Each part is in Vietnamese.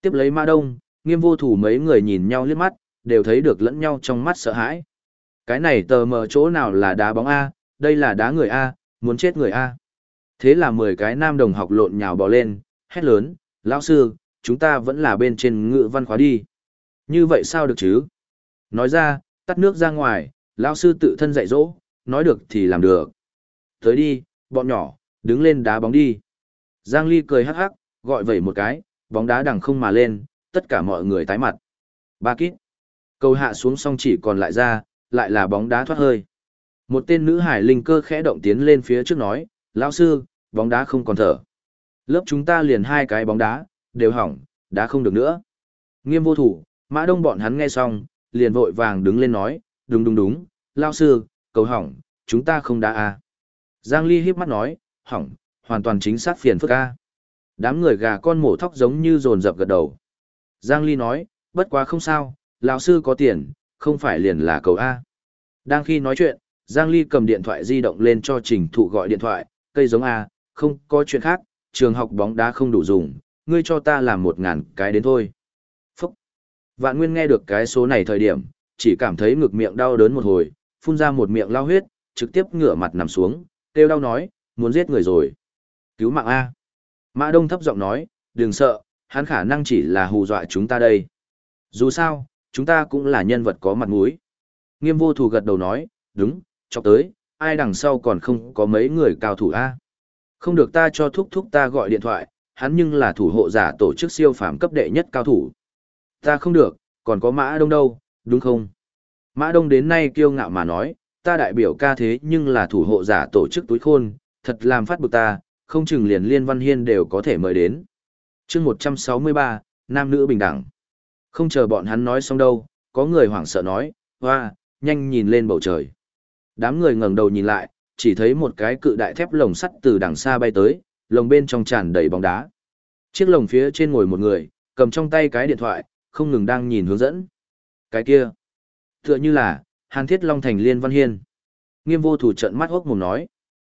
Tiếp lấy Mã Đông, nghiêm vô thủ mấy người nhìn nhau liếc mắt, đều thấy được lẫn nhau trong mắt sợ hãi. Cái này tờ mờ chỗ nào là đá bóng A, đây là đá người A, muốn chết người A. Thế là 10 cái nam đồng học lộn nhào bò lên, hét lớn, lão sư, chúng ta vẫn là bên trên ngữ văn khóa đi. Như vậy sao được chứ? Nói ra, tắt nước ra ngoài, lão sư tự thân dạy dỗ, nói được thì làm được. Tới đi, bọn nhỏ, đứng lên đá bóng đi. Giang Ly cười hắc hắc, gọi vậy một cái, bóng đá đằng không mà lên, tất cả mọi người tái mặt. Ba kít. Cầu hạ xuống xong chỉ còn lại ra, lại là bóng đá thoát hơi. Một tên nữ hải linh cơ khẽ động tiến lên phía trước nói, lão sư, bóng đá không còn thở. Lớp chúng ta liền hai cái bóng đá, đều hỏng, đá không được nữa. Nghiêm vô thủ, mã đông bọn hắn nghe xong, liền vội vàng đứng lên nói, đúng đúng đúng, lão sư, cầu hỏng, chúng ta không đá à. Giang Ly híp mắt nói, hỏng, hoàn toàn chính xác phiền phức a. Đám người gà con mổ thóc giống như dồn dập gật đầu. Giang Ly nói, bất quá không sao, lão sư có tiền, không phải liền là cầu A. Đang khi nói chuyện, Giang Ly cầm điện thoại di động lên cho trình thụ gọi điện thoại, cây giống A, không có chuyện khác, trường học bóng đá không đủ dùng, ngươi cho ta làm một ngàn cái đến thôi. Phúc! Vạn Nguyên nghe được cái số này thời điểm, chỉ cảm thấy ngực miệng đau đớn một hồi, phun ra một miệng lao huyết, trực tiếp ngửa mặt nằm xuống, kêu đau nói, muốn giết người rồi. Cứu mạng A. Mã Đông thấp giọng nói, đừng sợ, hắn khả năng chỉ là hù dọa chúng ta đây. Dù sao, chúng ta cũng là nhân vật có mặt mũi. Nghiêm vô thù gật đầu nói, đúng, chọc tới, ai đằng sau còn không có mấy người cao thủ A. Không được ta cho thúc thúc ta gọi điện thoại, hắn nhưng là thủ hộ giả tổ chức siêu phàm cấp đệ nhất cao thủ. Ta không được, còn có Mã Đông đâu, đúng không? Mã Đông đến nay kiêu ngạo mà nói, ta đại biểu ca thế nhưng là thủ hộ giả tổ chức túi khôn, thật làm phát bực ta, không chừng liền Liên Văn Hiên đều có thể mời đến. chương 163, Nam nữ bình đẳng. Không chờ bọn hắn nói xong đâu, có người hoảng sợ nói, hoa, nhanh nhìn lên bầu trời. Đám người ngẩng đầu nhìn lại, chỉ thấy một cái cự đại thép lồng sắt từ đằng xa bay tới, lồng bên trong tràn đầy bóng đá. Chiếc lồng phía trên ngồi một người, cầm trong tay cái điện thoại, không ngừng đang nhìn hướng dẫn. Cái kia, tựa như là, Hàn Thiết Long Thành Liên Văn Hiên. Nghiêm vô thủ trận mắt hốc mồm nói.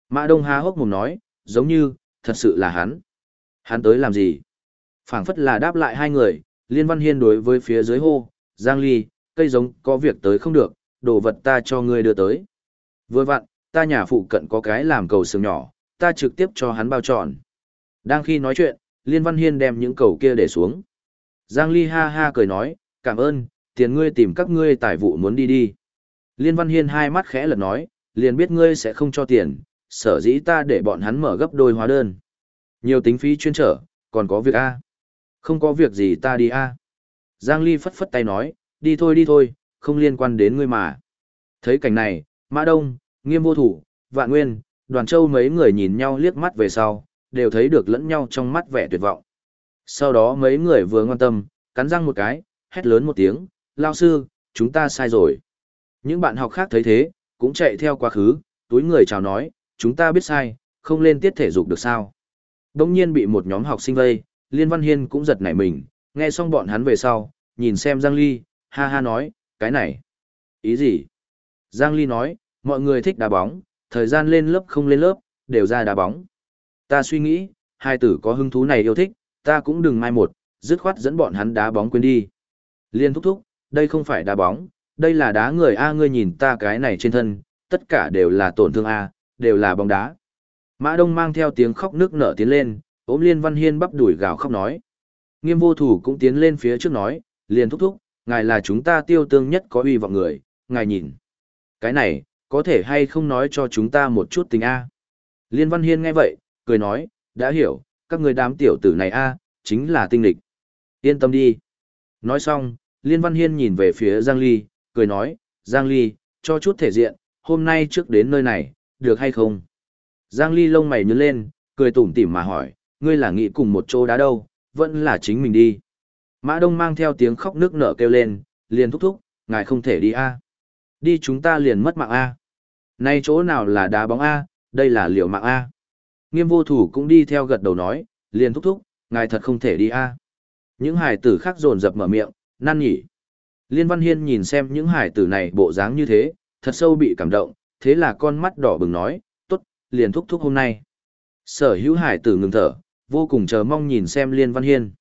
Mã Đông há hốc mồm nói, giống như, thật sự là hắn. Hắn tới làm gì? phảng phất là đáp lại hai người, Liên Văn Hiên đối với phía dưới hô, Giang Ly, cây giống có việc tới không được, đồ vật ta cho ngươi đưa tới. Vừa vặn, ta nhà phụ cận có cái làm cầu sừng nhỏ, ta trực tiếp cho hắn bao tròn. Đang khi nói chuyện, Liên Văn Hiên đem những cầu kia để xuống. Giang Ly ha ha cười nói, cảm ơn, tiền ngươi tìm các ngươi tài vụ muốn đi đi. Liên Văn Hiên hai mắt khẽ lật nói, liền biết ngươi sẽ không cho tiền, sở dĩ ta để bọn hắn mở gấp đôi hóa đơn. Nhiều tính phí chuyên trở, còn có việc A. Không có việc gì ta đi A. Giang Ly phất phất tay nói, đi thôi đi thôi, không liên quan đến ngươi mà. Thấy cảnh này, Mã Đông, Nghiêm Vô Thủ, Vạn Nguyên, Đoàn Châu mấy người nhìn nhau liếc mắt về sau, đều thấy được lẫn nhau trong mắt vẻ tuyệt vọng. Sau đó mấy người vừa ngoan tâm, cắn răng một cái, hét lớn một tiếng, lao sư, chúng ta sai rồi. Những bạn học khác thấy thế, cũng chạy theo quá khứ, túi người chào nói, chúng ta biết sai, không lên tiết thể dục được sao. Đông nhiên bị một nhóm học sinh vây, Liên Văn Hiên cũng giật nảy mình, nghe xong bọn hắn về sau, nhìn xem Giang Ly, ha ha nói, cái này. Ý gì? Giang Ly nói, mọi người thích đá bóng, thời gian lên lớp không lên lớp, đều ra đá bóng. Ta suy nghĩ, hai tử có hứng thú này yêu thích, ta cũng đừng mai một, dứt khoát dẫn bọn hắn đá bóng quên đi. Liên thúc thúc, đây không phải đá bóng, đây là đá người A ngươi nhìn ta cái này trên thân, tất cả đều là tổn thương A, đều là bóng đá. Mã Đông mang theo tiếng khóc nước nở tiến lên, ôm Liên Văn Hiên bắp đuổi gào khóc nói. Nghiêm vô thủ cũng tiến lên phía trước nói, liền thúc thúc, ngài là chúng ta tiêu tương nhất có uy vọng người, ngài nhìn. Cái này, có thể hay không nói cho chúng ta một chút tình A. Liên Văn Hiên nghe vậy, cười nói, đã hiểu, các người đám tiểu tử này A, chính là tinh lịch. Yên tâm đi. Nói xong, Liên Văn Hiên nhìn về phía Giang Ly, cười nói, Giang Ly, cho chút thể diện, hôm nay trước đến nơi này, được hay không? Giang Ly lông mày nhướng lên, cười tủm tỉm mà hỏi, ngươi là nghĩ cùng một chỗ đá đâu, vẫn là chính mình đi. Mã Đông mang theo tiếng khóc nước nở kêu lên, liền thúc thúc, ngài không thể đi a. Đi chúng ta liền mất mạng a. Nay chỗ nào là đá bóng a, đây là liều mạng a. Nghiêm vô thủ cũng đi theo gật đầu nói, liền thúc thúc, ngài thật không thể đi a. Những hải tử khác dồn dập mở miệng, năn nhỉ. Liên Văn Hiên nhìn xem những hải tử này bộ dáng như thế, thật sâu bị cảm động, thế là con mắt đỏ bừng nói, tốt, liền thúc thúc hôm nay. Sở hữu hải tử ngừng thở, vô cùng chờ mong nhìn xem Liên Văn Hiên.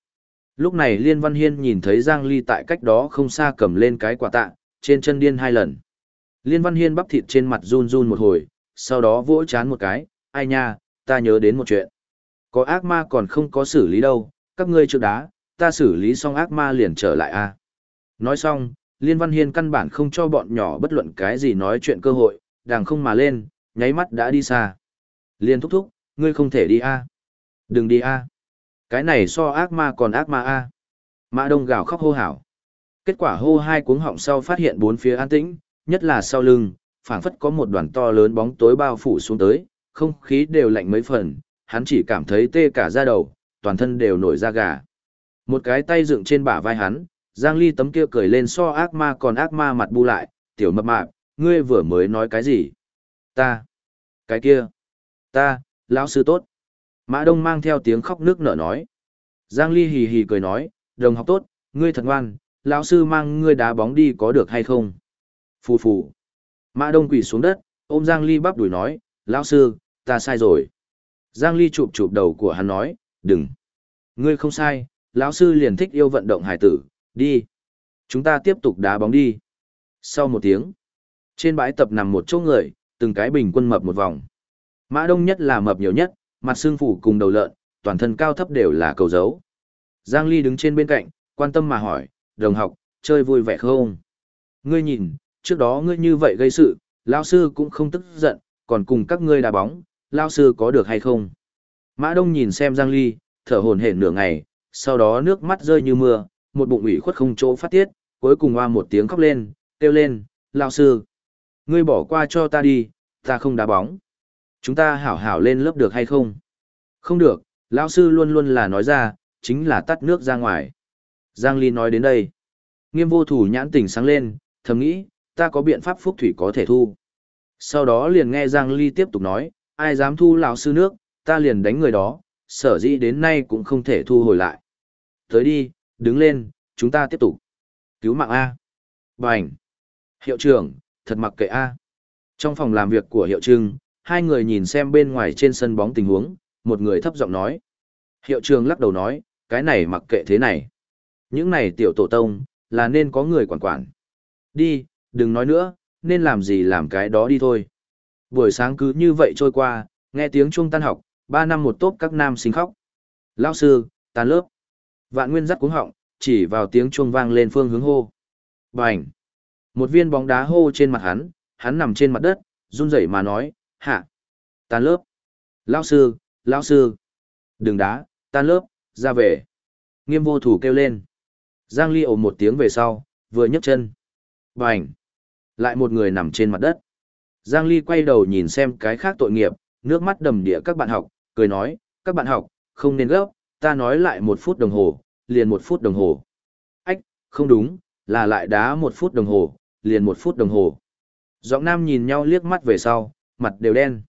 Lúc này Liên Văn Hiên nhìn thấy Giang Ly tại cách đó không xa cầm lên cái quả tạ, trên chân điên hai lần. Liên Văn Hiên bắp thịt trên mặt run run một hồi, sau đó vỗ chán một cái, ai nha, ta nhớ đến một chuyện. Có ác ma còn không có xử lý đâu, các ngươi trước đá, ta xử lý xong ác ma liền trở lại a. Nói xong, Liên Văn Hiên căn bản không cho bọn nhỏ bất luận cái gì nói chuyện cơ hội, đàng không mà lên, nháy mắt đã đi xa. Liên thúc thúc, ngươi không thể đi a. Đừng đi a. Cái này so ác ma còn ác ma a. Mã Đông gào khóc hô hào. Kết quả hô hai cuống họng sau phát hiện bốn phía an tĩnh, nhất là sau lưng, phảng phất có một đoàn to lớn bóng tối bao phủ xuống tới, không khí đều lạnh mấy phần, hắn chỉ cảm thấy tê cả da đầu, toàn thân đều nổi da gà. Một cái tay dựng trên bả vai hắn, Giang Ly tấm kia cười lên so ác ma còn ác ma mặt bu lại, tiểu mập mạp, ngươi vừa mới nói cái gì? Ta. Cái kia. Ta, lão sư tốt. Mã Đông mang theo tiếng khóc nước nở nói. Giang Ly hì hì cười nói, đồng học tốt, ngươi thật ngoan, lão sư mang ngươi đá bóng đi có được hay không? Phù phù. Mã Đông quỳ xuống đất, ôm Giang Ly bắp đuổi nói, lão sư, ta sai rồi. Giang Ly chụp chụp đầu của hắn nói, đừng. Ngươi không sai, lão sư liền thích yêu vận động hải tử, đi. Chúng ta tiếp tục đá bóng đi. Sau một tiếng, trên bãi tập nằm một chỗ người, từng cái bình quân mập một vòng. Mã Đông nhất là mập nhiều nhất, mặt xương phủ cùng đầu lợn, toàn thân cao thấp đều là cầu dấu. Giang Ly đứng trên bên cạnh, quan tâm mà hỏi, đồng học, chơi vui vẻ không? Ngươi nhìn, trước đó ngươi như vậy gây sự, lão sư cũng không tức giận, còn cùng các ngươi đá bóng, lão sư có được hay không? Mã Đông nhìn xem Giang Ly, thở hổn hển nửa ngày, sau đó nước mắt rơi như mưa, một bụng ủy khuất không chỗ phát tiết, cuối cùng hoa một tiếng khóc lên, kêu lên, lão sư. Ngươi bỏ qua cho ta đi, ta không đá bóng. Chúng ta hảo hảo lên lớp được hay không? Không được, lão sư luôn luôn là nói ra, chính là tắt nước ra ngoài. Giang Ly nói đến đây. Nghiêm vô thủ nhãn tỉnh sáng lên, thầm nghĩ, ta có biện pháp phúc thủy có thể thu. Sau đó liền nghe Giang Ly tiếp tục nói, ai dám thu lão sư nước, ta liền đánh người đó, sở dĩ đến nay cũng không thể thu hồi lại. Tới đi, đứng lên, chúng ta tiếp tục. Cứu mạng A. Bành. Hiệu trưởng, thật mặc kệ A. Trong phòng làm việc của hiệu trưng, hai người nhìn xem bên ngoài trên sân bóng tình huống, một người thấp giọng nói. Hiệu trường lắc đầu nói, cái này mặc kệ thế này. Những này tiểu tổ tông, là nên có người quản quản. Đi, đừng nói nữa, nên làm gì làm cái đó đi thôi. Buổi sáng cứ như vậy trôi qua, nghe tiếng chuông tan học, ba năm một tốp các nam sinh khóc. Lao sư, tan lớp. Vạn Nguyên dắt cuống họng, chỉ vào tiếng chuông vang lên phương hướng hô. Bành! Một viên bóng đá hô trên mặt hắn, hắn nằm trên mặt đất, run rẩy mà nói, hạ! Tan lớp! Lao sư, Lao sư! Đừng đá, tan lớp, ra về! Nghiêm vô thủ kêu lên. Giang Ly ồ một tiếng về sau, vừa nhấc chân. Bành! Lại một người nằm trên mặt đất. Giang Ly quay đầu nhìn xem cái khác tội nghiệp, nước mắt đầm địa các bạn học, cười nói, các bạn học, không nên gấp, ta nói lại một phút đồng hồ, liền một phút đồng hồ. Ách, không đúng, là lại đá một phút đồng hồ, liền một phút đồng hồ. Giọng nam nhìn nhau liếc mắt về sau, mặt đều đen.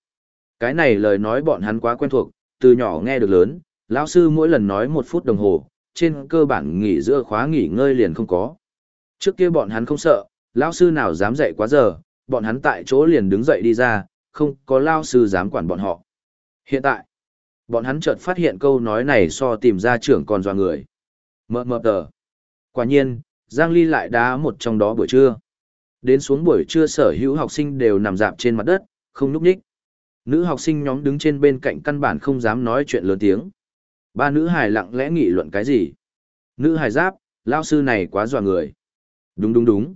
Cái này lời nói bọn hắn quá quen thuộc, từ nhỏ nghe được lớn, lão sư mỗi lần nói một phút đồng hồ, trên cơ bản nghỉ giữa khóa nghỉ ngơi liền không có. Trước kia bọn hắn không sợ, lão sư nào dám dạy quá giờ, bọn hắn tại chỗ liền đứng dậy đi ra, không có lão sư dám quản bọn họ. Hiện tại, bọn hắn chợt phát hiện câu nói này so tìm ra trưởng còn doa người. Mờ mờ tờ. Quả nhiên, Giang Ly lại đá một trong đó buổi trưa. Đến xuống buổi trưa sở hữu học sinh đều nằm dạp trên mặt đất, không núp nhích. Nữ học sinh nhóm đứng trên bên cạnh căn bản không dám nói chuyện lớn tiếng. Ba nữ hài lặng lẽ nghị luận cái gì? Nữ hài giáp, lao sư này quá dọa người. Đúng đúng đúng.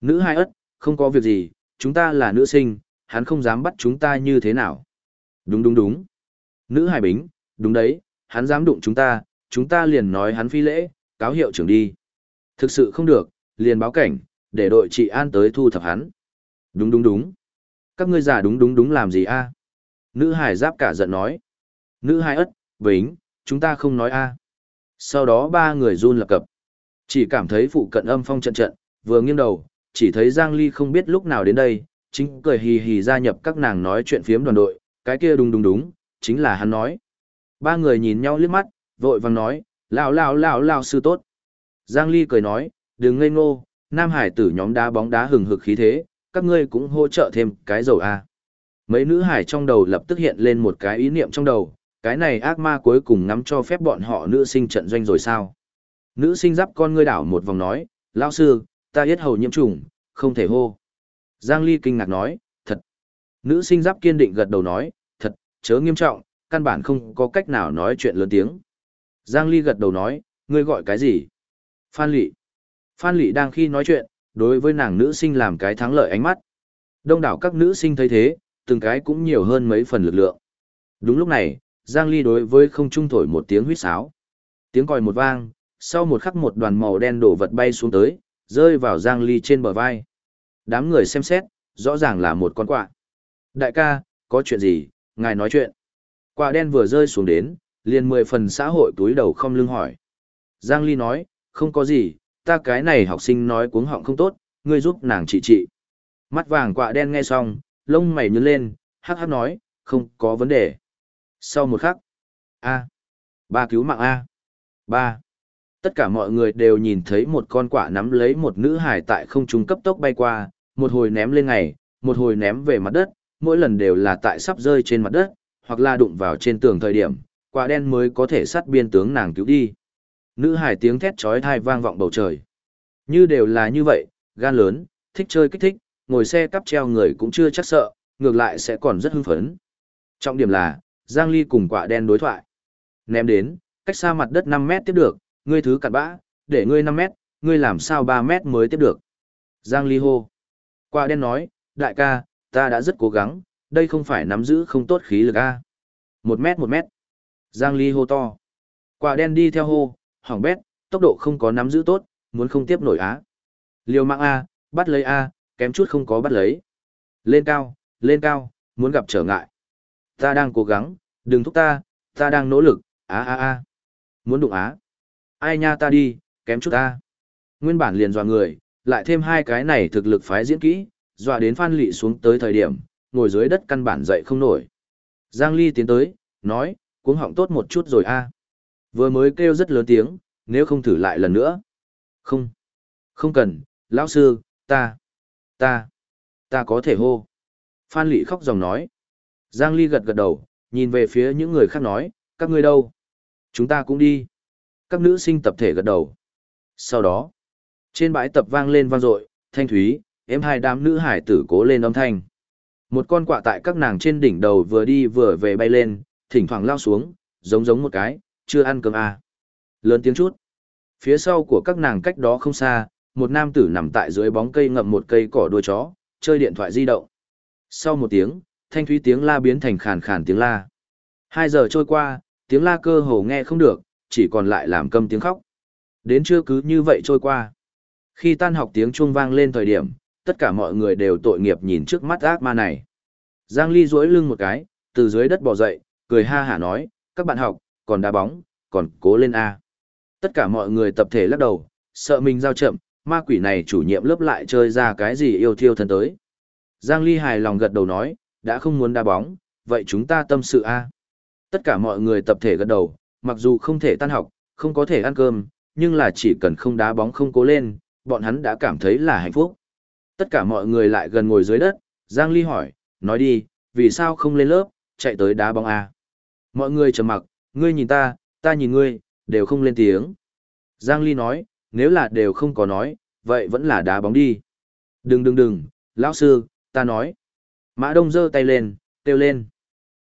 Nữ hài ất, không có việc gì, chúng ta là nữ sinh, hắn không dám bắt chúng ta như thế nào. Đúng đúng đúng. Nữ hài bính, đúng đấy, hắn dám đụng chúng ta, chúng ta liền nói hắn phi lễ, cáo hiệu trưởng đi. Thực sự không được, liền báo cảnh, để đội trị an tới thu thập hắn. Đúng đúng đúng. Các ngươi giả đúng đúng đúng làm gì a? Nữ hải giáp cả giận nói. Nữ hải ất, vĩnh, chúng ta không nói a. Sau đó ba người run lập cập. Chỉ cảm thấy phụ cận âm phong trận trận, vừa nghiêng đầu, chỉ thấy Giang Ly không biết lúc nào đến đây, chính cười hì hì gia nhập các nàng nói chuyện phiếm đoàn đội, cái kia đúng đúng đúng, chính là hắn nói. Ba người nhìn nhau liếc mắt, vội vàng nói, lão lão lão lão sư tốt. Giang Ly cười nói, đừng ngây ngô, Nam Hải tử nhóm đá bóng đá hừng hực khí thế, các ngươi cũng hỗ trợ thêm cái dầu a. Mấy nữ hải trong đầu lập tức hiện lên một cái ý niệm trong đầu, cái này ác ma cuối cùng ngắm cho phép bọn họ nữ sinh trận doanh rồi sao? Nữ sinh giáp con ngươi đảo một vòng nói, lão sư, ta yết hầu nhiễm trùng, không thể hô. Giang Ly kinh ngạc nói, thật. Nữ sinh giáp kiên định gật đầu nói, thật, chớ nghiêm trọng, căn bản không có cách nào nói chuyện lớn tiếng. Giang Ly gật đầu nói, ngươi gọi cái gì? Phan Lị. Phan Lị đang khi nói chuyện, đối với nàng nữ sinh làm cái thắng lợi ánh mắt. Đông đảo các nữ sinh thấy thế, từng cái cũng nhiều hơn mấy phần lực lượng. Đúng lúc này, Giang Ly đối với không trung thổi một tiếng huýt sáo. Tiếng còi một vang, sau một khắc một đoàn màu đen đổ vật bay xuống tới, rơi vào Giang Ly trên bờ vai. Đám người xem xét, rõ ràng là một con quạ. Đại ca, có chuyện gì, ngài nói chuyện. Quạ đen vừa rơi xuống đến, liền mười phần xã hội túi đầu không lưng hỏi. Giang Ly nói, không có gì, ta cái này học sinh nói cuống họng không tốt, ngươi giúp nàng trị trị. Mắt vàng quạ đen nghe xong, lông mày nhướng lên, hắc hắc nói, không có vấn đề. Sau một khắc, A. Ba cứu mạng A. Ba. Tất cả mọi người đều nhìn thấy một con quạ nắm lấy một nữ hải tại không trung cấp tốc bay qua, một hồi ném lên ngày, một hồi ném về mặt đất, mỗi lần đều là tại sắp rơi trên mặt đất, hoặc là đụng vào trên tường thời điểm, quả đen mới có thể sát biên tướng nàng cứu đi. Nữ hải tiếng thét chói tai vang vọng bầu trời. Như đều là như vậy, gan lớn, thích chơi kích thích, ngồi xe cắp treo người cũng chưa chắc sợ, ngược lại sẽ còn rất hưng phấn. Trọng điểm là, Giang Ly cùng quả đen đối thoại. Ném đến, cách xa mặt đất 5 mét tiếp được, ngươi thứ cặn bã, để ngươi 5 mét, ngươi làm sao 3 mét mới tiếp được. Giang Ly hô. Quả đen nói, đại ca, ta đã rất cố gắng, đây không phải nắm giữ không tốt khí lực a. Một mét một mét. Giang Ly hô to. Quả đen đi theo hô, hỏng bét, tốc độ không có nắm giữ tốt, muốn không tiếp nổi á. Liều mạng A, bắt lấy A, kém chút không có bắt lấy. Lên cao, lên cao, muốn gặp trở ngại. Ta đang cố gắng, đừng thúc ta, ta đang nỗ lực, á á á. Muốn đụng á. Ai nha ta đi, kém chút ta. Nguyên bản liền dọa người, lại thêm hai cái này thực lực phái diễn kỹ, dọa đến Phan Lị xuống tới thời điểm, ngồi dưới đất căn bản dậy không nổi. Giang Ly tiến tới, nói, cuống họng tốt một chút rồi a. Vừa mới kêu rất lớn tiếng, nếu không thử lại lần nữa. Không. Không cần, lão sư, ta, ta, ta có thể hô. Phan Lị khóc dòng nói. Giang Ly gật gật đầu, nhìn về phía những người khác nói, các ngươi đâu? Chúng ta cũng đi. Các nữ sinh tập thể gật đầu. Sau đó, trên bãi tập vang lên vang dội, thanh thúy, em hai đám nữ hải tử cố lên âm thanh. Một con quạ tại các nàng trên đỉnh đầu vừa đi vừa về bay lên, thỉnh thoảng lao xuống, giống giống một cái, chưa ăn cơm à. Lớn tiếng chút. Phía sau của các nàng cách đó không xa, một nam tử nằm tại dưới bóng cây ngậm một cây cỏ đuôi chó, chơi điện thoại di động. Sau một tiếng, thanh thúy tiếng la biến thành khàn khàn tiếng la. Hai giờ trôi qua, tiếng la cơ hồ nghe không được, chỉ còn lại làm câm tiếng khóc. Đến trưa cứ như vậy trôi qua. Khi tan học tiếng chuông vang lên thời điểm, tất cả mọi người đều tội nghiệp nhìn trước mắt ác ma này. Giang Ly duỗi lưng một cái, từ dưới đất bò dậy, cười ha hả nói, các bạn học, còn đá bóng, còn cố lên A. Tất cả mọi người tập thể lắc đầu, sợ mình giao chậm, ma quỷ này chủ nhiệm lớp lại chơi ra cái gì yêu thiêu thân tới. Giang Ly hài lòng gật đầu nói, đã không muốn đá bóng, vậy chúng ta tâm sự A. Tất cả mọi người tập thể gật đầu, mặc dù không thể tan học, không có thể ăn cơm, nhưng là chỉ cần không đá bóng không cố lên, bọn hắn đã cảm thấy là hạnh phúc. Tất cả mọi người lại gần ngồi dưới đất, Giang Ly hỏi, nói đi, vì sao không lên lớp, chạy tới đá bóng A. Mọi người trầm mặc, ngươi nhìn ta, ta nhìn ngươi, đều không lên tiếng. Giang Ly nói, nếu là đều không có nói, vậy vẫn là đá bóng đi. Đừng đừng đừng, lão sư, ta nói. Mã Đông giơ tay lên, kêu lên.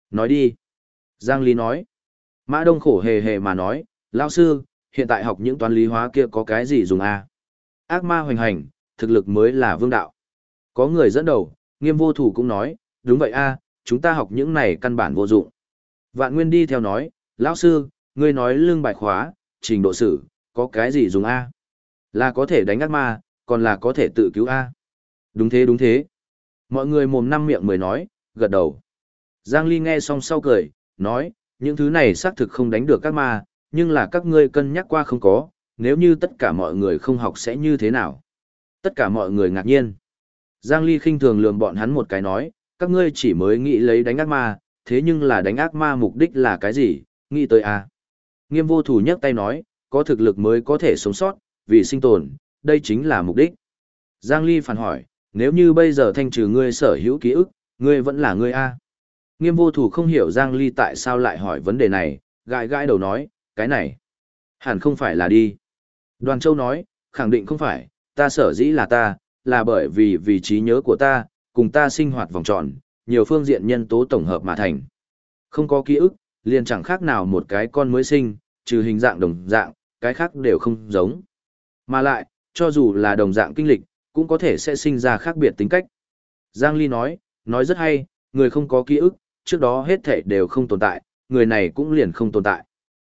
Nói đi. Giang Ly nói. Mã Đông khổ hề hề mà nói, lão sư, hiện tại học những toán lý hóa kia có cái gì dùng à? Ác ma hoành hành, thực lực mới là vương đạo. Có người dẫn đầu, nghiêm vô thủ cũng nói, đúng vậy a, chúng ta học những này căn bản vô dụng. Vạn Nguyên đi theo nói, lão sư, ngươi nói lương bài khóa, trình độ sử, có cái gì dùng A? Là có thể đánh ác ma, còn là có thể tự cứu A. Đúng thế đúng thế. Mọi người mồm năm miệng mười nói, gật đầu. Giang Ly nghe xong sau cười, nói, những thứ này xác thực không đánh được các ma, nhưng là các ngươi cân nhắc qua không có, nếu như tất cả mọi người không học sẽ như thế nào? Tất cả mọi người ngạc nhiên. Giang Ly khinh thường lườm bọn hắn một cái nói, các ngươi chỉ mới nghĩ lấy đánh ác ma, thế nhưng là đánh ác ma mục đích là cái gì, nghĩ tới à. Nghiêm vô thủ nhấc tay nói, có thực lực mới có thể sống sót, vì sinh tồn, đây chính là mục đích. Giang Ly phản hỏi, nếu như bây giờ thanh trừ ngươi sở hữu ký ức, ngươi vẫn là ngươi A. Nghiêm vô thủ không hiểu Giang Ly tại sao lại hỏi vấn đề này, gãi gãi đầu nói, cái này, hẳn không phải là đi. Đoàn Châu nói, khẳng định không phải, ta sở dĩ là ta, là bởi vì vị trí nhớ của ta, cùng ta sinh hoạt vòng tròn, nhiều phương diện nhân tố tổng hợp mà thành. Không có ký ức, liền chẳng khác nào một cái con mới sinh, trừ hình dạng đồng dạng, cái khác đều không giống. Mà lại, cho dù là đồng dạng kinh lịch, cũng có thể sẽ sinh ra khác biệt tính cách. Giang Ly nói, nói rất hay, người không có ký ức, trước đó hết thể đều không tồn tại, người này cũng liền không tồn tại.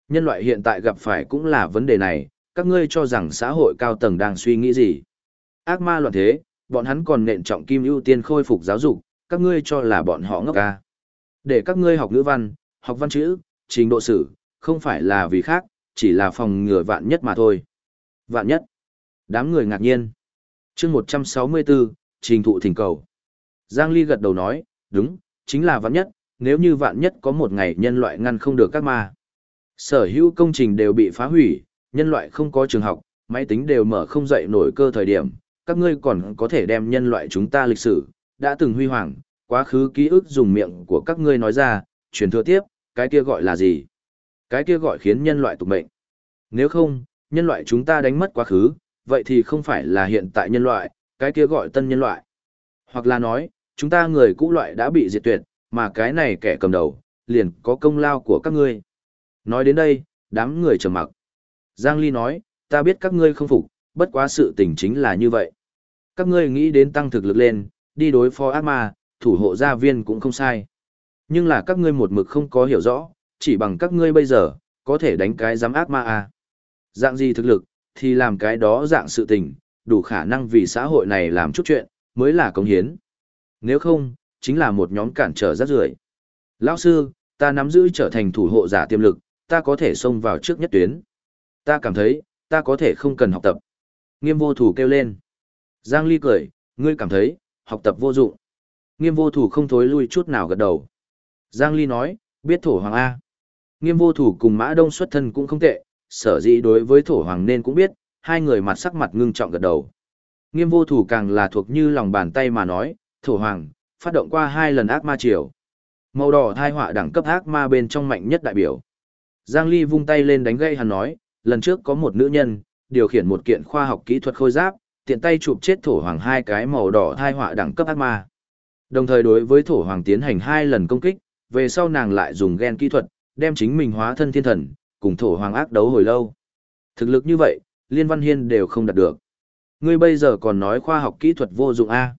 Nhân loại hiện tại gặp phải cũng là vấn đề này, các ngươi cho rằng xã hội cao tầng đang suy nghĩ gì. Ác ma loạn thế, bọn hắn còn nện trọng kim ưu tiên khôi phục giáo dục, các ngươi cho là bọn họ ngốc ca. Để các ngươi học ngữ văn, học văn chữ, trình độ sử, không phải là vì khác, chỉ là phòng ngừa vạn nhất mà thôi. Vạn nhất. Đám người ngạc nhiên. chương 164, trình thụ thỉnh cầu. Giang Ly gật đầu nói, đúng, chính là vạn nhất, nếu như vạn nhất có một ngày nhân loại ngăn không được các ma. Sở hữu công trình đều bị phá hủy, nhân loại không có trường học, máy tính đều mở không dậy nổi cơ thời điểm, các ngươi còn có thể đem nhân loại chúng ta lịch sử, đã từng huy hoàng, quá khứ ký ức dùng miệng của các ngươi nói ra, truyền thừa tiếp, cái kia gọi là gì? Cái kia gọi khiến nhân loại tục mệnh. Nếu không, nhân loại chúng ta đánh mất quá khứ, vậy thì không phải là hiện tại nhân loại, cái kia gọi tân nhân loại. Hoặc là nói, chúng ta người cũ loại đã bị diệt tuyệt, mà cái này kẻ cầm đầu, liền có công lao của các ngươi. Nói đến đây, đám người trầm mặc. Giang Ly nói, ta biết các ngươi không phục, bất quá sự tình chính là như vậy. Các ngươi nghĩ đến tăng thực lực lên, đi đối phó ác ma, thủ hộ gia viên cũng không sai. Nhưng là các ngươi một mực không có hiểu rõ, chỉ bằng các ngươi bây giờ, có thể đánh cái giám ác ma à. Dạng gì thực lực, thì làm cái đó dạng sự tình, đủ khả năng vì xã hội này làm chút chuyện, mới là công hiến. Nếu không, chính là một nhóm cản trở rất rưởi. Lão sư, ta nắm giữ trở thành thủ hộ giả tiềm lực, ta có thể xông vào trước nhất tuyến. Ta cảm thấy, ta có thể không cần học tập. Nghiêm vô thủ kêu lên. Giang Ly cười, ngươi cảm thấy, học tập vô dụng. Nghiêm vô thủ không thối lui chút nào gật đầu. Giang Ly nói, biết thổ hoàng A. Nghiêm vô thủ cùng mã đông xuất thân cũng không tệ, sở dĩ đối với thổ hoàng nên cũng biết, hai người mặt sắc mặt ngưng trọng gật đầu. Nghiêm vô thủ càng là thuộc như lòng bàn tay mà nói, thổ hoàng, phát động qua hai lần ác ma triều. Màu đỏ thai họa đẳng cấp ác ma bên trong mạnh nhất đại biểu. Giang Ly vung tay lên đánh gây hắn nói, lần trước có một nữ nhân, điều khiển một kiện khoa học kỹ thuật khôi giáp, tiện tay chụp chết thổ hoàng hai cái màu đỏ thai họa đẳng cấp ác ma. Đồng thời đối với thổ hoàng tiến hành hai lần công kích, về sau nàng lại dùng gen kỹ thuật, đem chính mình hóa thân thiên thần, cùng thổ hoàng ác đấu hồi lâu. Thực lực như vậy, Liên Văn Hiên đều không đạt được. Ngươi bây giờ còn nói khoa học kỹ thuật vô dụng A.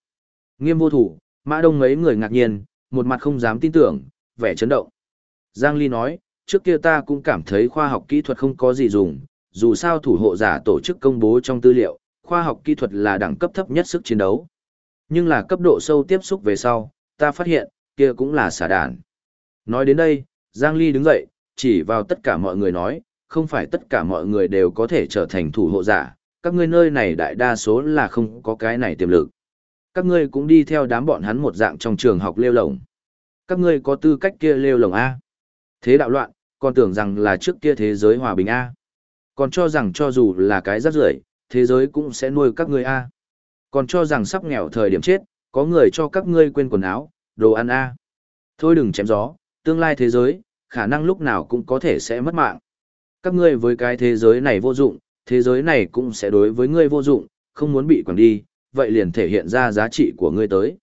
Nghiêm vô thủ, mã đông mấy người ngạc nhiên, một mặt không dám tin tưởng, vẻ chấn động. Giang Ly nói, trước kia ta cũng cảm thấy khoa học kỹ thuật không có gì dùng, dù sao thủ hộ giả tổ chức công bố trong tư liệu, khoa học kỹ thuật là đẳng cấp thấp nhất sức chiến đấu. Nhưng là cấp độ sâu tiếp xúc về sau, ta phát hiện, kia cũng là xả đàn. Nói đến đây, Giang Ly đứng dậy, chỉ vào tất cả mọi người nói, không phải tất cả mọi người đều có thể trở thành thủ hộ giả, các ngươi nơi này đại đa số là không có cái này tiềm lực. Các ngươi cũng đi theo đám bọn hắn một dạng trong trường học lêu lồng. Các ngươi có tư cách kia lêu lồng A. Thế đạo loạn, còn tưởng rằng là trước kia thế giới hòa bình A. Còn cho rằng cho dù là cái rất rưởi thế giới cũng sẽ nuôi các ngươi A. Còn cho rằng sắp nghèo thời điểm chết, có người cho các ngươi quên quần áo, đồ ăn A. Thôi đừng chém gió, tương lai thế giới, khả năng lúc nào cũng có thể sẽ mất mạng. Các ngươi với cái thế giới này vô dụng, thế giới này cũng sẽ đối với ngươi vô dụng, không muốn bị quản đi, vậy liền thể hiện ra giá trị của ngươi tới.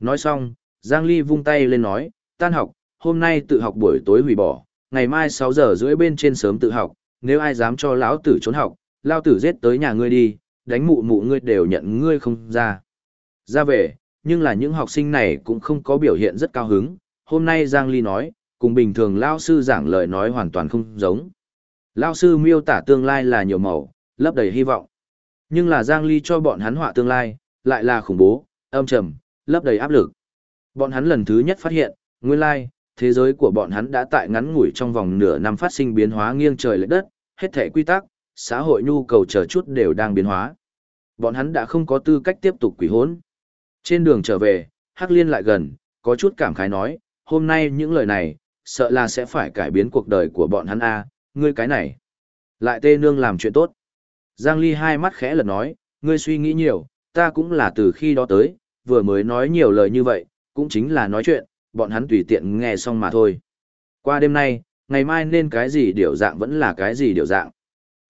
Nói xong, Giang Ly vung tay lên nói, tan học, hôm nay tự học buổi tối hủy bỏ, ngày mai 6 giờ rưỡi bên trên sớm tự học, nếu ai dám cho lão tử trốn học, lao tử giết tới nhà ngươi đi, đánh mụ mụ ngươi đều nhận ngươi không ra. Ra về, nhưng là những học sinh này cũng không có biểu hiện rất cao hứng, hôm nay Giang Ly nói, cùng bình thường lao sư giảng lời nói hoàn toàn không giống. Lao sư miêu tả tương lai là nhiều màu, lấp đầy hy vọng. Nhưng là Giang Ly cho bọn hắn họa tương lai, lại là khủng bố, âm trầm, lấp đầy áp lực. Bọn hắn lần thứ nhất phát hiện, nguyên lai, thế giới của bọn hắn đã tại ngắn ngủi trong vòng nửa năm phát sinh biến hóa nghiêng trời lệch đất, hết thể quy tắc, xã hội nhu cầu chờ chút đều đang biến hóa. Bọn hắn đã không có tư cách tiếp tục quỷ hốn. Trên đường trở về, Hắc Liên lại gần, có chút cảm khái nói, hôm nay những lời này, sợ là sẽ phải cải biến cuộc đời của bọn hắn a ngươi cái này. Lại tê nương làm chuyện tốt. Giang Ly hai mắt khẽ lật nói, ngươi suy nghĩ nhiều, ta cũng là từ khi đó tới, vừa mới nói nhiều lời như vậy, cũng chính là nói chuyện, bọn hắn tùy tiện nghe xong mà thôi. Qua đêm nay, ngày mai nên cái gì điều dạng vẫn là cái gì điều dạng.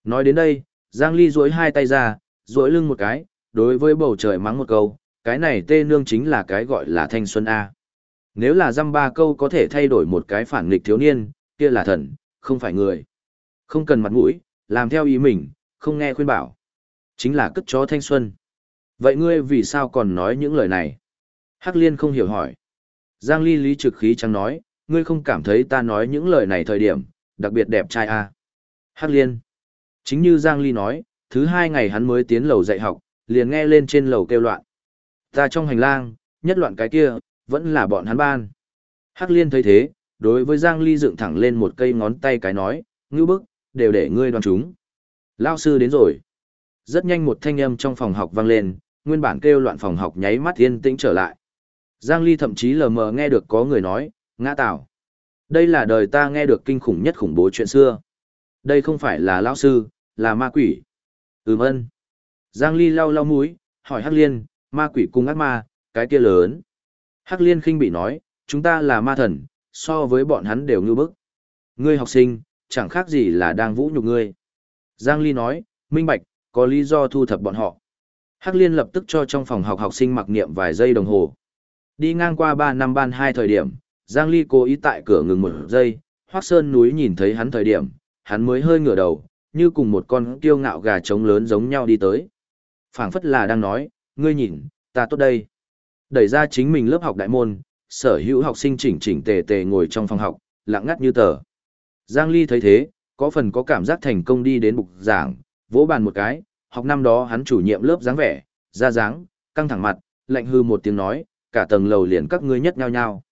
Nói đến đây, Giang Ly duỗi hai tay ra, duỗi lưng một cái, đối với bầu trời mắng một câu, cái này tê nương chính là cái gọi là thanh xuân A. Nếu là dăm ba câu có thể thay đổi một cái phản nghịch thiếu niên, kia là thần, không phải người. Không cần mặt mũi, làm theo ý mình, không nghe khuyên bảo. Chính là cất chó thanh xuân. Vậy ngươi vì sao còn nói những lời này? Hắc liên không hiểu hỏi. Giang ly lý trực khí chẳng nói, ngươi không cảm thấy ta nói những lời này thời điểm, đặc biệt đẹp trai à? Hắc liên. Chính như Giang ly nói, thứ hai ngày hắn mới tiến lầu dạy học, liền nghe lên trên lầu kêu loạn. Ta trong hành lang, nhất loạn cái kia, vẫn là bọn hắn ban. Hắc liên thấy thế, đối với Giang ly dựng thẳng lên một cây ngón tay cái nói, ngư bức, đều để ngươi đoán chúng. Lao sư đến rồi. Rất nhanh một thanh âm trong phòng học vang lên, nguyên bản kêu loạn phòng học nháy mắt yên tĩnh trở lại. Giang Ly thậm chí lờ mờ nghe được có người nói, ngã tạo. Đây là đời ta nghe được kinh khủng nhất khủng bố chuyện xưa. Đây không phải là lão sư, là ma quỷ. Ừm ân. Giang Ly lau lau mũi, hỏi Hắc Liên, ma quỷ cùng ác ma, cái kia lớn. Hắc Liên khinh bị nói, chúng ta là ma thần, so với bọn hắn đều ngư bức. Ngươi học sinh, chẳng khác gì là đang vũ nhục ngươi. Giang Ly nói, minh bạch, có lý do thu thập bọn họ. Hắc Liên lập tức cho trong phòng học học sinh mặc niệm vài giây đồng hồ. Đi ngang qua 3 năm ban 2 thời điểm, Giang Ly cố ý tại cửa ngừng một giây, Hoắc Sơn núi nhìn thấy hắn thời điểm, hắn mới hơi ngửa đầu, như cùng một con kiêu ngạo gà trống lớn giống nhau đi tới. phảng phất là đang nói, ngươi nhìn, ta tốt đây. Đẩy ra chính mình lớp học đại môn, sở hữu học sinh chỉnh chỉnh tề tề ngồi trong phòng học, lặng ngắt như tờ. Giang Ly thấy thế, có phần có cảm giác thành công đi đến bục giảng, vỗ bàn một cái, học năm đó hắn chủ nhiệm lớp dáng vẻ, ra dáng, căng thẳng mặt, lạnh hư một tiếng nói, cả tầng lầu liền các ngươi nhất nhau nhau.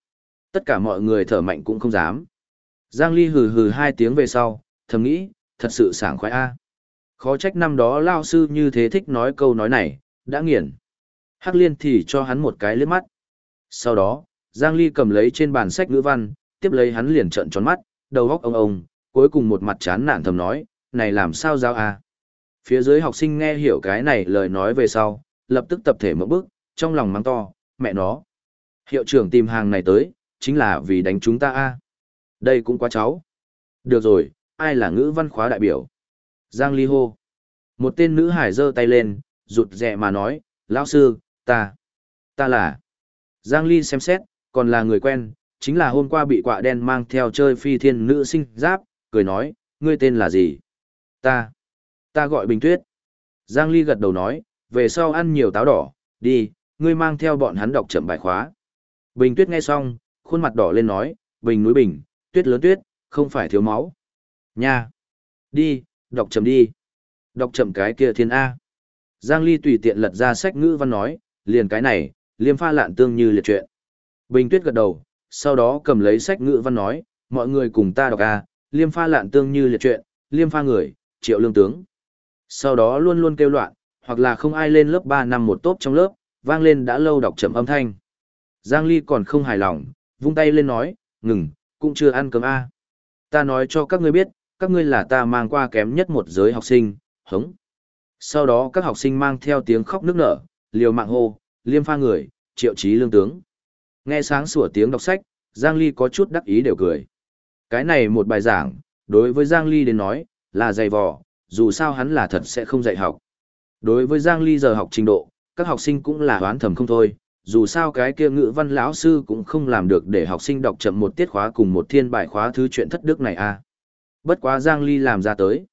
Tất cả mọi người thở mạnh cũng không dám. Giang Ly hừ hừ hai tiếng về sau, thầm nghĩ, thật sự sảng khoái a. Khó trách năm đó lao sư như thế thích nói câu nói này, đã nghiền. Hắc liên thì cho hắn một cái liếc mắt. Sau đó, Giang Ly cầm lấy trên bàn sách ngữ văn, tiếp lấy hắn liền trợn tròn mắt, đầu góc ông ông, cuối cùng một mặt chán nản thầm nói, này làm sao giao a? Phía dưới học sinh nghe hiểu cái này lời nói về sau, lập tức tập thể một bước, trong lòng mắng to, mẹ nó. Hiệu trưởng tìm hàng này tới, chính là vì đánh chúng ta a. Đây cũng quá cháu. Được rồi, ai là ngữ văn khóa đại biểu? Giang Ly hô. Một tên nữ hải giơ tay lên, rụt rè mà nói, lão sư, ta, ta là. Giang Ly xem xét, còn là người quen, chính là hôm qua bị quạ đen mang theo chơi phi thiên nữ sinh giáp, cười nói, ngươi tên là gì? Ta, ta gọi Bình Tuyết. Giang Ly gật đầu nói, về sau ăn nhiều táo đỏ, đi, ngươi mang theo bọn hắn đọc chậm bài khóa. Bình Tuyết nghe xong, khuôn mặt đỏ lên nói, Bình núi Bình, Tuyết lớn Tuyết, không phải thiếu máu. Nha! Đi, đọc chậm đi. Đọc chậm cái kia thiên A. Giang Ly tùy tiện lật ra sách ngữ văn nói, liền cái này, liêm pha lạn tương như liệt chuyện. Bình Tuyết gật đầu, sau đó cầm lấy sách ngữ văn nói, mọi người cùng ta đọc A, liêm pha lạn tương như liệt chuyện, liêm pha người, triệu lương tướng. Sau đó luôn luôn kêu loạn, hoặc là không ai lên lớp 3 năm một tốp trong lớp, vang lên đã lâu đọc chậm âm thanh. Giang Ly còn không hài lòng, vung tay lên nói, ngừng, cũng chưa ăn cơm A. Ta nói cho các ngươi biết, các ngươi là ta mang qua kém nhất một giới học sinh, hống. Sau đó các học sinh mang theo tiếng khóc nức nở, liều mạng hô, liêm pha người, triệu chí lương tướng. Nghe sáng sủa tiếng đọc sách, Giang Ly có chút đắc ý đều cười. Cái này một bài giảng, đối với Giang Ly đến nói, là dày vò, dù sao hắn là thật sẽ không dạy học. Đối với Giang Ly giờ học trình độ, các học sinh cũng là đoán thầm không thôi, dù sao cái kia ngữ văn lão sư cũng không làm được để học sinh đọc chậm một tiết khóa cùng một thiên bài khóa thứ chuyện thất đức này a. À. Bất quá Giang Ly làm ra tới.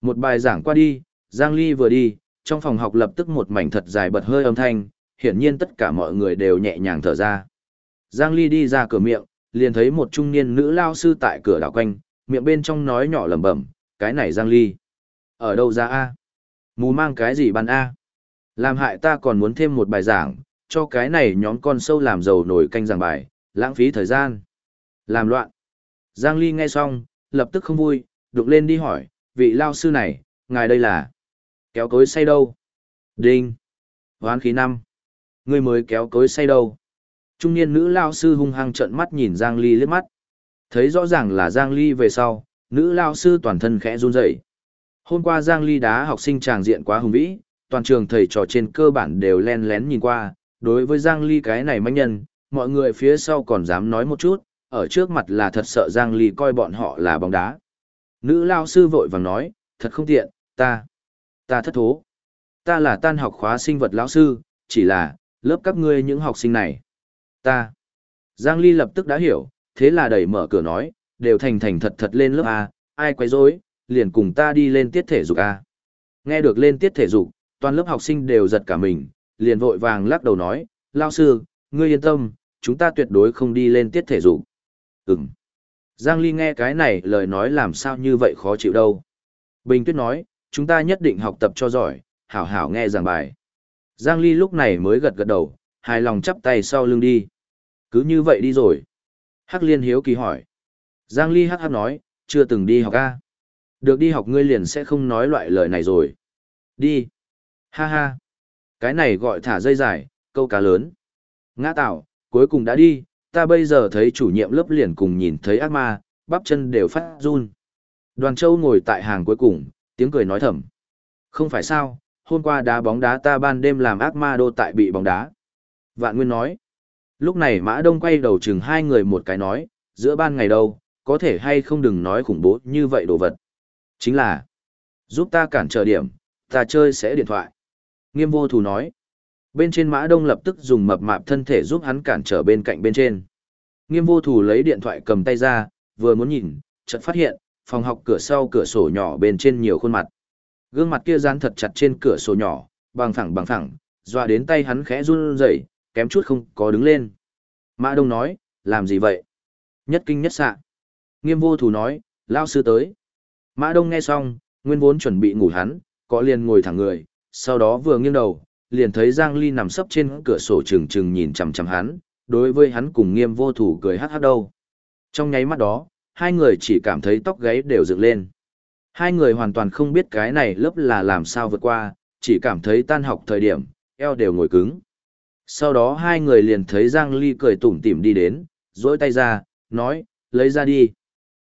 Một bài giảng qua đi, Giang Ly vừa đi, trong phòng học lập tức một mảnh thật dài bật hơi âm thanh, hiển nhiên tất cả mọi người đều nhẹ nhàng thở ra. Giang Ly đi ra cửa miệng, liền thấy một trung niên nữ lao sư tại cửa đảo quanh, miệng bên trong nói nhỏ lẩm bẩm, cái này Giang Ly. Ở đâu ra A? Mù mang cái gì ban A? Làm hại ta còn muốn thêm một bài giảng, cho cái này nhóm con sâu làm giàu nổi canh giảng bài, lãng phí thời gian. Làm loạn. Giang Ly nghe xong, lập tức không vui, đụng lên đi hỏi, vị lao sư này, ngài đây là kéo cối say đâu? Đinh. Hoán khí năm. Người mới kéo cối say đâu? Trung niên nữ lao sư hung hăng trợn mắt nhìn Giang Ly liếc mắt. Thấy rõ ràng là Giang Ly về sau, nữ lao sư toàn thân khẽ run rẩy. Hôm qua Giang Ly đá học sinh tràng diện quá hùng vĩ, toàn trường thầy trò trên cơ bản đều len lén nhìn qua, đối với Giang Ly cái này manh nhân, mọi người phía sau còn dám nói một chút, ở trước mặt là thật sợ Giang Ly coi bọn họ là bóng đá. Nữ lao sư vội vàng nói, thật không tiện, ta, Ta thất thố. Ta là tan học khóa sinh vật lão sư, chỉ là, lớp các ngươi những học sinh này. Ta. Giang Ly lập tức đã hiểu, thế là đẩy mở cửa nói, đều thành thành thật thật lên lớp A, ai quấy rối, liền cùng ta đi lên tiết thể dục A. Nghe được lên tiết thể dục, toàn lớp học sinh đều giật cả mình, liền vội vàng lắc đầu nói, lao sư, ngươi yên tâm, chúng ta tuyệt đối không đi lên tiết thể dục. Ừm. Giang Ly nghe cái này lời nói làm sao như vậy khó chịu đâu. Bình Tuyết nói, chúng ta nhất định học tập cho giỏi, hảo hảo nghe giảng bài. Giang Ly lúc này mới gật gật đầu, hài lòng chắp tay sau lưng đi. Cứ như vậy đi rồi. Hắc Liên hiếu kỳ hỏi. Giang Ly hắc hắc nói, chưa từng đi học a. Được đi học ngươi liền sẽ không nói loại lời này rồi. Đi. Ha ha. Cái này gọi thả dây dài, câu cá lớn. Ngã tạo, cuối cùng đã đi, ta bây giờ thấy chủ nhiệm lớp liền cùng nhìn thấy ác ma, bắp chân đều phát run. Đoàn châu ngồi tại hàng cuối cùng, tiếng cười nói thầm. Không phải sao, hôm qua đá bóng đá ta ban đêm làm ác ma đô tại bị bóng đá. Vạn Nguyên nói. Lúc này Mã Đông quay đầu chừng hai người một cái nói, giữa ban ngày đâu, có thể hay không đừng nói khủng bố như vậy đồ vật. Chính là, giúp ta cản trở điểm, ta chơi sẽ điện thoại. Nghiêm vô thù nói. Bên trên Mã Đông lập tức dùng mập mạp thân thể giúp hắn cản trở bên cạnh bên trên. Nghiêm vô thù lấy điện thoại cầm tay ra, vừa muốn nhìn, chợt phát hiện, phòng học cửa sau cửa sổ nhỏ bên trên nhiều khuôn mặt. Gương mặt kia dán thật chặt trên cửa sổ nhỏ, bằng phẳng bằng phẳng, dọa đến tay hắn khẽ run rẩy, kém chút không có đứng lên. Mã Đông nói, làm gì vậy? Nhất kinh nhất sạ. Nghiêm vô thủ nói, lao sư tới. Mã Đông nghe xong, nguyên vốn chuẩn bị ngủ hắn, có liền ngồi thẳng người, sau đó vừa nghiêng đầu, liền thấy Giang Ly nằm sấp trên cửa sổ trừng trừng nhìn chằm chằm hắn, đối với hắn cùng nghiêm vô thủ cười hát hát đâu. Trong nháy mắt đó, hai người chỉ cảm thấy tóc gáy đều dựng lên. Hai người hoàn toàn không biết cái này lớp là làm sao vượt qua, chỉ cảm thấy tan học thời điểm, eo đều ngồi cứng. Sau đó hai người liền thấy Giang Ly cười tủm tỉm đi đến, duỗi tay ra, nói, lấy ra đi.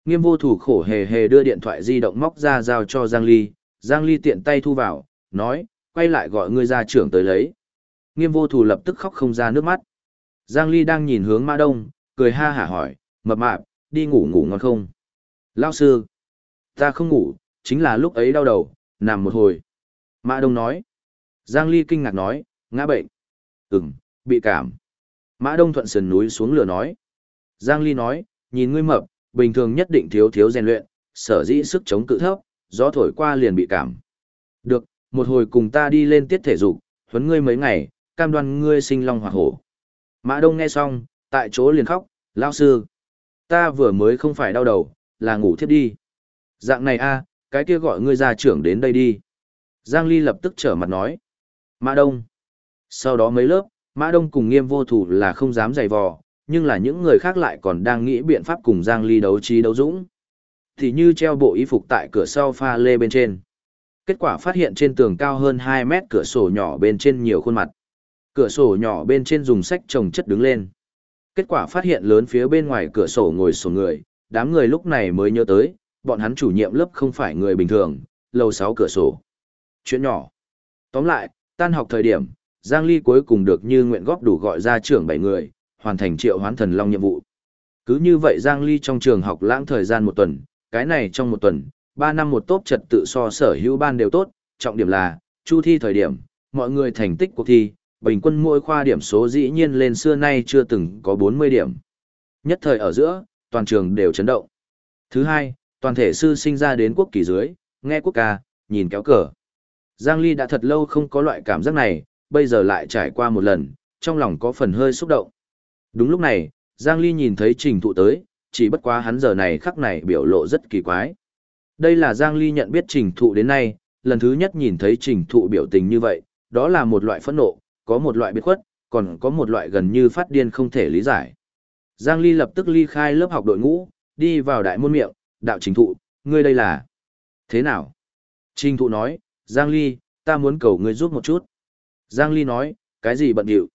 Nghiêm vô thủ khổ hề hề đưa điện thoại di động móc ra giao cho Giang Ly, Giang Ly tiện tay thu vào, nói, quay lại gọi ngươi ra trưởng tới lấy. Nghiêm vô thủ lập tức khóc không ra nước mắt. Giang Ly đang nhìn hướng Mã Đông, cười ha hả hỏi, mập mạp, đi ngủ ngủ ngon không? Lao sư, ta không ngủ, chính là lúc ấy đau đầu, nằm một hồi. Mã Đông nói. Giang Ly kinh ngạc nói, ngã bệnh. Ừm, bị cảm. Mã Đông thuận sườn núi xuống lửa nói. Giang Ly nói, nhìn ngươi mập, bình thường nhất định thiếu thiếu rèn luyện, sở dĩ sức chống cự thấp, gió thổi qua liền bị cảm. Được, một hồi cùng ta đi lên tiết thể dục, huấn ngươi mấy ngày, cam đoan ngươi sinh long hỏa hổ. Mã Đông nghe xong, tại chỗ liền khóc, lão sư. Ta vừa mới không phải đau đầu, là ngủ thiếp đi. Dạng này a, cái kia gọi ngươi ra trưởng đến đây đi. Giang Ly lập tức trở mặt nói. Mã Đông. Sau đó mấy lớp, Mã Đông cùng nghiêm vô thủ là không dám giày vò, nhưng là những người khác lại còn đang nghĩ biện pháp cùng Giang Ly đấu trí đấu dũng. Thì như treo bộ y phục tại cửa sau pha lê bên trên. Kết quả phát hiện trên tường cao hơn 2 mét cửa sổ nhỏ bên trên nhiều khuôn mặt. Cửa sổ nhỏ bên trên dùng sách trồng chất đứng lên. Kết quả phát hiện lớn phía bên ngoài cửa sổ ngồi sổ người, đám người lúc này mới nhớ tới, bọn hắn chủ nhiệm lớp không phải người bình thường, lầu 6 cửa sổ. Chuyện nhỏ. Tóm lại, tan học thời điểm, Giang Ly cuối cùng được như nguyện góp đủ gọi ra trưởng 7 người, hoàn thành triệu hoán thần long nhiệm vụ. Cứ như vậy Giang Ly trong trường học lãng thời gian một tuần, cái này trong một tuần, 3 năm một tốt trật tự so sở hữu ban đều tốt, trọng điểm là, chu thi thời điểm, mọi người thành tích cuộc thi, bình quân mỗi khoa điểm số dĩ nhiên lên xưa nay chưa từng có 40 điểm. Nhất thời ở giữa, toàn trường đều chấn động. Thứ hai, toàn thể sư sinh ra đến quốc kỳ dưới, nghe quốc ca, nhìn kéo cờ. Giang Ly đã thật lâu không có loại cảm giác này, bây giờ lại trải qua một lần, trong lòng có phần hơi xúc động. Đúng lúc này, Giang Ly nhìn thấy trình thụ tới, chỉ bất quá hắn giờ này khắc này biểu lộ rất kỳ quái. Đây là Giang Ly nhận biết trình thụ đến nay, lần thứ nhất nhìn thấy trình thụ biểu tình như vậy, đó là một loại phẫn nộ, có một loại biệt khuất, còn có một loại gần như phát điên không thể lý giải. Giang Ly lập tức ly khai lớp học đội ngũ, đi vào đại môn miệng, đạo trình thụ, ngươi đây là... Thế nào? Trình thụ nói, Giang Ly, ta muốn cầu ngươi giúp một chút. Giang Ly nói, cái gì bận điệu?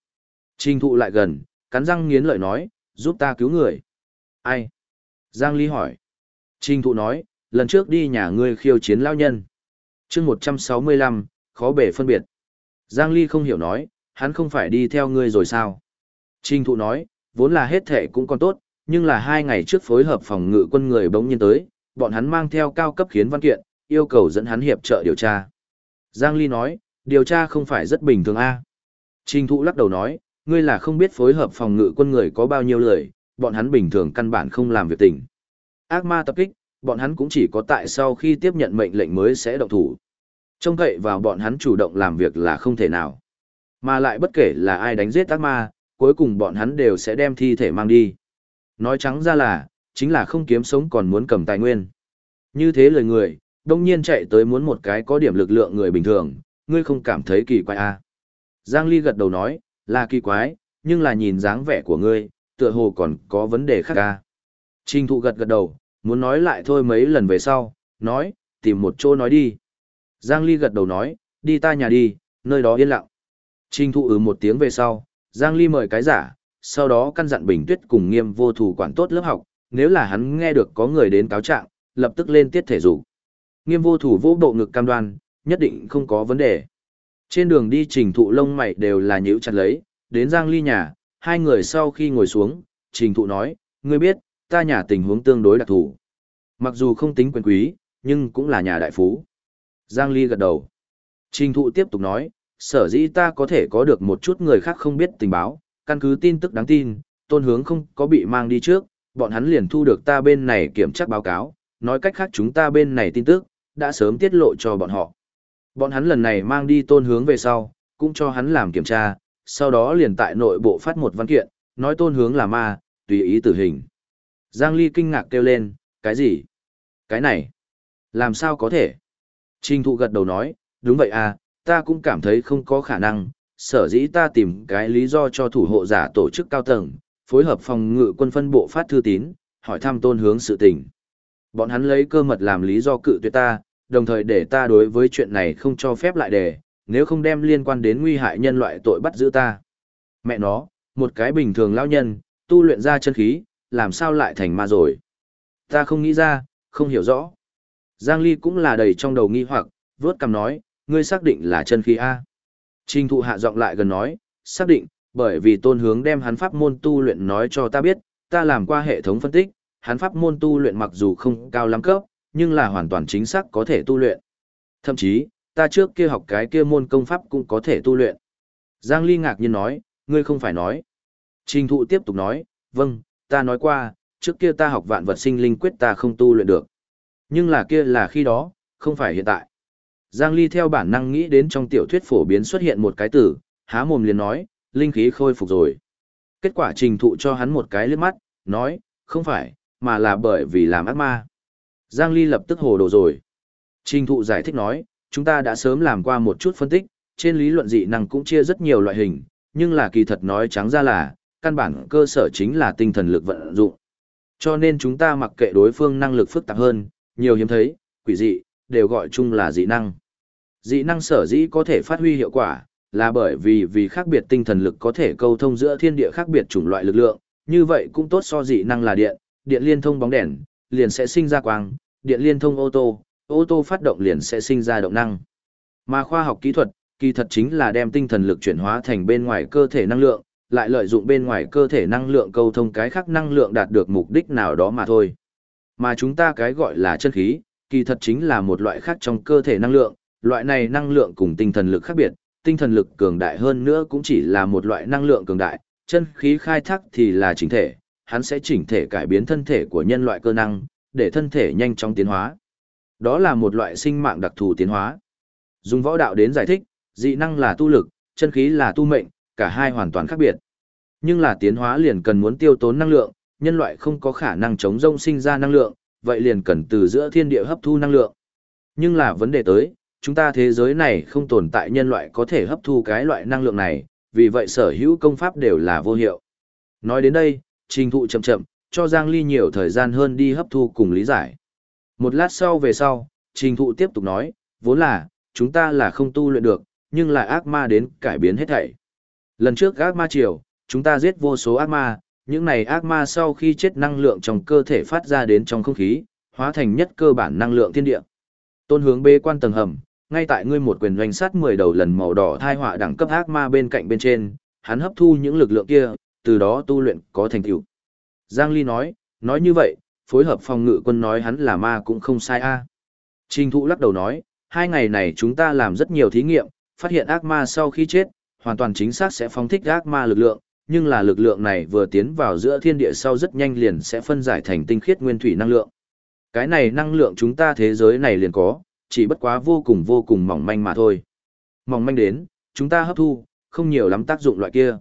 Trình thụ lại gần, cắn răng nghiến lợi nói, giúp ta cứu người. Ai? Giang Ly hỏi. Trình thụ nói, lần trước đi nhà ngươi khiêu chiến lao nhân. chương 165, khó bể phân biệt. Giang Ly không hiểu nói, hắn không phải đi theo ngươi rồi sao? Trình thụ nói, vốn là hết thể cũng còn tốt, nhưng là hai ngày trước phối hợp phòng ngự quân người bỗng nhiên tới, bọn hắn mang theo cao cấp khiến văn kiện, yêu cầu dẫn hắn hiệp trợ điều tra. Giang Ly nói, điều tra không phải rất bình thường a. Trình thụ lắc đầu nói, ngươi là không biết phối hợp phòng ngự quân người có bao nhiêu lời, bọn hắn bình thường căn bản không làm việc tình. Ác ma tập kích, bọn hắn cũng chỉ có tại sau khi tiếp nhận mệnh lệnh mới sẽ động thủ. Trông cậy vào bọn hắn chủ động làm việc là không thể nào. Mà lại bất kể là ai đánh giết ác ma, cuối cùng bọn hắn đều sẽ đem thi thể mang đi. Nói trắng ra là, chính là không kiếm sống còn muốn cầm tài nguyên. Như thế lời người, đông nhiên chạy tới muốn một cái có điểm lực lượng người bình thường, ngươi không cảm thấy kỳ quái à. Giang Ly gật đầu nói, là kỳ quái, nhưng là nhìn dáng vẻ của ngươi, tựa hồ còn có vấn đề khác à. Trình thụ gật gật đầu, muốn nói lại thôi mấy lần về sau, nói, tìm một chỗ nói đi. Giang Ly gật đầu nói, đi ta nhà đi, nơi đó yên lặng. Trình thụ ừ một tiếng về sau, Giang Ly mời cái giả, sau đó căn dặn Bình Tuyết cùng nghiêm vô thủ quản tốt lớp học, nếu là hắn nghe được có người đến cáo trạng, lập tức lên tiết thể dục. Nghiêm vô thủ vô bộ ngực cam đoan, nhất định không có vấn đề. Trên đường đi trình thụ lông mày đều là nhíu chặt lấy, đến Giang Ly nhà, hai người sau khi ngồi xuống, trình thụ nói, ngươi biết, ta nhà tình huống tương đối đặc thù. Mặc dù không tính quyền quý, nhưng cũng là nhà đại phú. Giang Ly gật đầu. Trình thụ tiếp tục nói, sở dĩ ta có thể có được một chút người khác không biết tình báo, căn cứ tin tức đáng tin, tôn hướng không có bị mang đi trước, bọn hắn liền thu được ta bên này kiểm tra báo cáo, nói cách khác chúng ta bên này tin tức, đã sớm tiết lộ cho bọn họ. Bọn hắn lần này mang đi tôn hướng về sau, cũng cho hắn làm kiểm tra, sau đó liền tại nội bộ phát một văn kiện, nói tôn hướng là ma, tùy ý tử hình. Giang Ly kinh ngạc kêu lên, cái gì? Cái này? Làm sao có thể? Trình thụ gật đầu nói, đúng vậy à, ta cũng cảm thấy không có khả năng, sở dĩ ta tìm cái lý do cho thủ hộ giả tổ chức cao tầng, phối hợp phòng ngự quân phân bộ phát thư tín, hỏi thăm tôn hướng sự tình. Bọn hắn lấy cơ mật làm lý do cự tuyệt ta, đồng thời để ta đối với chuyện này không cho phép lại đề, nếu không đem liên quan đến nguy hại nhân loại tội bắt giữ ta. Mẹ nó, một cái bình thường lão nhân, tu luyện ra chân khí, làm sao lại thành ma rồi? Ta không nghĩ ra, không hiểu rõ. Giang Ly cũng là đầy trong đầu nghi hoặc, vớt cằm nói, ngươi xác định là chân khí A. Trình thụ hạ giọng lại gần nói, xác định, bởi vì tôn hướng đem hắn pháp môn tu luyện nói cho ta biết, ta làm qua hệ thống phân tích, hắn pháp môn tu luyện mặc dù không cao lắm cấp, nhưng là hoàn toàn chính xác có thể tu luyện. Thậm chí, ta trước kia học cái kia môn công pháp cũng có thể tu luyện. Giang Ly ngạc nhiên nói, ngươi không phải nói. Trình thụ tiếp tục nói, vâng, ta nói qua, trước kia ta học vạn vật sinh linh quyết ta không tu luyện được. Nhưng là kia là khi đó, không phải hiện tại. Giang Ly theo bản năng nghĩ đến trong tiểu thuyết phổ biến xuất hiện một cái từ, há mồm liền nói, linh khí khôi phục rồi. Kết quả trình thụ cho hắn một cái liếc mắt, nói, không phải, mà là bởi vì làm ác ma. Giang Ly lập tức hồ đồ rồi. Trình thụ giải thích nói, chúng ta đã sớm làm qua một chút phân tích, trên lý luận dị năng cũng chia rất nhiều loại hình, nhưng là kỳ thật nói trắng ra là, căn bản cơ sở chính là tinh thần lực vận dụng. Cho nên chúng ta mặc kệ đối phương năng lực phức tạp hơn, nhiều hiếm thấy, quỷ dị, đều gọi chung là dị năng. Dị năng sở dĩ có thể phát huy hiệu quả, là bởi vì vì khác biệt tinh thần lực có thể câu thông giữa thiên địa khác biệt chủng loại lực lượng, như vậy cũng tốt so dị năng là điện, điện liên thông bóng đèn, liền sẽ sinh ra quang, điện liên thông ô tô, ô tô phát động liền sẽ sinh ra động năng. Mà khoa học kỹ thuật, kỳ thật chính là đem tinh thần lực chuyển hóa thành bên ngoài cơ thể năng lượng, lại lợi dụng bên ngoài cơ thể năng lượng câu thông cái khác năng lượng đạt được mục đích nào đó mà thôi. Mà chúng ta cái gọi là chân khí, kỳ thật chính là một loại khác trong cơ thể năng lượng, loại này năng lượng cùng tinh thần lực khác biệt, tinh thần lực cường đại hơn nữa cũng chỉ là một loại năng lượng cường đại, chân khí khai thác thì là chỉnh thể, hắn sẽ chỉnh thể cải biến thân thể của nhân loại cơ năng, để thân thể nhanh chóng tiến hóa. Đó là một loại sinh mạng đặc thù tiến hóa. Dùng võ đạo đến giải thích, dị năng là tu lực, chân khí là tu mệnh, cả hai hoàn toàn khác biệt. Nhưng là tiến hóa liền cần muốn tiêu tốn năng lượng, nhân loại không có khả năng chống rông sinh ra năng lượng, vậy liền cần từ giữa thiên địa hấp thu năng lượng. Nhưng là vấn đề tới, chúng ta thế giới này không tồn tại nhân loại có thể hấp thu cái loại năng lượng này, vì vậy sở hữu công pháp đều là vô hiệu. Nói đến đây, trình thụ chậm chậm, cho Giang Ly nhiều thời gian hơn đi hấp thu cùng lý giải. Một lát sau về sau, trình thụ tiếp tục nói, vốn là, chúng ta là không tu luyện được, nhưng là ác ma đến cải biến hết thảy. Lần trước ác ma triều, chúng ta giết vô số ác ma, những này ác ma sau khi chết năng lượng trong cơ thể phát ra đến trong không khí, hóa thành nhất cơ bản năng lượng thiên địa. Tôn hướng bê quan tầng hầm, ngay tại ngươi một quyền doanh sát 10 đầu lần màu đỏ thai họa đẳng cấp ác ma bên cạnh bên trên, hắn hấp thu những lực lượng kia, từ đó tu luyện có thành tựu. Giang Ly nói, nói như vậy, phối hợp phòng ngự quân nói hắn là ma cũng không sai a. À. Trình thụ lắc đầu nói, hai ngày này chúng ta làm rất nhiều thí nghiệm, phát hiện ác ma sau khi chết, hoàn toàn chính xác sẽ phóng thích ác ma lực lượng, nhưng là lực lượng này vừa tiến vào giữa thiên địa sau rất nhanh liền sẽ phân giải thành tinh khiết nguyên thủy năng lượng. Cái này năng lượng chúng ta thế giới này liền có, chỉ bất quá vô cùng vô cùng mỏng manh mà thôi. Mỏng manh đến, chúng ta hấp thu, không nhiều lắm tác dụng loại kia.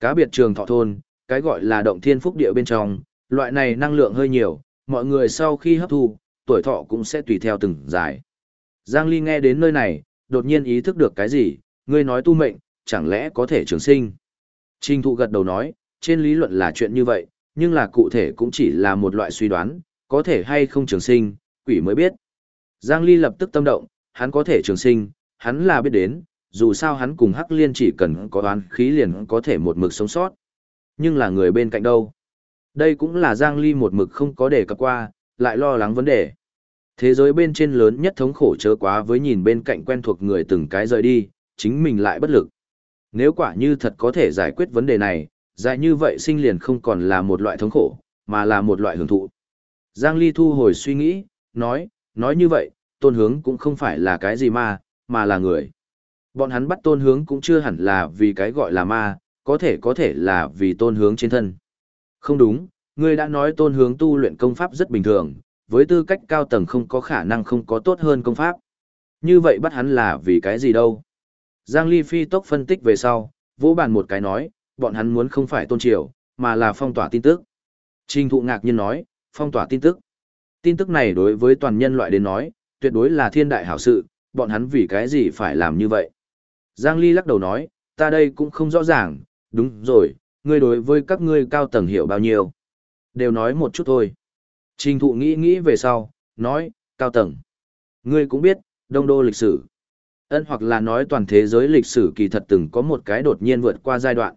Cá biệt trường thọ thôn, cái gọi là động thiên phúc địa bên trong, loại này năng lượng hơi nhiều, mọi người sau khi hấp thu, tuổi thọ cũng sẽ tùy theo từng giải. Giang Ly nghe đến nơi này, đột nhiên ý thức được cái gì, ngươi nói tu mệnh, chẳng lẽ có thể trường sinh. Trình thụ gật đầu nói, trên lý luận là chuyện như vậy, nhưng là cụ thể cũng chỉ là một loại suy đoán, có thể hay không trường sinh, quỷ mới biết. Giang Ly lập tức tâm động, hắn có thể trường sinh, hắn là biết đến, dù sao hắn cùng Hắc Liên chỉ cần có oán khí liền có thể một mực sống sót. Nhưng là người bên cạnh đâu? Đây cũng là Giang Ly một mực không có để cập qua, lại lo lắng vấn đề. Thế giới bên trên lớn nhất thống khổ chớ quá với nhìn bên cạnh quen thuộc người từng cái rời đi, chính mình lại bất lực. Nếu quả như thật có thể giải quyết vấn đề này, dài như vậy sinh liền không còn là một loại thống khổ, mà là một loại hưởng thụ. Giang Ly thu hồi suy nghĩ, nói, nói như vậy, tôn hướng cũng không phải là cái gì ma, mà là người. Bọn hắn bắt tôn hướng cũng chưa hẳn là vì cái gọi là ma, có thể có thể là vì tôn hướng trên thân. Không đúng, ngươi đã nói tôn hướng tu luyện công pháp rất bình thường, với tư cách cao tầng không có khả năng không có tốt hơn công pháp. Như vậy bắt hắn là vì cái gì đâu? Giang Ly phi tốc phân tích về sau, vỗ bàn một cái nói, bọn hắn muốn không phải tôn triều, mà là phong tỏa tin tức. Trình thụ ngạc nhiên nói, phong tỏa tin tức. Tin tức này đối với toàn nhân loại đến nói, tuyệt đối là thiên đại hảo sự, bọn hắn vì cái gì phải làm như vậy. Giang Ly lắc đầu nói, ta đây cũng không rõ ràng, đúng rồi, ngươi đối với các ngươi cao tầng hiểu bao nhiêu. Đều nói một chút thôi. Trình thụ nghĩ nghĩ về sau, nói, cao tầng. Ngươi cũng biết, đông đô lịch sử. Ân hoặc là nói toàn thế giới lịch sử kỳ thật từng có một cái đột nhiên vượt qua giai đoạn.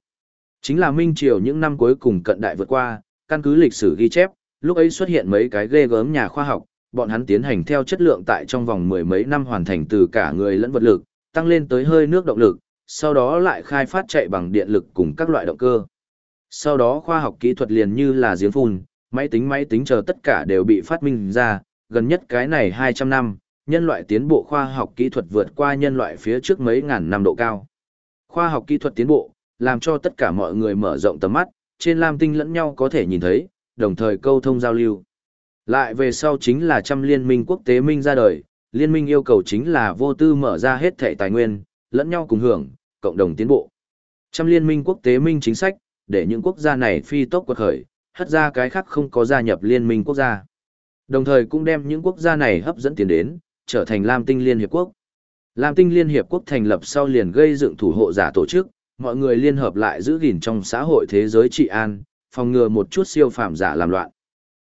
Chính là Minh Triều những năm cuối cùng cận đại vượt qua, căn cứ lịch sử ghi chép, lúc ấy xuất hiện mấy cái ghê gớm nhà khoa học, bọn hắn tiến hành theo chất lượng tại trong vòng mười mấy năm hoàn thành từ cả người lẫn vật lực, tăng lên tới hơi nước động lực, sau đó lại khai phát chạy bằng điện lực cùng các loại động cơ. Sau đó khoa học kỹ thuật liền như là giếng phun, máy tính máy tính chờ tất cả đều bị phát minh ra, gần nhất cái này 200 năm, nhân loại tiến bộ khoa học kỹ thuật vượt qua nhân loại phía trước mấy ngàn năm độ cao. Khoa học kỹ thuật tiến bộ, làm cho tất cả mọi người mở rộng tầm mắt, trên lam tinh lẫn nhau có thể nhìn thấy, đồng thời câu thông giao lưu. Lại về sau chính là trăm liên minh quốc tế minh ra đời, liên minh yêu cầu chính là vô tư mở ra hết thể tài nguyên, lẫn nhau cùng hưởng, cộng đồng tiến bộ. Trăm liên minh quốc tế minh chính sách, để những quốc gia này phi tốc quật khởi, hất ra cái khác không có gia nhập liên minh quốc gia. Đồng thời cũng đem những quốc gia này hấp dẫn tiền đến, trở thành Lam Tinh Liên Hiệp Quốc. Lam Tinh Liên Hiệp Quốc thành lập sau liền gây dựng thủ hộ giả tổ chức, mọi người liên hợp lại giữ gìn trong xã hội thế giới trị an, phòng ngừa một chút siêu phàm giả làm loạn.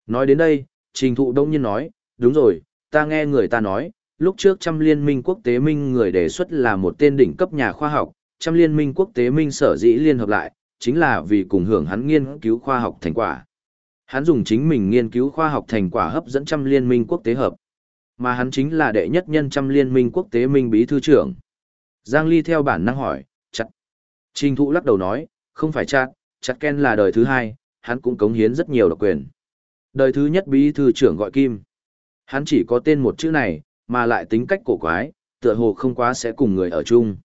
Nói đến đây, Trình Thụ đông nhiên nói, đúng rồi, ta nghe người ta nói, lúc trước trăm liên minh quốc tế minh người đề xuất là một tên đỉnh cấp nhà khoa học, trăm liên minh quốc tế minh sở dĩ liên hợp lại, chính là vì cùng hưởng hắn nghiên cứu khoa học thành quả. Hắn dùng chính mình nghiên cứu khoa học thành quả hấp dẫn trăm liên minh quốc tế hợp. Mà hắn chính là đệ nhất nhân trăm liên minh quốc tế minh bí thư trưởng. Giang Ly theo bản năng hỏi, chặt. Trình thụ lắc đầu nói, không phải chặt, chặt Ken là đời thứ hai, hắn cũng cống hiến rất nhiều độc quyền. Đời thứ nhất bí thư trưởng gọi Kim. Hắn chỉ có tên một chữ này, mà lại tính cách cổ quái, tựa hồ không quá sẽ cùng người ở chung.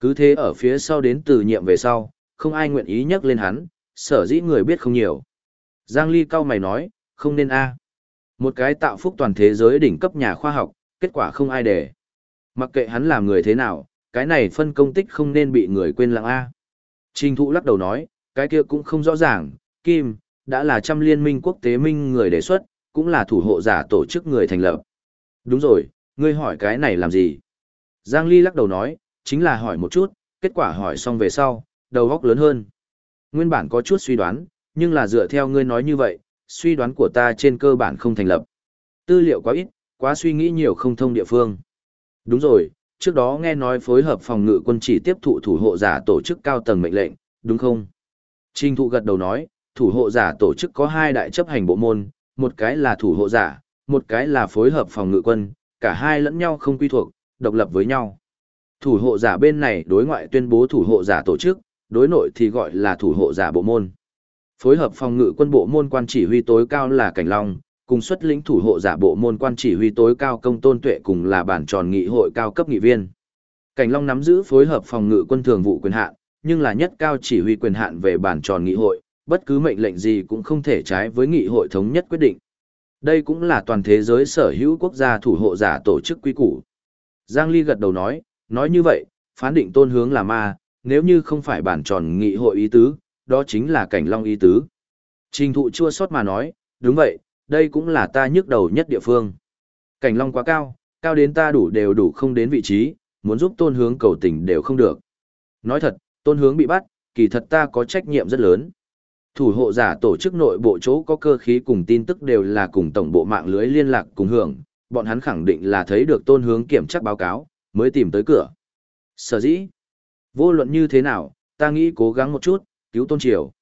Cứ thế ở phía sau đến từ nhiệm về sau, không ai nguyện ý nhắc lên hắn, sở dĩ người biết không nhiều. Giang Ly cao mày nói, không nên a. Một cái tạo phúc toàn thế giới đỉnh cấp nhà khoa học, kết quả không ai để. Mặc kệ hắn làm người thế nào, cái này phân công tích không nên bị người quên lãng a. Trình thụ lắc đầu nói, cái kia cũng không rõ ràng, Kim, đã là trăm liên minh quốc tế minh người đề xuất, cũng là thủ hộ giả tổ chức người thành lập. Đúng rồi, ngươi hỏi cái này làm gì? Giang Ly lắc đầu nói, chính là hỏi một chút, kết quả hỏi xong về sau, đầu góc lớn hơn. Nguyên bản có chút suy đoán, nhưng là dựa theo ngươi nói như vậy, suy đoán của ta trên cơ bản không thành lập. Tư liệu quá ít, quá suy nghĩ nhiều không thông địa phương. Đúng rồi, trước đó nghe nói phối hợp phòng ngự quân chỉ tiếp thụ thủ hộ giả tổ chức cao tầng mệnh lệnh, đúng không? Trình thụ gật đầu nói, thủ hộ giả tổ chức có hai đại chấp hành bộ môn, một cái là thủ hộ giả, một cái là phối hợp phòng ngự quân, cả hai lẫn nhau không quy thuộc, độc lập với nhau. Thủ hộ giả bên này đối ngoại tuyên bố thủ hộ giả tổ chức, đối nội thì gọi là thủ hộ giả bộ môn. Phối hợp phòng ngự quân bộ môn quan chỉ huy tối cao là Cảnh Long, cùng xuất lĩnh thủ hộ giả bộ môn quan chỉ huy tối cao công tôn tuệ cùng là bản tròn nghị hội cao cấp nghị viên. Cảnh Long nắm giữ phối hợp phòng ngự quân thường vụ quyền hạn, nhưng là nhất cao chỉ huy quyền hạn về bản tròn nghị hội, bất cứ mệnh lệnh gì cũng không thể trái với nghị hội thống nhất quyết định. Đây cũng là toàn thế giới sở hữu quốc gia thủ hộ giả tổ chức quy củ. Giang Ly gật đầu nói, nói như vậy, phán định tôn hướng là ma, nếu như không phải bản tròn nghị hội ý tứ, đó chính là cảnh long ý tứ. Trình thụ chua sót mà nói, đúng vậy, đây cũng là ta nhức đầu nhất địa phương. Cảnh long quá cao, cao đến ta đủ đều đủ không đến vị trí, muốn giúp tôn hướng cầu tình đều không được. Nói thật, tôn hướng bị bắt, kỳ thật ta có trách nhiệm rất lớn. Thủ hộ giả tổ chức nội bộ chỗ có cơ khí cùng tin tức đều là cùng tổng bộ mạng lưới liên lạc cùng hưởng, bọn hắn khẳng định là thấy được tôn hướng kiểm tra báo cáo, mới tìm tới cửa. Sở dĩ, vô luận như thế nào, ta nghĩ cố gắng một chút, cứu tôn triều.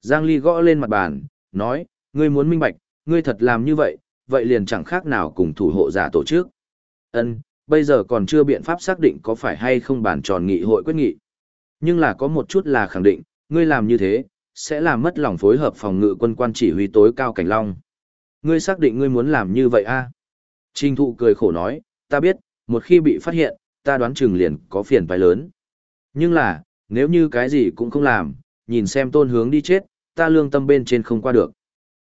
Giang Ly gõ lên mặt bàn, nói, ngươi muốn minh bạch, ngươi thật làm như vậy, vậy liền chẳng khác nào cùng thủ hộ giả tổ chức. Ân, bây giờ còn chưa biện pháp xác định có phải hay không bản tròn nghị hội quyết nghị. Nhưng là có một chút là khẳng định, ngươi làm như thế, sẽ làm mất lòng phối hợp phòng ngự quân quan chỉ huy tối cao cảnh long. Ngươi xác định ngươi muốn làm như vậy a? À? Trình thụ cười khổ nói, ta biết, một khi bị phát hiện, ta đoán chừng liền có phiền phải lớn. Nhưng là, nếu như cái gì cũng không làm, nhìn xem tôn hướng đi chết, ta lương tâm bên trên không qua được.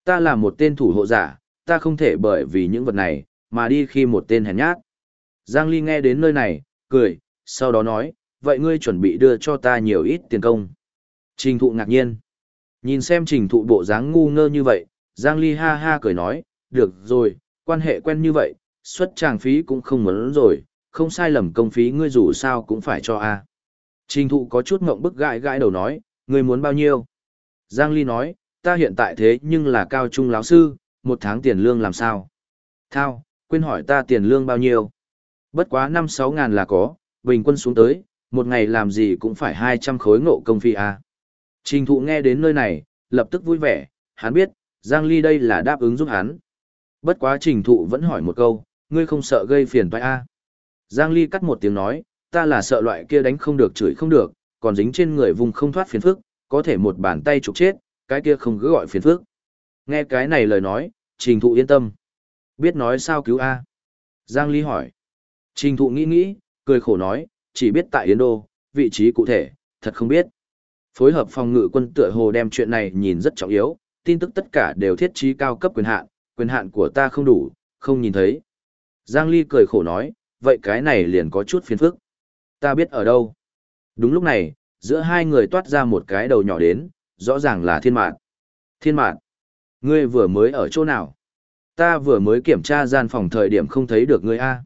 Ta là một tên thủ hộ giả, ta không thể bởi vì những vật này, mà đi khi một tên hèn nhát. Giang Ly nghe đến nơi này, cười, sau đó nói, vậy ngươi chuẩn bị đưa cho ta nhiều ít tiền công. Trình thụ ngạc nhiên. Nhìn xem trình thụ bộ dáng ngu ngơ như vậy, Giang Ly ha ha cười nói, được rồi, quan hệ quen như vậy, xuất tràng phí cũng không muốn rồi, không sai lầm công phí ngươi dù sao cũng phải cho a. Trình thụ có chút ngộng bức gãi gãi đầu nói, ngươi muốn bao nhiêu? Giang Ly nói, ta hiện tại thế nhưng là cao trung lão sư, một tháng tiền lương làm sao? Thao, quên hỏi ta tiền lương bao nhiêu? Bất quá 5-6 ngàn là có, bình quân xuống tới, một ngày làm gì cũng phải 200 khối ngộ công phi a. Trình thụ nghe đến nơi này, lập tức vui vẻ, hắn biết, Giang Ly đây là đáp ứng giúp hắn. Bất quá trình thụ vẫn hỏi một câu, ngươi không sợ gây phiền toái a? Giang Ly cắt một tiếng nói, ta là sợ loại kia đánh không được chửi không được, còn dính trên người vùng không thoát phiền phức, có thể một bàn tay trục chết, cái kia không cứ gọi phiền phức. Nghe cái này lời nói, trình thụ yên tâm. Biết nói sao cứu A? Giang Ly hỏi. Trình thụ nghĩ nghĩ, cười khổ nói, chỉ biết tại Yến Đô, vị trí cụ thể, thật không biết. Phối hợp phòng ngự quân tựa hồ đem chuyện này nhìn rất trọng yếu, tin tức tất cả đều thiết trí cao cấp quyền hạn, quyền hạn của ta không đủ, không nhìn thấy. Giang Ly cười khổ nói, vậy cái này liền có chút phiền phức. Ta biết ở đâu. Đúng lúc này, giữa hai người toát ra một cái đầu nhỏ đến, rõ ràng là thiên mạn. Thiên mạn, ngươi vừa mới ở chỗ nào? Ta vừa mới kiểm tra gian phòng thời điểm không thấy được ngươi a.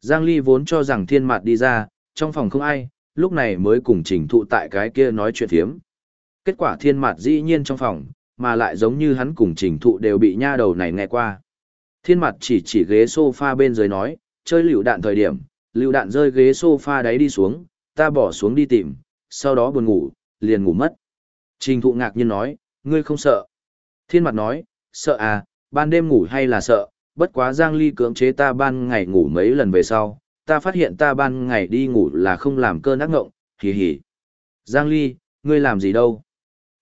Giang Ly vốn cho rằng thiên mạn đi ra, trong phòng không ai, lúc này mới cùng trình thụ tại cái kia nói chuyện thiếm. Kết quả thiên mặt dĩ nhiên trong phòng, mà lại giống như hắn cùng trình thụ đều bị nha đầu này nghe qua. Thiên mặt chỉ chỉ ghế sofa bên dưới nói, chơi lựu đạn thời điểm, lựu đạn rơi ghế sofa đáy đi xuống, ta bỏ xuống đi tìm, sau đó buồn ngủ, liền ngủ mất. Trình thụ ngạc nhiên nói, ngươi không sợ. Thiên mặt nói, sợ à, ban đêm ngủ hay là sợ, bất quá Giang Ly cưỡng chế ta ban ngày ngủ mấy lần về sau, ta phát hiện ta ban ngày đi ngủ là không làm cơn ác ngộng, hì hì. Giang Ly, ngươi làm gì đâu?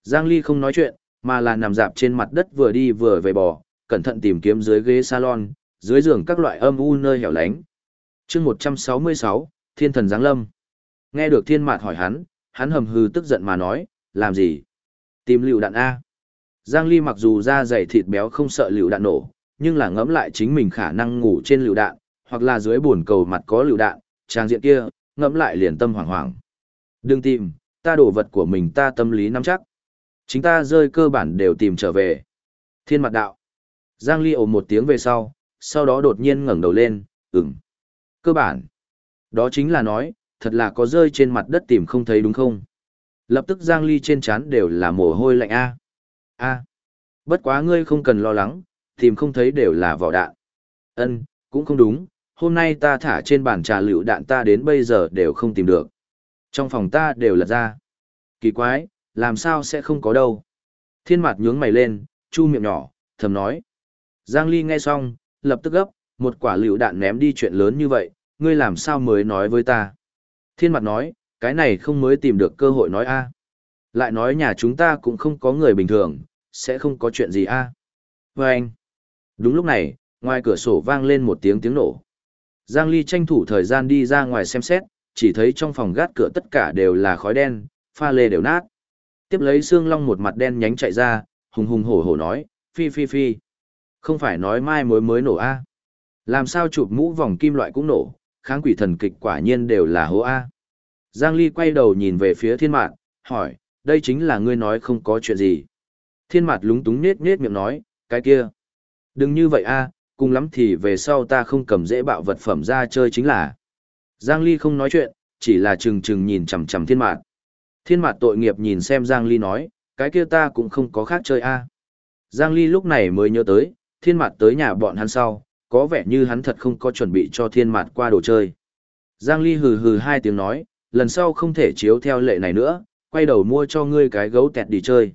Giang Ly không nói chuyện, mà là nằm dạp trên mặt đất vừa đi vừa về bò, cẩn thận tìm kiếm dưới ghế salon, dưới giường các loại âm u nơi hẻo lánh. chương 166, Thiên thần Giáng Lâm. Nghe được thiên mạt hỏi hắn, hắn hầm hừ tức giận mà nói, làm gì? Tìm liều đạn A. Giang Ly mặc dù da dày thịt béo không sợ liều đạn nổ, nhưng là ngẫm lại chính mình khả năng ngủ trên liều đạn, hoặc là dưới buồn cầu mặt có lựu đạn, trang diện kia, ngẫm lại liền tâm hoảng hoảng. Đừng tìm, ta đổ vật của mình ta tâm lý nắm chắc. Chính ta rơi cơ bản đều tìm trở về. Thiên mặt đạo. Giang Ly ồ một tiếng về sau, sau đó đột nhiên ngẩng đầu lên, ừm. Cơ bản. Đó chính là nói, thật là có rơi trên mặt đất tìm không thấy đúng không? Lập tức Giang Ly trên trán đều là mồ hôi lạnh a. A. Bất quá ngươi không cần lo lắng, tìm không thấy đều là vỏ đạn. Ân, cũng không đúng, hôm nay ta thả trên bàn trà lựu đạn ta đến bây giờ đều không tìm được. Trong phòng ta đều lật ra. Kỳ quái, làm sao sẽ không có đâu. Thiên mặt nhướng mày lên, chu miệng nhỏ, thầm nói. Giang Ly nghe xong, lập tức gấp, một quả lựu đạn ném đi chuyện lớn như vậy, ngươi làm sao mới nói với ta. Thiên mặt nói, cái này không mới tìm được cơ hội nói a. Lại nói nhà chúng ta cũng không có người bình thường, sẽ không có chuyện gì a. À. Anh, Đúng lúc này, ngoài cửa sổ vang lên một tiếng tiếng nổ. Giang Ly tranh thủ thời gian đi ra ngoài xem xét, chỉ thấy trong phòng gác cửa tất cả đều là khói đen, pha lê đều nát. Tiếp lấy xương long một mặt đen nhánh chạy ra, hùng hùng hổ hổ nói, phi phi phi. Không phải nói mai mối mới nổ a Làm sao chụp mũ vòng kim loại cũng nổ, kháng quỷ thần kịch quả nhiên đều là hố a Giang Ly quay đầu nhìn về phía thiên mạn, hỏi, đây chính là ngươi nói không có chuyện gì. Thiên mạt lúng túng nết nết miệng nói, cái kia. Đừng như vậy a cùng lắm thì về sau ta không cầm dễ bạo vật phẩm ra chơi chính là. Giang Ly không nói chuyện, chỉ là chừng chừng nhìn chằm chằm thiên mạt. Thiên mạt tội nghiệp nhìn xem Giang Ly nói, cái kia ta cũng không có khác chơi a. Giang Ly lúc này mới nhớ tới, thiên mạt tới nhà bọn hắn sau, có vẻ như hắn thật không có chuẩn bị cho thiên mạt qua đồ chơi. Giang Ly hừ hừ hai tiếng nói, lần sau không thể chiếu theo lệ này nữa, quay đầu mua cho ngươi cái gấu tẹt đi chơi.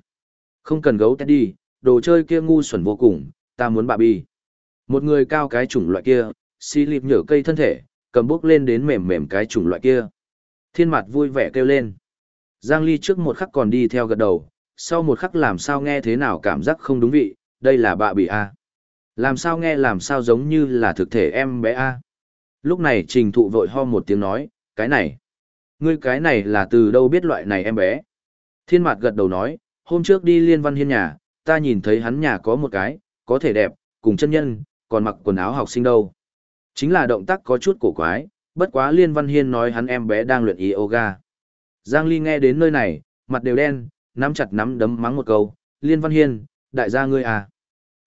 Không cần gấu tẹt đi, đồ chơi kia ngu xuẩn vô cùng, ta muốn bà bi. Một người cao cái chủng loại kia, xì lịp nhở cây thân thể, cầm bước lên đến mềm mềm cái chủng loại kia. Thiên mặt vui vẻ kêu lên. Giang Ly trước một khắc còn đi theo gật đầu, sau một khắc làm sao nghe thế nào cảm giác không đúng vị, đây là bạ bị A. Làm sao nghe làm sao giống như là thực thể em bé A. Lúc này trình thụ vội ho một tiếng nói, cái này. Ngươi cái này là từ đâu biết loại này em bé? Thiên mặt gật đầu nói, hôm trước đi liên văn hiên nhà, ta nhìn thấy hắn nhà có một cái, có thể đẹp, cùng chân nhân, còn mặc quần áo học sinh đâu. Chính là động tác có chút cổ quái, bất quá liên văn hiên nói hắn em bé đang luyện yoga. Giang Ly nghe đến nơi này, mặt đều đen, nắm chặt nắm đấm mắng một câu, liên văn hiên, đại gia ngươi à.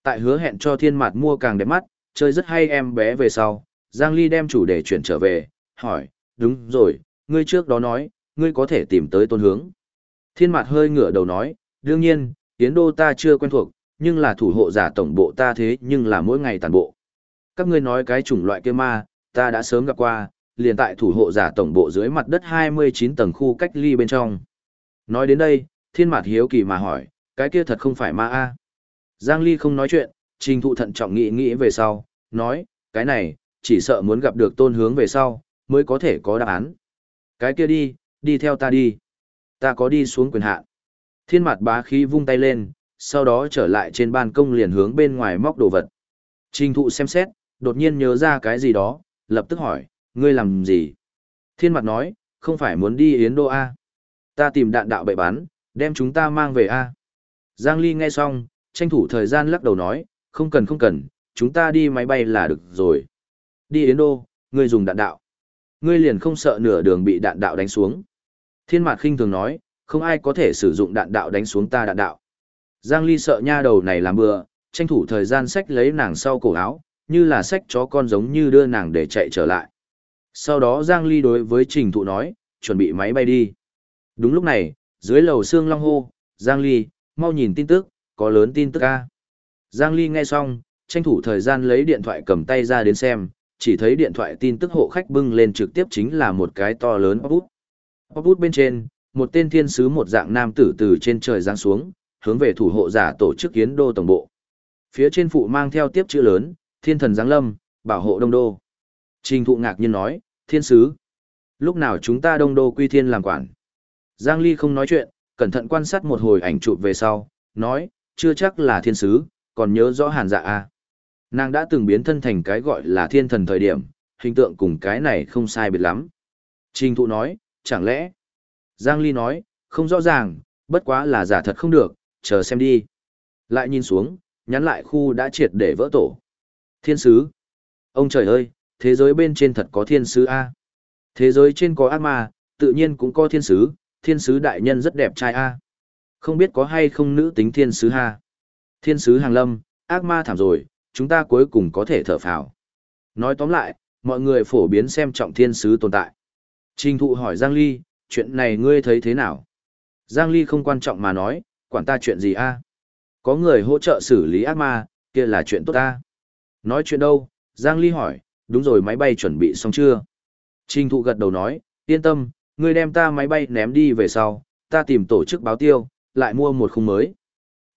Tại hứa hẹn cho thiên mặt mua càng đẹp mắt, chơi rất hay em bé về sau, Giang Ly đem chủ đề chuyển trở về, hỏi, đúng rồi, ngươi trước đó nói, ngươi có thể tìm tới tôn hướng. Thiên mặt hơi ngửa đầu nói, đương nhiên, tiến đô ta chưa quen thuộc, nhưng là thủ hộ giả tổng bộ ta thế nhưng là mỗi ngày tàn bộ. Các ngươi nói cái chủng loại kia ma, ta đã sớm gặp qua, liền tại thủ hộ giả tổng bộ dưới mặt đất 29 tầng khu cách ly bên trong. Nói đến đây, thiên mặt hiếu kỳ mà hỏi, cái kia thật không phải ma a Giang Ly không nói chuyện, trình thụ thận trọng nghĩ nghĩ về sau, nói, cái này, chỉ sợ muốn gặp được tôn hướng về sau, mới có thể có đáp án. Cái kia đi, đi theo ta đi. Ta có đi xuống quyền hạn. Thiên mặt bá khí vung tay lên, sau đó trở lại trên ban công liền hướng bên ngoài móc đồ vật. Trình thụ xem xét, đột nhiên nhớ ra cái gì đó, lập tức hỏi, ngươi làm gì? Thiên mặt nói, không phải muốn đi Yến Đô A. Ta tìm đạn đạo bậy bán, đem chúng ta mang về A. Giang Ly nghe xong, tranh thủ thời gian lắc đầu nói, không cần không cần, chúng ta đi máy bay là được rồi. Đi Yến Đô, ngươi dùng đạn đạo. Ngươi liền không sợ nửa đường bị đạn đạo đánh xuống. Thiên Mặt khinh thường nói, không ai có thể sử dụng đạn đạo đánh xuống ta đạn đạo. Giang Ly sợ nha đầu này làm bừa, tranh thủ thời gian sách lấy nàng sau cổ áo, như là sách chó con giống như đưa nàng để chạy trở lại. Sau đó Giang Ly đối với Trình Thụ nói, chuẩn bị máy bay đi. Đúng lúc này, dưới lầu xương long hô, Giang Ly, mau nhìn tin tức, có lớn tin tức a. Giang Ly nghe xong, tranh thủ thời gian lấy điện thoại cầm tay ra đến xem, chỉ thấy điện thoại tin tức hộ khách bưng lên trực tiếp chính là một cái to lớn bút. Bút bên trên, một tên thiên sứ một dạng nam tử từ trên trời giáng xuống, hướng về thủ hộ giả tổ chức kiến đô tổng bộ. Phía trên phụ mang theo tiếp chữ lớn, thiên thần giáng lâm, bảo hộ đông đô. Trình thụ ngạc nhiên nói, thiên sứ. Lúc nào chúng ta đông đô quy thiên làm quản. Giang Ly không nói chuyện, cẩn thận quan sát một hồi ảnh chụp về sau, nói, chưa chắc là thiên sứ, còn nhớ rõ hàn dạ a à. Nàng đã từng biến thân thành cái gọi là thiên thần thời điểm, hình tượng cùng cái này không sai biệt lắm. Trình thụ nói, chẳng lẽ? Giang Ly nói, không rõ ràng, bất quá là giả thật không được, chờ xem đi. Lại nhìn xuống, nhắn lại khu đã triệt để vỡ tổ. Thiên sứ. Ông trời ơi, thế giới bên trên thật có thiên sứ A. Thế giới trên có ác ma, tự nhiên cũng có thiên sứ, thiên sứ đại nhân rất đẹp trai A. Không biết có hay không nữ tính thiên sứ ha. Thiên sứ hàng lâm, ác ma thảm rồi, chúng ta cuối cùng có thể thở phào. Nói tóm lại, mọi người phổ biến xem trọng thiên sứ tồn tại. Trình thụ hỏi Giang Ly, chuyện này ngươi thấy thế nào? Giang Ly không quan trọng mà nói, quản ta chuyện gì a? Có người hỗ trợ xử lý ác ma, kia là chuyện tốt ta. Nói chuyện đâu? Giang Ly hỏi, đúng rồi máy bay chuẩn bị xong chưa? Trình thụ gật đầu nói, yên tâm, ngươi đem ta máy bay ném đi về sau, ta tìm tổ chức báo tiêu, lại mua một khung mới.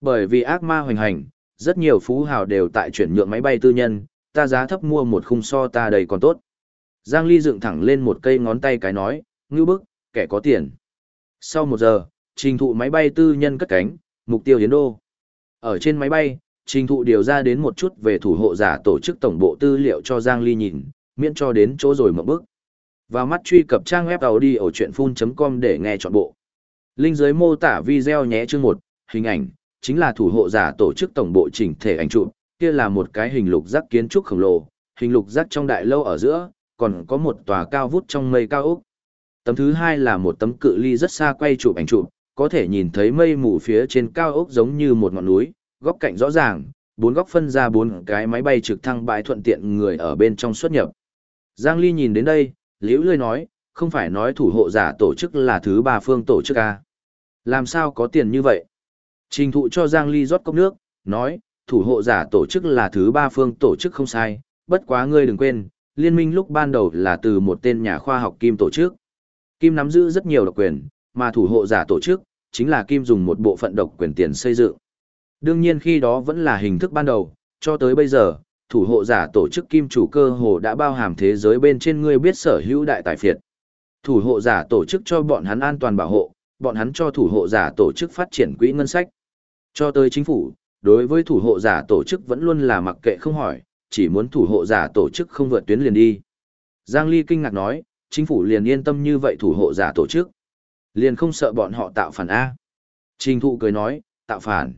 Bởi vì ác ma hoành hành, rất nhiều phú hào đều tại chuyển nhượng máy bay tư nhân, ta giá thấp mua một khung so ta đầy còn tốt. Giang Ly dựng thẳng lên một cây ngón tay cái nói, Ngưu bức, kẻ có tiền. Sau một giờ, trình thụ máy bay tư nhân cất cánh, mục tiêu Yến Đô. Ở trên máy bay, Trình thụ điều ra đến một chút về thủ hộ giả tổ chức tổng bộ tư liệu cho Giang Ly nhìn, miễn cho đến chỗ rồi mở bước. Vào mắt truy cập trang web audio ở chuyện phun.com để nghe trọn bộ. Linh dưới mô tả video nhé chương một hình ảnh, chính là thủ hộ giả tổ chức tổng bộ chỉnh thể ảnh chụp, kia là một cái hình lục giác kiến trúc khổng lồ, hình lục giác trong đại lâu ở giữa, còn có một tòa cao vút trong mây cao ốc. Tấm thứ hai là một tấm cự ly rất xa quay chụp ảnh chụp, có thể nhìn thấy mây mù phía trên cao ốc giống như một ngọn núi, góc cạnh rõ ràng, bốn góc phân ra bốn cái máy bay trực thăng bãi thuận tiện người ở bên trong xuất nhập. Giang Ly nhìn đến đây, liễu lươi nói, không phải nói thủ hộ giả tổ chức là thứ ba phương tổ chức à. Làm sao có tiền như vậy? Trình thụ cho Giang Ly rót cốc nước, nói, thủ hộ giả tổ chức là thứ ba phương tổ chức không sai, bất quá ngươi đừng quên, liên minh lúc ban đầu là từ một tên nhà khoa học Kim tổ chức. Kim nắm giữ rất nhiều độc quyền, mà thủ hộ giả tổ chức, chính là Kim dùng một bộ phận độc quyền tiền xây dựng. Đương nhiên khi đó vẫn là hình thức ban đầu, cho tới bây giờ, thủ hộ giả tổ chức Kim chủ cơ hồ đã bao hàm thế giới bên trên ngươi biết sở hữu đại tài phiệt. Thủ hộ giả tổ chức cho bọn hắn an toàn bảo hộ, bọn hắn cho thủ hộ giả tổ chức phát triển quỹ ngân sách. Cho tới chính phủ, đối với thủ hộ giả tổ chức vẫn luôn là mặc kệ không hỏi, chỉ muốn thủ hộ giả tổ chức không vượt tuyến liền đi. Giang Ly kinh ngạc nói, chính phủ liền yên tâm như vậy thủ hộ giả tổ chức. Liền không sợ bọn họ tạo phản A. Trình thụ cười nói, tạo phản.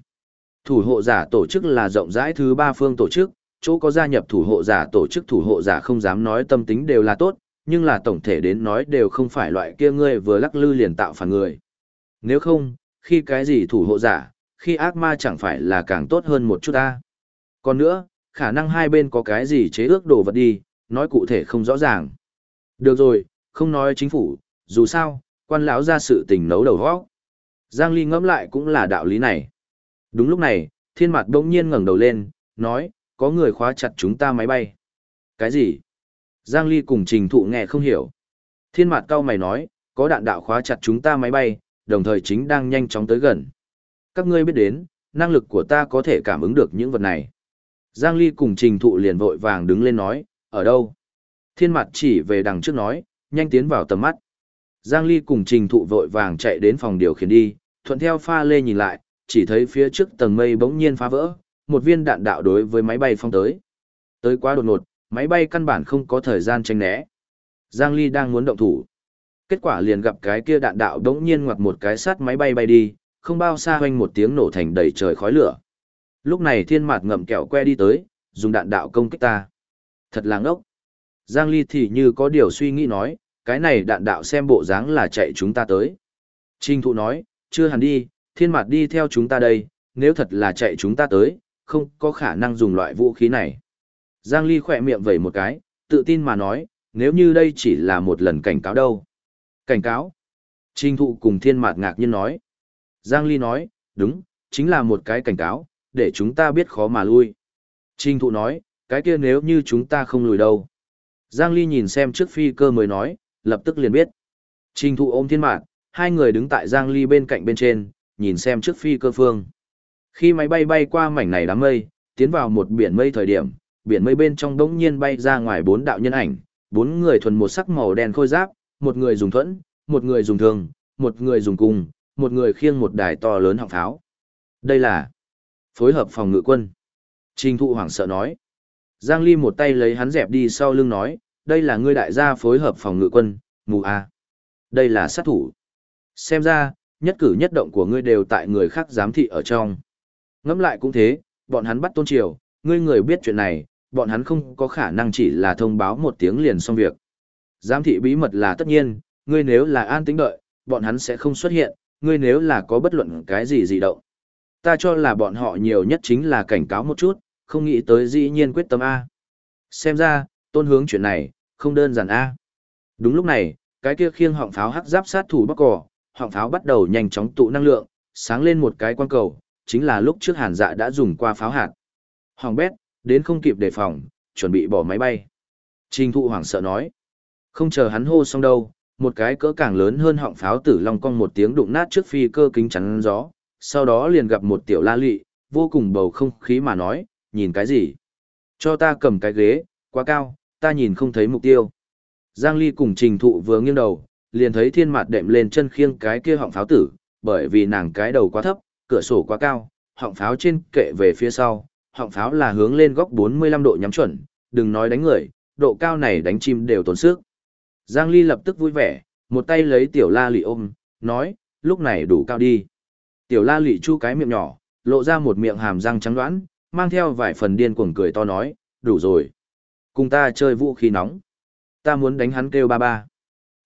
Thủ hộ giả tổ chức là rộng rãi thứ ba phương tổ chức, chỗ có gia nhập thủ hộ giả tổ chức thủ hộ giả không dám nói tâm tính đều là tốt, nhưng là tổng thể đến nói đều không phải loại kia ngươi vừa lắc lư liền tạo phản người. Nếu không, khi cái gì thủ hộ giả, khi ác ma chẳng phải là càng tốt hơn một chút ta. Còn nữa, khả năng hai bên có cái gì chế ước đồ vật đi, nói cụ thể không rõ ràng. Được rồi, không nói chính phủ, dù sao, quan lão ra sự tình nấu đầu góc. Giang Ly ngẫm lại cũng là đạo lý này. Đúng lúc này, thiên mặt đông nhiên ngẩng đầu lên, nói, có người khóa chặt chúng ta máy bay. Cái gì? Giang Ly cùng trình thụ nghe không hiểu. Thiên mặt cao mày nói, có đạn đạo khóa chặt chúng ta máy bay, đồng thời chính đang nhanh chóng tới gần. Các ngươi biết đến, năng lực của ta có thể cảm ứng được những vật này. Giang Ly cùng trình thụ liền vội vàng đứng lên nói, ở đâu? Thiên mặt chỉ về đằng trước nói, nhanh tiến vào tầm mắt. Giang Ly cùng trình thụ vội vàng chạy đến phòng điều khiển đi, thuận theo pha lê nhìn lại, chỉ thấy phía trước tầng mây bỗng nhiên phá vỡ, một viên đạn đạo đối với máy bay phong tới. Tới quá đột ngột, máy bay căn bản không có thời gian tranh né. Giang Ly đang muốn động thủ. Kết quả liền gặp cái kia đạn đạo đống nhiên ngoặt một cái sát máy bay bay đi, không bao xa hoanh một tiếng nổ thành đầy trời khói lửa. Lúc này thiên mạt ngậm kẹo que đi tới, dùng đạn đạo công kích ta. Thật là ngốc. Giang Ly thì như có điều suy nghĩ nói, cái này đạn đạo xem bộ dáng là chạy chúng ta tới. Trình thụ nói, chưa hẳn đi, thiên mạt đi theo chúng ta đây, nếu thật là chạy chúng ta tới, không có khả năng dùng loại vũ khí này. Giang Ly khỏe miệng vẩy một cái, tự tin mà nói, nếu như đây chỉ là một lần cảnh cáo đâu. Cảnh cáo? Trình thụ cùng thiên mạt ngạc nhiên nói. Giang Ly nói, đúng, chính là một cái cảnh cáo, để chúng ta biết khó mà lui. Trình thụ nói, cái kia nếu như chúng ta không lùi đâu. Giang Ly nhìn xem trước phi cơ mới nói, lập tức liền biết. Trình thụ ôm thiên Mạc, hai người đứng tại Giang Ly bên cạnh bên trên, nhìn xem trước phi cơ phương. Khi máy bay bay qua mảnh này đám mây, tiến vào một biển mây thời điểm, biển mây bên trong đống nhiên bay ra ngoài bốn đạo nhân ảnh, bốn người thuần một sắc màu đen khôi giáp, một người dùng thuẫn, một người dùng thường, một người dùng cung, một người khiêng một đài to lớn họng pháo. Đây là phối hợp phòng ngự quân. Trình thụ hoảng sợ nói. Giang Ly một tay lấy hắn dẹp đi sau lưng nói, đây là ngươi đại gia phối hợp phòng ngự quân, mù a. Đây là sát thủ. Xem ra, nhất cử nhất động của ngươi đều tại người khác giám thị ở trong. Ngẫm lại cũng thế, bọn hắn bắt tôn triều, ngươi người biết chuyện này, bọn hắn không có khả năng chỉ là thông báo một tiếng liền xong việc. Giám thị bí mật là tất nhiên, ngươi nếu là an tĩnh đợi, bọn hắn sẽ không xuất hiện, ngươi nếu là có bất luận cái gì dị động. Ta cho là bọn họ nhiều nhất chính là cảnh cáo một chút, không nghĩ tới dĩ nhiên quyết tâm A. Xem ra, tôn hướng chuyện này, không đơn giản A. Đúng lúc này, cái kia khiêng họng pháo hắc giáp sát thủ bắc cỏ, họng pháo bắt đầu nhanh chóng tụ năng lượng, sáng lên một cái quang cầu, chính là lúc trước hàn dạ đã dùng qua pháo hạt. Hoàng bét, đến không kịp đề phòng, chuẩn bị bỏ máy bay. Trình thụ hoảng sợ nói. Không chờ hắn hô xong đâu, một cái cỡ càng lớn hơn họng pháo tử long cong một tiếng đụng nát trước phi cơ kính chắn gió, sau đó liền gặp một tiểu la lị, vô cùng bầu không khí mà nói, nhìn cái gì? Cho ta cầm cái ghế, quá cao, ta nhìn không thấy mục tiêu. Giang Ly cùng trình thụ vừa nghiêng đầu, liền thấy thiên mặt đệm lên chân khiêng cái kia họng pháo tử, bởi vì nàng cái đầu quá thấp, cửa sổ quá cao, họng pháo trên kệ về phía sau, họng pháo là hướng lên góc 45 độ nhắm chuẩn, đừng nói đánh người, độ cao này đánh chim đều tốn sức. Giang Ly lập tức vui vẻ, một tay lấy tiểu la lị ôm, nói, lúc này đủ cao đi. Tiểu la lị chu cái miệng nhỏ, lộ ra một miệng hàm răng trắng đoán, mang theo vài phần điên cuồng cười to nói, đủ rồi. Cùng ta chơi vũ khí nóng. Ta muốn đánh hắn kêu ba ba.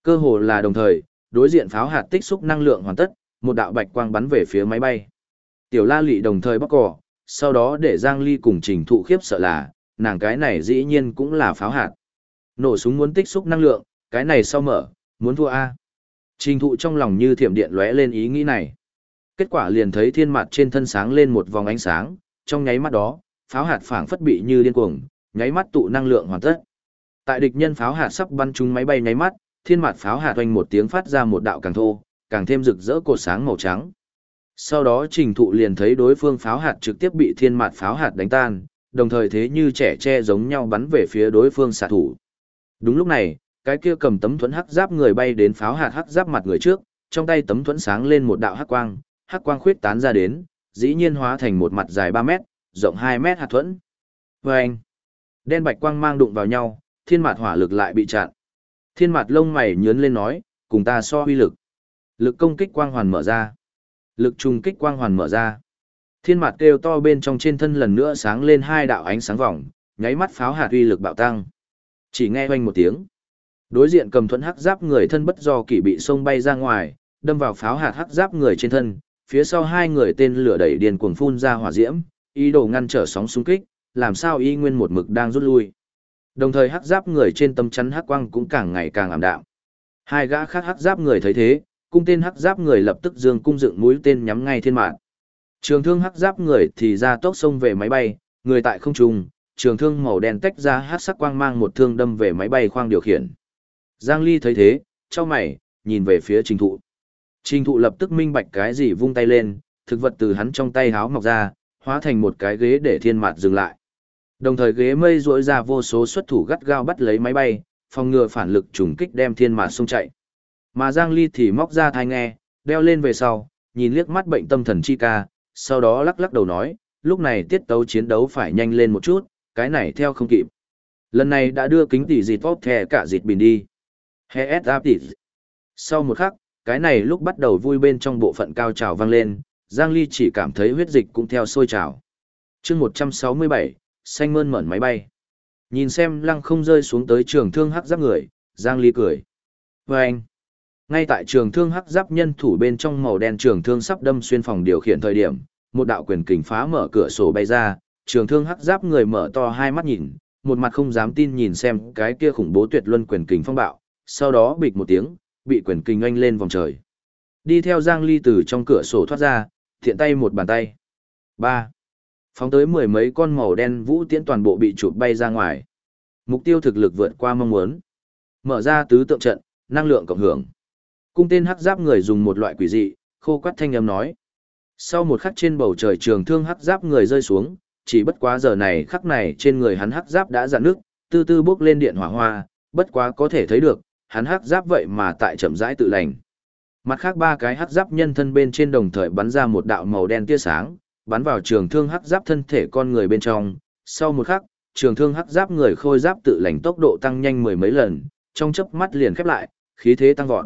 Cơ hồ là đồng thời, đối diện pháo hạt tích xúc năng lượng hoàn tất, một đạo bạch quang bắn về phía máy bay. Tiểu la Lệ đồng thời bóc cỏ, sau đó để Giang Ly cùng trình thụ khiếp sợ là, nàng cái này dĩ nhiên cũng là pháo hạt. Nổ súng muốn tích xúc năng lượng, cái này sau mở, muốn thua A. Trình thụ trong lòng như thiểm điện lóe lên ý nghĩ này. Kết quả liền thấy thiên mặt trên thân sáng lên một vòng ánh sáng, trong nháy mắt đó, pháo hạt phảng phất bị như điên cuồng, nháy mắt tụ năng lượng hoàn tất. Tại địch nhân pháo hạt sắp bắn trúng máy bay nháy mắt, thiên mặt pháo hạt oanh một tiếng phát ra một đạo càng thô, càng thêm rực rỡ cột sáng màu trắng. Sau đó trình thụ liền thấy đối phương pháo hạt trực tiếp bị thiên mặt pháo hạt đánh tan, đồng thời thế như trẻ tre giống nhau bắn về phía đối phương xạ thủ. Đúng lúc này, cái kia cầm tấm thuẫn hắc giáp người bay đến pháo hạt hắc giáp mặt người trước, trong tay tấm thuẫn sáng lên một đạo hắc quang, hắc quang khuyết tán ra đến, dĩ nhiên hóa thành một mặt dài 3 mét, rộng 2 mét hạt thuẫn. Vâng! Đen bạch quang mang đụng vào nhau, thiên mạt hỏa lực lại bị chặn. Thiên mạt lông mày nhướn lên nói, cùng ta so huy lực. Lực công kích quang hoàn mở ra. Lực trùng kích quang hoàn mở ra. Thiên mạt kêu to bên trong trên thân lần nữa sáng lên hai đạo ánh sáng vòng, nháy mắt pháo hạt uy lực bạo tăng. Chỉ nghe oanh một tiếng. Đối diện cầm thuẫn hắc giáp người thân bất do kỷ bị sông bay ra ngoài, đâm vào pháo hạt hắc giáp người trên thân, phía sau hai người tên lửa đẩy điền cuồng phun ra hỏa diễm, ý đồ ngăn trở sóng xung kích, làm sao y nguyên một mực đang rút lui. Đồng thời hắc giáp người trên tâm chắn hắc quang cũng càng ngày càng ảm đạm. Hai gã khác hắc giáp người thấy thế, cung tên hắc giáp người lập tức dương cung dựng mũi tên nhắm ngay thiên mạng. Trường thương hắc giáp người thì ra tốc xông về máy bay, người tại không trung, trường thương màu đen tách ra hắc sắc quang mang một thương đâm về máy bay khoang điều khiển. Giang Ly thấy thế, cho mày, nhìn về phía trình thụ. Trình thụ lập tức minh bạch cái gì vung tay lên, thực vật từ hắn trong tay háo mọc ra, hóa thành một cái ghế để thiên mạt dừng lại. Đồng thời ghế mây rỗi ra vô số xuất thủ gắt gao bắt lấy máy bay, phòng ngừa phản lực trùng kích đem thiên mà xung chạy. Mà Giang Ly thì móc ra thai nghe, đeo lên về sau, nhìn liếc mắt bệnh tâm thần chi ca, sau đó lắc lắc đầu nói, lúc này tiết tấu chiến đấu phải nhanh lên một chút, cái này theo không kịp. Lần này đã đưa kính tỷ dịt tốt thẻ cả dịt bình đi. He áp tỷ. Sau một khắc, cái này lúc bắt đầu vui bên trong bộ phận cao trào vang lên, Giang Ly chỉ cảm thấy huyết dịch cũng theo sôi trào. chương 167, xanh mơn mởn máy bay. Nhìn xem lăng không rơi xuống tới trường thương hắc giáp người, Giang Ly cười. Và anh, ngay tại trường thương hắc giáp nhân thủ bên trong màu đen trường thương sắp đâm xuyên phòng điều khiển thời điểm, một đạo quyền kình phá mở cửa sổ bay ra, trường thương hắc giáp người mở to hai mắt nhìn, một mặt không dám tin nhìn xem cái kia khủng bố tuyệt luân quyền kình phong bạo, sau đó bịch một tiếng, bị quyền kình oanh lên vòng trời. Đi theo Giang Ly từ trong cửa sổ thoát ra, thiện tay một bàn tay. ba Phóng tới mười mấy con màu đen vũ tiễn toàn bộ bị chụp bay ra ngoài. Mục tiêu thực lực vượt qua mong muốn. Mở ra tứ tượng trận, năng lượng cộng hưởng. Cung tên hắc giáp người dùng một loại quỷ dị, khô quắt thanh âm nói. Sau một khắc trên bầu trời trường thương hắc giáp người rơi xuống, chỉ bất quá giờ này khắc này trên người hắn hắc giáp đã dạn nước, từ từ bước lên điện hỏa hoa, bất quá có thể thấy được, hắn hắc giáp vậy mà tại chậm rãi tự lành. Mặt khác ba cái hắc giáp nhân thân bên trên đồng thời bắn ra một đạo màu đen tia sáng, bắn vào trường thương hắc giáp thân thể con người bên trong. Sau một khắc, trường thương hắc giáp người khôi giáp tự lành tốc độ tăng nhanh mười mấy lần, trong chớp mắt liền khép lại, khí thế tăng vọt.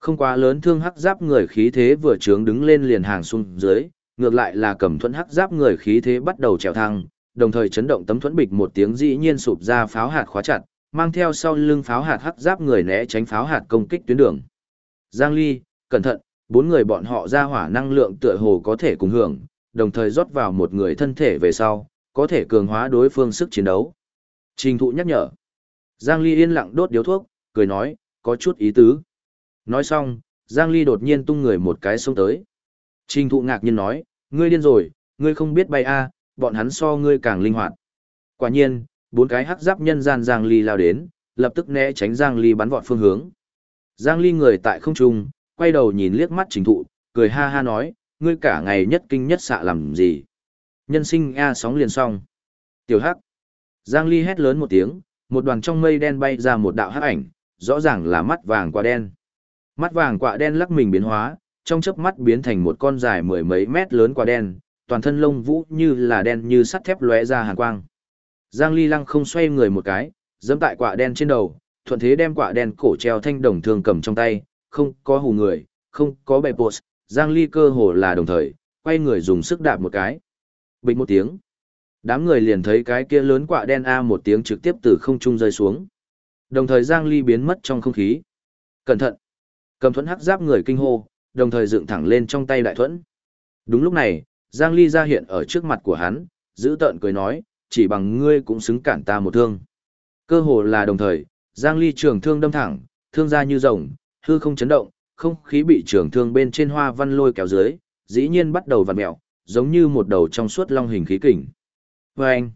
Không quá lớn thương hắc giáp người khí thế vừa trướng đứng lên liền hàng xuống dưới, ngược lại là cầm thuẫn hắc giáp người khí thế bắt đầu trèo thăng, đồng thời chấn động tấm thuẫn bịch một tiếng dĩ nhiên sụp ra pháo hạt khóa chặt, mang theo sau lưng pháo hạt hắc giáp người né tránh pháo hạt công kích tuyến đường. Giang Ly, cẩn thận, bốn người bọn họ ra hỏa năng lượng tựa hồ có thể cùng hưởng, đồng thời rót vào một người thân thể về sau, có thể cường hóa đối phương sức chiến đấu. Trình thụ nhắc nhở. Giang Ly yên lặng đốt điếu thuốc, cười nói, có chút ý tứ. Nói xong, Giang Ly đột nhiên tung người một cái xông tới. Trình thụ ngạc nhiên nói, ngươi điên rồi, ngươi không biết bay a, à, bọn hắn so ngươi càng linh hoạt. Quả nhiên, bốn cái hắc giáp nhân gian Giang Ly lao đến, lập tức né tránh Giang Ly bắn vọt phương hướng. Giang Ly người tại không trung, quay đầu nhìn liếc mắt trình thụ, cười ha ha nói, ngươi cả ngày nhất kinh nhất xạ làm gì. Nhân sinh A sóng liền xong. Tiểu hắc. Giang Ly hét lớn một tiếng, một đoàn trong mây đen bay ra một đạo hắc ảnh, rõ ràng là mắt vàng quả đen. Mắt vàng quả đen lắc mình biến hóa, trong chớp mắt biến thành một con dài mười mấy mét lớn quả đen, toàn thân lông vũ như là đen như sắt thép lóe ra hàn quang. Giang Ly Lăng không xoay người một cái, dẫm tại quả đen trên đầu, thuận thế đem quả đen cổ treo thanh đồng thương cầm trong tay, không có hù người, không có bệ bột, Giang Ly cơ hồ là đồng thời, quay người dùng sức đạp một cái. Bình một tiếng. Đám người liền thấy cái kia lớn quạ đen A một tiếng trực tiếp từ không trung rơi xuống. Đồng thời Giang Ly biến mất trong không khí. Cẩn thận! Cầm thuẫn hắc giáp người kinh hô, đồng thời dựng thẳng lên trong tay đại thuẫn. Đúng lúc này, Giang Ly ra hiện ở trước mặt của hắn, giữ tợn cười nói, chỉ bằng ngươi cũng xứng cản ta một thương. Cơ hồ là đồng thời, Giang Ly trường thương đâm thẳng, thương ra như rồng, hư không chấn động, không khí bị trường thương bên trên hoa văn lôi kéo dưới, dĩ nhiên bắt đầu vặn mèo, giống như một đầu trong suốt long hình khí kình. Vâng!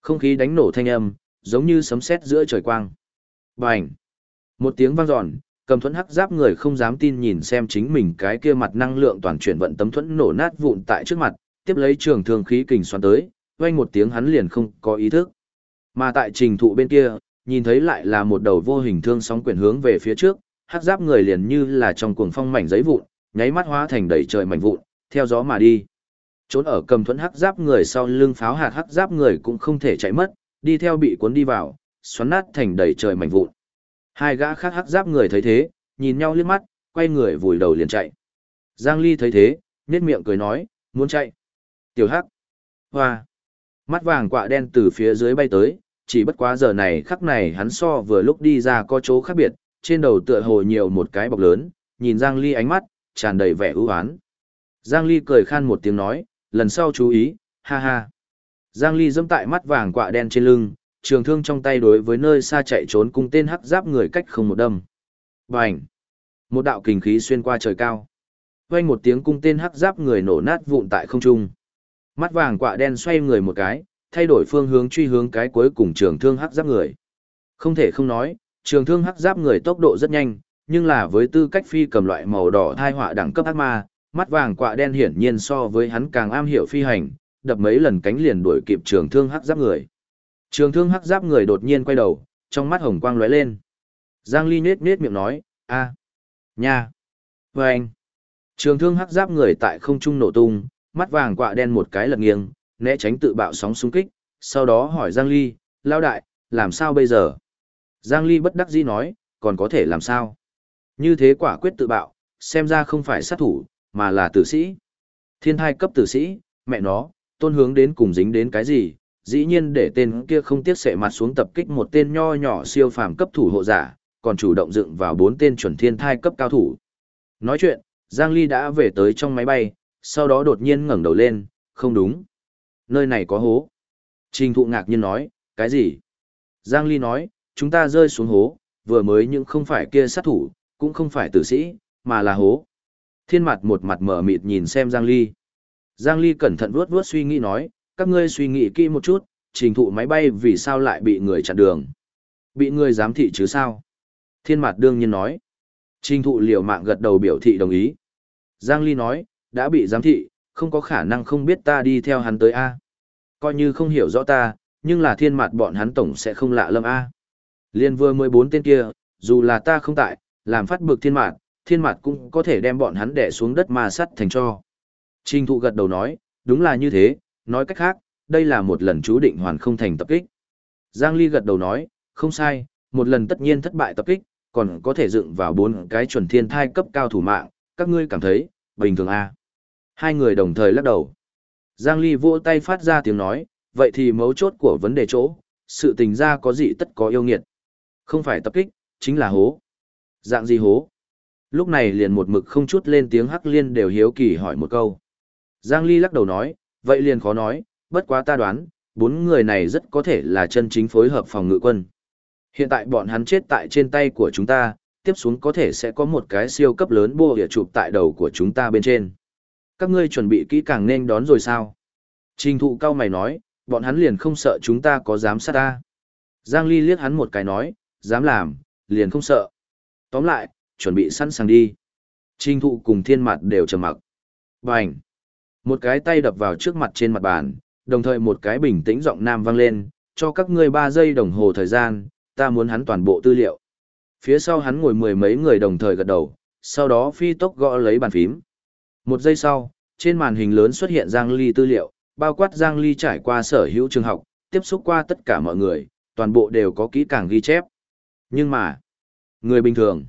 Không khí đánh nổ thanh âm, giống như sấm sét giữa trời quang. Bành! Một tiếng vang dọn, cầm thuẫn hắc giáp người không dám tin nhìn xem chính mình cái kia mặt năng lượng toàn chuyển vận tấm thuẫn nổ nát vụn tại trước mặt, tiếp lấy trường thương khí kình xoắn tới, vang một tiếng hắn liền không có ý thức. Mà tại trình thụ bên kia, nhìn thấy lại là một đầu vô hình thương sóng quyển hướng về phía trước, hắc giáp người liền như là trong cuồng phong mảnh giấy vụn, nháy mắt hóa thành đầy trời mảnh vụn, theo gió mà đi. Trốn ở cầm thuẫn hắc giáp người sau lưng pháo hạt hắc giáp người cũng không thể chạy mất, đi theo bị cuốn đi vào, xoắn nát thành đầy trời mảnh vụn. Hai gã khác hắc giáp người thấy thế, nhìn nhau liếc mắt, quay người vùi đầu liền chạy. Giang Ly thấy thế, nhếch miệng cười nói, muốn chạy. Tiểu hắc. Hoa. Mắt vàng quạ đen từ phía dưới bay tới, chỉ bất quá giờ này khắc này hắn so vừa lúc đi ra có chỗ khác biệt, trên đầu tựa hồ nhiều một cái bọc lớn, nhìn Giang Ly ánh mắt, tràn đầy vẻ ưu ái. Giang Ly cười khan một tiếng nói, lần sau chú ý, ha ha. Giang Ly dẫm tại mắt vàng quạ đen trên lưng, trường thương trong tay đối với nơi xa chạy trốn cùng tên hắc giáp người cách không một đâm. Bành! Một đạo kình khí xuyên qua trời cao. Quanh một tiếng cung tên hắc giáp người nổ nát vụn tại không trung. Mắt vàng quạ đen xoay người một cái, thay đổi phương hướng truy hướng cái cuối cùng trường thương hắc giáp người. Không thể không nói, trường thương hắc giáp người tốc độ rất nhanh, nhưng là với tư cách phi cầm loại màu đỏ thai họa đẳng cấp ác ma, mắt vàng quạ đen hiển nhiên so với hắn càng am hiểu phi hành, đập mấy lần cánh liền đuổi kịp trường thương hắc giáp người. Trường thương hắc giáp người đột nhiên quay đầu, trong mắt hồng quang lóe lên. Giang Ly nết nết miệng nói, a, nha, với anh. Trường thương hắc giáp người tại không trung nổ tung, mắt vàng quạ đen một cái lật nghiêng, né tránh tự bạo sóng xung kích, sau đó hỏi Giang Ly, lao đại, làm sao bây giờ? Giang Ly bất đắc dĩ nói, còn có thể làm sao? Như thế quả quyết tự bạo, xem ra không phải sát thủ, mà là tử sĩ. Thiên thai cấp tử sĩ, mẹ nó, tôn hướng đến cùng dính đến cái gì, dĩ nhiên để tên kia không tiếc sệ mặt xuống tập kích một tên nho nhỏ siêu phàm cấp thủ hộ giả, còn chủ động dựng vào bốn tên chuẩn thiên thai cấp cao thủ. Nói chuyện, Giang Ly đã về tới trong máy bay, sau đó đột nhiên ngẩng đầu lên, không đúng. Nơi này có hố. Trình thụ ngạc nhiên nói, cái gì? Giang Ly nói, chúng ta rơi xuống hố, vừa mới nhưng không phải kia sát thủ, cũng không phải tử sĩ, mà là hố. Thiên mặt một mặt mở mịt nhìn xem Giang Ly. Giang Ly cẩn thận vuốt vuốt suy nghĩ nói, các ngươi suy nghĩ kỹ một chút, trình thụ máy bay vì sao lại bị người chặn đường. Bị người giám thị chứ sao? Thiên mặt đương nhiên nói. Trình thụ liều mạng gật đầu biểu thị đồng ý. Giang Ly nói, đã bị giám thị, không có khả năng không biết ta đi theo hắn tới A. Coi như không hiểu rõ ta, nhưng là thiên mặt bọn hắn tổng sẽ không lạ lâm A. Liên vừa 14 tên kia, dù là ta không tại, làm phát bực thiên mạt, thiên mạt cũng có thể đem bọn hắn đè xuống đất ma sắt thành cho. Trình thụ gật đầu nói, đúng là như thế, nói cách khác, đây là một lần chú định hoàn không thành tập kích. Giang Ly gật đầu nói, không sai, một lần tất nhiên thất bại tập kích, còn có thể dựng vào bốn cái chuẩn thiên thai cấp cao thủ mạng, các ngươi cảm thấy, bình thường à. Hai người đồng thời lắc đầu. Giang Ly vỗ tay phát ra tiếng nói, vậy thì mấu chốt của vấn đề chỗ, sự tình ra có gì tất có yêu nghiệt. Không phải tập kích, chính là hố. Dạng gì hố? Lúc này liền một mực không chút lên tiếng Hắc Liên đều hiếu kỳ hỏi một câu. Giang Ly lắc đầu nói, vậy liền khó nói, bất quá ta đoán, bốn người này rất có thể là chân chính phối hợp phòng ngự quân. Hiện tại bọn hắn chết tại trên tay của chúng ta, tiếp xuống có thể sẽ có một cái siêu cấp lớn bô địa chụp tại đầu của chúng ta bên trên. Các ngươi chuẩn bị kỹ càng nên đón rồi sao? Trình thụ cao mày nói, bọn hắn liền không sợ chúng ta có dám sát ta. Giang Ly liếc hắn một cái nói, dám làm, liền không sợ. Tóm lại, chuẩn bị sẵn sàng đi. Trình thụ cùng thiên mặt đều trầm mặc. Bành! Một cái tay đập vào trước mặt trên mặt bàn, đồng thời một cái bình tĩnh giọng nam vang lên, cho các ngươi 3 giây đồng hồ thời gian, ta muốn hắn toàn bộ tư liệu. Phía sau hắn ngồi mười mấy người đồng thời gật đầu, sau đó phi tốc gõ lấy bàn phím. Một giây sau, trên màn hình lớn xuất hiện Giang Ly tư liệu, bao quát Giang Ly trải qua sở hữu trường học, tiếp xúc qua tất cả mọi người, toàn bộ đều có kỹ càng ghi chép. Nhưng mà, người bình thường,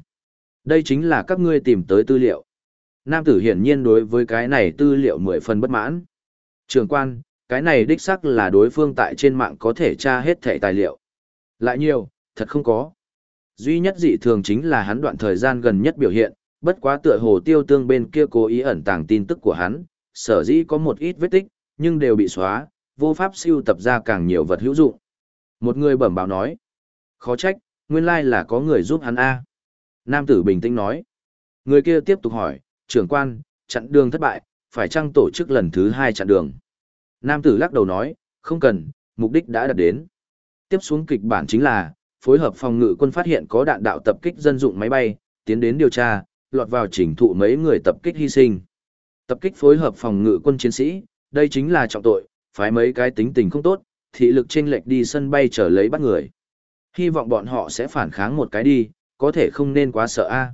đây chính là các ngươi tìm tới tư liệu. Nam tử hiển nhiên đối với cái này tư liệu mười phần bất mãn. Trường quan, cái này đích xác là đối phương tại trên mạng có thể tra hết thẻ tài liệu. Lại nhiều, thật không có. Duy nhất dị thường chính là hắn đoạn thời gian gần nhất biểu hiện, bất quá tựa hồ tiêu tương bên kia cố ý ẩn tàng tin tức của hắn, sở dĩ có một ít vết tích, nhưng đều bị xóa, vô pháp siêu tập ra càng nhiều vật hữu dụng. Một người bẩm báo nói, khó trách, nguyên lai là có người giúp hắn A. Nam tử bình tĩnh nói, người kia tiếp tục hỏi, trưởng quan, chặn đường thất bại, phải chăng tổ chức lần thứ hai chặn đường. Nam tử lắc đầu nói, không cần, mục đích đã đạt đến. Tiếp xuống kịch bản chính là, phối hợp phòng ngự quân phát hiện có đạn đạo tập kích dân dụng máy bay, tiến đến điều tra, lọt vào chỉnh thụ mấy người tập kích hy sinh. Tập kích phối hợp phòng ngự quân chiến sĩ, đây chính là trọng tội, phái mấy cái tính tình không tốt, thị lực chênh lệch đi sân bay trở lấy bắt người. Hy vọng bọn họ sẽ phản kháng một cái đi, có thể không nên quá sợ a. À.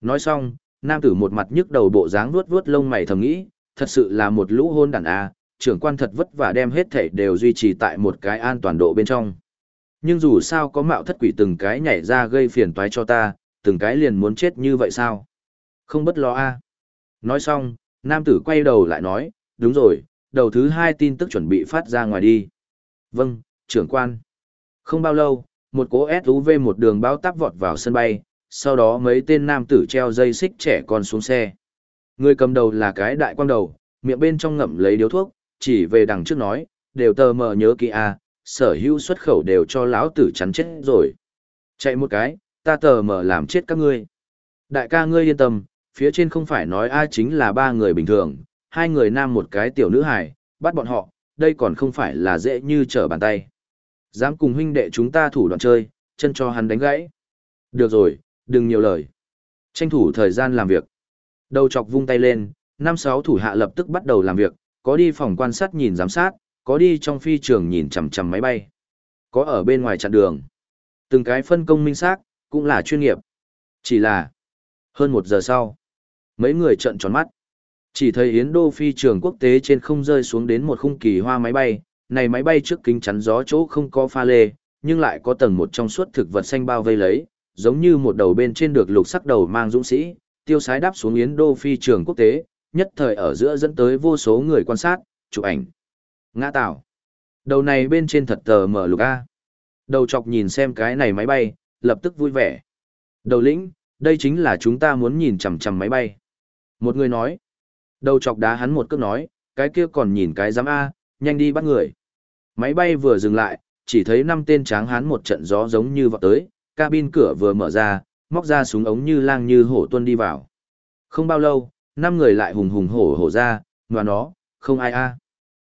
Nói xong, nam tử một mặt nhức đầu bộ dáng vuốt vuốt lông mày thầm nghĩ, thật sự là một lũ hôn đàn a, trưởng quan thật vất vả đem hết thể đều duy trì tại một cái an toàn độ bên trong. Nhưng dù sao có mạo thất quỷ từng cái nhảy ra gây phiền toái cho ta, từng cái liền muốn chết như vậy sao? Không bất lo a. Nói xong, nam tử quay đầu lại nói, đúng rồi, đầu thứ hai tin tức chuẩn bị phát ra ngoài đi. Vâng, trưởng quan. Không bao lâu, một cố SUV một đường bao táp vọt vào sân bay, sau đó mấy tên nam tử treo dây xích trẻ con xuống xe. Người cầm đầu là cái đại quang đầu, miệng bên trong ngậm lấy điếu thuốc, chỉ về đằng trước nói, đều tờ mờ nhớ kỹ a, sở hữu xuất khẩu đều cho lão tử chắn chết rồi. Chạy một cái, ta tờ mờ làm chết các ngươi. Đại ca ngươi yên tâm, phía trên không phải nói ai chính là ba người bình thường, hai người nam một cái tiểu nữ hài, bắt bọn họ, đây còn không phải là dễ như trở bàn tay. Dám cùng huynh đệ chúng ta thủ đoạn chơi, chân cho hắn đánh gãy. Được rồi, đừng nhiều lời. Tranh thủ thời gian làm việc. Đầu chọc vung tay lên, năm sáu thủ hạ lập tức bắt đầu làm việc, có đi phòng quan sát nhìn giám sát, có đi trong phi trường nhìn chằm chằm máy bay, có ở bên ngoài chặn đường. Từng cái phân công minh xác, cũng là chuyên nghiệp. Chỉ là, hơn một giờ sau, mấy người trợn tròn mắt. Chỉ thấy Yến Đô phi trường quốc tế trên không rơi xuống đến một khung kỳ hoa máy bay, này máy bay trước kính chắn gió chỗ không có pha lê, nhưng lại có tầng một trong suốt thực vật xanh bao vây lấy, giống như một đầu bên trên được lục sắc đầu mang dũng sĩ, tiêu sái đáp xuống Yến Đô phi trường quốc tế, nhất thời ở giữa dẫn tới vô số người quan sát, chụp ảnh. Ngã tạo. Đầu này bên trên thật tờ mở lục A. Đầu chọc nhìn xem cái này máy bay, lập tức vui vẻ. Đầu lĩnh, đây chính là chúng ta muốn nhìn chằm chằm máy bay. Một người nói. Đầu chọc đá hắn một cước nói, cái kia còn nhìn cái giám A, nhanh đi bắt người. Máy bay vừa dừng lại, chỉ thấy năm tên tráng hán một trận gió giống như vọt tới, cabin cửa vừa mở ra, móc ra súng ống như lang như hổ tuân đi vào. Không bao lâu, năm người lại hùng hùng hổ hổ ra, ngoà nó, không ai a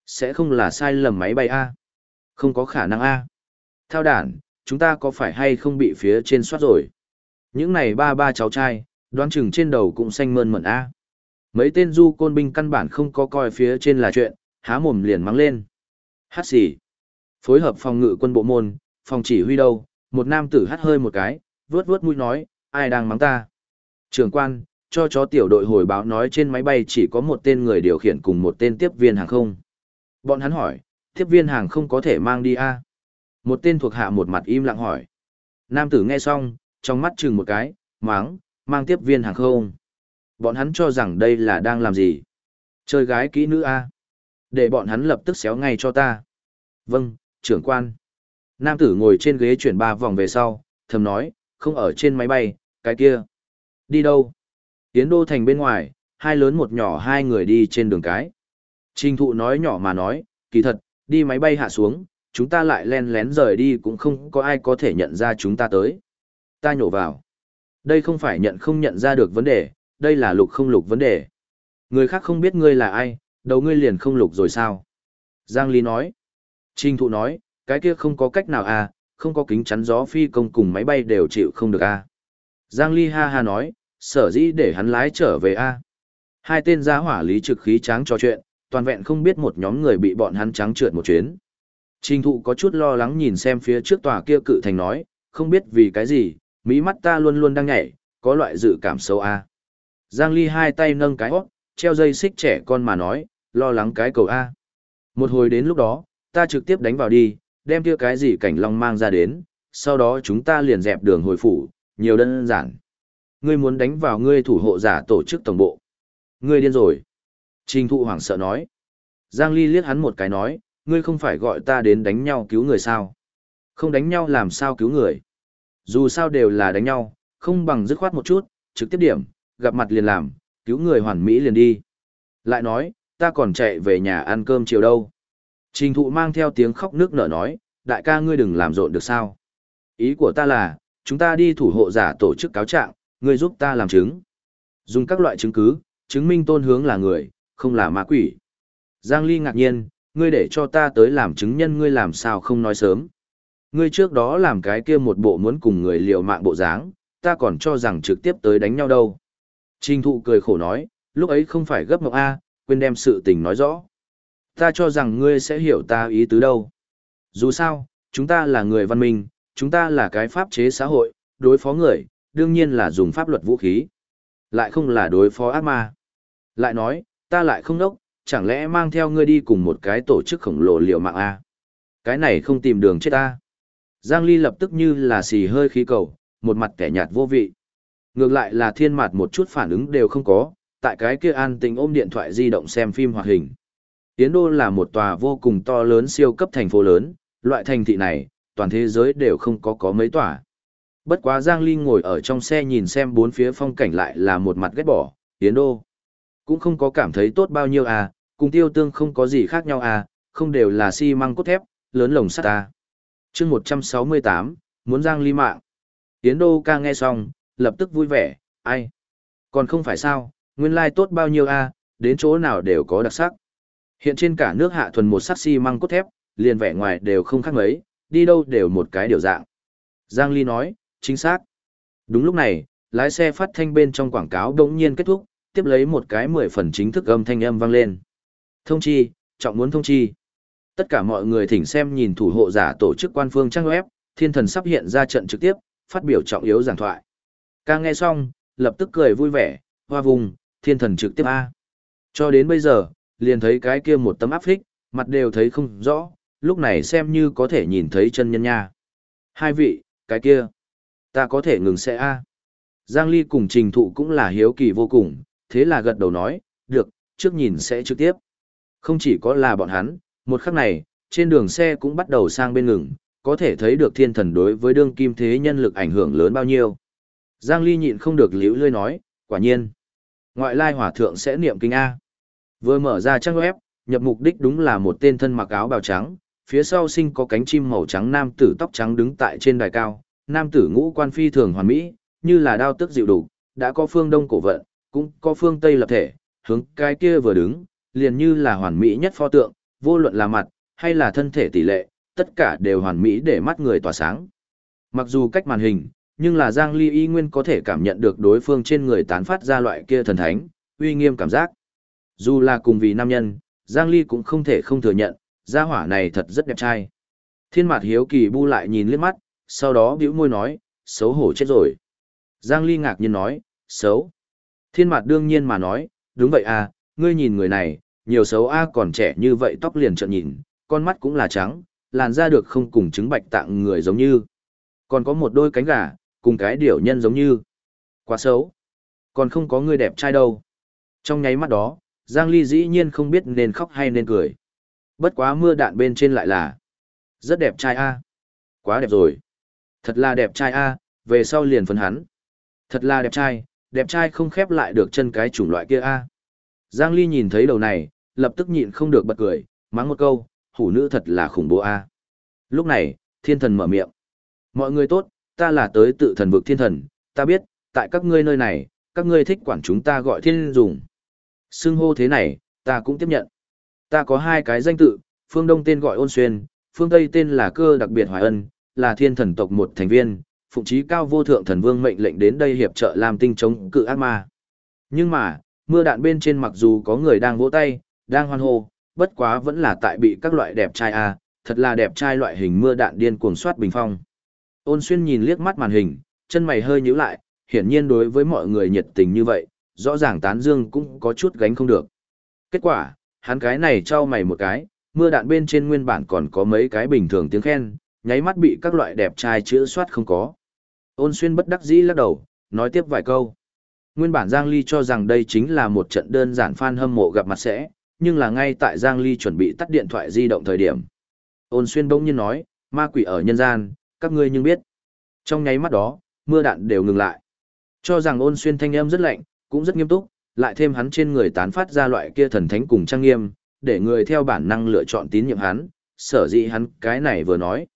Sẽ không là sai lầm máy bay a Không có khả năng a Thao đản, chúng ta có phải hay không bị phía trên soát rồi? Những này ba ba cháu trai, đoán chừng trên đầu cũng xanh mơn mận a Mấy tên du côn binh căn bản không có coi phía trên là chuyện, há mồm liền mắng lên. Hát xỉ. Phối hợp phòng ngự quân bộ môn, phòng chỉ huy đâu, một nam tử hát hơi một cái, vướt vướt mũi nói, ai đang mắng ta? Trường quan, cho chó tiểu đội hồi báo nói trên máy bay chỉ có một tên người điều khiển cùng một tên tiếp viên hàng không. Bọn hắn hỏi, tiếp viên hàng không có thể mang đi a à? Một tên thuộc hạ một mặt im lặng hỏi. Nam tử nghe xong, trong mắt chừng một cái, mắng mang tiếp viên hàng không. Bọn hắn cho rằng đây là đang làm gì? Chơi gái kỹ nữ a để bọn hắn lập tức xéo ngay cho ta. Vâng, trưởng quan. Nam tử ngồi trên ghế chuyển ba vòng về sau, thầm nói, không ở trên máy bay, cái kia. Đi đâu? Tiến đô thành bên ngoài, hai lớn một nhỏ hai người đi trên đường cái. Trình thụ nói nhỏ mà nói, kỳ thật, đi máy bay hạ xuống, chúng ta lại len lén rời đi cũng không có ai có thể nhận ra chúng ta tới. Ta nhổ vào. Đây không phải nhận không nhận ra được vấn đề, đây là lục không lục vấn đề. Người khác không biết ngươi là ai, đầu ngươi liền không lục rồi sao? Giang Ly nói. Trình thụ nói, cái kia không có cách nào à, không có kính chắn gió phi công cùng máy bay đều chịu không được à. Giang Ly ha ha nói, sở dĩ để hắn lái trở về a hai tên gia hỏa lý trực khí tráng trò chuyện toàn vẹn không biết một nhóm người bị bọn hắn trắng trượt một chuyến trình thụ có chút lo lắng nhìn xem phía trước tòa kia cự thành nói không biết vì cái gì mỹ mắt ta luôn luôn đang nhảy có loại dự cảm xấu a giang ly hai tay nâng cái hót treo dây xích trẻ con mà nói, lo lắng cái cầu A. Một hồi đến lúc đó, ta trực tiếp đánh vào đi, đem kia cái gì cảnh long mang ra đến, sau đó chúng ta liền dẹp đường hồi phủ, nhiều đơn giản. Ngươi muốn đánh vào ngươi thủ hộ giả tổ chức tổng bộ. Ngươi điên rồi. Trình thụ hoảng sợ nói. Giang Ly liếc hắn một cái nói, ngươi không phải gọi ta đến đánh nhau cứu người sao? Không đánh nhau làm sao cứu người? Dù sao đều là đánh nhau, không bằng dứt khoát một chút, trực tiếp điểm, gặp mặt liền làm, cứu người hoàn mỹ liền đi. Lại nói, ta còn chạy về nhà ăn cơm chiều đâu. Trình thụ mang theo tiếng khóc nước nở nói, đại ca ngươi đừng làm rộn được sao. Ý của ta là, chúng ta đi thủ hộ giả tổ chức cáo trạng, ngươi giúp ta làm chứng. Dùng các loại chứng cứ, chứng minh tôn hướng là người, không là ma quỷ. Giang Ly ngạc nhiên, ngươi để cho ta tới làm chứng nhân ngươi làm sao không nói sớm. Ngươi trước đó làm cái kia một bộ muốn cùng người liều mạng bộ dáng, ta còn cho rằng trực tiếp tới đánh nhau đâu. Trình thụ cười khổ nói, lúc ấy không phải gấp mộng A, quên đem sự tình nói rõ. Ta cho rằng ngươi sẽ hiểu ta ý tứ đâu. Dù sao, chúng ta là người văn minh, chúng ta là cái pháp chế xã hội, đối phó người, đương nhiên là dùng pháp luật vũ khí. Lại không là đối phó ác ma. Lại nói, ta lại không đốc, chẳng lẽ mang theo ngươi đi cùng một cái tổ chức khổng lồ liệu mạng A. Cái này không tìm đường chết ta. Giang Ly lập tức như là xì hơi khí cầu, một mặt kẻ nhạt vô vị. Ngược lại là thiên mặt một chút phản ứng đều không có, tại cái kia an tình ôm điện thoại di động xem phim hoạt hình. Tiến Đô là một tòa vô cùng to lớn siêu cấp thành phố lớn, loại thành thị này, toàn thế giới đều không có có mấy tòa. Bất quá Giang Ly ngồi ở trong xe nhìn xem bốn phía phong cảnh lại là một mặt ghét bỏ, Tiến Đô. Cũng không có cảm thấy tốt bao nhiêu à, cùng tiêu tương không có gì khác nhau à, không đều là xi măng cốt thép, lớn lồng sắt à. chương 168, muốn Giang Ly mạng. Tiến Đô ca nghe xong, lập tức vui vẻ, ai? Còn không phải sao, nguyên lai tốt bao nhiêu a, đến chỗ nào đều có đặc sắc. Hiện trên cả nước hạ thuần một sắc xi măng cốt thép, liền vẻ ngoài đều không khác mấy, đi đâu đều một cái điều dạng. Giang Ly nói, chính xác. Đúng lúc này, lái xe phát thanh bên trong quảng cáo đống nhiên kết thúc, tiếp lấy một cái mười phần chính thức âm thanh âm vang lên. Thông chi, trọng muốn thông chi. Tất cả mọi người thỉnh xem nhìn thủ hộ giả tổ chức quan phương trang web, thiên thần sắp hiện ra trận trực tiếp, phát biểu trọng yếu giảng thoại. Ca nghe xong, lập tức cười vui vẻ, hoa vùng, thiên thần trực tiếp A. Cho đến bây giờ, liền thấy cái kia một tấm áp phích, mặt đều thấy không rõ, lúc này xem như có thể nhìn thấy chân nhân nha. Hai vị, cái kia, ta có thể ngừng xe A. Giang Ly cùng trình thụ cũng là hiếu kỳ vô cùng, thế là gật đầu nói, được, trước nhìn sẽ trực tiếp. Không chỉ có là bọn hắn, một khắc này, trên đường xe cũng bắt đầu sang bên ngừng, có thể thấy được thiên thần đối với đương kim thế nhân lực ảnh hưởng lớn bao nhiêu. Giang Ly nhịn không được liễu lươi nói, quả nhiên. Ngoại lai hỏa thượng sẽ niệm kinh A. Vừa mở ra trang web, nhập mục đích đúng là một tên thân mặc áo bào trắng, phía sau sinh có cánh chim màu trắng nam tử tóc trắng đứng tại trên đài cao, nam tử ngũ quan phi thường hoàn mỹ, như là đao tức dịu đủ, đã có phương đông cổ vận, cũng có phương tây lập thể, hướng cái kia vừa đứng, liền như là hoàn mỹ nhất pho tượng, vô luận là mặt, hay là thân thể tỷ lệ, tất cả đều hoàn mỹ để mắt người tỏa sáng. Mặc dù cách màn hình, nhưng là Giang Ly y nguyên có thể cảm nhận được đối phương trên người tán phát ra loại kia thần thánh, uy nghiêm cảm giác. Dù là cùng vì nam nhân, Giang Ly cũng không thể không thừa nhận, gia hỏa này thật rất đẹp trai. Thiên mặt hiếu kỳ bu lại nhìn liếc mắt, sau đó bĩu môi nói, xấu hổ chết rồi. Giang Ly ngạc nhiên nói, xấu. Thiên mặt đương nhiên mà nói, đúng vậy à, ngươi nhìn người này, nhiều xấu a còn trẻ như vậy tóc liền trợn nhìn, con mắt cũng là trắng, làn da được không cùng chứng bạch tạng người giống như. Còn có một đôi cánh gà, cùng cái điểu nhân giống như. Quá xấu. Còn không có người đẹp trai đâu. Trong nháy mắt đó, Giang Ly dĩ nhiên không biết nên khóc hay nên cười. Bất quá mưa đạn bên trên lại là. Rất đẹp trai a Quá đẹp rồi. Thật là đẹp trai a về sau liền phấn hắn. Thật là đẹp trai, đẹp trai không khép lại được chân cái chủng loại kia a Giang Ly nhìn thấy đầu này, lập tức nhịn không được bật cười, mắng một câu, hủ nữ thật là khủng bố a Lúc này, thiên thần mở miệng. Mọi người tốt, ta là tới tự thần vực thiên thần, ta biết, tại các ngươi nơi này, các ngươi thích quản chúng ta gọi thiên dùng. Xưng hô thế này, ta cũng tiếp nhận. Ta có hai cái danh tự, phương Đông tên gọi ôn xuyên, phương Tây tên là cơ đặc biệt hoài ân, là thiên thần tộc một thành viên, phụng trí cao vô thượng thần vương mệnh lệnh đến đây hiệp trợ làm tinh chống cự ác ma. Nhưng mà, mưa đạn bên trên mặc dù có người đang vỗ tay, đang hoan hô, bất quá vẫn là tại bị các loại đẹp trai a, thật là đẹp trai loại hình mưa đạn điên cuồng soát bình phong. Ôn xuyên nhìn liếc mắt màn hình, chân mày hơi nhíu lại, hiển nhiên đối với mọi người nhiệt tình như vậy, rõ ràng tán dương cũng có chút gánh không được. Kết quả, hắn cái này trao mày một cái, mưa đạn bên trên nguyên bản còn có mấy cái bình thường tiếng khen, nháy mắt bị các loại đẹp trai chữa soát không có. Ôn xuyên bất đắc dĩ lắc đầu, nói tiếp vài câu. Nguyên bản Giang Ly cho rằng đây chính là một trận đơn giản fan hâm mộ gặp mặt sẽ, nhưng là ngay tại Giang Ly chuẩn bị tắt điện thoại di động thời điểm. Ôn xuyên bỗng nhiên nói, ma quỷ ở nhân gian, các ngươi nhưng biết. Trong nháy mắt đó, mưa đạn đều ngừng lại. Cho rằng ôn xuyên thanh âm rất lạnh, cũng rất nghiêm túc, lại thêm hắn trên người tán phát ra loại kia thần thánh cùng trang nghiêm, để người theo bản năng lựa chọn tín nhiệm hắn, sở dĩ hắn cái này vừa nói.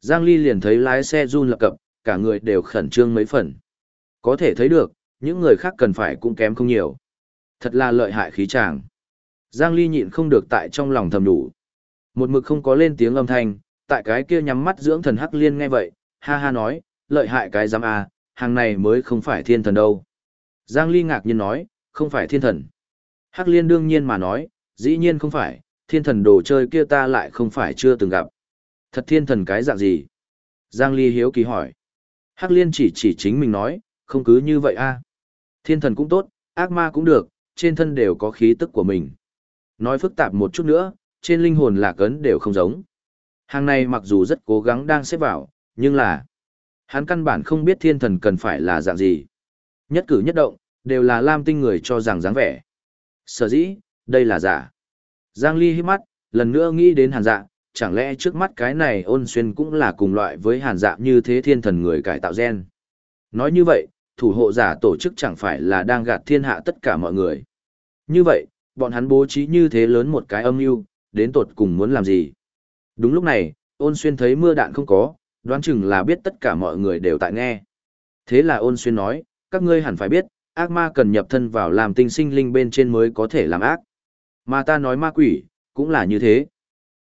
Giang Ly liền thấy lái xe run lập cập, cả người đều khẩn trương mấy phần. Có thể thấy được, những người khác cần phải cũng kém không nhiều. Thật là lợi hại khí chàng. Giang Ly nhịn không được tại trong lòng thầm đủ. Một mực không có lên tiếng âm thanh, tại cái kia nhắm mắt dưỡng thần Hắc Liên nghe vậy, ha ha nói, lợi hại cái giám a, hàng này mới không phải thiên thần đâu. Giang Ly ngạc nhiên nói, không phải thiên thần. Hắc Liên đương nhiên mà nói, dĩ nhiên không phải, thiên thần đồ chơi kia ta lại không phải chưa từng gặp. Thật thiên thần cái dạng gì? Giang Ly hiếu kỳ hỏi. Hắc Liên chỉ chỉ chính mình nói, không cứ như vậy a. Thiên thần cũng tốt, ác ma cũng được, trên thân đều có khí tức của mình. Nói phức tạp một chút nữa, trên linh hồn lạc ấn đều không giống. Hàng này mặc dù rất cố gắng đang xếp vào, nhưng là hắn căn bản không biết thiên thần cần phải là dạng gì. Nhất cử nhất động, đều là lam tinh người cho rằng dáng vẻ. Sở dĩ, đây là giả. Giang Ly hít mắt, lần nữa nghĩ đến hàn dạ, chẳng lẽ trước mắt cái này ôn xuyên cũng là cùng loại với hàn dạ như thế thiên thần người cải tạo gen. Nói như vậy, thủ hộ giả tổ chức chẳng phải là đang gạt thiên hạ tất cả mọi người. Như vậy, bọn hắn bố trí như thế lớn một cái âm mưu đến tột cùng muốn làm gì. Đúng lúc này, ôn xuyên thấy mưa đạn không có, đoán chừng là biết tất cả mọi người đều tại nghe. Thế là ôn xuyên nói, các ngươi hẳn phải biết, ác ma cần nhập thân vào làm tinh sinh linh bên trên mới có thể làm ác. Mà ta nói ma quỷ, cũng là như thế.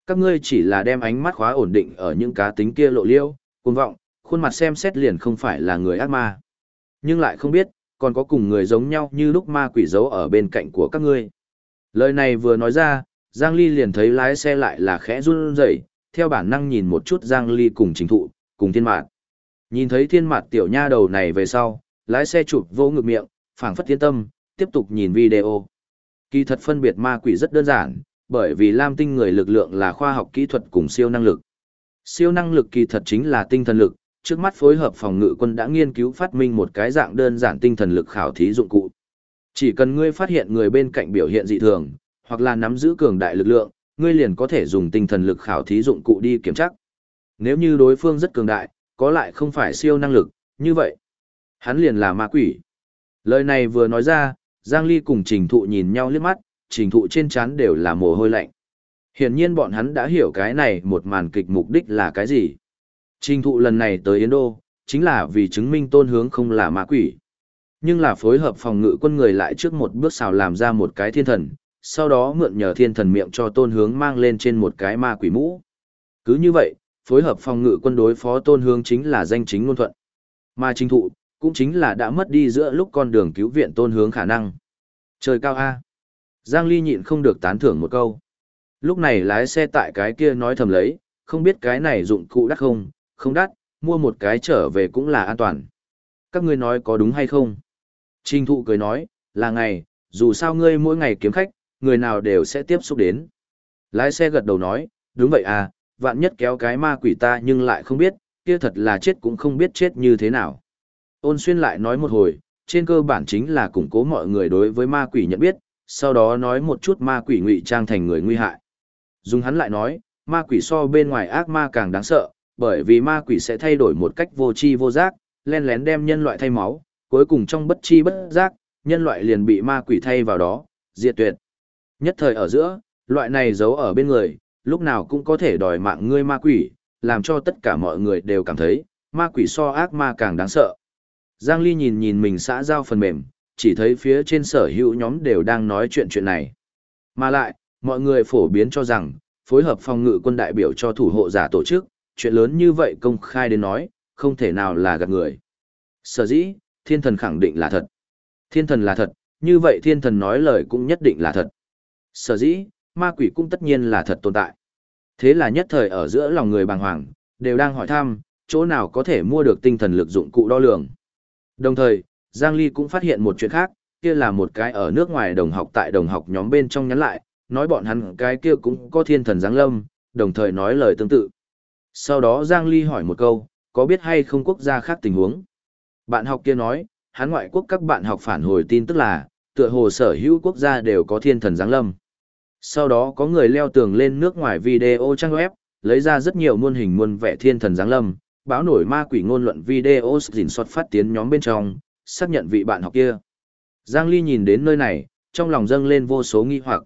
Các ngươi chỉ là đem ánh mắt khóa ổn định ở những cá tính kia lộ liêu, cuồng vọng, khuôn mặt xem xét liền không phải là người ác ma. Nhưng lại không biết, còn có cùng người giống nhau như lúc ma quỷ giấu ở bên cạnh của các ngươi. Lời này vừa nói ra, Giang Ly liền thấy lái xe lại là khẽ run rẩy, theo bản năng nhìn một chút Giang Ly cùng chính thụ, cùng thiên mạt. Nhìn thấy thiên mạt tiểu nha đầu này về sau, lái xe chụp vô ngực miệng, phảng phất thiên tâm, tiếp tục nhìn video. Kỳ thật phân biệt ma quỷ rất đơn giản, bởi vì Lam tinh người lực lượng là khoa học kỹ thuật cùng siêu năng lực. Siêu năng lực kỳ thật chính là tinh thần lực, trước mắt phối hợp phòng ngự quân đã nghiên cứu phát minh một cái dạng đơn giản tinh thần lực khảo thí dụng cụ. Chỉ cần ngươi phát hiện người bên cạnh biểu hiện dị thường, hoặc là nắm giữ cường đại lực lượng, ngươi liền có thể dùng tinh thần lực khảo thí dụng cụ đi kiểm tra. Nếu như đối phương rất cường đại, có lại không phải siêu năng lực, như vậy, hắn liền là ma quỷ. Lời này vừa nói ra, Giang Ly cùng Trình Thụ nhìn nhau liếc mắt, Trình Thụ trên trán đều là mồ hôi lạnh. Hiển nhiên bọn hắn đã hiểu cái này một màn kịch mục đích là cái gì. Trình Thụ lần này tới Yến Đô, chính là vì chứng minh tôn hướng không là ma quỷ. Nhưng là phối hợp phòng ngự quân người lại trước một bước xào làm ra một cái thiên thần, sau đó mượn nhờ thiên thần miệng cho tôn hướng mang lên trên một cái ma quỷ mũ. Cứ như vậy, phối hợp phòng ngự quân đối phó tôn hướng chính là danh chính ngôn thuận. Mà chính thụ, cũng chính là đã mất đi giữa lúc con đường cứu viện tôn hướng khả năng. Trời cao A. Giang Ly nhịn không được tán thưởng một câu. Lúc này lái xe tại cái kia nói thầm lấy, không biết cái này dụng cụ đắt không, không đắt, mua một cái trở về cũng là an toàn. Các ngươi nói có đúng hay không? Trình thụ cười nói, là ngày, dù sao ngươi mỗi ngày kiếm khách, người nào đều sẽ tiếp xúc đến. Lái xe gật đầu nói, đúng vậy à, vạn nhất kéo cái ma quỷ ta nhưng lại không biết, kia thật là chết cũng không biết chết như thế nào. Ôn xuyên lại nói một hồi, trên cơ bản chính là củng cố mọi người đối với ma quỷ nhận biết, sau đó nói một chút ma quỷ ngụy trang thành người nguy hại. Dùng hắn lại nói, ma quỷ so bên ngoài ác ma càng đáng sợ, bởi vì ma quỷ sẽ thay đổi một cách vô tri vô giác, len lén đem nhân loại thay máu, cuối cùng trong bất chi bất giác, nhân loại liền bị ma quỷ thay vào đó, diệt tuyệt. Nhất thời ở giữa, loại này giấu ở bên người, lúc nào cũng có thể đòi mạng ngươi ma quỷ, làm cho tất cả mọi người đều cảm thấy, ma quỷ so ác ma càng đáng sợ. Giang Ly nhìn nhìn mình xã giao phần mềm, chỉ thấy phía trên sở hữu nhóm đều đang nói chuyện chuyện này. Mà lại, mọi người phổ biến cho rằng, phối hợp phòng ngự quân đại biểu cho thủ hộ giả tổ chức, chuyện lớn như vậy công khai đến nói, không thể nào là gạt người. Sở dĩ, thiên thần khẳng định là thật. Thiên thần là thật, như vậy thiên thần nói lời cũng nhất định là thật. Sở dĩ, ma quỷ cũng tất nhiên là thật tồn tại. Thế là nhất thời ở giữa lòng người bàng hoàng, đều đang hỏi thăm, chỗ nào có thể mua được tinh thần lực dụng cụ đo lường. Đồng thời, Giang Ly cũng phát hiện một chuyện khác, kia là một cái ở nước ngoài đồng học tại đồng học nhóm bên trong nhắn lại, nói bọn hắn cái kia cũng có thiên thần giáng lâm, đồng thời nói lời tương tự. Sau đó Giang Ly hỏi một câu, có biết hay không quốc gia khác tình huống? Bạn học kia nói, hắn ngoại quốc các bạn học phản hồi tin tức là, tựa hồ sở hữu quốc gia đều có thiên thần giáng lâm. Sau đó có người leo tường lên nước ngoài video trang web, lấy ra rất nhiều muôn hình muôn vẻ thiên thần giáng lâm, báo nổi ma quỷ ngôn luận video dình xuất phát tiến nhóm bên trong, xác nhận vị bạn học kia. Giang Ly nhìn đến nơi này, trong lòng dâng lên vô số nghi hoặc.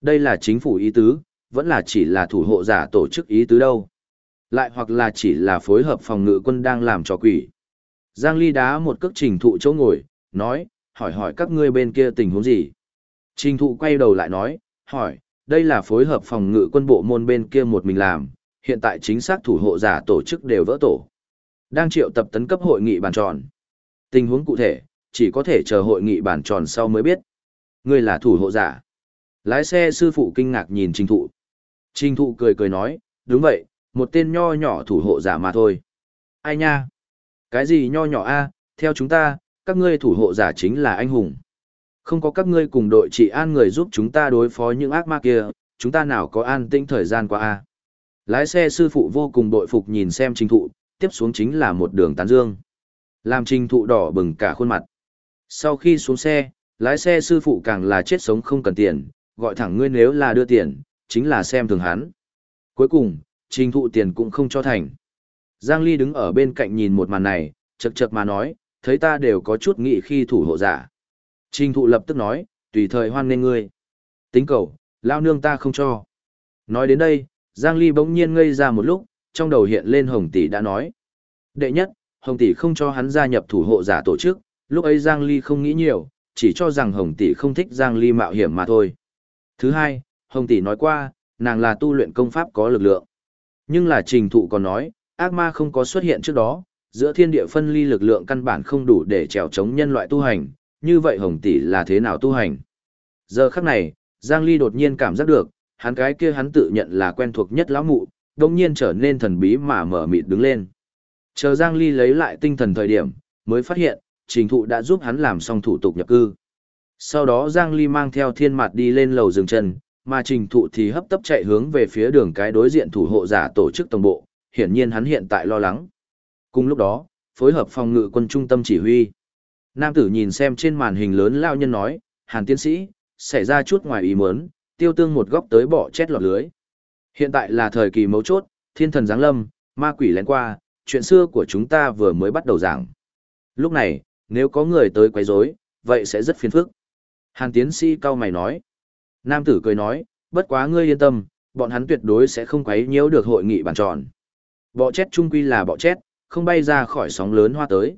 Đây là chính phủ ý tứ, vẫn là chỉ là thủ hộ giả tổ chức ý tứ đâu. Lại hoặc là chỉ là phối hợp phòng ngự quân đang làm trò quỷ. Giang Ly đá một cước trình thụ chỗ ngồi, nói, hỏi hỏi các ngươi bên kia tình huống gì. Trình thụ quay đầu lại nói, hỏi, đây là phối hợp phòng ngự quân bộ môn bên kia một mình làm, hiện tại chính xác thủ hộ giả tổ chức đều vỡ tổ. Đang triệu tập tấn cấp hội nghị bàn tròn. Tình huống cụ thể, chỉ có thể chờ hội nghị bàn tròn sau mới biết. Ngươi là thủ hộ giả. Lái xe sư phụ kinh ngạc nhìn trình thụ. Trình thụ cười cười nói, đúng vậy, một tên nho nhỏ thủ hộ giả mà thôi. Ai nha? Cái gì nho nhỏ a? theo chúng ta, các ngươi thủ hộ giả chính là anh hùng. Không có các ngươi cùng đội trị an người giúp chúng ta đối phó những ác ma kia, chúng ta nào có an tĩnh thời gian qua a? Lái xe sư phụ vô cùng đội phục nhìn xem trình thụ, tiếp xuống chính là một đường tán dương. Làm trình thụ đỏ bừng cả khuôn mặt. Sau khi xuống xe, lái xe sư phụ càng là chết sống không cần tiền, gọi thẳng ngươi nếu là đưa tiền, chính là xem thường hắn. Cuối cùng, trình thụ tiền cũng không cho thành. Giang Ly đứng ở bên cạnh nhìn một màn này, chật chật mà nói, thấy ta đều có chút nghị khi thủ hộ giả. Trình thụ lập tức nói, tùy thời hoan nên ngươi. Tính cầu, lao nương ta không cho. Nói đến đây, Giang Ly bỗng nhiên ngây ra một lúc, trong đầu hiện lên Hồng Tỷ đã nói. Đệ nhất, Hồng Tỷ không cho hắn gia nhập thủ hộ giả tổ chức, lúc ấy Giang Ly không nghĩ nhiều, chỉ cho rằng Hồng Tỷ không thích Giang Ly mạo hiểm mà thôi. Thứ hai, Hồng Tỷ nói qua, nàng là tu luyện công pháp có lực lượng. Nhưng là trình thụ còn nói, ác ma không có xuất hiện trước đó, giữa thiên địa phân ly lực lượng căn bản không đủ để trèo chống nhân loại tu hành, như vậy Hồng Tỷ là thế nào tu hành? Giờ khắc này, Giang Ly đột nhiên cảm giác được, hắn cái kia hắn tự nhận là quen thuộc nhất lão mụ, đồng nhiên trở nên thần bí mà mở mịt đứng lên. Chờ Giang Ly lấy lại tinh thần thời điểm, mới phát hiện, trình thụ đã giúp hắn làm xong thủ tục nhập cư. Sau đó Giang Ly mang theo thiên mặt đi lên lầu dừng chân, mà trình thụ thì hấp tấp chạy hướng về phía đường cái đối diện thủ hộ giả tổ chức tổng bộ, hiển nhiên hắn hiện tại lo lắng. Cùng lúc đó, phối hợp phòng ngự quân trung tâm chỉ huy. Nam tử nhìn xem trên màn hình lớn lao nhân nói, Hàn tiến sĩ, xảy ra chút ngoài ý muốn, tiêu tương một góc tới bỏ chết lọt lưới. Hiện tại là thời kỳ mấu chốt, thiên thần giáng lâm, ma quỷ lén qua, chuyện xưa của chúng ta vừa mới bắt đầu giảng. Lúc này, nếu có người tới quấy rối, vậy sẽ rất phiền phức. Hàn tiến sĩ cao mày nói. Nam tử cười nói, bất quá ngươi yên tâm, bọn hắn tuyệt đối sẽ không quấy nhiễu được hội nghị bàn tròn. Bọ chết trung quy là bọ chết, không bay ra khỏi sóng lớn hoa tới.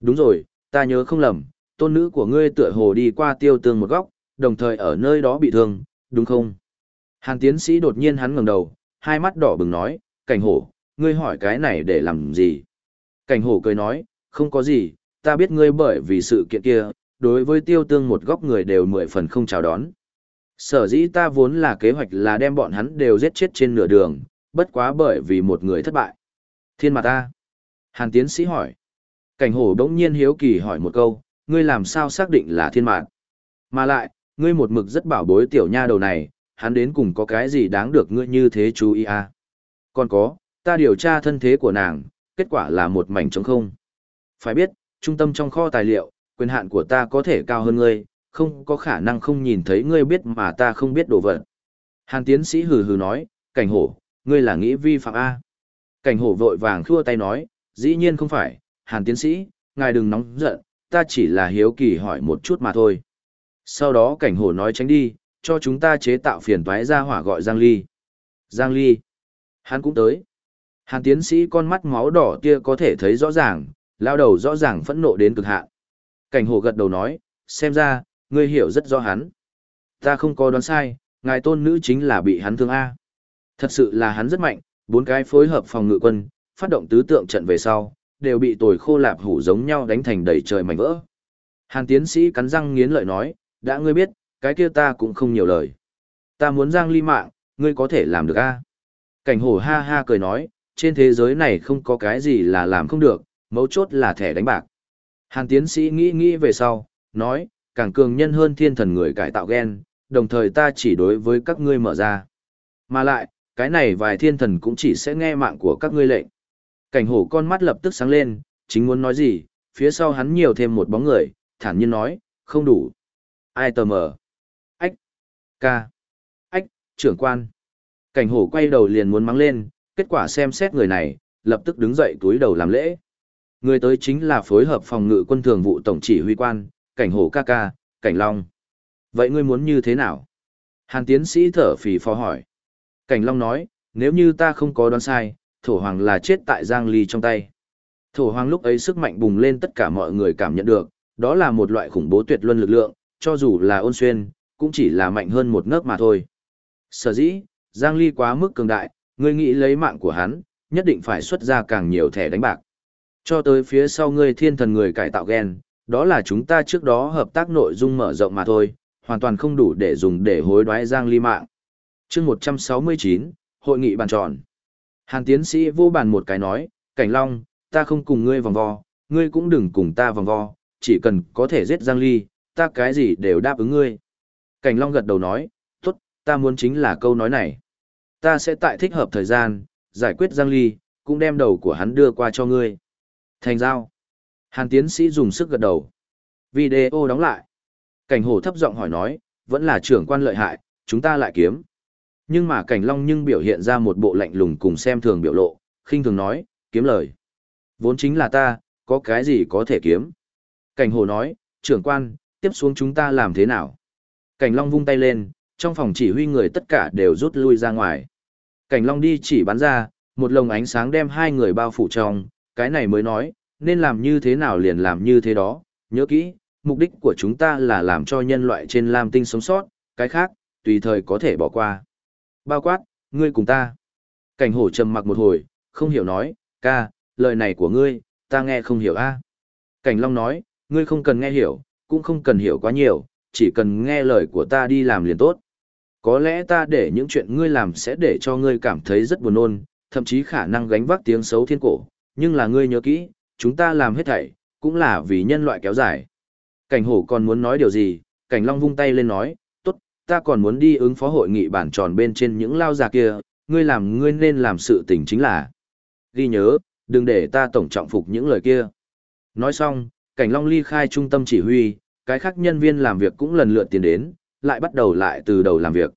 Đúng rồi, ta nhớ không lầm, tôn nữ của ngươi tựa hồ đi qua tiêu tương một góc, đồng thời ở nơi đó bị thương, đúng không? Hàn tiến sĩ đột nhiên hắn ngẩng đầu, hai mắt đỏ bừng nói, cảnh hổ, ngươi hỏi cái này để làm gì? Cảnh hổ cười nói, không có gì, ta biết ngươi bởi vì sự kiện kia, đối với tiêu tương một góc người đều mười phần không chào đón. Sở dĩ ta vốn là kế hoạch là đem bọn hắn đều giết chết trên nửa đường, bất quá bởi vì một người thất bại. Thiên mặt ta. Hàn tiến sĩ hỏi. Cảnh hổ đống nhiên hiếu kỳ hỏi một câu, ngươi làm sao xác định là thiên mạng? Mà lại, ngươi một mực rất bảo bối tiểu nha đầu này, hắn đến cùng có cái gì đáng được ngươi như thế chú ý à? Còn có, ta điều tra thân thế của nàng, kết quả là một mảnh trống không. Phải biết, trung tâm trong kho tài liệu, quyền hạn của ta có thể cao hơn ngươi, không có khả năng không nhìn thấy ngươi biết mà ta không biết đồ vật. Hàn tiến sĩ hừ hừ nói, cảnh hổ, ngươi là nghĩ vi phạm A. Cảnh hổ vội vàng khua tay nói, dĩ nhiên không phải, hàn tiến sĩ, ngài đừng nóng giận, ta chỉ là hiếu kỳ hỏi một chút mà thôi. Sau đó cảnh hổ nói tránh đi, cho chúng ta chế tạo phiền toái ra hỏa gọi Giang Ly. Giang Ly. Hắn cũng tới. Hàn tiến sĩ con mắt máu đỏ kia có thể thấy rõ ràng, lao đầu rõ ràng phẫn nộ đến cực hạn. Cảnh hồ gật đầu nói, xem ra, ngươi hiểu rất rõ hắn. Ta không có đoán sai, ngài tôn nữ chính là bị hắn thương A. Thật sự là hắn rất mạnh, bốn cái phối hợp phòng ngự quân, phát động tứ tượng trận về sau, đều bị tồi khô lạp hủ giống nhau đánh thành đầy trời mảnh vỡ. Hàn tiến sĩ cắn răng nghiến lợi nói, đã ngươi biết, cái kia ta cũng không nhiều lời. Ta muốn giang ly mạng, ngươi có thể làm được a? Cảnh hổ ha ha cười nói, trên thế giới này không có cái gì là làm không được, mấu chốt là thẻ đánh bạc. Hàn tiến sĩ nghĩ nghĩ về sau, nói, càng cường nhân hơn thiên thần người cải tạo gen, đồng thời ta chỉ đối với các ngươi mở ra. Mà lại, cái này vài thiên thần cũng chỉ sẽ nghe mạng của các ngươi lệnh. Cảnh hổ con mắt lập tức sáng lên, chính muốn nói gì, phía sau hắn nhiều thêm một bóng người, thản nhiên nói, không đủ. Ai tờ mờ? Ách! Ca! Ách! Trưởng quan! Cảnh hổ quay đầu liền muốn mắng lên, kết quả xem xét người này, lập tức đứng dậy túi đầu làm lễ. Người tới chính là phối hợp phòng ngự quân thường vụ tổng chỉ huy quan, cảnh hổ ca ca, cảnh long. Vậy ngươi muốn như thế nào? Hàn tiến sĩ thở phì phò hỏi. Cảnh long nói, nếu như ta không có đoán sai, thổ hoàng là chết tại giang ly trong tay. Thổ hoàng lúc ấy sức mạnh bùng lên tất cả mọi người cảm nhận được, đó là một loại khủng bố tuyệt luân lực lượng, cho dù là ôn xuyên, cũng chỉ là mạnh hơn một ngớp mà thôi. Sở dĩ, Giang Ly quá mức cường đại, ngươi nghĩ lấy mạng của hắn, nhất định phải xuất ra càng nhiều thẻ đánh bạc. Cho tới phía sau ngươi thiên thần người cải tạo gen, đó là chúng ta trước đó hợp tác nội dung mở rộng mà thôi, hoàn toàn không đủ để dùng để hối đoái Giang Ly mạng. chương 169, Hội nghị bàn tròn. Hàn tiến sĩ vô bàn một cái nói, Cảnh Long, ta không cùng ngươi vòng vo, ngươi cũng đừng cùng ta vòng vo, chỉ cần có thể giết Giang Ly, ta cái gì đều đáp ứng ngươi. Cảnh Long gật đầu nói, tốt, ta muốn chính là câu nói này. Ta sẽ tại thích hợp thời gian, giải quyết Giang Ly, cũng đem đầu của hắn đưa qua cho ngươi. Thành giao. Hàn tiến sĩ dùng sức gật đầu. Video đóng lại. Cảnh hổ thấp giọng hỏi nói, vẫn là trưởng quan lợi hại, chúng ta lại kiếm. Nhưng mà cảnh long nhưng biểu hiện ra một bộ lạnh lùng cùng xem thường biểu lộ, khinh thường nói, kiếm lời. Vốn chính là ta, có cái gì có thể kiếm. Cảnh hồ nói, trưởng quan, tiếp xuống chúng ta làm thế nào? Cảnh long vung tay lên, trong phòng chỉ huy người tất cả đều rút lui ra ngoài. Cảnh long đi chỉ bắn ra, một lồng ánh sáng đem hai người bao phủ trong, cái này mới nói, nên làm như thế nào liền làm như thế đó, nhớ kỹ, mục đích của chúng ta là làm cho nhân loại trên Lam Tinh sống sót, cái khác, tùy thời có thể bỏ qua. Bao quát, ngươi cùng ta. Cảnh hổ trầm mặc một hồi, không hiểu nói, ca, lời này của ngươi, ta nghe không hiểu a. Cảnh Long nói, ngươi không cần nghe hiểu, cũng không cần hiểu quá nhiều, chỉ cần nghe lời của ta đi làm liền tốt. Có lẽ ta để những chuyện ngươi làm sẽ để cho ngươi cảm thấy rất buồn nôn, thậm chí khả năng gánh vác tiếng xấu thiên cổ, nhưng là ngươi nhớ kỹ, chúng ta làm hết thảy, cũng là vì nhân loại kéo dài. Cảnh hổ còn muốn nói điều gì, cảnh long vung tay lên nói, ta còn muốn đi ứng phó hội nghị bản tròn bên trên những lao già kia, ngươi làm ngươi nên làm sự tình chính là. Ghi nhớ, đừng để ta tổng trọng phục những lời kia. Nói xong, cảnh long ly khai trung tâm chỉ huy, cái khác nhân viên làm việc cũng lần lượt tiến đến, lại bắt đầu lại từ đầu làm việc.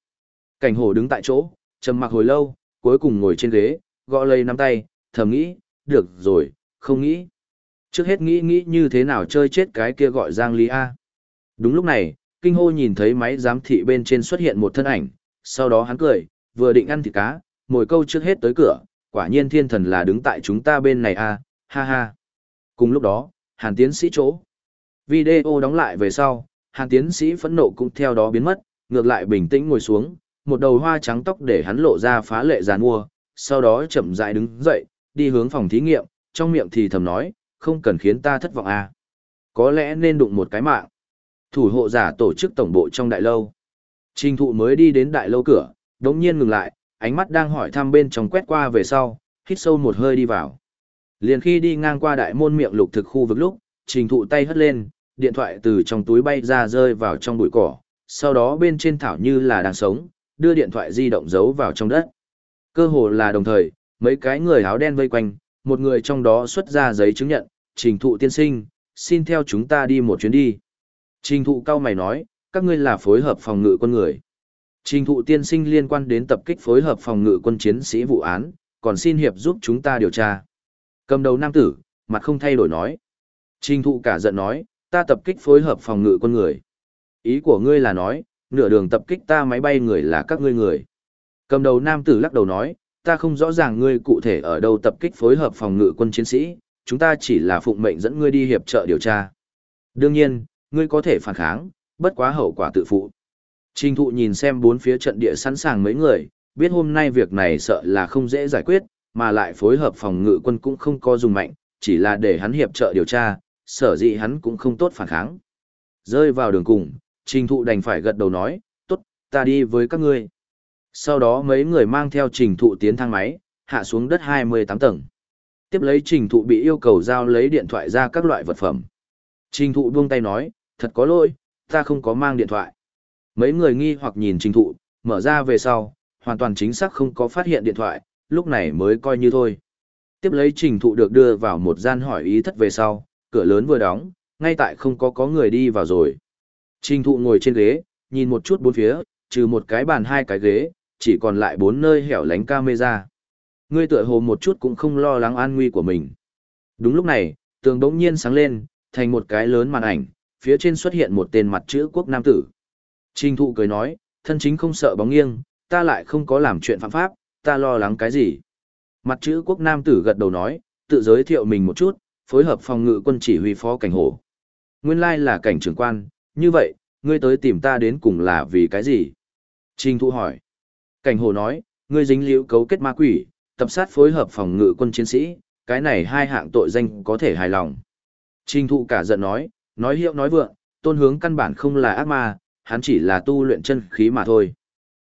Cảnh hổ đứng tại chỗ, trầm mặc hồi lâu, cuối cùng ngồi trên ghế, gõ lấy nắm tay, thầm nghĩ, được rồi, không nghĩ. Trước hết nghĩ nghĩ như thế nào chơi chết cái kia gọi Giang Ly A. Đúng lúc này, kinh hô nhìn thấy máy giám thị bên trên xuất hiện một thân ảnh, sau đó hắn cười, vừa định ăn thịt cá, mồi câu trước hết tới cửa, quả nhiên thiên thần là đứng tại chúng ta bên này A, ha ha. Cùng lúc đó, hàn tiến sĩ chỗ. Video đóng lại về sau, hàn tiến sĩ phẫn nộ cũng theo đó biến mất, ngược lại bình tĩnh ngồi xuống, một đầu hoa trắng tóc để hắn lộ ra phá lệ giàn mua, sau đó chậm rãi đứng dậy, đi hướng phòng thí nghiệm, trong miệng thì thầm nói, không cần khiến ta thất vọng à. Có lẽ nên đụng một cái mạng. Thủ hộ giả tổ chức tổng bộ trong đại lâu. Trình thụ mới đi đến đại lâu cửa, đống nhiên ngừng lại, ánh mắt đang hỏi thăm bên trong quét qua về sau, hít sâu một hơi đi vào. Liền khi đi ngang qua đại môn miệng lục thực khu vực lúc, trình thụ tay hất lên, điện thoại từ trong túi bay ra rơi vào trong bụi cỏ, sau đó bên trên thảo như là đang sống, đưa điện thoại di động giấu vào trong đất. Cơ hồ là đồng thời, mấy cái người áo đen vây quanh, một người trong đó xuất ra giấy chứng nhận, trình thụ tiên sinh, xin theo chúng ta đi một chuyến đi. Trình thụ cao mày nói, các ngươi là phối hợp phòng ngự quân người. Trình thụ tiên sinh liên quan đến tập kích phối hợp phòng ngự quân chiến sĩ vụ án, còn xin hiệp giúp chúng ta điều tra. Cầm đầu nam tử, mặt không thay đổi nói. Trình thụ cả giận nói, ta tập kích phối hợp phòng ngự quân người. Ý của ngươi là nói, nửa đường tập kích ta máy bay người là các ngươi người. Cầm đầu nam tử lắc đầu nói, ta không rõ ràng ngươi cụ thể ở đâu tập kích phối hợp phòng ngự quân chiến sĩ, chúng ta chỉ là phụng mệnh dẫn ngươi đi hiệp trợ điều tra. Đương nhiên, ngươi có thể phản kháng, bất quá hậu quả tự phụ. Trình thụ nhìn xem bốn phía trận địa sẵn sàng mấy người, biết hôm nay việc này sợ là không dễ giải quyết, mà lại phối hợp phòng ngự quân cũng không có dùng mạnh, chỉ là để hắn hiệp trợ điều tra, sở dĩ hắn cũng không tốt phản kháng. Rơi vào đường cùng, trình thụ đành phải gật đầu nói, tốt, ta đi với các ngươi. Sau đó mấy người mang theo trình thụ tiến thang máy, hạ xuống đất 28 tầng. Tiếp lấy trình thụ bị yêu cầu giao lấy điện thoại ra các loại vật phẩm. Trình thụ buông tay nói, thật có lỗi, ta không có mang điện thoại. Mấy người nghi hoặc nhìn trình thụ, mở ra về sau, hoàn toàn chính xác không có phát hiện điện thoại, lúc này mới coi như thôi. Tiếp lấy trình thụ được đưa vào một gian hỏi ý thất về sau, cửa lớn vừa đóng, ngay tại không có có người đi vào rồi. Trình thụ ngồi trên ghế, nhìn một chút bốn phía, trừ một cái bàn hai cái ghế, chỉ còn lại bốn nơi hẻo lánh camera. Ngươi tựa hồ một chút cũng không lo lắng an nguy của mình. Đúng lúc này, tường đống nhiên sáng lên, thành một cái lớn màn ảnh, phía trên xuất hiện một tên mặt chữ quốc nam tử. Trình thụ cười nói, thân chính không sợ bóng nghiêng, ta lại không có làm chuyện phạm pháp, ta lo lắng cái gì. Mặt chữ quốc nam tử gật đầu nói, tự giới thiệu mình một chút, phối hợp phòng ngự quân chỉ huy phó cảnh hổ. Nguyên lai là cảnh trưởng quan, như vậy, ngươi tới tìm ta đến cùng là vì cái gì? Trình thụ hỏi. Cảnh hổ nói, ngươi dính liễu cấu kết ma quỷ, tập sát phối hợp phòng ngự quân chiến sĩ, cái này hai hạng tội danh có thể hài lòng. Trình thụ cả giận nói, nói hiệu nói vượng, tôn hướng căn bản không là ác ma, hắn chỉ là tu luyện chân khí mà thôi.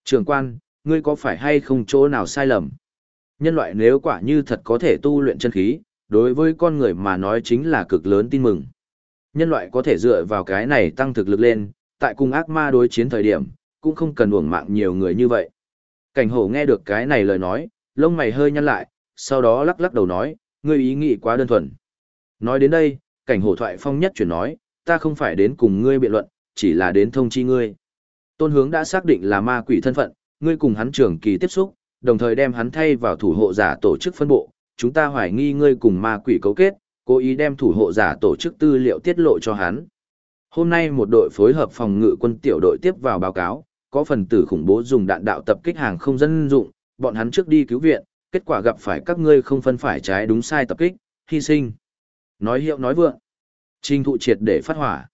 Trường quan, ngươi có phải hay không chỗ nào sai lầm? Nhân loại nếu quả như thật có thể tu luyện chân khí, đối với con người mà nói chính là cực lớn tin mừng. Nhân loại có thể dựa vào cái này tăng thực lực lên, tại cùng ác ma đối chiến thời điểm, cũng không cần uổng mạng nhiều người như vậy. Cảnh hổ nghe được cái này lời nói, lông mày hơi nhăn lại, sau đó lắc lắc đầu nói, ngươi ý nghĩ quá đơn thuần. Nói đến đây, cảnh hổ thoại phong nhất chuyển nói, ta không phải đến cùng ngươi biện luận, chỉ là đến thông chi ngươi. Tôn hướng đã xác định là ma quỷ thân phận, ngươi cùng hắn trưởng kỳ tiếp xúc, đồng thời đem hắn thay vào thủ hộ giả tổ chức phân bộ, chúng ta hoài nghi ngươi cùng ma quỷ cấu kết, cố ý đem thủ hộ giả tổ chức tư liệu tiết lộ cho hắn. Hôm nay một đội phối hợp phòng ngự quân tiểu đội tiếp vào báo cáo, có phần tử khủng bố dùng đạn đạo tập kích hàng không dân dụng, bọn hắn trước đi cứu viện, kết quả gặp phải các ngươi không phân phải trái đúng sai tập kích, hy sinh. Nói hiệu nói vượng. Trình thụ triệt để phát hỏa.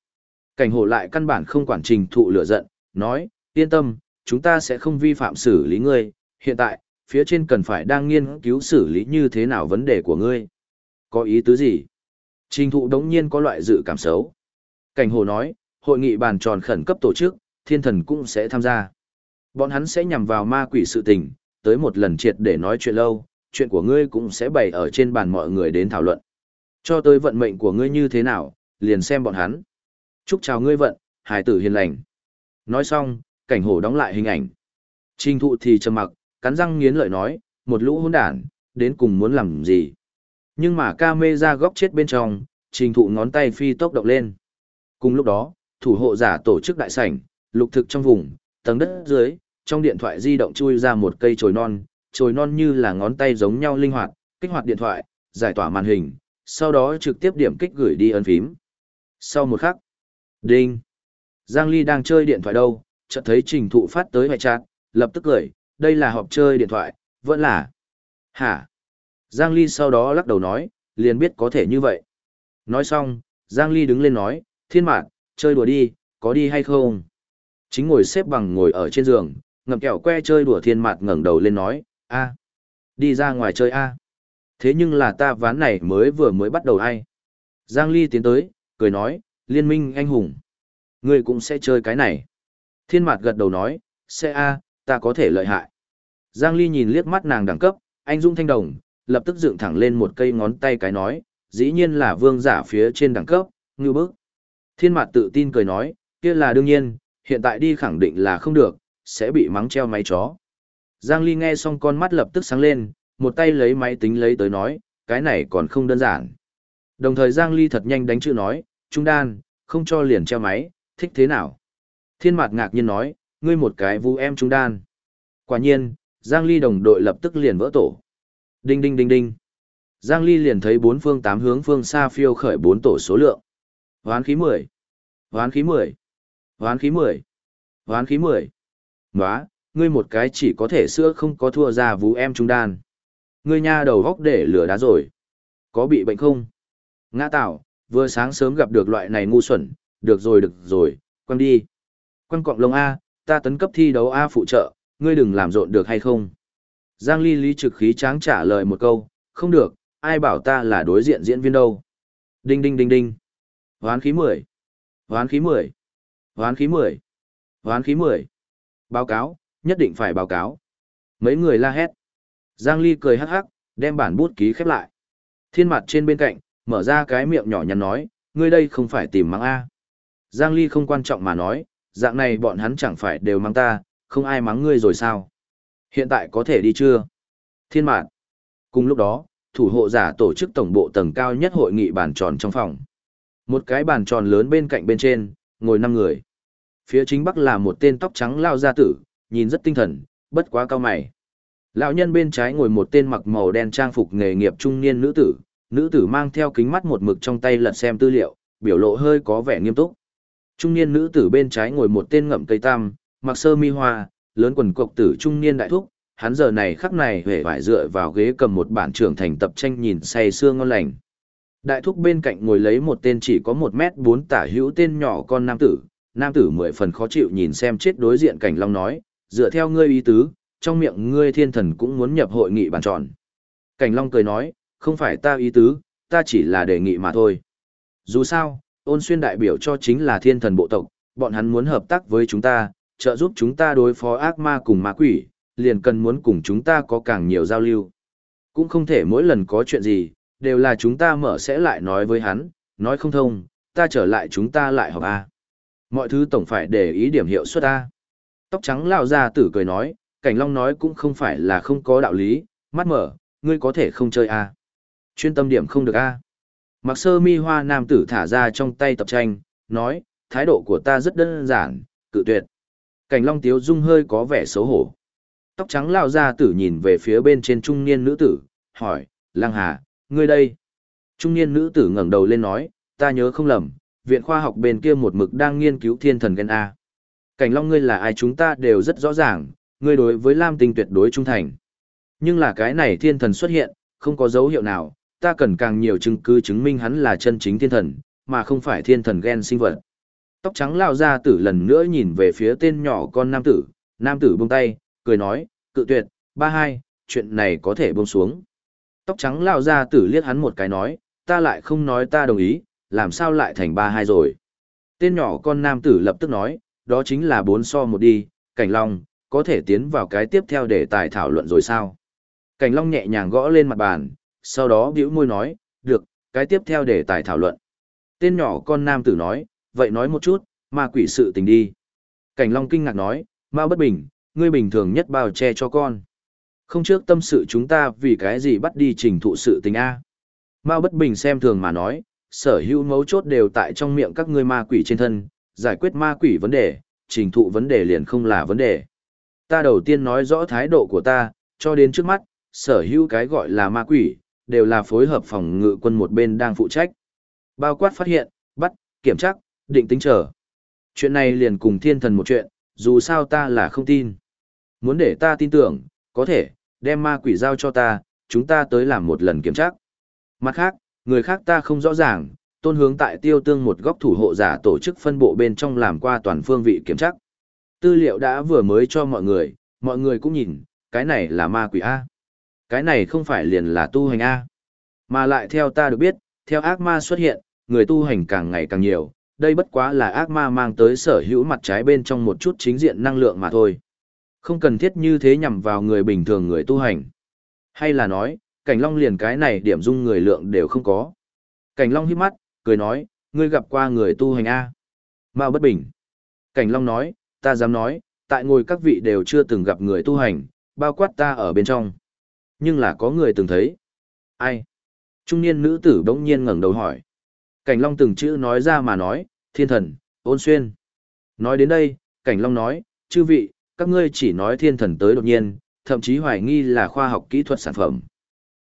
Cảnh hộ lại căn bản không quản trình thụ lửa giận, nói, yên tâm, chúng ta sẽ không vi phạm xử lý ngươi, hiện tại, phía trên cần phải đang nghiên cứu xử lý như thế nào vấn đề của ngươi. Có ý tứ gì? Trình thụ đống nhiên có loại dự cảm xấu. Cảnh hồ nói, hội nghị bàn tròn khẩn cấp tổ chức, thiên thần cũng sẽ tham gia. Bọn hắn sẽ nhằm vào ma quỷ sự tình, tới một lần triệt để nói chuyện lâu, chuyện của ngươi cũng sẽ bày ở trên bàn mọi người đến thảo luận. Cho tới vận mệnh của ngươi như thế nào, liền xem bọn hắn. Chúc chào ngươi vận, hài tử hiền lành. Nói xong, cảnh hổ đóng lại hình ảnh. Trình thụ thì trầm mặc, cắn răng nghiến lợi nói, một lũ hỗn đản, đến cùng muốn làm gì. Nhưng mà ca mê ra góc chết bên trong, trình thụ ngón tay phi tốc động lên. Cùng lúc đó, thủ hộ giả tổ chức đại sảnh, lục thực trong vùng, tầng đất dưới, trong điện thoại di động chui ra một cây chồi non, chồi non như là ngón tay giống nhau linh hoạt, kích hoạt điện thoại, giải tỏa màn hình, sau đó trực tiếp điểm kích gửi đi ấn phím. Sau một khắc, đinh. Giang Ly đang chơi điện thoại đâu, chợt thấy trình thụ phát tới hệ chát, lập tức cười, đây là họp chơi điện thoại, vẫn là. Hả? Giang Ly sau đó lắc đầu nói, liền biết có thể như vậy. Nói xong, Giang Ly đứng lên nói, thiên mạn, chơi đùa đi, có đi hay không? Chính ngồi xếp bằng ngồi ở trên giường, ngậm kẹo que chơi đùa thiên mạn ngẩng đầu lên nói, a, đi ra ngoài chơi a. Thế nhưng là ta ván này mới vừa mới bắt đầu ai? Giang Ly tiến tới, cười nói, liên minh anh hùng. Ngươi cũng sẽ chơi cái này. Thiên mạt gật đầu nói, sẽ a, ta có thể lợi hại. Giang Ly nhìn liếc mắt nàng đẳng cấp, anh Dung Thanh Đồng, lập tức dựng thẳng lên một cây ngón tay cái nói, dĩ nhiên là vương giả phía trên đẳng cấp, ngư bức. Thiên mặt tự tin cười nói, kia là đương nhiên, hiện tại đi khẳng định là không được, sẽ bị mắng treo máy chó. Giang Ly nghe xong con mắt lập tức sáng lên, một tay lấy máy tính lấy tới nói, cái này còn không đơn giản. Đồng thời Giang Ly thật nhanh đánh chữ nói, trung đan, không cho liền treo máy, thích thế nào? Thiên mặt ngạc nhiên nói, ngươi một cái vu em trung đan. Quả nhiên, Giang Ly đồng đội lập tức liền vỡ tổ. Đinh đinh đinh đinh. Giang Ly liền thấy bốn phương tám hướng phương xa phiêu khởi bốn tổ số lượng. Hoán khí 10. Hoán khí 10. Hoán khí 10. Hoán khí 10. Nóa, ngươi một cái chỉ có thể sữa không có thua ra vú em trung đan. Ngươi nha đầu góc để lửa đá rồi. Có bị bệnh không? Ngã tạo, vừa sáng sớm gặp được loại này ngu xuẩn, được rồi được rồi, quăng đi. Quăng cọng lông A, ta tấn cấp thi đấu A phụ trợ, ngươi đừng làm rộn được hay không? Giang Ly lý trực khí tráng trả lời một câu, không được, ai bảo ta là đối diện diễn viên đâu. Đinh đinh đinh đinh. Hoán khí 10. Hoán khí 10. Hoán khí 10. Hoán khí 10. Báo cáo, nhất định phải báo cáo. Mấy người la hét. Giang Ly cười hắc hắc, đem bản bút ký khép lại. Thiên mặt trên bên cạnh, mở ra cái miệng nhỏ nhắn nói, ngươi đây không phải tìm mắng A. Giang Ly không quan trọng mà nói, dạng này bọn hắn chẳng phải đều mắng ta, không ai mắng ngươi rồi sao? Hiện tại có thể đi chưa? Thiên Mạt. Cùng lúc đó, thủ hộ giả tổ chức tổng bộ tầng cao nhất hội nghị bàn tròn trong phòng. Một cái bàn tròn lớn bên cạnh bên trên, ngồi năm người. Phía chính bắc là một tên tóc trắng lao gia tử, nhìn rất tinh thần, bất quá cao mày. Lão nhân bên trái ngồi một tên mặc màu đen trang phục nghề nghiệp trung niên nữ tử, nữ tử mang theo kính mắt một mực trong tay lật xem tư liệu, biểu lộ hơi có vẻ nghiêm túc. Trung niên nữ tử bên trái ngồi một tên ngậm cây tam, mặc sơ mi hoa, lớn quần cộc tử trung niên đại thúc, hắn giờ này khắc này hề vải dựa vào ghế cầm một bản trưởng thành tập tranh nhìn say sưa ngon lành. Đại thúc bên cạnh ngồi lấy một tên chỉ có một mét bốn tả hữu tên nhỏ con nam tử, nam tử mười phần khó chịu nhìn xem chết đối diện cảnh long nói, dựa theo ngươi ý tứ, trong miệng ngươi thiên thần cũng muốn nhập hội nghị bàn tròn. Cảnh long cười nói, không phải ta ý tứ, ta chỉ là đề nghị mà thôi. Dù sao, ôn xuyên đại biểu cho chính là thiên thần bộ tộc, bọn hắn muốn hợp tác với chúng ta, trợ giúp chúng ta đối phó ác ma cùng ma quỷ, liền cần muốn cùng chúng ta có càng nhiều giao lưu. Cũng không thể mỗi lần có chuyện gì, đều là chúng ta mở sẽ lại nói với hắn, nói không thông, ta trở lại chúng ta lại họp A. Mọi thứ tổng phải để ý điểm hiệu suất A. Tóc trắng lao ra tử cười nói, Cảnh Long nói cũng không phải là không có đạo lý, mắt mở, ngươi có thể không chơi A. Chuyên tâm điểm không được A. Mặc sơ mi hoa nam tử thả ra trong tay tập tranh, nói, thái độ của ta rất đơn giản, cự tuyệt. Cảnh Long Tiếu Dung hơi có vẻ xấu hổ. Tóc trắng lao ra tử nhìn về phía bên trên trung niên nữ tử, hỏi, Lăng Hà, ngươi đây. Trung niên nữ tử ngẩng đầu lên nói, ta nhớ không lầm, viện khoa học bên kia một mực đang nghiên cứu thiên thần gen A. Cảnh Long ngươi là ai chúng ta đều rất rõ ràng, ngươi đối với Lam Tinh tuyệt đối trung thành. Nhưng là cái này thiên thần xuất hiện, không có dấu hiệu nào, ta cần càng nhiều chứng cứ chứng minh hắn là chân chính thiên thần, mà không phải thiên thần ghen sinh vật. Tóc trắng lao ra tử lần nữa nhìn về phía tên nhỏ con nam tử, nam tử buông tay, cười nói, cự tuyệt, ba hai, chuyện này có thể buông xuống. Tóc trắng lao ra tử liếc hắn một cái nói, ta lại không nói ta đồng ý, làm sao lại thành ba hai rồi. Tên nhỏ con nam tử lập tức nói, đó chính là bốn so một đi, cảnh long, có thể tiến vào cái tiếp theo để tài thảo luận rồi sao. Cảnh long nhẹ nhàng gõ lên mặt bàn, sau đó bĩu môi nói, được, cái tiếp theo để tài thảo luận. Tên nhỏ con nam tử nói, vậy nói một chút, ma quỷ sự tình đi. Cảnh long kinh ngạc nói, ma bất bình, ngươi bình thường nhất bao che cho con. Không trước tâm sự chúng ta vì cái gì bắt đi trình thụ sự tình A. Mao bất bình xem thường mà nói, sở hữu mấu chốt đều tại trong miệng các ngươi ma quỷ trên thân, giải quyết ma quỷ vấn đề, trình thụ vấn đề liền không là vấn đề. Ta đầu tiên nói rõ thái độ của ta, cho đến trước mắt, sở hữu cái gọi là ma quỷ, đều là phối hợp phòng ngự quân một bên đang phụ trách. Bao quát phát hiện, bắt, kiểm tra, định tính trở. Chuyện này liền cùng thiên thần một chuyện, dù sao ta là không tin. Muốn để ta tin tưởng, có thể, đem ma quỷ giao cho ta, chúng ta tới làm một lần kiểm tra. Mặt khác, người khác ta không rõ ràng, tôn hướng tại tiêu tương một góc thủ hộ giả tổ chức phân bộ bên trong làm qua toàn phương vị kiểm tra. Tư liệu đã vừa mới cho mọi người, mọi người cũng nhìn, cái này là ma quỷ A. Cái này không phải liền là tu hành A. Mà lại theo ta được biết, theo ác ma xuất hiện, người tu hành càng ngày càng nhiều, đây bất quá là ác ma mang tới sở hữu mặt trái bên trong một chút chính diện năng lượng mà thôi. Không cần thiết như thế nhằm vào người bình thường người tu hành. Hay là nói, cảnh long liền cái này điểm dung người lượng đều không có. Cảnh long hít mắt, cười nói, ngươi gặp qua người tu hành A. Mao bất bình. Cảnh long nói, ta dám nói, tại ngồi các vị đều chưa từng gặp người tu hành, bao quát ta ở bên trong. Nhưng là có người từng thấy. Ai? Trung niên nữ tử bỗng nhiên ngẩng đầu hỏi. Cảnh long từng chữ nói ra mà nói, thiên thần, ôn xuyên. Nói đến đây, cảnh long nói, chư vị, các ngươi chỉ nói thiên thần tới đột nhiên, thậm chí hoài nghi là khoa học kỹ thuật sản phẩm.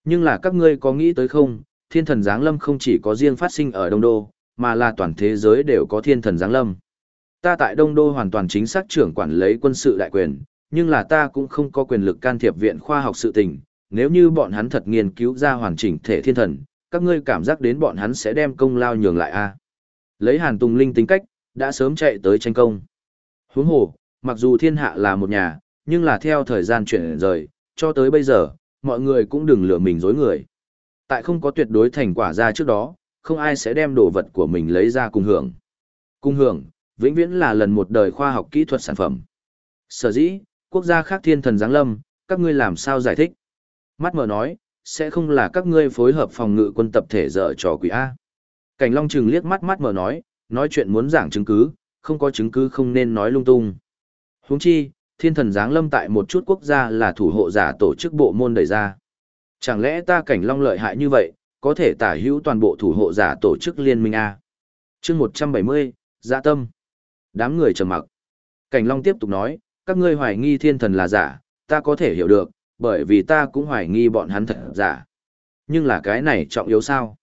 Nhưng là các ngươi có nghĩ tới không, thiên thần giáng lâm không chỉ có riêng phát sinh ở Đông Đô, mà là toàn thế giới đều có thiên thần giáng lâm. Ta tại Đông Đô hoàn toàn chính xác trưởng quản lấy quân sự đại quyền, nhưng là ta cũng không có quyền lực can thiệp viện khoa học sự tình, nếu như bọn hắn thật nghiên cứu ra hoàn chỉnh thể thiên thần, các ngươi cảm giác đến bọn hắn sẽ đem công lao nhường lại a Lấy Hàn Tùng Linh tính cách, đã sớm chạy tới tranh công. Huống hồ, mặc dù thiên hạ là một nhà, nhưng là theo thời gian chuyển rời, cho tới bây giờ, mọi người cũng đừng lừa mình dối người. Tại không có tuyệt đối thành quả ra trước đó, không ai sẽ đem đồ vật của mình lấy ra cùng hưởng. Cùng hưởng, vĩnh viễn là lần một đời khoa học kỹ thuật sản phẩm. Sở dĩ, quốc gia khác thiên thần giáng lâm, các ngươi làm sao giải thích? Mắt mở nói, sẽ không là các ngươi phối hợp phòng ngự quân tập thể dở trò quỷ A. Cảnh Long Trừng liếc mắt mắt mở nói, Nói chuyện muốn giảng chứng cứ, không có chứng cứ không nên nói lung tung. Huống chi, thiên thần giáng lâm tại một chút quốc gia là thủ hộ giả tổ chức bộ môn đẩy ra. Chẳng lẽ ta cảnh long lợi hại như vậy, có thể tả hữu toàn bộ thủ hộ giả tổ chức liên minh A. chương 170, dạ tâm. Đám người trầm mặc. Cảnh long tiếp tục nói, các ngươi hoài nghi thiên thần là giả, ta có thể hiểu được, bởi vì ta cũng hoài nghi bọn hắn thật giả. Nhưng là cái này trọng yếu sao?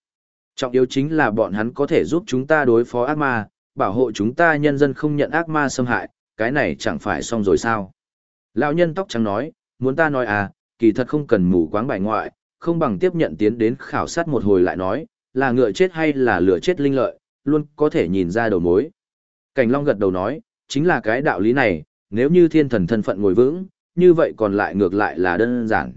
Trọng yếu chính là bọn hắn có thể giúp chúng ta đối phó ác ma, bảo hộ chúng ta nhân dân không nhận ác ma xâm hại, cái này chẳng phải xong rồi sao? Lão nhân tóc trắng nói, muốn ta nói à, kỳ thật không cần mù quáng bài ngoại, không bằng tiếp nhận tiến đến khảo sát một hồi lại nói, là ngựa chết hay là lửa chết linh lợi, luôn có thể nhìn ra đầu mối. Cảnh Long gật đầu nói, chính là cái đạo lý này, nếu như thiên thần thân phận ngồi vững, như vậy còn lại ngược lại là đơn giản.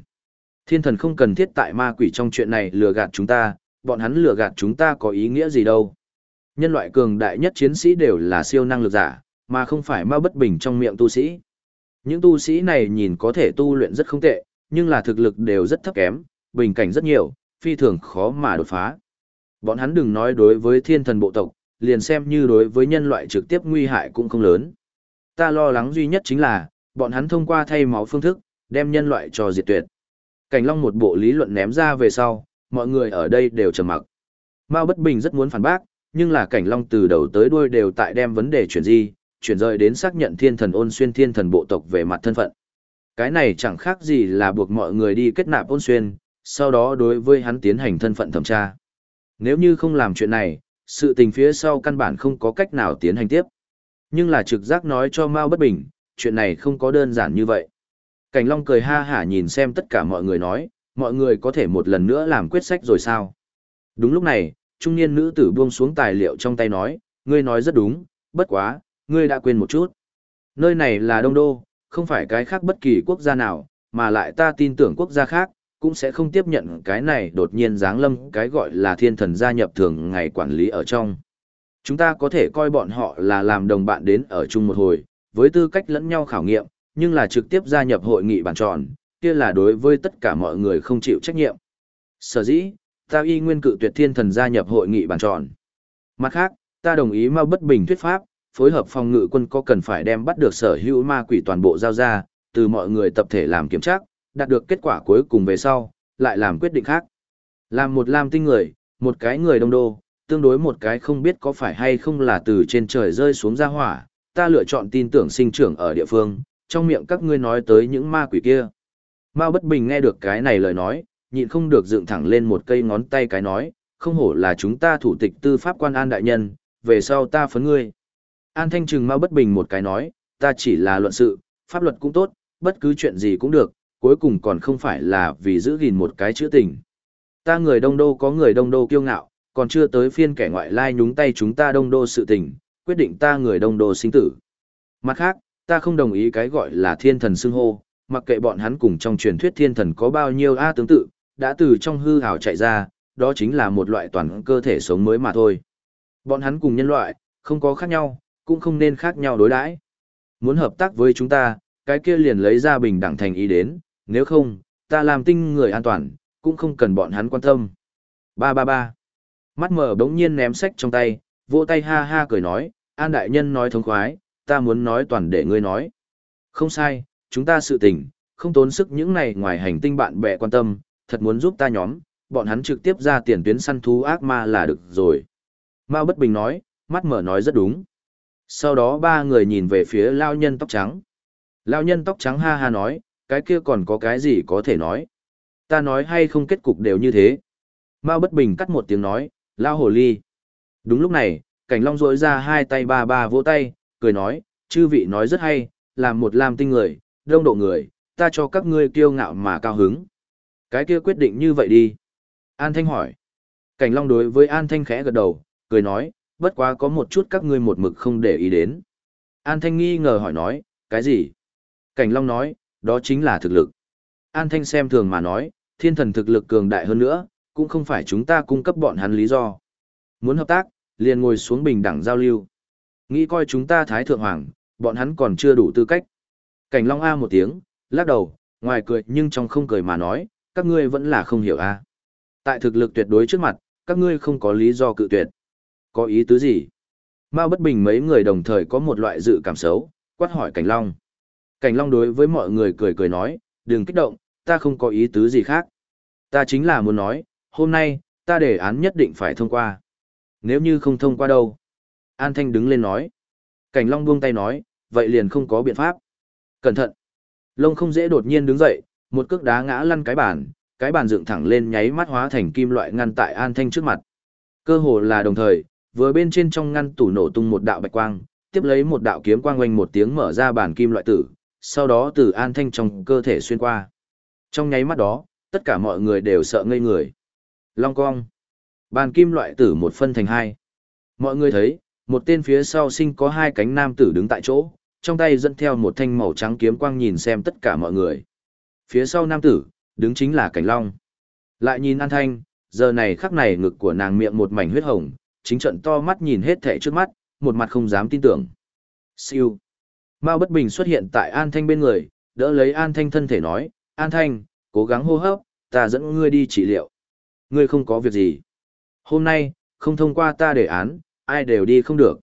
Thiên thần không cần thiết tại ma quỷ trong chuyện này lừa gạt chúng ta, bọn hắn lừa gạt chúng ta có ý nghĩa gì đâu. Nhân loại cường đại nhất chiến sĩ đều là siêu năng lực giả, mà không phải ma bất bình trong miệng tu sĩ. Những tu sĩ này nhìn có thể tu luyện rất không tệ, nhưng là thực lực đều rất thấp kém, bình cảnh rất nhiều, phi thường khó mà đột phá. Bọn hắn đừng nói đối với thiên thần bộ tộc, liền xem như đối với nhân loại trực tiếp nguy hại cũng không lớn. Ta lo lắng duy nhất chính là, bọn hắn thông qua thay máu phương thức, đem nhân loại cho diệt tuyệt. Cảnh Long một bộ lý luận ném ra về sau, mọi người ở đây đều trầm mặc. Mao Bất Bình rất muốn phản bác, nhưng là Cảnh Long từ đầu tới đuôi đều tại đem vấn đề chuyển di, chuyển rời đến xác nhận thiên thần ôn xuyên thiên thần bộ tộc về mặt thân phận. Cái này chẳng khác gì là buộc mọi người đi kết nạp ôn xuyên, sau đó đối với hắn tiến hành thân phận thẩm tra. Nếu như không làm chuyện này, sự tình phía sau căn bản không có cách nào tiến hành tiếp. Nhưng là trực giác nói cho Mao bất bình, chuyện này không có đơn giản như vậy. Cảnh Long cười ha hả nhìn xem tất cả mọi người nói, mọi người có thể một lần nữa làm quyết sách rồi sao? Đúng lúc này, trung niên nữ tử buông xuống tài liệu trong tay nói, ngươi nói rất đúng, bất quá, ngươi đã quên một chút. Nơi này là Đông Đô, không phải cái khác bất kỳ quốc gia nào, mà lại ta tin tưởng quốc gia khác, cũng sẽ không tiếp nhận cái này đột nhiên giáng lâm cái gọi là thiên thần gia nhập thường ngày quản lý ở trong. Chúng ta có thể coi bọn họ là làm đồng bạn đến ở chung một hồi, với tư cách lẫn nhau khảo nghiệm, nhưng là trực tiếp gia nhập hội nghị bàn tròn, kia là đối với tất cả mọi người không chịu trách nhiệm. Sở dĩ, ta y nguyên cự tuyệt thiên thần gia nhập hội nghị bàn tròn. Mặt khác, ta đồng ý mau bất bình thuyết pháp, phối hợp phòng ngự quân có cần phải đem bắt được sở hữu ma quỷ toàn bộ giao ra, từ mọi người tập thể làm kiểm tra, đạt được kết quả cuối cùng về sau, lại làm quyết định khác. Làm một lam tinh người, một cái người đông đô, tương đối một cái không biết có phải hay không là từ trên trời rơi xuống ra hỏa, ta lựa chọn tin tưởng sinh trưởng ở địa phương, trong miệng các ngươi nói tới những ma quỷ kia. Mao bất bình nghe được cái này lời nói, nhịn không được dựng thẳng lên một cây ngón tay cái nói, không hổ là chúng ta thủ tịch tư pháp quan an đại nhân, về sau ta phấn ngươi. An thanh trừng Mao bất bình một cái nói, ta chỉ là luận sự, pháp luật cũng tốt, bất cứ chuyện gì cũng được, cuối cùng còn không phải là vì giữ gìn một cái chữ tình. Ta người đông đô có người đông đô kiêu ngạo, còn chưa tới phiên kẻ ngoại lai nhúng tay chúng ta đông đô sự tình, quyết định ta người đông đô sinh tử. Mặt khác, ta không đồng ý cái gọi là thiên thần xưng hô, mặc kệ bọn hắn cùng trong truyền thuyết thiên thần có bao nhiêu A tương tự, đã từ trong hư hào chạy ra, đó chính là một loại toàn cơ thể sống mới mà thôi. Bọn hắn cùng nhân loại, không có khác nhau, cũng không nên khác nhau đối đãi. Muốn hợp tác với chúng ta, cái kia liền lấy ra bình đẳng thành ý đến, nếu không, ta làm tinh người an toàn, cũng không cần bọn hắn quan tâm. Ba ba ba. Mắt mở bỗng nhiên ném sách trong tay, vỗ tay ha ha cười nói, An đại nhân nói thống khoái, ta muốn nói toàn để ngươi nói. Không sai, chúng ta sự tình, không tốn sức những này ngoài hành tinh bạn bè quan tâm, thật muốn giúp ta nhóm, bọn hắn trực tiếp ra tiền tuyến săn thú ác ma là được rồi. Mao bất bình nói, mắt mở nói rất đúng. Sau đó ba người nhìn về phía lao nhân tóc trắng. Lao nhân tóc trắng ha ha nói, cái kia còn có cái gì có thể nói. Ta nói hay không kết cục đều như thế. Mao bất bình cắt một tiếng nói, lao hồ ly. Đúng lúc này, cảnh long rỗi ra hai tay ba ba vỗ tay, cười nói, chư vị nói rất hay, làm một làm tinh người, đông độ người, ta cho các ngươi kiêu ngạo mà cao hứng. Cái kia quyết định như vậy đi. An Thanh hỏi. Cảnh long đối với An Thanh khẽ gật đầu, cười nói, bất quá có một chút các ngươi một mực không để ý đến. An Thanh nghi ngờ hỏi nói, cái gì? Cảnh long nói, đó chính là thực lực. An Thanh xem thường mà nói, thiên thần thực lực cường đại hơn nữa, cũng không phải chúng ta cung cấp bọn hắn lý do. Muốn hợp tác, liền ngồi xuống bình đẳng giao lưu. Nghĩ coi chúng ta thái thượng hoàng, bọn hắn còn chưa đủ tư cách. Cảnh Long A một tiếng, lắc đầu, ngoài cười nhưng trong không cười mà nói, các ngươi vẫn là không hiểu A. Tại thực lực tuyệt đối trước mặt, các ngươi không có lý do cự tuyệt. Có ý tứ gì? Mao Bất Bình mấy người đồng thời có một loại dự cảm xấu, quát hỏi Cảnh Long. Cảnh Long đối với mọi người cười cười nói, đừng kích động, ta không có ý tứ gì khác. Ta chính là muốn nói, hôm nay, ta đề án nhất định phải thông qua. Nếu như không thông qua đâu? An Thanh đứng lên nói. Cảnh Long buông tay nói, vậy liền không có biện pháp. Cẩn thận. Lông không dễ đột nhiên đứng dậy, một cước đá ngã lăn cái bàn, cái bàn dựng thẳng lên nháy mắt hóa thành kim loại ngăn tại An Thanh trước mặt. Cơ hồ là đồng thời, vừa bên trên trong ngăn tủ nổ tung một đạo bạch quang, tiếp lấy một đạo kiếm quang oanh một tiếng mở ra bàn kim loại tử, sau đó từ An Thanh trong cơ thể xuyên qua. Trong nháy mắt đó, tất cả mọi người đều sợ ngây người. Long cong. Bàn kim loại tử một phân thành hai. Mọi người thấy, một tên phía sau sinh có hai cánh nam tử đứng tại chỗ, trong tay dẫn theo một thanh màu trắng kiếm quang nhìn xem tất cả mọi người. Phía sau nam tử, đứng chính là cảnh long. Lại nhìn An Thanh, giờ này khắc này ngực của nàng miệng một mảnh huyết hồng, chính trận to mắt nhìn hết thảy trước mắt, một mặt không dám tin tưởng. Siêu. Mao Bất Bình xuất hiện tại An Thanh bên người, đỡ lấy An Thanh thân thể nói, An Thanh, cố gắng hô hấp, ta dẫn ngươi đi trị liệu. Ngươi không có việc gì. Hôm nay, không thông qua ta đề án, ai đều đi không được.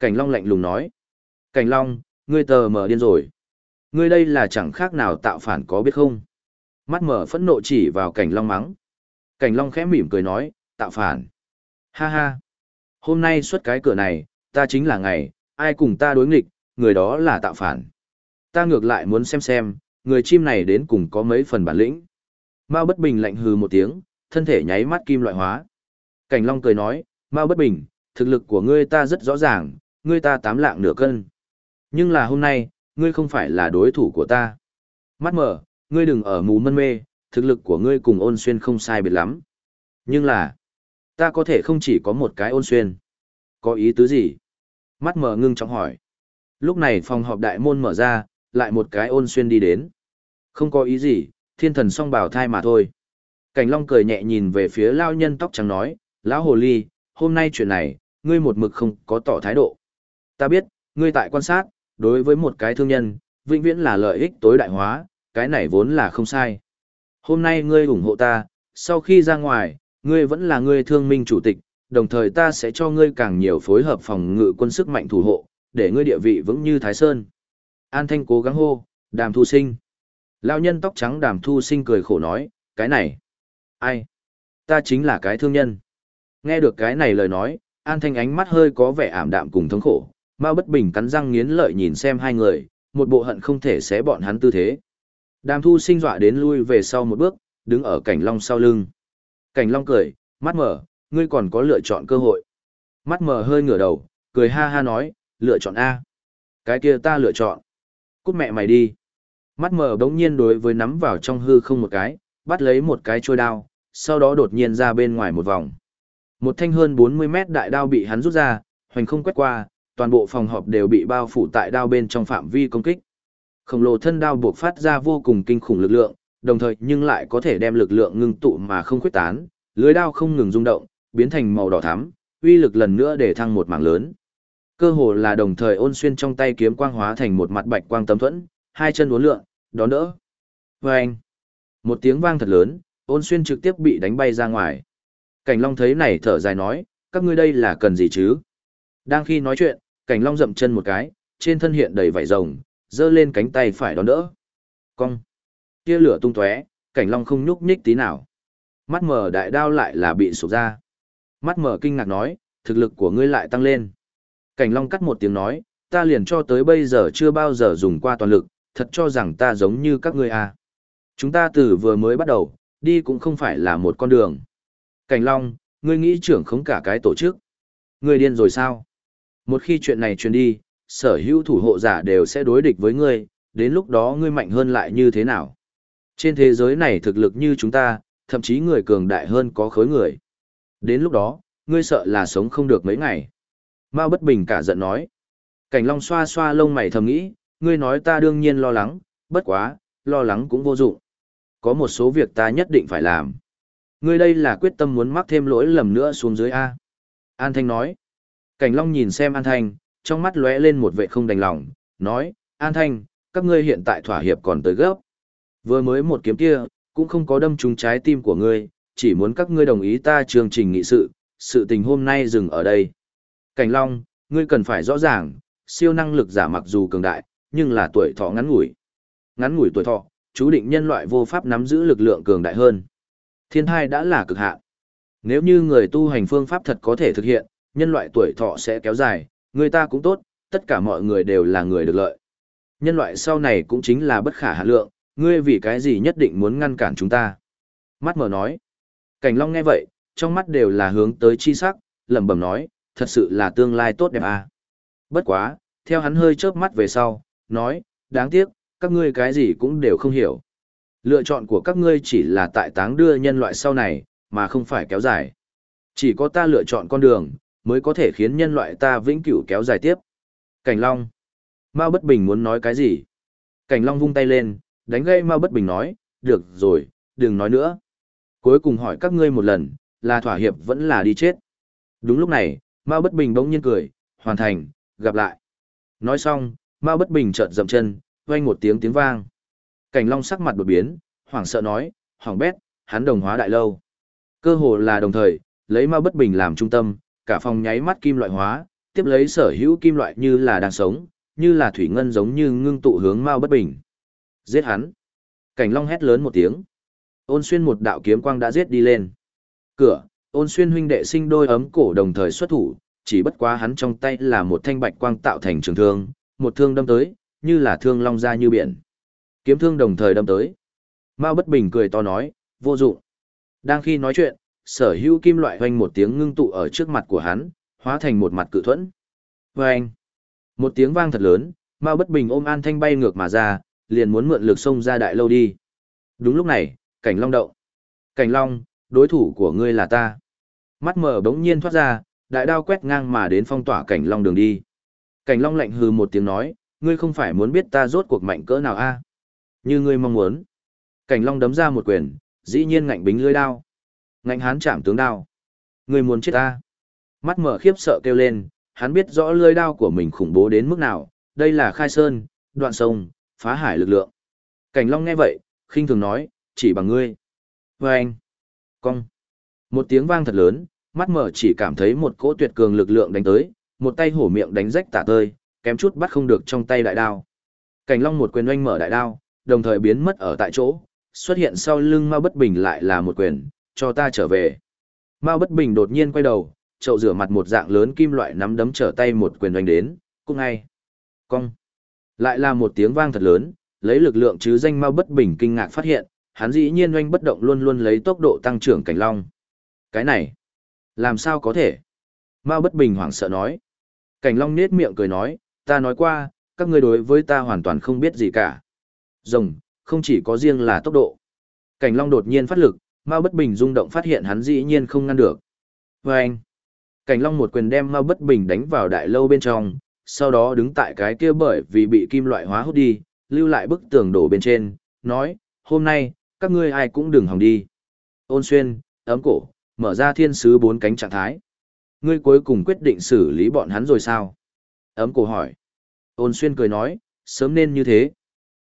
Cảnh Long lạnh lùng nói. Cảnh Long, ngươi tờ mở điên rồi. Ngươi đây là chẳng khác nào tạo phản có biết không? Mắt mở phẫn nộ chỉ vào Cảnh Long mắng. Cảnh Long khẽ mỉm cười nói, tạo phản. Ha ha. Hôm nay xuất cái cửa này, ta chính là ngày, ai cùng ta đối nghịch, người đó là tạo phản. Ta ngược lại muốn xem xem, người chim này đến cùng có mấy phần bản lĩnh. Mao bất bình lạnh hừ một tiếng, thân thể nháy mắt kim loại hóa. Cảnh Long cười nói, Mao bất bình, thực lực của ngươi ta rất rõ ràng, ngươi ta tám lạng nửa cân. Nhưng là hôm nay, ngươi không phải là đối thủ của ta. Mắt mở, ngươi đừng ở mù mân mê, thực lực của ngươi cùng ôn xuyên không sai biệt lắm. Nhưng là, ta có thể không chỉ có một cái ôn xuyên. Có ý tứ gì? Mắt mở ngưng trọng hỏi. Lúc này phòng họp đại môn mở ra, lại một cái ôn xuyên đi đến. Không có ý gì, thiên thần song bảo thai mà thôi. Cảnh Long cười nhẹ nhìn về phía lao nhân tóc trắng nói, lão hồ ly, hôm nay chuyện này, ngươi một mực không có tỏ thái độ. Ta biết, ngươi tại quan sát, đối với một cái thương nhân, vĩnh viễn là lợi ích tối đại hóa, cái này vốn là không sai. Hôm nay ngươi ủng hộ ta, sau khi ra ngoài, ngươi vẫn là ngươi thương minh chủ tịch, đồng thời ta sẽ cho ngươi càng nhiều phối hợp phòng ngự quân sức mạnh thủ hộ, để ngươi địa vị vững như Thái Sơn. An Thanh cố gắng hô, đàm thu sinh. Lão nhân tóc trắng đàm thu sinh cười khổ nói, cái này, ai? Ta chính là cái thương nhân. Nghe được cái này lời nói, An Thanh ánh mắt hơi có vẻ ảm đạm cùng thống khổ, Mao bất bình cắn răng nghiến lợi nhìn xem hai người, một bộ hận không thể xé bọn hắn tư thế. Đàm thu sinh dọa đến lui về sau một bước, đứng ở cảnh long sau lưng. Cảnh long cười, mắt mở, ngươi còn có lựa chọn cơ hội. Mắt mở hơi ngửa đầu, cười ha ha nói, lựa chọn A. Cái kia ta lựa chọn. Cút mẹ mày đi. Mắt mở đống nhiên đối với nắm vào trong hư không một cái, bắt lấy một cái trôi đao, sau đó đột nhiên ra bên ngoài một vòng. Một thanh hơn 40 mét đại đao bị hắn rút ra, hoành không quét qua, toàn bộ phòng họp đều bị bao phủ tại đao bên trong phạm vi công kích. Khổng lồ thân đao buộc phát ra vô cùng kinh khủng lực lượng, đồng thời nhưng lại có thể đem lực lượng ngưng tụ mà không khuếch tán, lưới đao không ngừng rung động, biến thành màu đỏ thắm, uy lực lần nữa để thăng một mảng lớn. Cơ hồ là đồng thời ôn xuyên trong tay kiếm quang hóa thành một mặt bạch quang tấm thuẫn, hai chân uốn lượn, đón đỡ. Và anh, một tiếng vang thật lớn, ôn xuyên trực tiếp bị đánh bay ra ngoài. Cảnh Long thấy này thở dài nói, các ngươi đây là cần gì chứ? Đang khi nói chuyện, Cảnh Long dậm chân một cái, trên thân hiện đầy vảy rồng, giơ lên cánh tay phải đón đỡ. Cong. Tia lửa tung tóe, Cảnh Long không nhúc nhích tí nào. Mắt mở đại đao lại là bị sụp ra. Mắt mở kinh ngạc nói, thực lực của ngươi lại tăng lên. Cảnh Long cắt một tiếng nói, ta liền cho tới bây giờ chưa bao giờ dùng qua toàn lực, thật cho rằng ta giống như các ngươi à. Chúng ta từ vừa mới bắt đầu, đi cũng không phải là một con đường. Cảnh Long, ngươi nghĩ trưởng không cả cái tổ chức. Ngươi điên rồi sao? Một khi chuyện này truyền đi, sở hữu thủ hộ giả đều sẽ đối địch với ngươi, đến lúc đó ngươi mạnh hơn lại như thế nào? Trên thế giới này thực lực như chúng ta, thậm chí người cường đại hơn có khối người. Đến lúc đó, ngươi sợ là sống không được mấy ngày. Mao bất bình cả giận nói. Cảnh Long xoa xoa lông mày thầm nghĩ, ngươi nói ta đương nhiên lo lắng, bất quá, lo lắng cũng vô dụng. Có một số việc ta nhất định phải làm. Ngươi đây là quyết tâm muốn mắc thêm lỗi lầm nữa xuống dưới A. An Thanh nói. Cảnh Long nhìn xem An Thanh, trong mắt lóe lên một vệ không đành lòng, nói, An Thanh, các ngươi hiện tại thỏa hiệp còn tới gấp. Vừa mới một kiếm kia, cũng không có đâm trúng trái tim của ngươi, chỉ muốn các ngươi đồng ý ta chương trình nghị sự, sự tình hôm nay dừng ở đây. Cảnh Long, ngươi cần phải rõ ràng, siêu năng lực giả mặc dù cường đại, nhưng là tuổi thọ ngắn ngủi. Ngắn ngủi tuổi thọ, chú định nhân loại vô pháp nắm giữ lực lượng cường đại hơn. Thiên thai đã là cực hạn. Nếu như người tu hành phương pháp thật có thể thực hiện, nhân loại tuổi thọ sẽ kéo dài, người ta cũng tốt, tất cả mọi người đều là người được lợi. Nhân loại sau này cũng chính là bất khả hạ lượng, ngươi vì cái gì nhất định muốn ngăn cản chúng ta. Mắt mở nói. Cảnh Long nghe vậy, trong mắt đều là hướng tới chi sắc, lẩm bẩm nói, thật sự là tương lai tốt đẹp à. Bất quá, theo hắn hơi chớp mắt về sau, nói, đáng tiếc, các ngươi cái gì cũng đều không hiểu. Lựa chọn của các ngươi chỉ là tại táng đưa nhân loại sau này, mà không phải kéo dài. Chỉ có ta lựa chọn con đường, mới có thể khiến nhân loại ta vĩnh cửu kéo dài tiếp. Cảnh Long. Mao Bất Bình muốn nói cái gì? Cảnh Long vung tay lên, đánh gây Mao Bất Bình nói, được rồi, đừng nói nữa. Cuối cùng hỏi các ngươi một lần, là thỏa hiệp vẫn là đi chết. Đúng lúc này, Mao Bất Bình bỗng nhiên cười, hoàn thành, gặp lại. Nói xong, Mao Bất Bình chợt dậm chân, vang một tiếng tiếng vang. Cảnh Long sắc mặt đột biến, hoảng sợ nói, Hoàng bét, hắn đồng hóa đại lâu. Cơ hồ là đồng thời, lấy Mao Bất Bình làm trung tâm, cả phòng nháy mắt kim loại hóa, tiếp lấy sở hữu kim loại như là đang sống, như là thủy ngân giống như ngưng tụ hướng Mao Bất Bình. Giết hắn. Cảnh Long hét lớn một tiếng. Ôn xuyên một đạo kiếm quang đã giết đi lên. Cửa, ôn xuyên huynh đệ sinh đôi ấm cổ đồng thời xuất thủ, chỉ bất quá hắn trong tay là một thanh bạch quang tạo thành trường thương, một thương đâm tới, như là thương long ra như biển. Kiếm thương đồng thời đâm tới. Mao bất bình cười to nói, vô dụng. Đang khi nói chuyện, sở hữu kim loại hoanh một tiếng ngưng tụ ở trước mặt của hắn, hóa thành một mặt cự thuẫn. Vâng! Một tiếng vang thật lớn, Mao bất bình ôm an thanh bay ngược mà ra, liền muốn mượn lực xông ra đại lâu đi. Đúng lúc này, cảnh long động. Cảnh long, đối thủ của ngươi là ta. Mắt mở bỗng nhiên thoát ra, đại đao quét ngang mà đến phong tỏa cảnh long đường đi. Cảnh long lạnh hừ một tiếng nói, ngươi không phải muốn biết ta rốt cuộc mạnh cỡ nào a? Như ngươi mong muốn. Cảnh long đấm ra một quyền, dĩ nhiên ngạnh bính lưỡi đao. Ngạnh hán chạm tướng đao. Ngươi muốn chết ta? Mắt mở khiếp sợ kêu lên, hắn biết rõ lưỡi đao của mình khủng bố đến mức nào, đây là khai sơn, đoạn sông, phá hải lực lượng. Cảnh long nghe vậy, khinh thường nói, chỉ bằng ngươi. Vâng anh. Cong. Một tiếng vang thật lớn, mắt mở chỉ cảm thấy một cỗ tuyệt cường lực lượng đánh tới, một tay hổ miệng đánh rách tả tơi, kém chút bắt không được trong tay đại đao. Cảnh Long một quyền oanh mở đại đao, đồng thời biến mất ở tại chỗ, xuất hiện sau lưng Mao Bất Bình lại là một quyền, cho ta trở về. Mao Bất Bình đột nhiên quay đầu, chậu rửa mặt một dạng lớn kim loại nắm đấm trở tay một quyền oanh đến, cũng ngay. Cong. Lại là một tiếng vang thật lớn, lấy lực lượng chứ danh Mao Bất Bình kinh ngạc phát hiện, hắn dĩ nhiên oanh bất động luôn luôn lấy tốc độ tăng trưởng cảnh long. Cái này, làm sao có thể? Mao bất bình hoảng sợ nói. Cảnh long nết miệng cười nói, ta nói qua, các ngươi đối với ta hoàn toàn không biết gì cả. Rồng, không chỉ có riêng là tốc độ. Cảnh long đột nhiên phát lực, Mao bất bình rung động phát hiện hắn dĩ nhiên không ngăn được. Và anh, cảnh long một quyền đem Mao bất bình đánh vào đại lâu bên trong, sau đó đứng tại cái kia bởi vì bị kim loại hóa hút đi, lưu lại bức tường đổ bên trên, nói, hôm nay, các ngươi ai cũng đừng hòng đi. Ôn xuyên, ấm cổ, mở ra thiên sứ bốn cánh trạng thái. Ngươi cuối cùng quyết định xử lý bọn hắn rồi sao? Ấm cổ hỏi. Ôn xuyên cười nói, sớm nên như thế.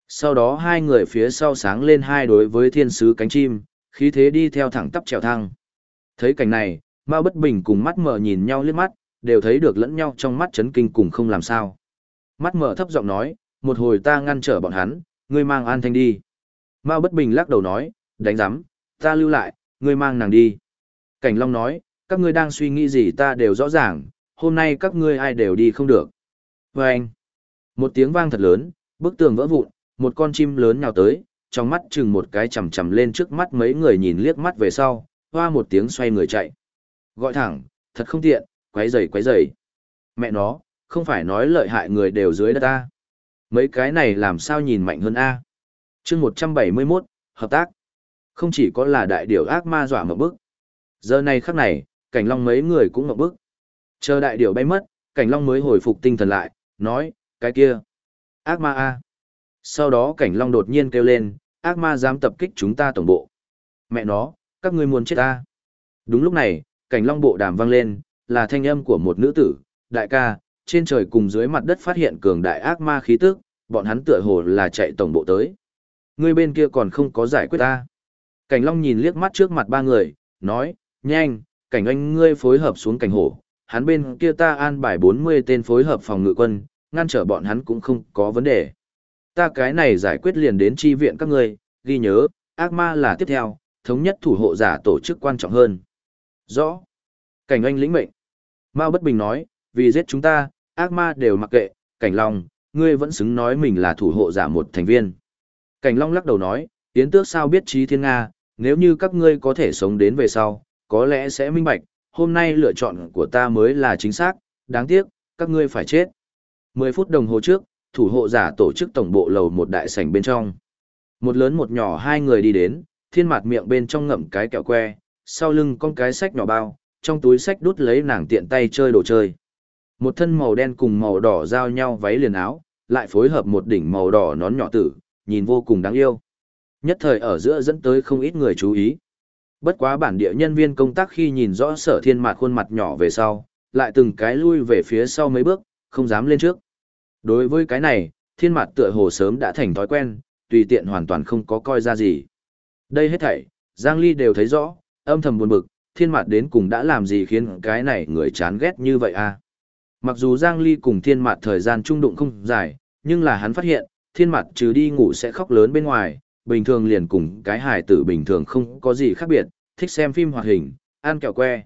Sau đó hai người phía sau sáng lên hai đối với thiên sứ cánh chim, khí thế đi theo thẳng tắp trèo thang. Thấy cảnh này, Mao Bất Bình cùng mắt mở nhìn nhau liếc mắt, đều thấy được lẫn nhau trong mắt chấn kinh cùng không làm sao. Mắt mở thấp giọng nói, một hồi ta ngăn trở bọn hắn, ngươi mang an thanh đi. Mao Bất Bình lắc đầu nói, đánh giám, ta lưu lại, ngươi mang nàng đi. Cảnh Long nói, các ngươi đang suy nghĩ gì ta đều rõ ràng, hôm nay các ngươi ai đều đi không được. Và anh, một tiếng vang thật lớn, bức tường vỡ vụn, một con chim lớn nhào tới, trong mắt chừng một cái chầm chầm lên trước mắt mấy người nhìn liếc mắt về sau, hoa một tiếng xoay người chạy. Gọi thẳng, thật không tiện, quấy rầy quấy rầy. Mẹ nó, không phải nói lợi hại người đều dưới đất ta. Mấy cái này làm sao nhìn mạnh hơn A chương 171, hợp tác. Không chỉ có là đại điều ác ma dọa một bức. Giờ này khắc này, cảnh long mấy người cũng ngậm bức. Chờ đại điểu bay mất, cảnh long mới hồi phục tinh thần lại, nói, cái kia. Ác ma A. Sau đó cảnh long đột nhiên kêu lên, ác ma dám tập kích chúng ta tổng bộ. Mẹ nó, các ngươi muốn chết ta. Đúng lúc này, cảnh long bộ đàm vang lên, là thanh âm của một nữ tử, đại ca, trên trời cùng dưới mặt đất phát hiện cường đại ác ma khí tức, bọn hắn tựa hồ là chạy tổng bộ tới. Ngươi bên kia còn không có giải quyết ta. Cảnh Long nhìn liếc mắt trước mặt ba người, nói, nhanh, cảnh anh ngươi phối hợp xuống cảnh hổ, hắn bên kia ta an bài 40 tên phối hợp phòng ngự quân, ngăn trở bọn hắn cũng không có vấn đề. Ta cái này giải quyết liền đến chi viện các ngươi, ghi nhớ, ác ma là tiếp theo, thống nhất thủ hộ giả tổ chức quan trọng hơn. Rõ. Cảnh anh lĩnh mệnh. Mao Bất Bình nói, vì giết chúng ta, ác ma đều mặc kệ, cảnh long, ngươi vẫn xứng nói mình là thủ hộ giả một thành viên. Cảnh long lắc đầu nói, tiến tước sao biết trí thiên Nga, nếu như các ngươi có thể sống đến về sau, có lẽ sẽ minh bạch, hôm nay lựa chọn của ta mới là chính xác, đáng tiếc, các ngươi phải chết. 10 phút đồng hồ trước, thủ hộ giả tổ chức tổng bộ lầu một đại sảnh bên trong. Một lớn một nhỏ hai người đi đến, thiên mặt miệng bên trong ngậm cái kẹo que, sau lưng con cái sách nhỏ bao, trong túi sách đút lấy nàng tiện tay chơi đồ chơi. Một thân màu đen cùng màu đỏ giao nhau váy liền áo, lại phối hợp một đỉnh màu đỏ nón nhỏ tử, nhìn vô cùng đáng yêu. Nhất thời ở giữa dẫn tới không ít người chú ý. Bất quá bản địa nhân viên công tác khi nhìn rõ sở thiên mạt khuôn mặt nhỏ về sau, lại từng cái lui về phía sau mấy bước, không dám lên trước. Đối với cái này, thiên mạt tựa hồ sớm đã thành thói quen, tùy tiện hoàn toàn không có coi ra gì. Đây hết thảy, Giang Ly đều thấy rõ, âm thầm buồn bực, thiên mạt đến cùng đã làm gì khiến cái này người chán ghét như vậy à. Mặc dù Giang Ly cùng thiên mạt thời gian trung đụng không dài, nhưng là hắn phát hiện, thiên mạt trừ đi ngủ sẽ khóc lớn bên ngoài, bình thường liền cùng cái hài tử bình thường không có gì khác biệt, thích xem phim hoạt hình, ăn kẹo que.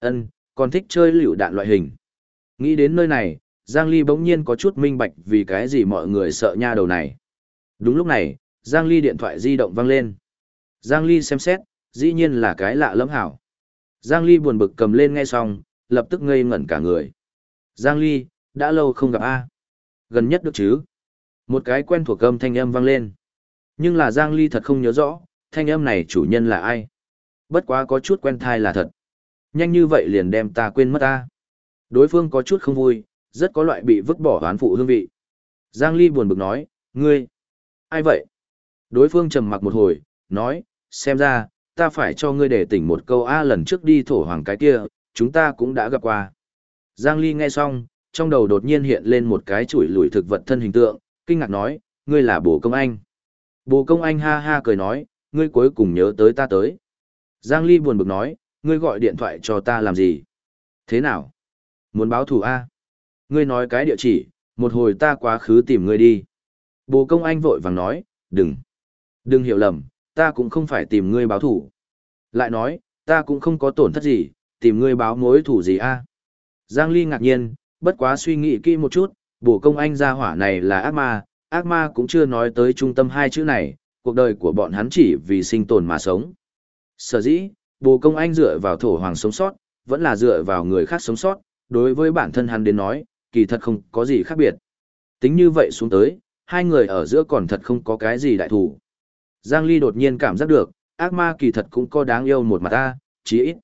Ân, còn thích chơi lựu đạn loại hình. Nghĩ đến nơi này, Giang Ly bỗng nhiên có chút minh bạch vì cái gì mọi người sợ nha đầu này. Đúng lúc này, Giang Ly điện thoại di động vang lên. Giang Ly xem xét, dĩ nhiên là cái lạ lẫm hảo. Giang Ly buồn bực cầm lên nghe xong, lập tức ngây ngẩn cả người. Giang Ly, đã lâu không gặp A. Gần nhất được chứ. Một cái quen thuộc âm thanh âm vang lên. Nhưng là Giang Ly thật không nhớ rõ, thanh âm này chủ nhân là ai. Bất quá có chút quen thai là thật. Nhanh như vậy liền đem ta quên mất ta. Đối phương có chút không vui, rất có loại bị vứt bỏ oán phụ hương vị. Giang Ly buồn bực nói, ngươi, ai vậy? Đối phương trầm mặc một hồi, nói, xem ra, ta phải cho ngươi để tỉnh một câu A lần trước đi thổ hoàng cái kia, chúng ta cũng đã gặp qua. Giang Ly nghe xong, trong đầu đột nhiên hiện lên một cái chuỗi lùi thực vật thân hình tượng, kinh ngạc nói, ngươi là bổ công anh. Bồ công anh ha ha cười nói, ngươi cuối cùng nhớ tới ta tới. Giang Ly buồn bực nói, ngươi gọi điện thoại cho ta làm gì? Thế nào? Muốn báo thù A? Ngươi nói cái địa chỉ, một hồi ta quá khứ tìm ngươi đi. Bồ công anh vội vàng nói, đừng. Đừng hiểu lầm, ta cũng không phải tìm ngươi báo thù. Lại nói, ta cũng không có tổn thất gì, tìm ngươi báo mối thù gì a? Giang Ly ngạc nhiên, bất quá suy nghĩ kỹ một chút, bồ công anh gia hỏa này là ác ma, ác ma cũng chưa nói tới trung tâm hai chữ này, cuộc đời của bọn hắn chỉ vì sinh tồn mà sống. Sở dĩ, bồ công anh dựa vào thổ hoàng sống sót, vẫn là dựa vào người khác sống sót, đối với bản thân hắn đến nói, kỳ thật không có gì khác biệt. Tính như vậy xuống tới, hai người ở giữa còn thật không có cái gì đại thủ. Giang Ly đột nhiên cảm giác được, ác ma kỳ thật cũng có đáng yêu một mặt ta, chí ít.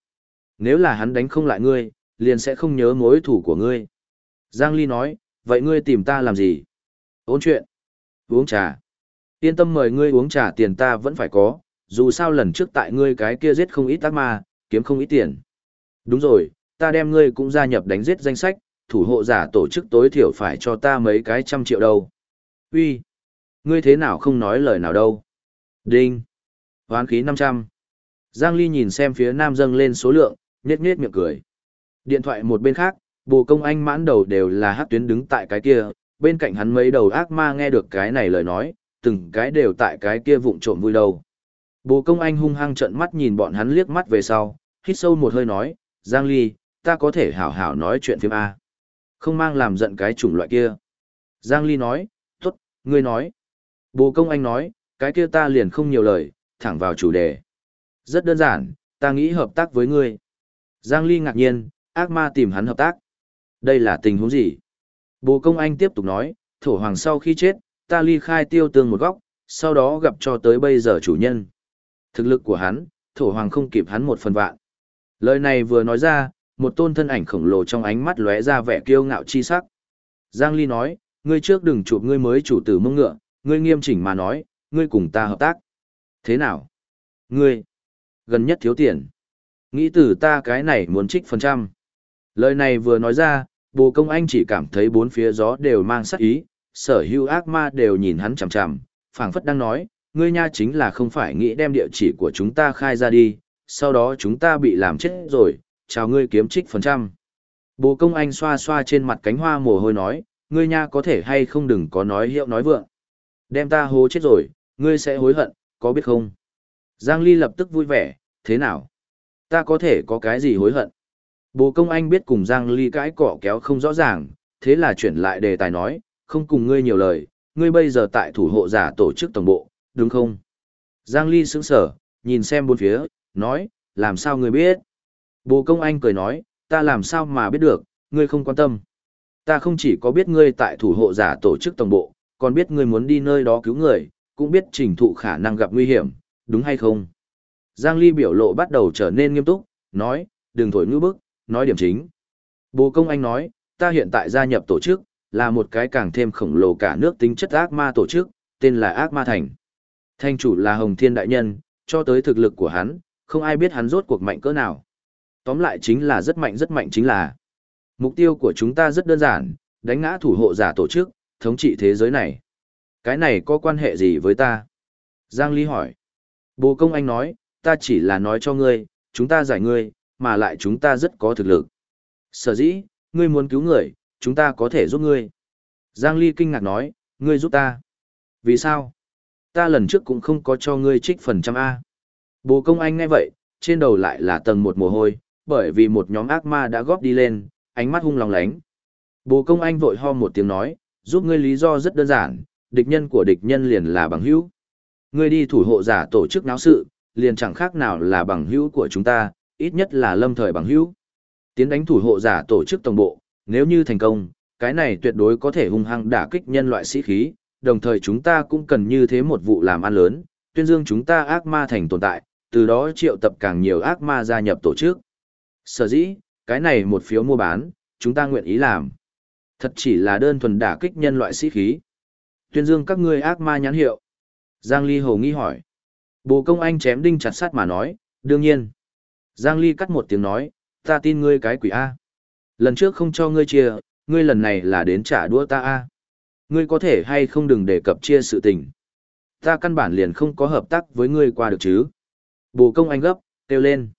Nếu là hắn đánh không lại ngươi, liền sẽ không nhớ mối thủ của ngươi. Giang Ly nói, vậy ngươi tìm ta làm gì? Ôn chuyện. Uống trà. Yên tâm mời ngươi uống trà tiền ta vẫn phải có, dù sao lần trước tại ngươi cái kia giết không ít tác ma, kiếm không ít tiền. Đúng rồi, ta đem ngươi cũng gia nhập đánh giết danh sách, thủ hộ giả tổ chức tối thiểu phải cho ta mấy cái trăm triệu đâu. Uy, ngươi thế nào không nói lời nào đâu. Đinh. Hoán khí 500. Giang Ly nhìn xem phía nam dâng lên số lượng, nhết nhết miệng cười. Điện thoại một bên khác, bồ công anh mãn đầu đều là hát tuyến đứng tại cái kia, bên cạnh hắn mấy đầu ác ma nghe được cái này lời nói, từng cái đều tại cái kia vụng trộm vui đầu. Bồ công anh hung hăng trợn mắt nhìn bọn hắn liếc mắt về sau, hít sâu một hơi nói, Giang Ly, ta có thể hảo hảo nói chuyện phim A. Không mang làm giận cái chủng loại kia. Giang Ly nói, tốt, ngươi nói. Bồ công anh nói, cái kia ta liền không nhiều lời, thẳng vào chủ đề. Rất đơn giản, ta nghĩ hợp tác với ngươi. Giang Ly ngạc nhiên, ác ma tìm hắn hợp tác. Đây là tình huống gì? Bồ công anh tiếp tục nói, thổ hoàng sau khi chết, ta ly khai tiêu tương một góc, sau đó gặp cho tới bây giờ chủ nhân. Thực lực của hắn, thổ hoàng không kịp hắn một phần vạn. Lời này vừa nói ra, một tôn thân ảnh khổng lồ trong ánh mắt lóe ra vẻ kiêu ngạo chi sắc. Giang Ly nói, ngươi trước đừng chụp ngươi mới chủ tử mông ngựa, ngươi nghiêm chỉnh mà nói, ngươi cùng ta hợp tác. Thế nào? Ngươi, gần nhất thiếu tiền. Nghĩ từ ta cái này muốn trích phần trăm. Lời này vừa nói ra, bồ công anh chỉ cảm thấy bốn phía gió đều mang sắc ý, sở hữu ác ma đều nhìn hắn chằm chằm, phảng phất đang nói, ngươi nha chính là không phải nghĩ đem địa chỉ của chúng ta khai ra đi, sau đó chúng ta bị làm chết rồi, chào ngươi kiếm trích phần trăm. Bồ công anh xoa xoa trên mặt cánh hoa mồ hôi nói, ngươi nha có thể hay không đừng có nói hiệu nói vượng. Đem ta hố chết rồi, ngươi sẽ hối hận, có biết không? Giang Ly lập tức vui vẻ, thế nào? Ta có thể có cái gì hối hận? Bồ công anh biết cùng Giang Ly cãi cỏ kéo không rõ ràng, thế là chuyển lại đề tài nói, không cùng ngươi nhiều lời, ngươi bây giờ tại thủ hộ giả tổ chức tổng bộ, đúng không? Giang Ly sững sở, nhìn xem bốn phía, nói, làm sao ngươi biết? Bồ công anh cười nói, ta làm sao mà biết được, ngươi không quan tâm. Ta không chỉ có biết ngươi tại thủ hộ giả tổ chức tổng bộ, còn biết ngươi muốn đi nơi đó cứu người, cũng biết trình thụ khả năng gặp nguy hiểm, đúng hay không? Giang Ly biểu lộ bắt đầu trở nên nghiêm túc, nói, đừng thổi ngữ bức, nói điểm chính. Bồ công anh nói, ta hiện tại gia nhập tổ chức, là một cái càng thêm khổng lồ cả nước tính chất ác ma tổ chức, tên là ác ma thành. Thanh chủ là Hồng Thiên Đại Nhân, cho tới thực lực của hắn, không ai biết hắn rốt cuộc mạnh cỡ nào. Tóm lại chính là rất mạnh rất mạnh chính là. Mục tiêu của chúng ta rất đơn giản, đánh ngã thủ hộ giả tổ chức, thống trị thế giới này. Cái này có quan hệ gì với ta? Giang Ly hỏi. Bồ công anh nói, ta chỉ là nói cho ngươi, chúng ta giải ngươi, mà lại chúng ta rất có thực lực. Sở dĩ, ngươi muốn cứu người, chúng ta có thể giúp ngươi. Giang Ly kinh ngạc nói, ngươi giúp ta. Vì sao? Ta lần trước cũng không có cho ngươi trích phần trăm A. Bồ công anh nghe vậy, trên đầu lại là tầng một mồ hôi, bởi vì một nhóm ác ma đã góp đi lên, ánh mắt hung lòng lánh. Bồ công anh vội ho một tiếng nói, giúp ngươi lý do rất đơn giản, địch nhân của địch nhân liền là bằng hữu. Ngươi đi thủ hộ giả tổ chức náo sự, liền chẳng khác nào là bằng hữu của chúng ta, ít nhất là lâm thời bằng hữu. Tiến đánh thủ hộ giả tổ chức tổng bộ, nếu như thành công, cái này tuyệt đối có thể hung hăng đả kích nhân loại sĩ khí, đồng thời chúng ta cũng cần như thế một vụ làm ăn lớn, tuyên dương chúng ta ác ma thành tồn tại, từ đó triệu tập càng nhiều ác ma gia nhập tổ chức. Sở dĩ, cái này một phiếu mua bán, chúng ta nguyện ý làm. Thật chỉ là đơn thuần đả kích nhân loại sĩ khí. Tuyên dương các ngươi ác ma nhãn hiệu. Giang Ly hồ nghi hỏi. Bồ công anh chém đinh chặt sắt mà nói, đương nhiên. Giang Ly cắt một tiếng nói, ta tin ngươi cái quỷ A. Lần trước không cho ngươi chia, ngươi lần này là đến trả đũa ta A. Ngươi có thể hay không đừng đề cập chia sự tình. Ta căn bản liền không có hợp tác với ngươi qua được chứ. Bồ công anh gấp, kêu lên.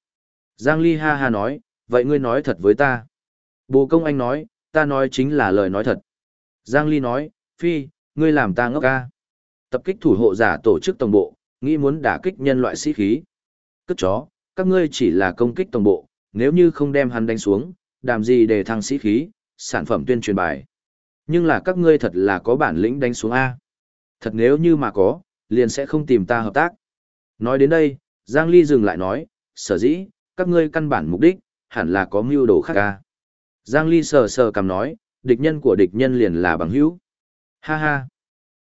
Giang Ly ha ha nói, vậy ngươi nói thật với ta. Bồ công anh nói, ta nói chính là lời nói thật. Giang Ly nói, Phi, ngươi làm ta ngốc ca. Tập kích thủ hộ giả tổ chức tổng bộ, nghĩ muốn đả kích nhân loại sĩ khí. Cất chó, các ngươi chỉ là công kích tổng bộ, nếu như không đem hắn đánh xuống, đàm gì để thăng sĩ khí, sản phẩm tuyên truyền bài. Nhưng là các ngươi thật là có bản lĩnh đánh xuống A. Thật nếu như mà có, liền sẽ không tìm ta hợp tác. Nói đến đây, Giang Ly dừng lại nói, sở dĩ, các ngươi căn bản mục đích, hẳn là có mưu đồ khác A. Giang Ly sờ sờ cầm nói, địch nhân của địch nhân liền là bằng hữu. Ha ha.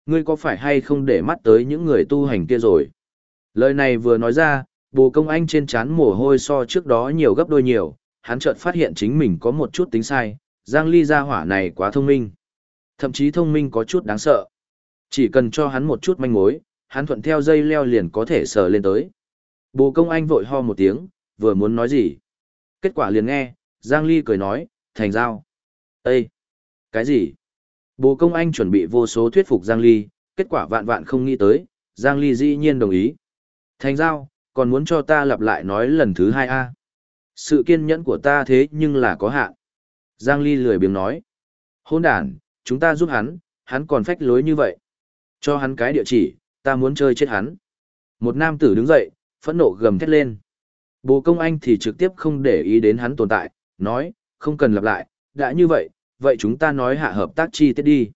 Ngươi có phải hay không để mắt tới những người tu hành kia rồi? Lời này vừa nói ra, bồ công anh trên trán mồ hôi so trước đó nhiều gấp đôi nhiều, hắn chợt phát hiện chính mình có một chút tính sai, Giang Ly gia hỏa này quá thông minh. Thậm chí thông minh có chút đáng sợ. Chỉ cần cho hắn một chút manh mối, hắn thuận theo dây leo liền có thể sờ lên tới. Bồ công anh vội ho một tiếng, vừa muốn nói gì. Kết quả liền nghe, Giang Ly cười nói, thành giao. Ê! Cái gì? Bồ công anh chuẩn bị vô số thuyết phục Giang Ly, kết quả vạn vạn không nghĩ tới, Giang Ly dĩ nhiên đồng ý. Thành giao, còn muốn cho ta lặp lại nói lần thứ hai a Sự kiên nhẫn của ta thế nhưng là có hạn. Giang Ly lười biếng nói. Hôn đàn, chúng ta giúp hắn, hắn còn phách lối như vậy. Cho hắn cái địa chỉ, ta muốn chơi chết hắn. Một nam tử đứng dậy, phẫn nộ gầm thét lên. Bồ công anh thì trực tiếp không để ý đến hắn tồn tại, nói, không cần lặp lại, đã như vậy, vậy chúng ta nói hạ hợp tác chi tiết đi.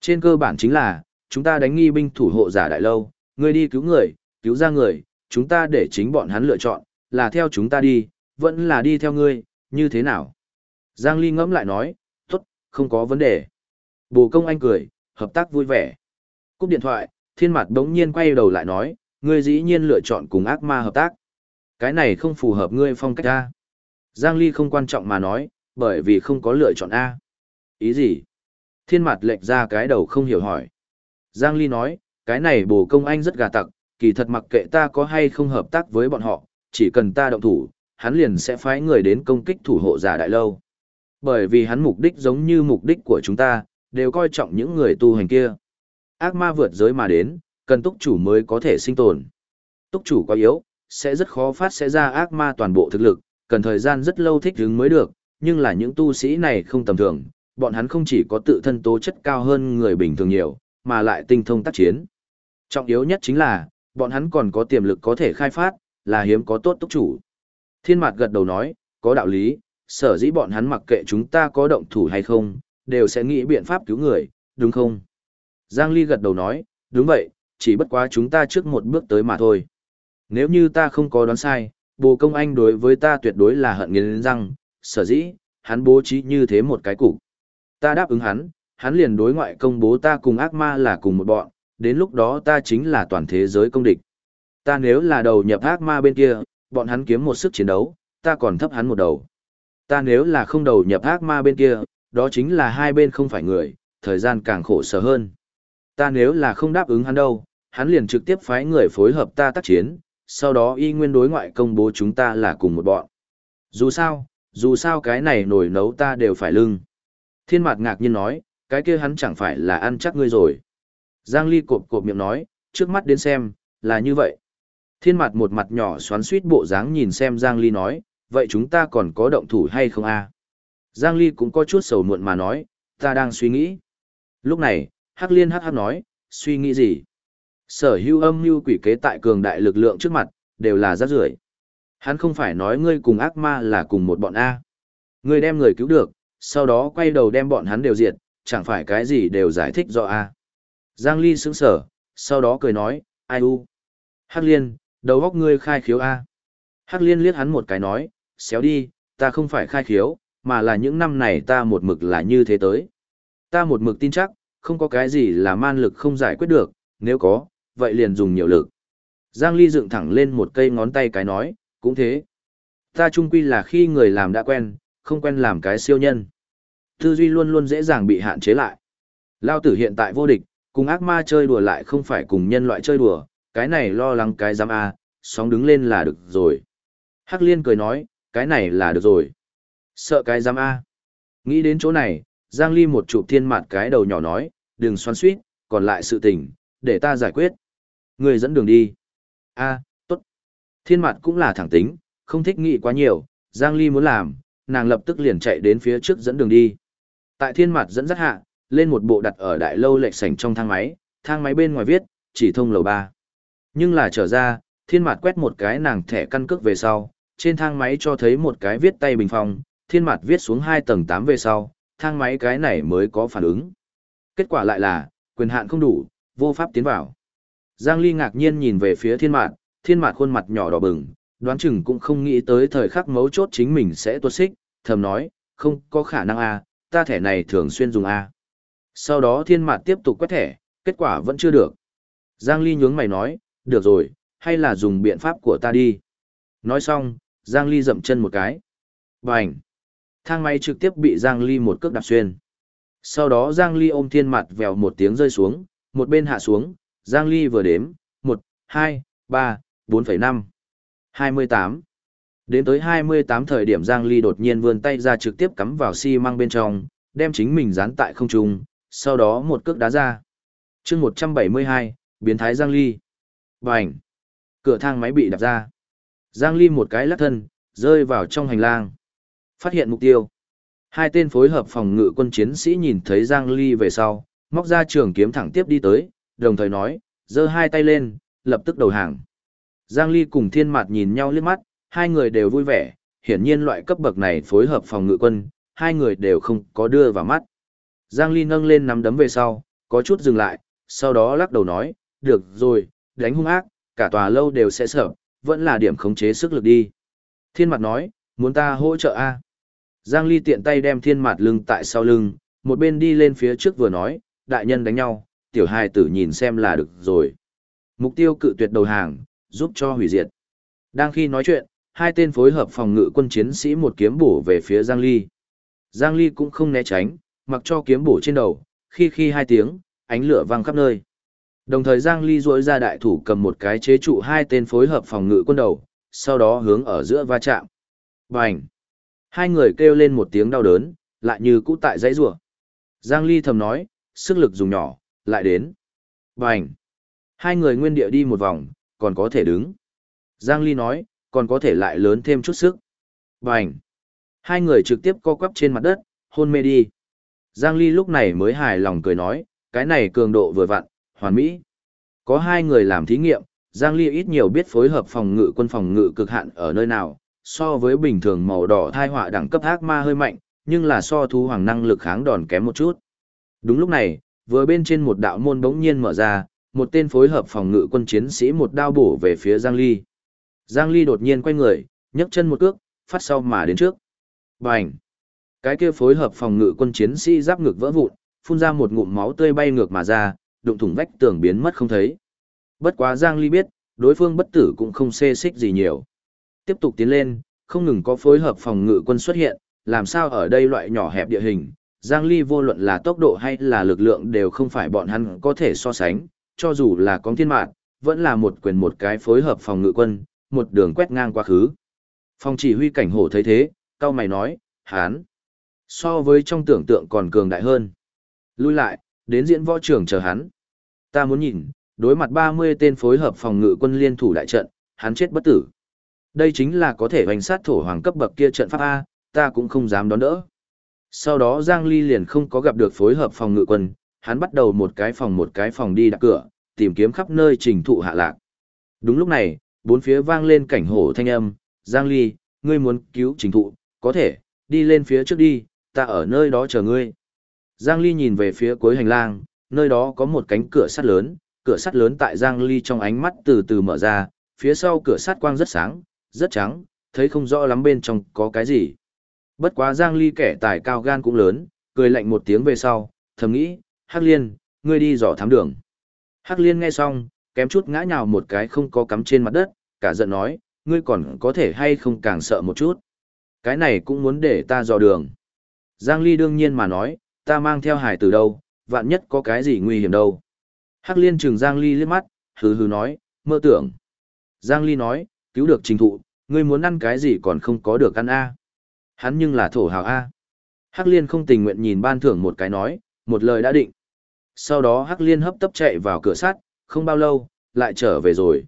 Trên cơ bản chính là, chúng ta đánh nghi binh thủ hộ giả đại lâu, người đi cứu người, cứu ra người, chúng ta để chính bọn hắn lựa chọn, là theo chúng ta đi, vẫn là đi theo ngươi, như thế nào? Giang Ly ngẫm lại nói, tốt, không có vấn đề. Bồ công anh cười, hợp tác vui vẻ. Cúp điện thoại, thiên mặt đống nhiên quay đầu lại nói, ngươi dĩ nhiên lựa chọn cùng ác ma hợp tác. Cái này không phù hợp ngươi phong cách A. Giang Ly không quan trọng mà nói, bởi vì không có lựa chọn A. Ý gì? Thiên mặt lệch ra cái đầu không hiểu hỏi. Giang Ly nói, cái này bồ công anh rất gà tặc, kỳ thật mặc kệ ta có hay không hợp tác với bọn họ, chỉ cần ta động thủ, hắn liền sẽ phái người đến công kích thủ hộ giả đại lâu. Bởi vì hắn mục đích giống như mục đích của chúng ta, đều coi trọng những người tu hành kia. Ác ma vượt giới mà đến, cần túc chủ mới có thể sinh tồn. Túc chủ quá yếu, sẽ rất khó phát sẽ ra ác ma toàn bộ thực lực, cần thời gian rất lâu thích ứng mới được, nhưng là những tu sĩ này không tầm thường, bọn hắn không chỉ có tự thân tố chất cao hơn người bình thường nhiều, mà lại tinh thông tác chiến. Trọng yếu nhất chính là, bọn hắn còn có tiềm lực có thể khai phát, là hiếm có tốt túc chủ. Thiên Mạt gật đầu nói, có đạo lý, sở dĩ bọn hắn mặc kệ chúng ta có động thủ hay không, đều sẽ nghĩ biện pháp cứu người, đúng không? Giang Ly gật đầu nói, đúng vậy, chỉ bất quá chúng ta trước một bước tới mà thôi. Nếu như ta không có đoán sai, bồ công anh đối với ta tuyệt đối là hận nghiến răng, sở dĩ, hắn bố trí như thế một cái cục. Ta đáp ứng hắn, hắn liền đối ngoại công bố ta cùng ác ma là cùng một bọn, đến lúc đó ta chính là toàn thế giới công địch. Ta nếu là đầu nhập ác ma bên kia, bọn hắn kiếm một sức chiến đấu, ta còn thấp hắn một đầu. Ta nếu là không đầu nhập ác ma bên kia, đó chính là hai bên không phải người, thời gian càng khổ sở hơn. Ta nếu là không đáp ứng hắn đâu, hắn liền trực tiếp phái người phối hợp ta tác chiến, sau đó y nguyên đối ngoại công bố chúng ta là cùng một bọn. Dù sao, dù sao cái này nổi nấu ta đều phải lưng. Thiên mạt ngạc nhiên nói, cái kia hắn chẳng phải là ăn chắc ngươi rồi. Giang Ly cộp cộp miệng nói, trước mắt đến xem, là như vậy. Thiên mặt một mặt nhỏ xoắn suýt bộ dáng nhìn xem Giang Ly nói, vậy chúng ta còn có động thủ hay không a? Giang Ly cũng có chút sầu muộn mà nói, ta đang suy nghĩ. Lúc này, Hắc Liên Hắc Hắc nói, suy nghĩ gì? Sở Hưu âm mưu quỷ kế tại cường đại lực lượng trước mặt, đều là rác rưởi. Hắn không phải nói ngươi cùng ác ma là cùng một bọn A. Ngươi đem người cứu được, sau đó quay đầu đem bọn hắn đều diệt, chẳng phải cái gì đều giải thích rõ A. Giang Ly sững sở, sau đó cười nói, ai u. Hắc Liên, đầu góc ngươi khai khiếu A. Hắc Liên liếc hắn một cái nói, xéo đi, ta không phải khai khiếu, mà là những năm này ta một mực là như thế tới. Ta một mực tin chắc, không có cái gì là man lực không giải quyết được, nếu có, vậy liền dùng nhiều lực. Giang Ly dựng thẳng lên một cây ngón tay cái nói, cũng thế. Ta chung quy là khi người làm đã quen, không quen làm cái siêu nhân. Tư duy luôn luôn dễ dàng bị hạn chế lại. Lao tử hiện tại vô địch, cùng ác ma chơi đùa lại không phải cùng nhân loại chơi đùa, cái này lo lắng cái giam A, sóng đứng lên là được rồi. Hắc liên cười nói, cái này là được rồi. Sợ cái giam A. Nghĩ đến chỗ này, Giang Ly một chụp thiên mặt cái đầu nhỏ nói, đừng xoắn suýt, còn lại sự tình, để ta giải quyết. Người dẫn đường đi. A, tốt. Thiên mặt cũng là thẳng tính, không thích nghĩ quá nhiều, Giang Ly muốn làm, nàng lập tức liền chạy đến phía trước dẫn đường đi. Tại thiên mặt dẫn dắt hạ, lên một bộ đặt ở đại lâu lệch sảnh trong thang máy, thang máy bên ngoài viết, chỉ thông lầu 3. Nhưng là trở ra, thiên mặt quét một cái nàng thẻ căn cước về sau, trên thang máy cho thấy một cái viết tay bình phòng, thiên mặt viết xuống 2 tầng 8 về sau, thang máy cái này mới có phản ứng. Kết quả lại là, quyền hạn không đủ, vô pháp tiến vào. Giang Ly ngạc nhiên nhìn về phía thiên mạt, thiên mạt khuôn mặt nhỏ đỏ bừng, đoán chừng cũng không nghĩ tới thời khắc mấu chốt chính mình sẽ tuột xích, thầm nói, không có khả năng a, ta thẻ này thường xuyên dùng a. Sau đó thiên mạn tiếp tục quét thẻ, kết quả vẫn chưa được. Giang Ly nhướng mày nói, được rồi, hay là dùng biện pháp của ta đi. Nói xong, Giang Ly dậm chân một cái. Bành! Thang máy trực tiếp bị Giang Ly một cước đạp xuyên. Sau đó Giang Ly ôm thiên mặt vèo một tiếng rơi xuống, một bên hạ xuống, Giang Ly vừa đếm, 1, 2, 3, 4,5, 28. Đến tới 28 thời điểm Giang Ly đột nhiên vươn tay ra trực tiếp cắm vào xi măng bên trong, đem chính mình dán tại không trung, sau đó một cước đá ra. chương 172, biến thái Giang Ly. Bành! Cửa thang máy bị đạp ra. Giang Ly một cái lắc thân, rơi vào trong hành lang. Phát hiện mục tiêu. Hai tên phối hợp phòng ngự quân chiến sĩ nhìn thấy Giang Ly về sau, móc ra trường kiếm thẳng tiếp đi tới, đồng thời nói, giơ hai tay lên, lập tức đầu hàng. Giang Ly cùng Thiên Mạt nhìn nhau liếc mắt, hai người đều vui vẻ, hiển nhiên loại cấp bậc này phối hợp phòng ngự quân, hai người đều không có đưa vào mắt. Giang Ly nâng lên nắm đấm về sau, có chút dừng lại, sau đó lắc đầu nói, được rồi, đánh hung ác, cả tòa lâu đều sẽ sợ, vẫn là điểm khống chế sức lực đi. Thiên Mạt nói, muốn ta hỗ trợ a? Giang Ly tiện tay đem thiên mặt lưng tại sau lưng, một bên đi lên phía trước vừa nói, đại nhân đánh nhau, tiểu hài tử nhìn xem là được rồi. Mục tiêu cự tuyệt đầu hàng, giúp cho hủy diệt. Đang khi nói chuyện, hai tên phối hợp phòng ngự quân chiến sĩ một kiếm bổ về phía Giang Ly. Giang Ly cũng không né tránh, mặc cho kiếm bổ trên đầu, khi khi hai tiếng, ánh lửa vang khắp nơi. Đồng thời Giang Ly duỗi ra đại thủ cầm một cái chế trụ hai tên phối hợp phòng ngự quân đầu, sau đó hướng ở giữa va chạm. Bành! Hai người kêu lên một tiếng đau đớn, lại như cũ tại dãy rủa. Giang Ly thầm nói, sức lực dùng nhỏ, lại đến. Bành! Hai người nguyên địa đi một vòng, còn có thể đứng. Giang Ly nói, còn có thể lại lớn thêm chút sức. Bành! Hai người trực tiếp co quắp trên mặt đất, hôn mê đi. Giang Ly lúc này mới hài lòng cười nói, cái này cường độ vừa vặn, hoàn mỹ. Có hai người làm thí nghiệm, Giang Ly ít nhiều biết phối hợp phòng ngự quân phòng ngự cực hạn ở nơi nào, so với bình thường màu đỏ thai họa đẳng cấp ác ma hơi mạnh, nhưng là so thú hoàng năng lực kháng đòn kém một chút. Đúng lúc này, vừa bên trên một đạo môn bỗng nhiên mở ra, một tên phối hợp phòng ngự quân chiến sĩ một đao bổ về phía Giang Ly. Giang Ly đột nhiên quay người, nhấc chân một cước, phát sau mà đến trước. Bành! Cái kia phối hợp phòng ngự quân chiến sĩ giáp ngực vỡ vụn, phun ra một ngụm máu tươi bay ngược mà ra, đụng thủng vách tường biến mất không thấy. Bất quá Giang Ly biết, đối phương bất tử cũng không xê xích gì nhiều. Tiếp tục tiến lên, không ngừng có phối hợp phòng ngự quân xuất hiện, làm sao ở đây loại nhỏ hẹp địa hình, Giang Ly vô luận là tốc độ hay là lực lượng đều không phải bọn hắn có thể so sánh, cho dù là con thiên mạng, vẫn là một quyền một cái phối hợp phòng ngự quân, một đường quét ngang quá khứ. Phòng chỉ huy cảnh hổ thấy thế, cao mày nói, hán, so với trong tưởng tượng còn cường đại hơn. Lui lại, đến diễn võ trường chờ hắn. Ta muốn nhìn, đối mặt 30 tên phối hợp phòng ngự quân liên thủ đại trận, hắn chết bất tử. Đây chính là có thể hoành sát thổ hoàng cấp bậc kia trận pháp A, ta cũng không dám đón đỡ. Sau đó Giang Ly liền không có gặp được phối hợp phòng ngự quân, hắn bắt đầu một cái phòng một cái phòng đi đặt cửa, tìm kiếm khắp nơi trình thụ hạ lạc. Đúng lúc này, bốn phía vang lên cảnh hổ thanh âm, Giang Ly, ngươi muốn cứu trình thụ, có thể, đi lên phía trước đi, ta ở nơi đó chờ ngươi. Giang Ly nhìn về phía cuối hành lang, nơi đó có một cánh cửa sắt lớn, cửa sắt lớn tại Giang Ly trong ánh mắt từ từ mở ra, phía sau cửa sắt quang rất sáng, rất trắng, thấy không rõ lắm bên trong có cái gì. Bất quá Giang Ly kẻ tài cao gan cũng lớn, cười lạnh một tiếng về sau, thầm nghĩ, Hắc Liên, ngươi đi dò thám đường. Hắc Liên nghe xong, kém chút ngã nhào một cái không có cắm trên mặt đất, cả giận nói, ngươi còn có thể hay không càng sợ một chút. Cái này cũng muốn để ta dò đường. Giang Ly đương nhiên mà nói, ta mang theo hải từ đâu, vạn nhất có cái gì nguy hiểm đâu. Hắc Liên trừng Giang Ly liếc mắt, hừ hừ nói, mơ tưởng. Giang Ly nói, cứu được trình thụ, ngươi muốn ăn cái gì còn không có được ăn a Hắn nhưng là thổ hào A. Hắc liên không tình nguyện nhìn ban thưởng một cái nói, một lời đã định. Sau đó Hắc liên hấp tấp chạy vào cửa sắt, không bao lâu, lại trở về rồi.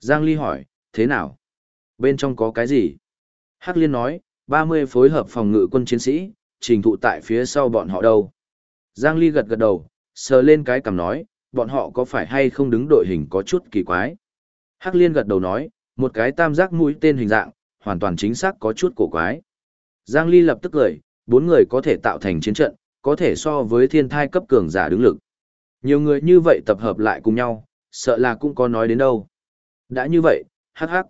Giang Ly hỏi, thế nào? Bên trong có cái gì? Hắc liên nói, 30 phối hợp phòng ngự quân chiến sĩ, trình thụ tại phía sau bọn họ đâu. Giang Ly gật gật đầu, sờ lên cái cằm nói, bọn họ có phải hay không đứng đội hình có chút kỳ quái. Hắc liên gật đầu nói, một cái tam giác mũi tên hình dạng, hoàn toàn chính xác có chút cổ quái. Giang Ly lập tức cười, bốn người có thể tạo thành chiến trận, có thể so với thiên thai cấp cường giả đứng lực. Nhiều người như vậy tập hợp lại cùng nhau, sợ là cũng có nói đến đâu. Đã như vậy, hắc hắc.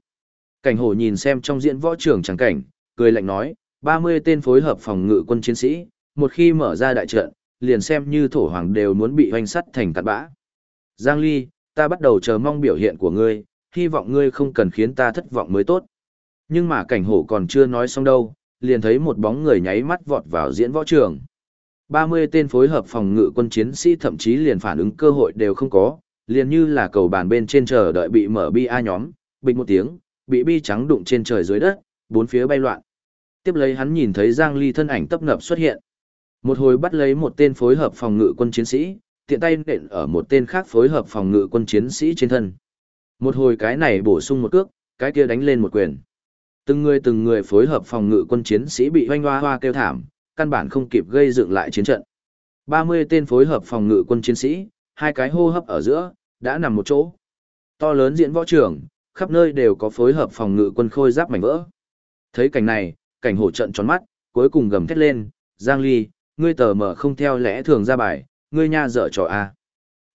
Cảnh hổ nhìn xem trong diễn võ trường chẳng cảnh, cười lạnh nói, 30 tên phối hợp phòng ngự quân chiến sĩ, một khi mở ra đại trận, liền xem như thổ hoàng đều muốn bị hoành sắt thành cát bã. Giang Ly, ta bắt đầu chờ mong biểu hiện của ngươi, hy vọng ngươi không cần khiến ta thất vọng mới tốt. Nhưng mà cảnh hổ còn chưa nói xong đâu, liền thấy một bóng người nháy mắt vọt vào diễn võ trường. 30 tên phối hợp phòng ngự quân chiến sĩ thậm chí liền phản ứng cơ hội đều không có, liền như là cầu bàn bên trên chờ đợi bị mở bi a nhóm, bình một tiếng, bị bi trắng đụng trên trời dưới đất, bốn phía bay loạn. Tiếp lấy hắn nhìn thấy Giang Ly thân ảnh tấp nập xuất hiện. Một hồi bắt lấy một tên phối hợp phòng ngự quân chiến sĩ, tiện tay nện ở một tên khác phối hợp phòng ngự quân chiến sĩ trên thân. Một hồi cái này bổ sung một cước, cái kia đánh lên một quyền. Từng người từng người phối hợp phòng ngự quân chiến sĩ bị hoanh hoa hoa kêu thảm, căn bản không kịp gây dựng lại chiến trận. 30 tên phối hợp phòng ngự quân chiến sĩ, hai cái hô hấp ở giữa, đã nằm một chỗ. To lớn diễn võ trường, khắp nơi đều có phối hợp phòng ngự quân khôi giáp mảnh vỡ. Thấy cảnh này, cảnh hổ trận tròn mắt, cuối cùng gầm thét lên, Giang Ly, ngươi tờ mở không theo lẽ thường ra bài, ngươi nha dở trò A.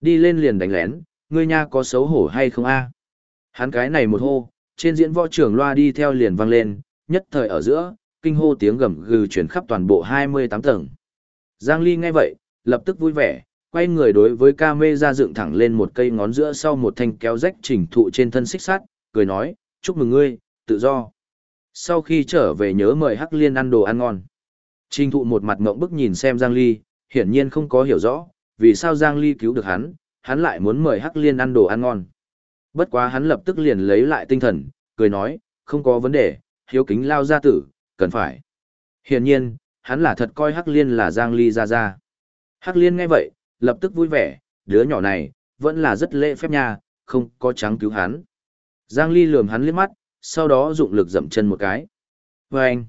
Đi lên liền đánh lén, ngươi nha có xấu hổ hay không A. Hắn cái này một hô, trên diễn võ trường loa đi theo liền vang lên, nhất thời ở giữa, kinh hô tiếng gầm gừ chuyển khắp toàn bộ 28 tầng. Giang Ly nghe vậy, lập tức vui vẻ, quay người đối với ca mê ra dựng thẳng lên một cây ngón giữa sau một thanh kéo rách chỉnh thụ trên thân xích sắt, cười nói, chúc mừng ngươi, tự do. Sau khi trở về nhớ mời Hắc Liên ăn đồ ăn ngon. Trình thụ một mặt ngộng bức nhìn xem Giang Ly, hiển nhiên không có hiểu rõ, vì sao Giang Ly cứu được hắn, hắn lại muốn mời Hắc Liên ăn đồ ăn ngon. Bất quá hắn lập tức liền lấy lại tinh thần, cười nói, không có vấn đề, hiếu kính lao gia tử, cần phải. Hiển nhiên, hắn là thật coi Hắc Liên là Giang Ly ra ra. Hắc Liên nghe vậy, lập tức vui vẻ, đứa nhỏ này, vẫn là rất lễ phép nha, không có trắng cứu hắn. Giang Ly lườm hắn liếc mắt, sau đó dụng lực dậm chân một cái. Và anh,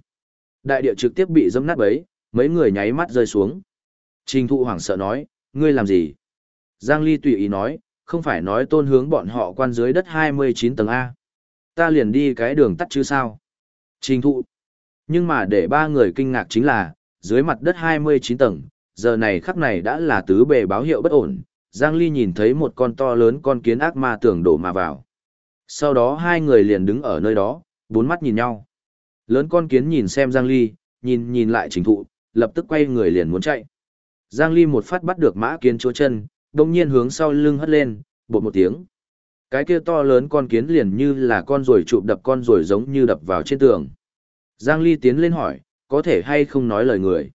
Đại địa trực tiếp bị dẫm nát bấy, mấy người nháy mắt rơi xuống. Trình thụ hoảng sợ nói, ngươi làm gì? Giang Ly tùy ý nói, không phải nói tôn hướng bọn họ quan dưới đất 29 tầng A. Ta liền đi cái đường tắt chứ sao? Trình thụ. Nhưng mà để ba người kinh ngạc chính là, dưới mặt đất 29 tầng, giờ này khắc này đã là tứ bề báo hiệu bất ổn. Giang Ly nhìn thấy một con to lớn con kiến ác ma tưởng đổ mà vào. Sau đó hai người liền đứng ở nơi đó, bốn mắt nhìn nhau. Lớn con kiến nhìn xem Giang Ly, nhìn nhìn lại trình thụ, lập tức quay người liền muốn chạy. Giang Ly một phát bắt được mã kiến chúa chân, đồng nhiên hướng sau lưng hất lên, bột một tiếng. Cái kia to lớn con kiến liền như là con ruồi chụp đập con ruồi giống như đập vào trên tường. Giang Ly tiến lên hỏi, có thể hay không nói lời người.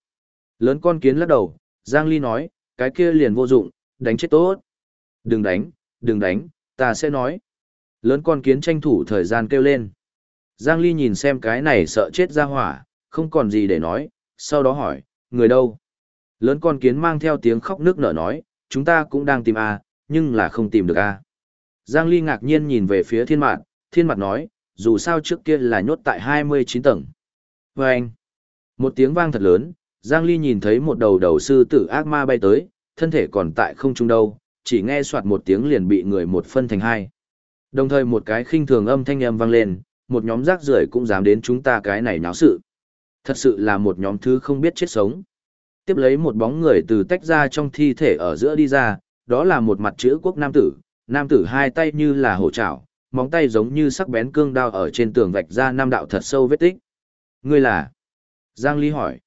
Lớn con kiến lắc đầu, Giang Ly nói, cái kia liền vô dụng, đánh chết tốt. Đừng đánh, đừng đánh, ta sẽ nói. Lớn con kiến tranh thủ thời gian kêu lên. Giang Ly nhìn xem cái này sợ chết ra hỏa, không còn gì để nói, sau đó hỏi, người đâu? Lớn con kiến mang theo tiếng khóc nước nở nói, chúng ta cũng đang tìm A, nhưng là không tìm được A. Giang Ly ngạc nhiên nhìn về phía thiên mạn, thiên mặt nói, dù sao trước kia là nhốt tại 29 tầng. Và anh, một tiếng vang thật lớn, Giang Ly nhìn thấy một đầu đầu sư tử ác ma bay tới, thân thể còn tại không trung đâu, chỉ nghe soạt một tiếng liền bị người một phân thành hai. Đồng thời một cái khinh thường âm thanh âm vang lên, một nhóm rác rưởi cũng dám đến chúng ta cái này náo sự. Thật sự là một nhóm thứ không biết chết sống. Tiếp lấy một bóng người từ tách ra trong thi thể ở giữa đi ra, đó là một mặt chữ quốc nam tử, nam tử hai tay như là hổ trảo, móng tay giống như sắc bén cương đao ở trên tường vạch ra nam đạo thật sâu vết tích. Ngươi là? Giang Ly hỏi.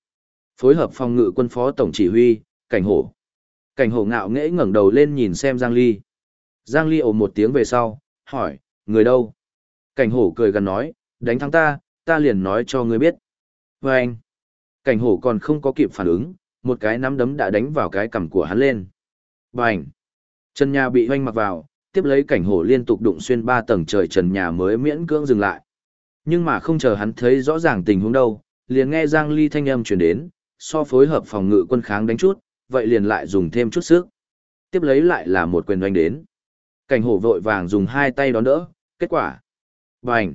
Phối hợp phòng ngự quân phó tổng chỉ huy, cảnh hổ. Cảnh hổ ngạo nghễ ngẩng đầu lên nhìn xem Giang Ly. Giang Ly ồ một tiếng về sau, hỏi, người đâu? Cảnh hổ cười gần nói, đánh thắng ta, ta liền nói cho ngươi biết. Và anh, cảnh hổ còn không có kịp phản ứng, một cái nắm đấm đã đánh vào cái cằm của hắn lên. Vâng Bành! Trần nhà bị hoanh mặc vào, tiếp lấy cảnh hổ liên tục đụng xuyên ba tầng trời trần nhà mới miễn cưỡng dừng lại. Nhưng mà không chờ hắn thấy rõ ràng tình huống đâu, liền nghe Giang Ly thanh âm truyền đến, so phối hợp phòng ngự quân kháng đánh chút, vậy liền lại dùng thêm chút sức. Tiếp lấy lại là một quyền đánh đến. Cảnh hổ vội vàng dùng hai tay đón đỡ, kết quả. Bành!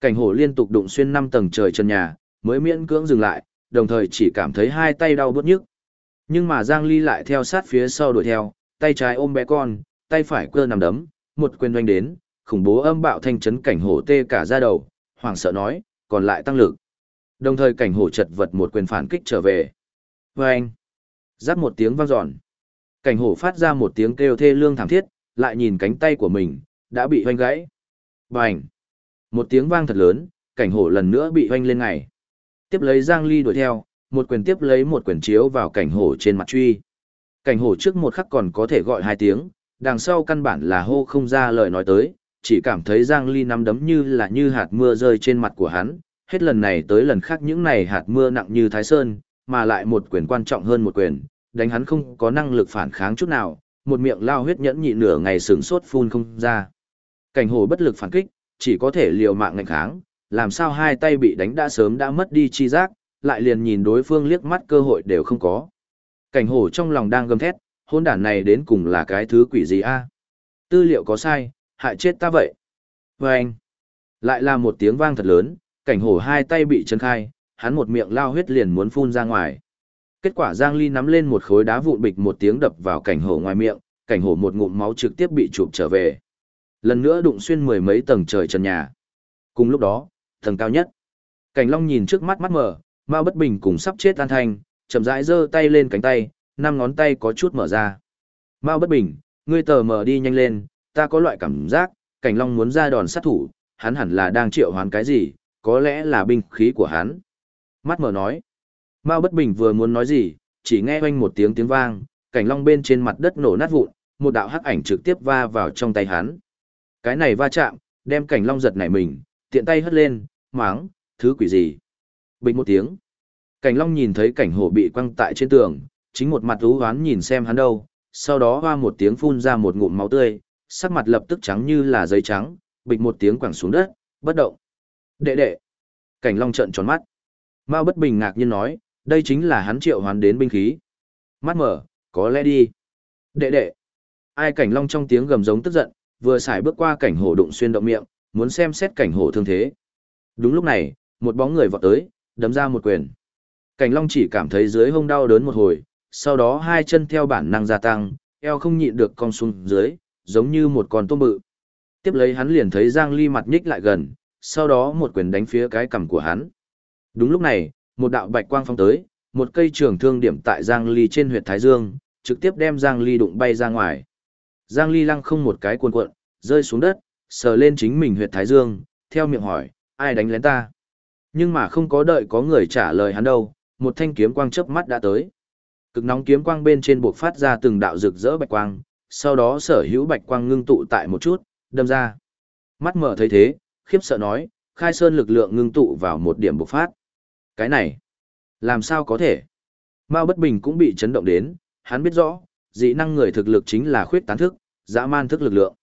Cảnh hổ liên tục đụng xuyên năm tầng trời trần nhà, mới miễn cưỡng dừng lại, đồng thời chỉ cảm thấy hai tay đau bớt nhức. Nhưng mà Giang Ly lại theo sát phía sau đuổi theo, tay trái ôm bé con, tay phải cơ nằm đấm, một quyền doanh đến, khủng bố âm bạo thanh chấn cảnh hổ tê cả ra đầu, hoảng sợ nói, còn lại tăng lực. Đồng thời cảnh hổ chật vật một quyền phản kích trở về. Và anh, giáp một tiếng vang dọn. Cảnh hổ phát ra một tiếng kêu thê lương thảm thiết, lại nhìn cánh tay của mình, đã bị hoanh gãy. Bành! Một tiếng vang thật lớn, cảnh hổ lần nữa bị hoanh lên ngày. Tiếp lấy Giang Ly đuổi theo, một quyền tiếp lấy một quyền chiếu vào cảnh hổ trên mặt truy. Cảnh hổ trước một khắc còn có thể gọi hai tiếng, đằng sau căn bản là hô không ra lời nói tới, chỉ cảm thấy Giang Ly nắm đấm như là như hạt mưa rơi trên mặt của hắn, hết lần này tới lần khác những này hạt mưa nặng như Thái Sơn, mà lại một quyền quan trọng hơn một quyền, đánh hắn không có năng lực phản kháng chút nào, một miệng lao huyết nhẫn nhị nửa ngày sừng sốt phun không ra. Cảnh hồ bất lực phản kích, chỉ có thể liều mạng ngạnh kháng, làm sao hai tay bị đánh đã sớm đã mất đi chi giác, lại liền nhìn đối phương liếc mắt cơ hội đều không có. Cảnh hổ trong lòng đang gầm thét, hôn đản này đến cùng là cái thứ quỷ gì a? Tư liệu có sai, hại chết ta vậy. Và anh, lại là một tiếng vang thật lớn, cảnh hổ hai tay bị chân khai, hắn một miệng lao huyết liền muốn phun ra ngoài. Kết quả Giang Ly nắm lên một khối đá vụn bịch một tiếng đập vào cảnh hổ ngoài miệng, cảnh hổ một ngụm máu trực tiếp bị chụp trở về. Lần nữa đụng xuyên mười mấy tầng trời trần nhà. Cùng lúc đó, tầng cao nhất. Cảnh Long nhìn trước mắt mắt mở, Mao Bất Bình cùng sắp chết An Thanh, chậm rãi giơ tay lên cánh tay, năm ngón tay có chút mở ra. Mao Bất Bình, ngươi tờ mở đi nhanh lên, ta có loại cảm giác, Cảnh Long muốn ra đòn sát thủ, hắn hẳn là đang triệu hoán cái gì, có lẽ là binh khí của hắn. Mắt mở nói. Mao Bất Bình vừa muốn nói gì, chỉ nghe oanh một tiếng tiếng vang, Cảnh Long bên trên mặt đất nổ nát vụn, một đạo hắc ảnh trực tiếp va vào trong tay hắn. Cái này va chạm, đem Cảnh Long giật nảy mình, tiện tay hất lên, máng, thứ quỷ gì. Bình một tiếng. Cảnh Long nhìn thấy cảnh hổ bị quăng tại trên tường, chính một mặt ú hoán nhìn xem hắn đâu, sau đó hoa một tiếng phun ra một ngụm máu tươi, sắc mặt lập tức trắng như là giấy trắng, bịch một tiếng quẳng xuống đất, bất động. Đệ đệ. Cảnh Long trợn tròn mắt. Mao bất bình ngạc nhiên nói, đây chính là hắn triệu hoán đến binh khí. Mắt mở, có lẽ đi. Đệ đệ. Ai cảnh Long trong tiếng gầm giống tức giận, vừa xài bước qua cảnh hổ đụng xuyên động miệng, muốn xem xét cảnh hổ thương thế. Đúng lúc này, một bóng người vọt tới, Đấm ra một quyền. Cảnh Long chỉ cảm thấy dưới hông đau đớn một hồi, sau đó hai chân theo bản năng gia tăng, eo không nhịn được cong xuống dưới, giống như một con tôm bự. Tiếp lấy hắn liền thấy Giang Ly mặt nhích lại gần, sau đó một quyền đánh phía cái cằm của hắn. Đúng lúc này, một đạo bạch quang phong tới, một cây trường thương điểm tại Giang Ly trên huyệt Thái Dương, trực tiếp đem Giang Ly đụng bay ra ngoài. Giang Ly lăng không một cái cuộn cuộn, rơi xuống đất, sờ lên chính mình huyệt Thái Dương, theo miệng hỏi, ai đánh lén ta? Nhưng mà không có đợi có người trả lời hắn đâu, một thanh kiếm quang chớp mắt đã tới. Cực nóng kiếm quang bên trên buộc phát ra từng đạo rực rỡ bạch quang, sau đó sở hữu bạch quang ngưng tụ tại một chút, đâm ra. Mắt mở thấy thế, khiếp sợ nói, khai sơn lực lượng ngưng tụ vào một điểm bộc phát. Cái này, làm sao có thể? Mao bất bình cũng bị chấn động đến, hắn biết rõ, dị năng người thực lực chính là khuyết tán thức, dã man thức lực lượng.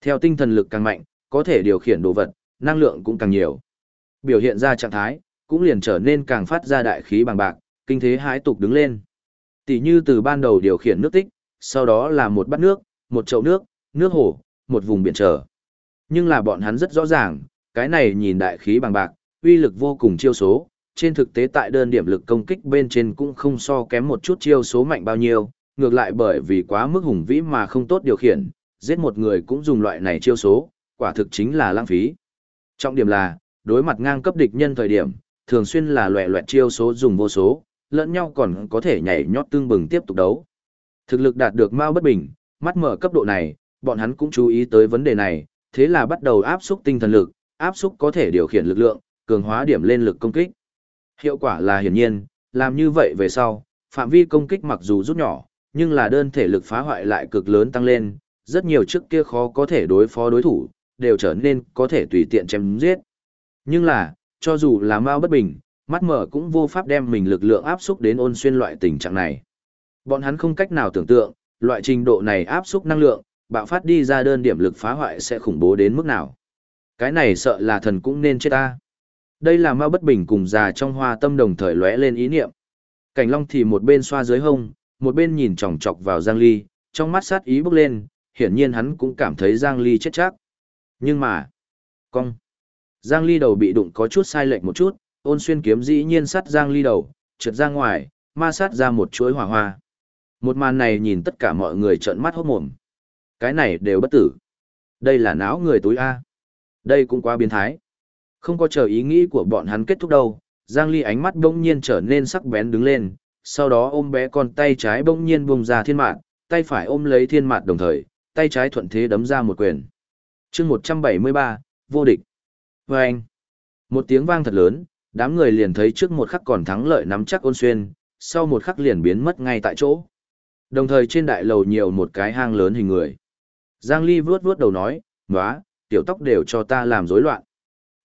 Theo tinh thần lực càng mạnh, có thể điều khiển đồ vật, năng lượng cũng càng nhiều. Biểu hiện ra trạng thái, cũng liền trở nên càng phát ra đại khí bằng bạc, kinh thế hãi tục đứng lên. Tỷ như từ ban đầu điều khiển nước tích, sau đó là một bát nước, một chậu nước, nước hồ, một vùng biển trở. Nhưng là bọn hắn rất rõ ràng, cái này nhìn đại khí bằng bạc, uy lực vô cùng chiêu số, trên thực tế tại đơn điểm lực công kích bên trên cũng không so kém một chút chiêu số mạnh bao nhiêu, ngược lại bởi vì quá mức hùng vĩ mà không tốt điều khiển, giết một người cũng dùng loại này chiêu số, quả thực chính là lãng phí. Trọng điểm là, đối mặt ngang cấp địch nhân thời điểm, thường xuyên là loẹ loẹt chiêu số dùng vô số, lẫn nhau còn có thể nhảy nhót tương bừng tiếp tục đấu. Thực lực đạt được mau bất bình, mắt mở cấp độ này, bọn hắn cũng chú ý tới vấn đề này, thế là bắt đầu áp xúc tinh thần lực, áp xúc có thể điều khiển lực lượng, cường hóa điểm lên lực công kích. Hiệu quả là hiển nhiên, làm như vậy về sau, phạm vi công kích mặc dù rút nhỏ, nhưng là đơn thể lực phá hoại lại cực lớn tăng lên, rất nhiều trước kia khó có thể đối phó đối thủ, đều trở nên có thể tùy tiện chém giết. Nhưng là, cho dù là mau bất bình, mắt mở cũng vô pháp đem mình lực lượng áp xúc đến ôn xuyên loại tình trạng này. Bọn hắn không cách nào tưởng tượng, loại trình độ này áp xúc năng lượng, bạo phát đi ra đơn điểm lực phá hoại sẽ khủng bố đến mức nào. Cái này sợ là thần cũng nên chết ta. Đây là ma bất bình cùng già trong hoa tâm đồng thời lóe lên ý niệm. Cảnh Long thì một bên xoa dưới hông, một bên nhìn chòng chọc vào Giang Ly, trong mắt sát ý bốc lên, hiển nhiên hắn cũng cảm thấy Giang Ly chết chắc. Nhưng mà, cong. Giang Ly đầu bị đụng có chút sai lệch một chút, ôn xuyên kiếm dĩ nhiên sát Giang Ly đầu, trượt ra ngoài, ma sát ra một chuỗi hỏa hoa. Một màn này nhìn tất cả mọi người trợn mắt hốt mồm. Cái này đều bất tử. Đây là não người túi A. Đây cũng quá biến thái. Không có chờ ý nghĩ của bọn hắn kết thúc đâu, Giang Ly ánh mắt bỗng nhiên trở nên sắc bén đứng lên, sau đó ôm bé con tay trái bỗng nhiên buông ra thiên mạn, tay phải ôm lấy thiên mạn đồng thời, tay trái thuận thế đấm ra một quyền. chương 173, vô địch. Và anh, một tiếng vang thật lớn, đám người liền thấy trước một khắc còn thắng lợi nắm chắc ôn xuyên, sau một khắc liền biến mất ngay tại chỗ. Đồng thời trên đại lầu nhiều một cái hang lớn hình người. Giang Ly vuốt vuốt đầu nói, nóa, tiểu tóc đều cho ta làm rối loạn.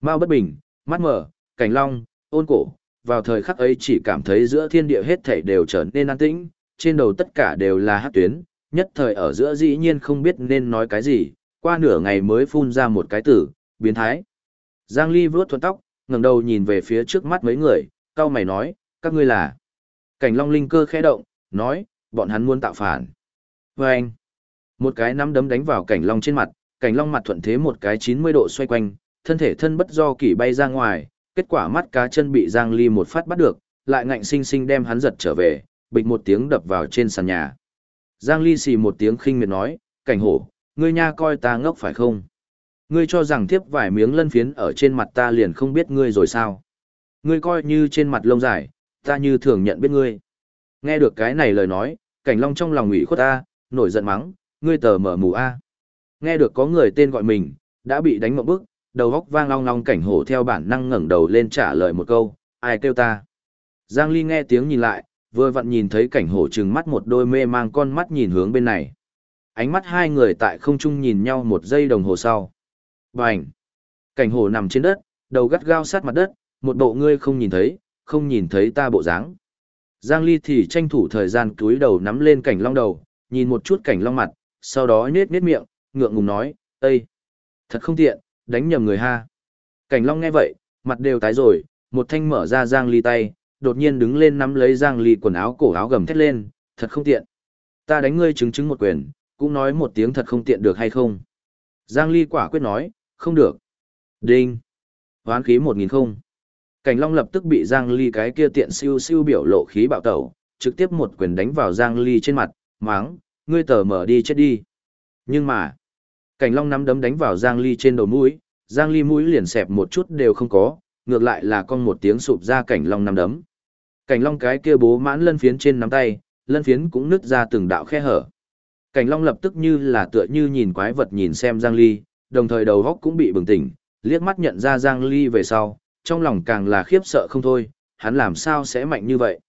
Mao bất bình, mắt mở, cảnh long, ôn cổ, vào thời khắc ấy chỉ cảm thấy giữa thiên địa hết thảy đều trở nên an tĩnh, trên đầu tất cả đều là hát tuyến, nhất thời ở giữa dĩ nhiên không biết nên nói cái gì, qua nửa ngày mới phun ra một cái tử, biến thái. Giang Ly vuốt thuận tóc, ngẩng đầu nhìn về phía trước mắt mấy người, cao mày nói, các ngươi là. Cảnh Long linh cơ khẽ động, nói, bọn hắn muốn tạo phản. Và anh, một cái nắm đấm đánh vào cảnh Long trên mặt, cảnh Long mặt thuận thế một cái 90 độ xoay quanh, thân thể thân bất do kỷ bay ra ngoài, kết quả mắt cá chân bị Giang Ly một phát bắt được, lại ngạnh sinh sinh đem hắn giật trở về, bịch một tiếng đập vào trên sàn nhà. Giang Ly xì một tiếng khinh miệt nói, cảnh hổ, ngươi nha coi ta ngốc phải không? Ngươi cho rằng thiếp vài miếng lân phiến ở trên mặt ta liền không biết ngươi rồi sao? Ngươi coi như trên mặt lông dài, ta như thường nhận biết ngươi. Nghe được cái này lời nói, cảnh long trong lòng ủy khuất ta, nổi giận mắng, ngươi tờ mở mù a. Nghe được có người tên gọi mình, đã bị đánh một bức, đầu góc vang long long cảnh hổ theo bản năng ngẩng đầu lên trả lời một câu, ai kêu ta. Giang Ly nghe tiếng nhìn lại, vừa vặn nhìn thấy cảnh hổ trừng mắt một đôi mê mang con mắt nhìn hướng bên này. Ánh mắt hai người tại không trung nhìn nhau một giây đồng hồ sau. Bành! Cảnh hổ nằm trên đất, đầu gắt gao sát mặt đất, một bộ ngươi không nhìn thấy, không nhìn thấy ta bộ dáng. Giang Ly thì tranh thủ thời gian cúi đầu nắm lên cảnh long đầu, nhìn một chút cảnh long mặt, sau đó nết nết miệng, ngượng ngùng nói, Ây! Thật không tiện, đánh nhầm người ha. Cảnh long nghe vậy, mặt đều tái rồi, một thanh mở ra Giang Ly tay, đột nhiên đứng lên nắm lấy Giang Ly quần áo cổ áo gầm thét lên, thật không tiện. Ta đánh ngươi chứng chứng một quyền, cũng nói một tiếng thật không tiện được hay không. Giang Ly quả quyết nói, không được. Đinh. Hoán khí một nghìn không. Cảnh Long lập tức bị Giang Ly cái kia tiện siêu siêu biểu lộ khí bạo tẩu, trực tiếp một quyền đánh vào Giang Ly trên mặt, máng, ngươi tờ mở đi chết đi. Nhưng mà, Cảnh Long nắm đấm đánh vào Giang Ly trên đầu mũi, Giang Ly mũi liền xẹp một chút đều không có, ngược lại là con một tiếng sụp ra Cảnh Long nắm đấm. Cảnh Long cái kia bố mãn lân phiến trên nắm tay, lân phiến cũng nứt ra từng đạo khe hở. Cảnh Long lập tức như là tựa như nhìn quái vật nhìn xem Giang Ly, đồng thời đầu góc cũng bị bừng tỉnh, liếc mắt nhận ra Giang Ly về sau, trong lòng càng là khiếp sợ không thôi, hắn làm sao sẽ mạnh như vậy.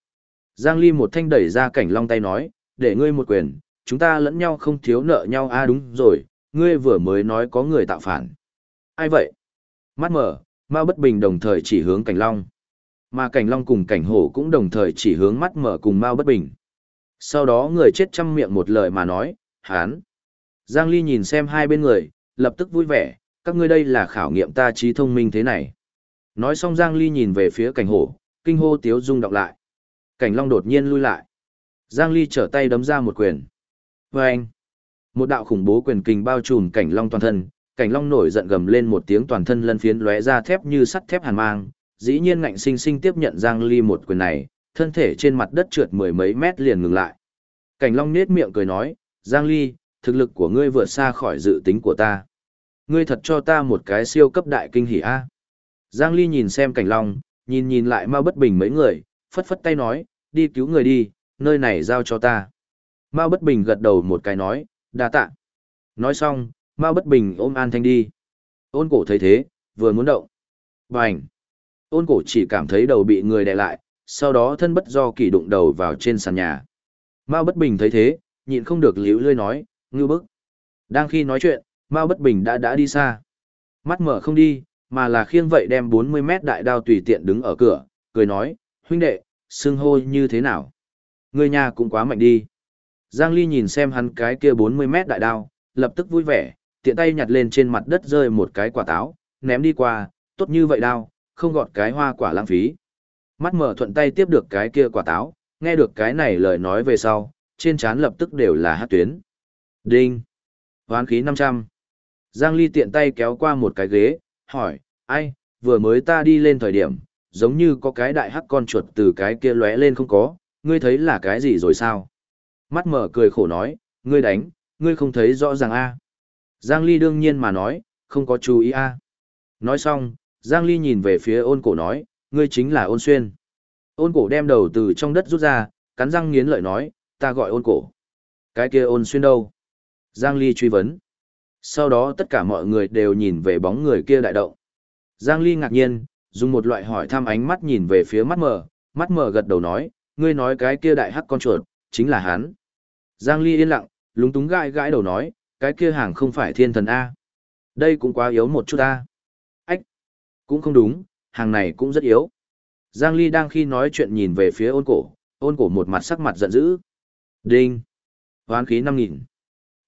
Giang Ly một thanh đẩy ra Cảnh Long tay nói, để ngươi một quyền, chúng ta lẫn nhau không thiếu nợ nhau a à đúng rồi, ngươi vừa mới nói có người tạo phản. Ai vậy? Mắt mở, Mao Bất Bình đồng thời chỉ hướng Cảnh Long. Mà Cảnh Long cùng Cảnh Hổ cũng đồng thời chỉ hướng mắt mở cùng Mao Bất Bình. Sau đó người chết chăm miệng một lời mà nói, hán. Giang Ly nhìn xem hai bên người, lập tức vui vẻ, các ngươi đây là khảo nghiệm ta trí thông minh thế này. Nói xong Giang Ly nhìn về phía cảnh hổ, kinh hô tiếu rung đọc lại. Cảnh Long đột nhiên lui lại. Giang Ly trở tay đấm ra một quyền. Vâng! anh, một đạo khủng bố quyền kình bao trùm cảnh Long toàn thân, cảnh Long nổi giận gầm lên một tiếng toàn thân lân phiến lóe ra thép như sắt thép hàn mang, dĩ nhiên ngạnh sinh sinh tiếp nhận Giang Ly một quyền này, thân thể trên mặt đất trượt mười mấy mét liền ngừng lại. Cảnh Long nết miệng cười nói, Giang Ly, thực lực của ngươi vượt xa khỏi dự tính của ta. Ngươi thật cho ta một cái siêu cấp đại kinh hỉ a. Giang Ly nhìn xem Cảnh Long, nhìn nhìn lại Mao Bất Bình mấy người, phất phất tay nói, đi cứu người đi, nơi này giao cho ta. Mao Bất Bình gật đầu một cái nói, đa tạ. Nói xong, Mao Bất Bình ôm An Thanh đi. Ôn cổ thấy thế, vừa muốn động. Bành! Ôn cổ chỉ cảm thấy đầu bị người đè lại, sau đó thân bất do kỳ đụng đầu vào trên sàn nhà. Mao Bất Bình thấy thế, nhịn không được liễu lươi nói, ngư bức. Đang khi nói chuyện, Mao Bất Bình đã đã đi xa. Mắt mở không đi, mà là khiêng vậy đem 40 mét đại đao tùy tiện đứng ở cửa, cười nói, huynh đệ, xưng hô như thế nào? Người nhà cũng quá mạnh đi. Giang Ly nhìn xem hắn cái kia 40 mét đại đao, lập tức vui vẻ, tiện tay nhặt lên trên mặt đất rơi một cái quả táo, ném đi qua, tốt như vậy đao, không gọt cái hoa quả lãng phí. Mắt mở thuận tay tiếp được cái kia quả táo, nghe được cái này lời nói về sau, trên trán lập tức đều là hát tuyến. Đinh! Hoán khí 500. Giang Ly tiện tay kéo qua một cái ghế, hỏi, ai, vừa mới ta đi lên thời điểm, giống như có cái đại hắc con chuột từ cái kia lóe lên không có, ngươi thấy là cái gì rồi sao? Mắt mở cười khổ nói, ngươi đánh, ngươi không thấy rõ ràng a Giang Ly đương nhiên mà nói, không có chú ý a Nói xong, Giang Ly nhìn về phía ôn cổ nói, ngươi chính là ôn xuyên. Ôn cổ đem đầu từ trong đất rút ra, cắn răng nghiến lợi nói, ta gọi ôn cổ. Cái kia ôn xuyên đâu? Giang Ly truy vấn. Sau đó tất cả mọi người đều nhìn về bóng người kia đại động. Giang Ly ngạc nhiên, dùng một loại hỏi thăm ánh mắt nhìn về phía mắt mờ, mắt mờ gật đầu nói, ngươi nói cái kia đại hắc con chuột, chính là hắn. Giang Ly yên lặng, lúng túng gãi gãi đầu nói, cái kia hàng không phải thiên thần A. Đây cũng quá yếu một chút A. Ách! Cũng không đúng, hàng này cũng rất yếu. Giang Ly đang khi nói chuyện nhìn về phía ôn cổ, ôn cổ một mặt sắc mặt giận dữ. Đinh! Hoán khí 5.000.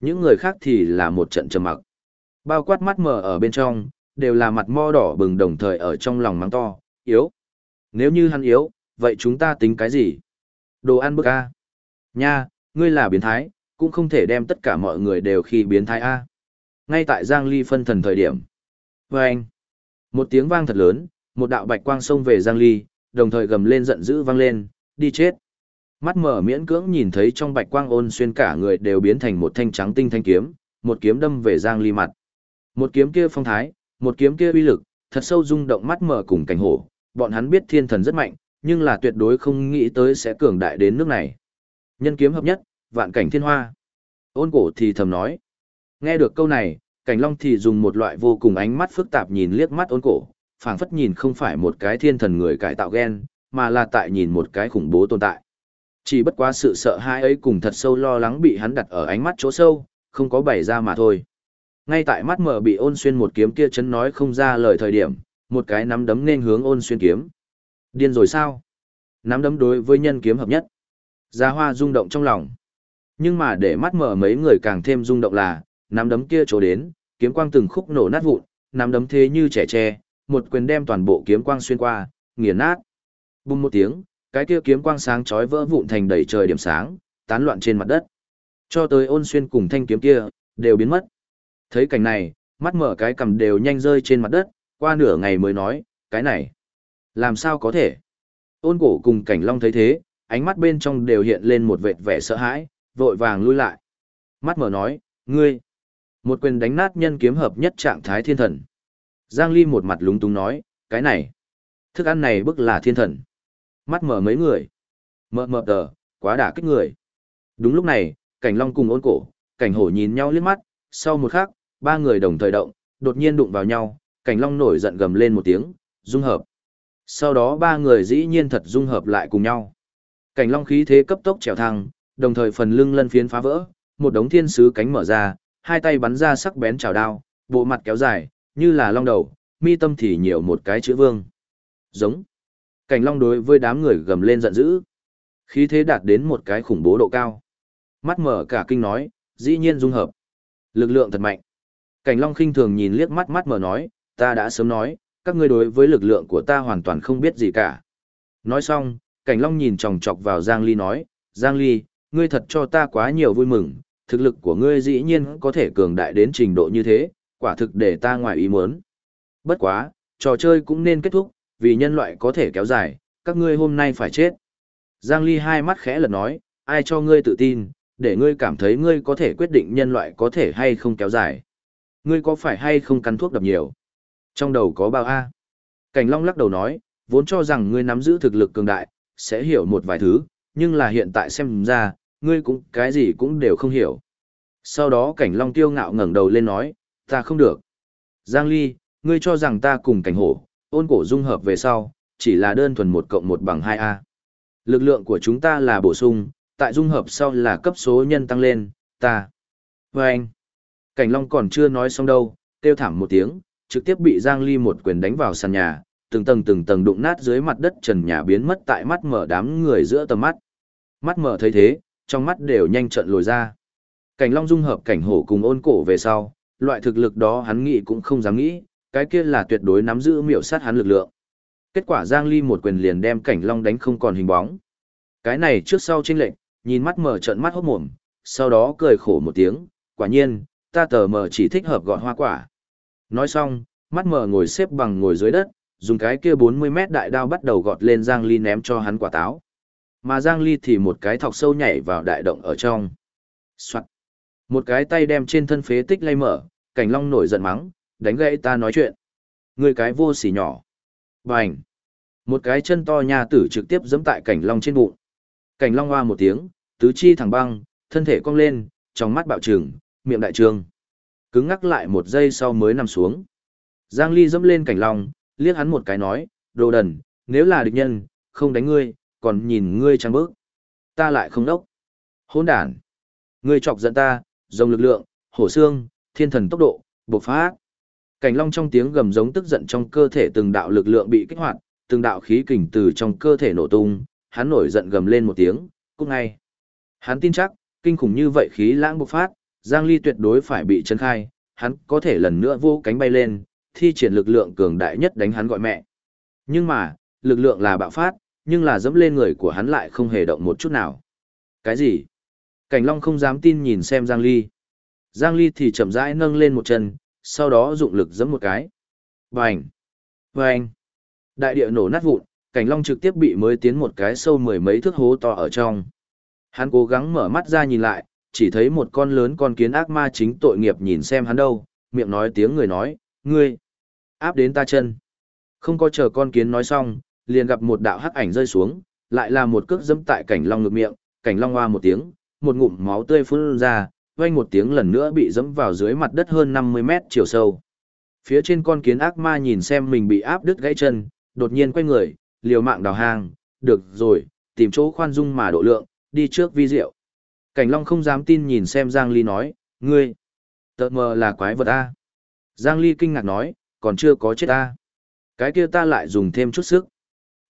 Những người khác thì là một trận trầm mặc. Bao quát mắt mờ ở bên trong, đều là mặt mo đỏ bừng đồng thời ở trong lòng mắng to, yếu. Nếu như hắn yếu, vậy chúng ta tính cái gì? Đồ ăn bức A. Nha, ngươi là biến thái, cũng không thể đem tất cả mọi người đều khi biến thái A. Ngay tại Giang Ly phân thần thời điểm. Và anh, một tiếng vang thật lớn, một đạo bạch quang xông về Giang Ly, đồng thời gầm lên giận dữ vang lên, đi chết. Mắt mở miễn cưỡng nhìn thấy trong bạch quang ôn xuyên cả người đều biến thành một thanh trắng tinh thanh kiếm, một kiếm đâm về Giang Ly mặt. Một kiếm kia phong thái, một kiếm kia uy lực, thật sâu rung động mắt mở cùng cảnh hổ, bọn hắn biết thiên thần rất mạnh, nhưng là tuyệt đối không nghĩ tới sẽ cường đại đến nước này. Nhân kiếm hợp nhất, vạn cảnh thiên hoa. Ôn cổ thì thầm nói. Nghe được câu này, cảnh long thì dùng một loại vô cùng ánh mắt phức tạp nhìn liếc mắt ôn cổ, phảng phất nhìn không phải một cái thiên thần người cải tạo gen, mà là tại nhìn một cái khủng bố tồn tại. Chỉ bất quá sự sợ hãi ấy cùng thật sâu lo lắng bị hắn đặt ở ánh mắt chỗ sâu, không có bày ra mà thôi. Ngay tại mắt mở bị ôn xuyên một kiếm kia chấn nói không ra lời thời điểm, một cái nắm đấm nên hướng ôn xuyên kiếm. Điên rồi sao? Nắm đấm đối với nhân kiếm hợp nhất. Gia hoa rung động trong lòng. Nhưng mà để mắt mở mấy người càng thêm rung động là, nắm đấm kia chỗ đến, kiếm quang từng khúc nổ nát vụn, nắm đấm thế như trẻ tre, một quyền đem toàn bộ kiếm quang xuyên qua, nghiền nát. Bùng một tiếng, cái kia kiếm quang sáng chói vỡ vụn thành đầy trời điểm sáng, tán loạn trên mặt đất. Cho tới ôn xuyên cùng thanh kiếm kia, đều biến mất. Thấy cảnh này, mắt mở cái cầm đều nhanh rơi trên mặt đất, qua nửa ngày mới nói, cái này. Làm sao có thể? Ôn cổ cùng cảnh long thấy thế, ánh mắt bên trong đều hiện lên một vệt vẻ sợ hãi, vội vàng lui lại. Mắt mở nói, ngươi, một quyền đánh nát nhân kiếm hợp nhất trạng thái thiên thần. Giang Ly một mặt lúng túng nói, cái này, thức ăn này bức là thiên thần. Mắt mở mấy người. Mờ mờ tờ, quá đả kích người. Đúng lúc này, cảnh long cùng ôn cổ, cảnh hổ nhìn nhau liếc mắt, sau một khắc, ba người đồng thời động, đột nhiên đụng vào nhau, cảnh long nổi giận gầm lên một tiếng, dung hợp. Sau đó ba người dĩ nhiên thật dung hợp lại cùng nhau. Cảnh long khí thế cấp tốc trèo thăng, đồng thời phần lưng lân phiến phá vỡ, một đống thiên sứ cánh mở ra, hai tay bắn ra sắc bén chảo đao, bộ mặt kéo dài, như là long đầu, mi tâm thì nhiều một cái chữ vương. Giống. Cảnh long đối với đám người gầm lên giận dữ. Khí thế đạt đến một cái khủng bố độ cao. Mắt mở cả kinh nói, dĩ nhiên dung hợp. Lực lượng thật mạnh. Cảnh long khinh thường nhìn liếc mắt mắt mở nói, ta đã sớm nói, các ngươi đối với lực lượng của ta hoàn toàn không biết gì cả. Nói xong, cảnh long nhìn chòng chọc vào Giang Ly nói, Giang Ly, ngươi thật cho ta quá nhiều vui mừng, thực lực của ngươi dĩ nhiên có thể cường đại đến trình độ như thế, quả thực để ta ngoài ý muốn. Bất quá, trò chơi cũng nên kết thúc, vì nhân loại có thể kéo dài, các ngươi hôm nay phải chết. Giang Ly hai mắt khẽ lật nói, ai cho ngươi tự tin, để ngươi cảm thấy ngươi có thể quyết định nhân loại có thể hay không kéo dài. Ngươi có phải hay không cắn thuốc đập nhiều? Trong đầu có bao A. Cảnh Long lắc đầu nói, vốn cho rằng ngươi nắm giữ thực lực cường đại, sẽ hiểu một vài thứ, nhưng là hiện tại xem ra, ngươi cũng cái gì cũng đều không hiểu. Sau đó Cảnh Long tiêu ngạo ngẩng đầu lên nói, ta không được. Giang Ly, ngươi cho rằng ta cùng cảnh hổ, ôn cổ dung hợp về sau, chỉ là đơn thuần một cộng một bằng 2A. Lực lượng của chúng ta là bổ sung, tại dung hợp sau là cấp số nhân tăng lên, ta. Và anh, cảnh long còn chưa nói xong đâu, kêu thảm một tiếng, trực tiếp bị Giang Ly một quyền đánh vào sàn nhà, từng tầng từng tầng đụng nát dưới mặt đất trần nhà biến mất tại mắt mở đám người giữa tầm mắt. Mắt mở thấy thế, trong mắt đều nhanh trận lồi ra. Cảnh long dung hợp cảnh hổ cùng ôn cổ về sau, loại thực lực đó hắn nghĩ cũng không dám nghĩ, cái kia là tuyệt đối nắm giữ miểu sát hắn lực lượng. Kết quả Giang Ly một quyền liền đem cảnh long đánh không còn hình bóng. Cái này trước sau trên lệnh, nhìn mắt mở trận mắt hốt mồm, sau đó cười khổ một tiếng, quả nhiên, ta tờ mờ chỉ thích hợp gọn hoa quả. Nói xong, mắt mở ngồi xếp bằng ngồi dưới đất, dùng cái kia 40 mét đại đao bắt đầu gọt lên Giang Ly ném cho hắn quả táo. Mà Giang Ly thì một cái thọc sâu nhảy vào đại động ở trong. Soạn. Một cái tay đem trên thân phế tích lay mở, cảnh long nổi giận mắng, đánh gãy ta nói chuyện. Người cái vô sỉ nhỏ. Bành. Một cái chân to nha tử trực tiếp giẫm tại cảnh long trên bụng. Cảnh long hoa một tiếng, tứ chi thẳng băng, thân thể cong lên, trong mắt bạo trừng, miệng đại trương. Cứng ngắc lại một giây sau mới nằm xuống. Giang Ly dẫm lên cảnh long, liếc hắn một cái nói, đồ đần, nếu là địch nhân, không đánh ngươi, còn nhìn ngươi trăng bước. Ta lại không đốc. Hỗn đản. Ngươi chọc giận ta, dòng lực lượng, hổ xương, thiên thần tốc độ, bộc phát. Cảnh long trong tiếng gầm giống tức giận trong cơ thể từng đạo lực lượng bị kích hoạt, từng đạo khí kình từ trong cơ thể nổ tung, hắn nổi giận gầm lên một tiếng, cút ngay. Hắn tin chắc, kinh khủng như vậy khí lãng bộc phát, Giang Ly tuyệt đối phải bị chấn khai, hắn có thể lần nữa vô cánh bay lên, thi triển lực lượng cường đại nhất đánh hắn gọi mẹ. Nhưng mà, lực lượng là bạo phát, nhưng là dẫm lên người của hắn lại không hề động một chút nào. Cái gì? Cảnh Long không dám tin nhìn xem Giang Ly. Giang Ly thì chậm rãi nâng lên một chân, sau đó dụng lực giẫm một cái. Bành! Bành! Đại địa nổ nát vụn, cảnh long trực tiếp bị mới tiến một cái sâu mười mấy thước hố to ở trong. Hắn cố gắng mở mắt ra nhìn lại, chỉ thấy một con lớn con kiến ác ma chính tội nghiệp nhìn xem hắn đâu, miệng nói tiếng người nói, ngươi, áp đến ta chân. Không có chờ con kiến nói xong, liền gặp một đạo hắc ảnh rơi xuống, lại là một cước dẫm tại cảnh long ngực miệng, cảnh long hoa một tiếng, một ngụm máu tươi phun ra, vang một tiếng lần nữa bị dẫm vào dưới mặt đất hơn 50 mét chiều sâu. Phía trên con kiến ác ma nhìn xem mình bị áp đứt gãy chân, đột nhiên quay người, liều mạng đào hang, được rồi, tìm chỗ khoan dung mà độ lượng, đi trước vi diệu. Cảnh Long không dám tin nhìn xem Giang Ly nói, ngươi, tợt mờ là quái vật A. Giang Ly kinh ngạc nói, còn chưa có chết ta, Cái kia ta lại dùng thêm chút sức.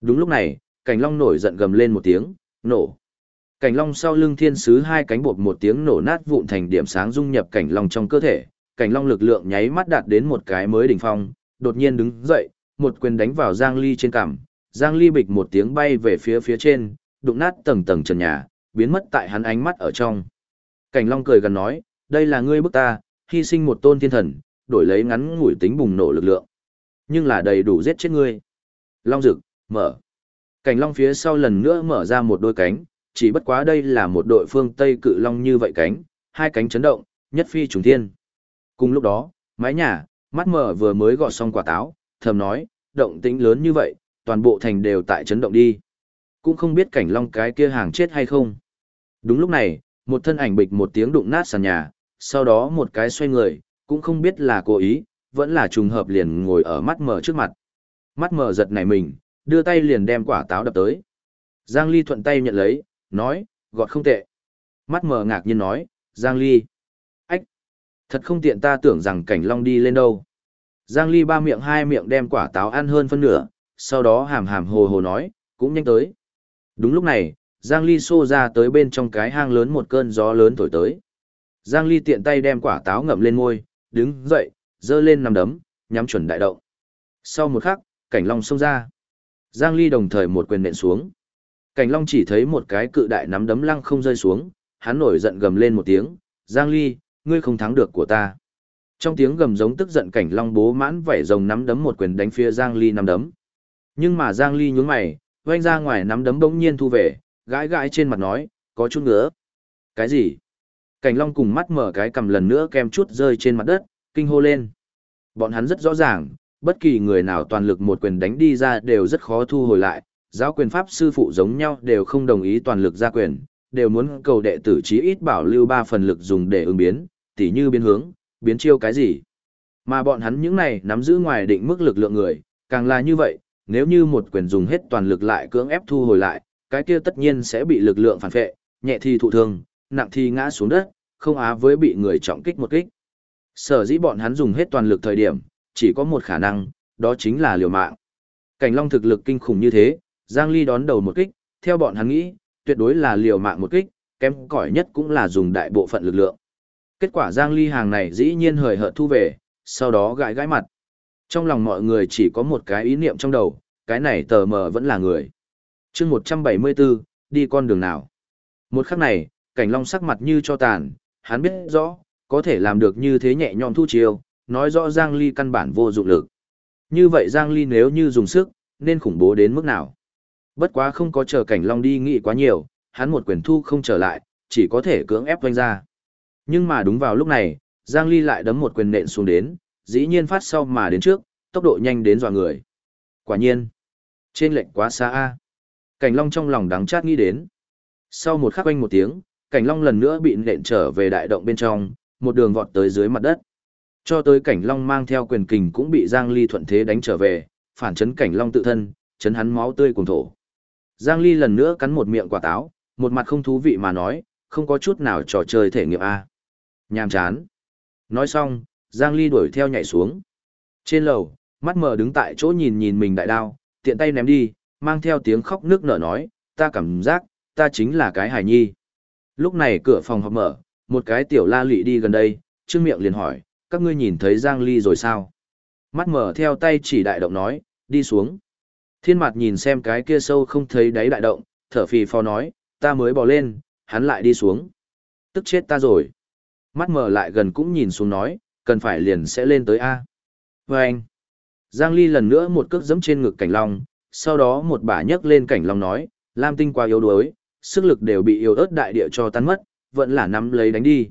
Đúng lúc này, Cảnh Long nổi giận gầm lên một tiếng, nổ. Cảnh Long sau lưng thiên sứ hai cánh bột một tiếng nổ nát vụn thành điểm sáng dung nhập Cảnh Long trong cơ thể. Cảnh Long lực lượng nháy mắt đạt đến một cái mới đỉnh phong, đột nhiên đứng dậy, một quyền đánh vào Giang Ly trên cằm, Giang Ly bịch một tiếng bay về phía phía trên, đụng nát tầng tầng trần nhà, biến mất tại hắn ánh mắt ở trong. Cảnh Long cười gần nói, đây là ngươi bức ta, hy sinh một tôn thiên thần, đổi lấy ngắn ngủi tính bùng nổ lực lượng. Nhưng là đầy đủ giết chết ngươi. Long rực mở. Cảnh long phía sau lần nữa mở ra một đôi cánh, chỉ bất quá đây là một đội phương Tây cự long như vậy cánh, hai cánh chấn động, nhất phi trùng thiên. Cùng lúc đó, mái nhà, mắt mở vừa mới gọt xong quả táo, thầm nói, động tĩnh lớn như vậy, toàn bộ thành đều tại chấn động đi. Cũng không biết cảnh long cái kia hàng chết hay không. Đúng lúc này, một thân ảnh bịch một tiếng đụng nát sàn nhà, sau đó một cái xoay người, cũng không biết là cố ý, vẫn là trùng hợp liền ngồi ở mắt mở trước mặt. Mắt mở giật nảy mình, đưa tay liền đem quả táo đập tới. Giang Ly thuận tay nhận lấy, nói, gọt không tệ. Mắt mở ngạc nhiên nói, Giang Ly. Ách! Thật không tiện ta tưởng rằng cảnh long đi lên đâu. Giang Ly ba miệng hai miệng đem quả táo ăn hơn phân nửa, sau đó hàm hàm hồ hồ nói, cũng nhanh tới. Đúng lúc này, Giang Ly xô ra tới bên trong cái hang lớn một cơn gió lớn thổi tới. Giang Ly tiện tay đem quả táo ngậm lên môi, đứng dậy, dơ lên nằm đấm, nhắm chuẩn đại động. Sau một khắc, cảnh long xông ra. Giang Ly đồng thời một quyền nện xuống. Cảnh long chỉ thấy một cái cự đại nắm đấm lăng không rơi xuống, hắn nổi giận gầm lên một tiếng, Giang Ly, ngươi không thắng được của ta. Trong tiếng gầm giống tức giận cảnh long bố mãn vảy rồng nắm đấm một quyền đánh phía Giang Ly nắm đấm. Nhưng mà Giang Ly nhướng mày, vanh ra ngoài nắm đấm bỗng nhiên thu về, gãi gãi trên mặt nói, có chút ngứa. Cái gì? Cảnh long cùng mắt mở cái cầm lần nữa kem chút rơi trên mặt đất, kinh hô lên. Bọn hắn rất rõ ràng, bất kỳ người nào toàn lực một quyền đánh đi ra đều rất khó thu hồi lại, giáo quyền pháp sư phụ giống nhau đều không đồng ý toàn lực ra quyền, đều muốn cầu đệ tử chí ít bảo lưu ba phần lực dùng để ứng biến, tỉ như biến hướng, biến chiêu cái gì. Mà bọn hắn những này nắm giữ ngoài định mức lực lượng người, càng là như vậy, nếu như một quyền dùng hết toàn lực lại cưỡng ép thu hồi lại, cái kia tất nhiên sẽ bị lực lượng phản phệ, nhẹ thì thụ thương, nặng thì ngã xuống đất, không á với bị người trọng kích một kích. Sở dĩ bọn hắn dùng hết toàn lực thời điểm, chỉ có một khả năng, đó chính là liều mạng. Cảnh Long thực lực kinh khủng như thế, Giang Ly đón đầu một kích, theo bọn hắn nghĩ, tuyệt đối là liều mạng một kích, kém cỏi nhất cũng là dùng đại bộ phận lực lượng. Kết quả Giang Ly hàng này dĩ nhiên hời hợt thu về, sau đó gãi gãi mặt. Trong lòng mọi người chỉ có một cái ý niệm trong đầu, cái này tờ mờ vẫn là người. chương 174, đi con đường nào. Một khắc này, cảnh long sắc mặt như cho tàn, hắn biết rõ, có thể làm được như thế nhẹ nhõm thu chiêu, nói rõ Giang Ly căn bản vô dụng lực. Như vậy Giang Ly nếu như dùng sức, nên khủng bố đến mức nào. Bất quá không có chờ cảnh long đi nghĩ quá nhiều, hắn một quyền thu không trở lại, chỉ có thể cưỡng ép doanh ra. Nhưng mà đúng vào lúc này, Giang Ly lại đấm một quyền nện xuống đến, dĩ nhiên phát sau mà đến trước, tốc độ nhanh đến dọa người. Quả nhiên, trên lệnh quá xa a. Cảnh Long trong lòng đắng chát nghĩ đến. Sau một khắc quanh một tiếng, Cảnh Long lần nữa bị nện trở về đại động bên trong, một đường vọt tới dưới mặt đất. Cho tới Cảnh Long mang theo quyền kình cũng bị Giang Ly thuận thế đánh trở về, phản chấn Cảnh Long tự thân, chấn hắn máu tươi cùng thổ. Giang Ly lần nữa cắn một miệng quả táo, một mặt không thú vị mà nói, không có chút nào trò chơi thể nghiệm a. Nhàm chán. Nói xong, Giang Ly đuổi theo nhảy xuống. Trên lầu, mắt mờ đứng tại chỗ nhìn nhìn mình đại đao, tiện tay ném đi, mang theo tiếng khóc nước nở nói, ta cảm giác, ta chính là cái hài nhi. Lúc này cửa phòng họp mở, một cái tiểu la lị đi gần đây, trương miệng liền hỏi, các ngươi nhìn thấy Giang Ly rồi sao? Mắt mở theo tay chỉ đại động nói, đi xuống. Thiên mặt nhìn xem cái kia sâu không thấy đáy đại động, thở phì phò nói, ta mới bò lên, hắn lại đi xuống. Tức chết ta rồi. Mắt mở lại gần cũng nhìn xuống nói, cần phải liền sẽ lên tới A. Và anh. Giang Ly lần nữa một cước giẫm trên ngực cảnh long, sau đó một bà nhấc lên cảnh long nói, Lam tinh quá yếu đuối, sức lực đều bị yếu ớt đại địa cho tan mất, vẫn là nắm lấy đánh đi.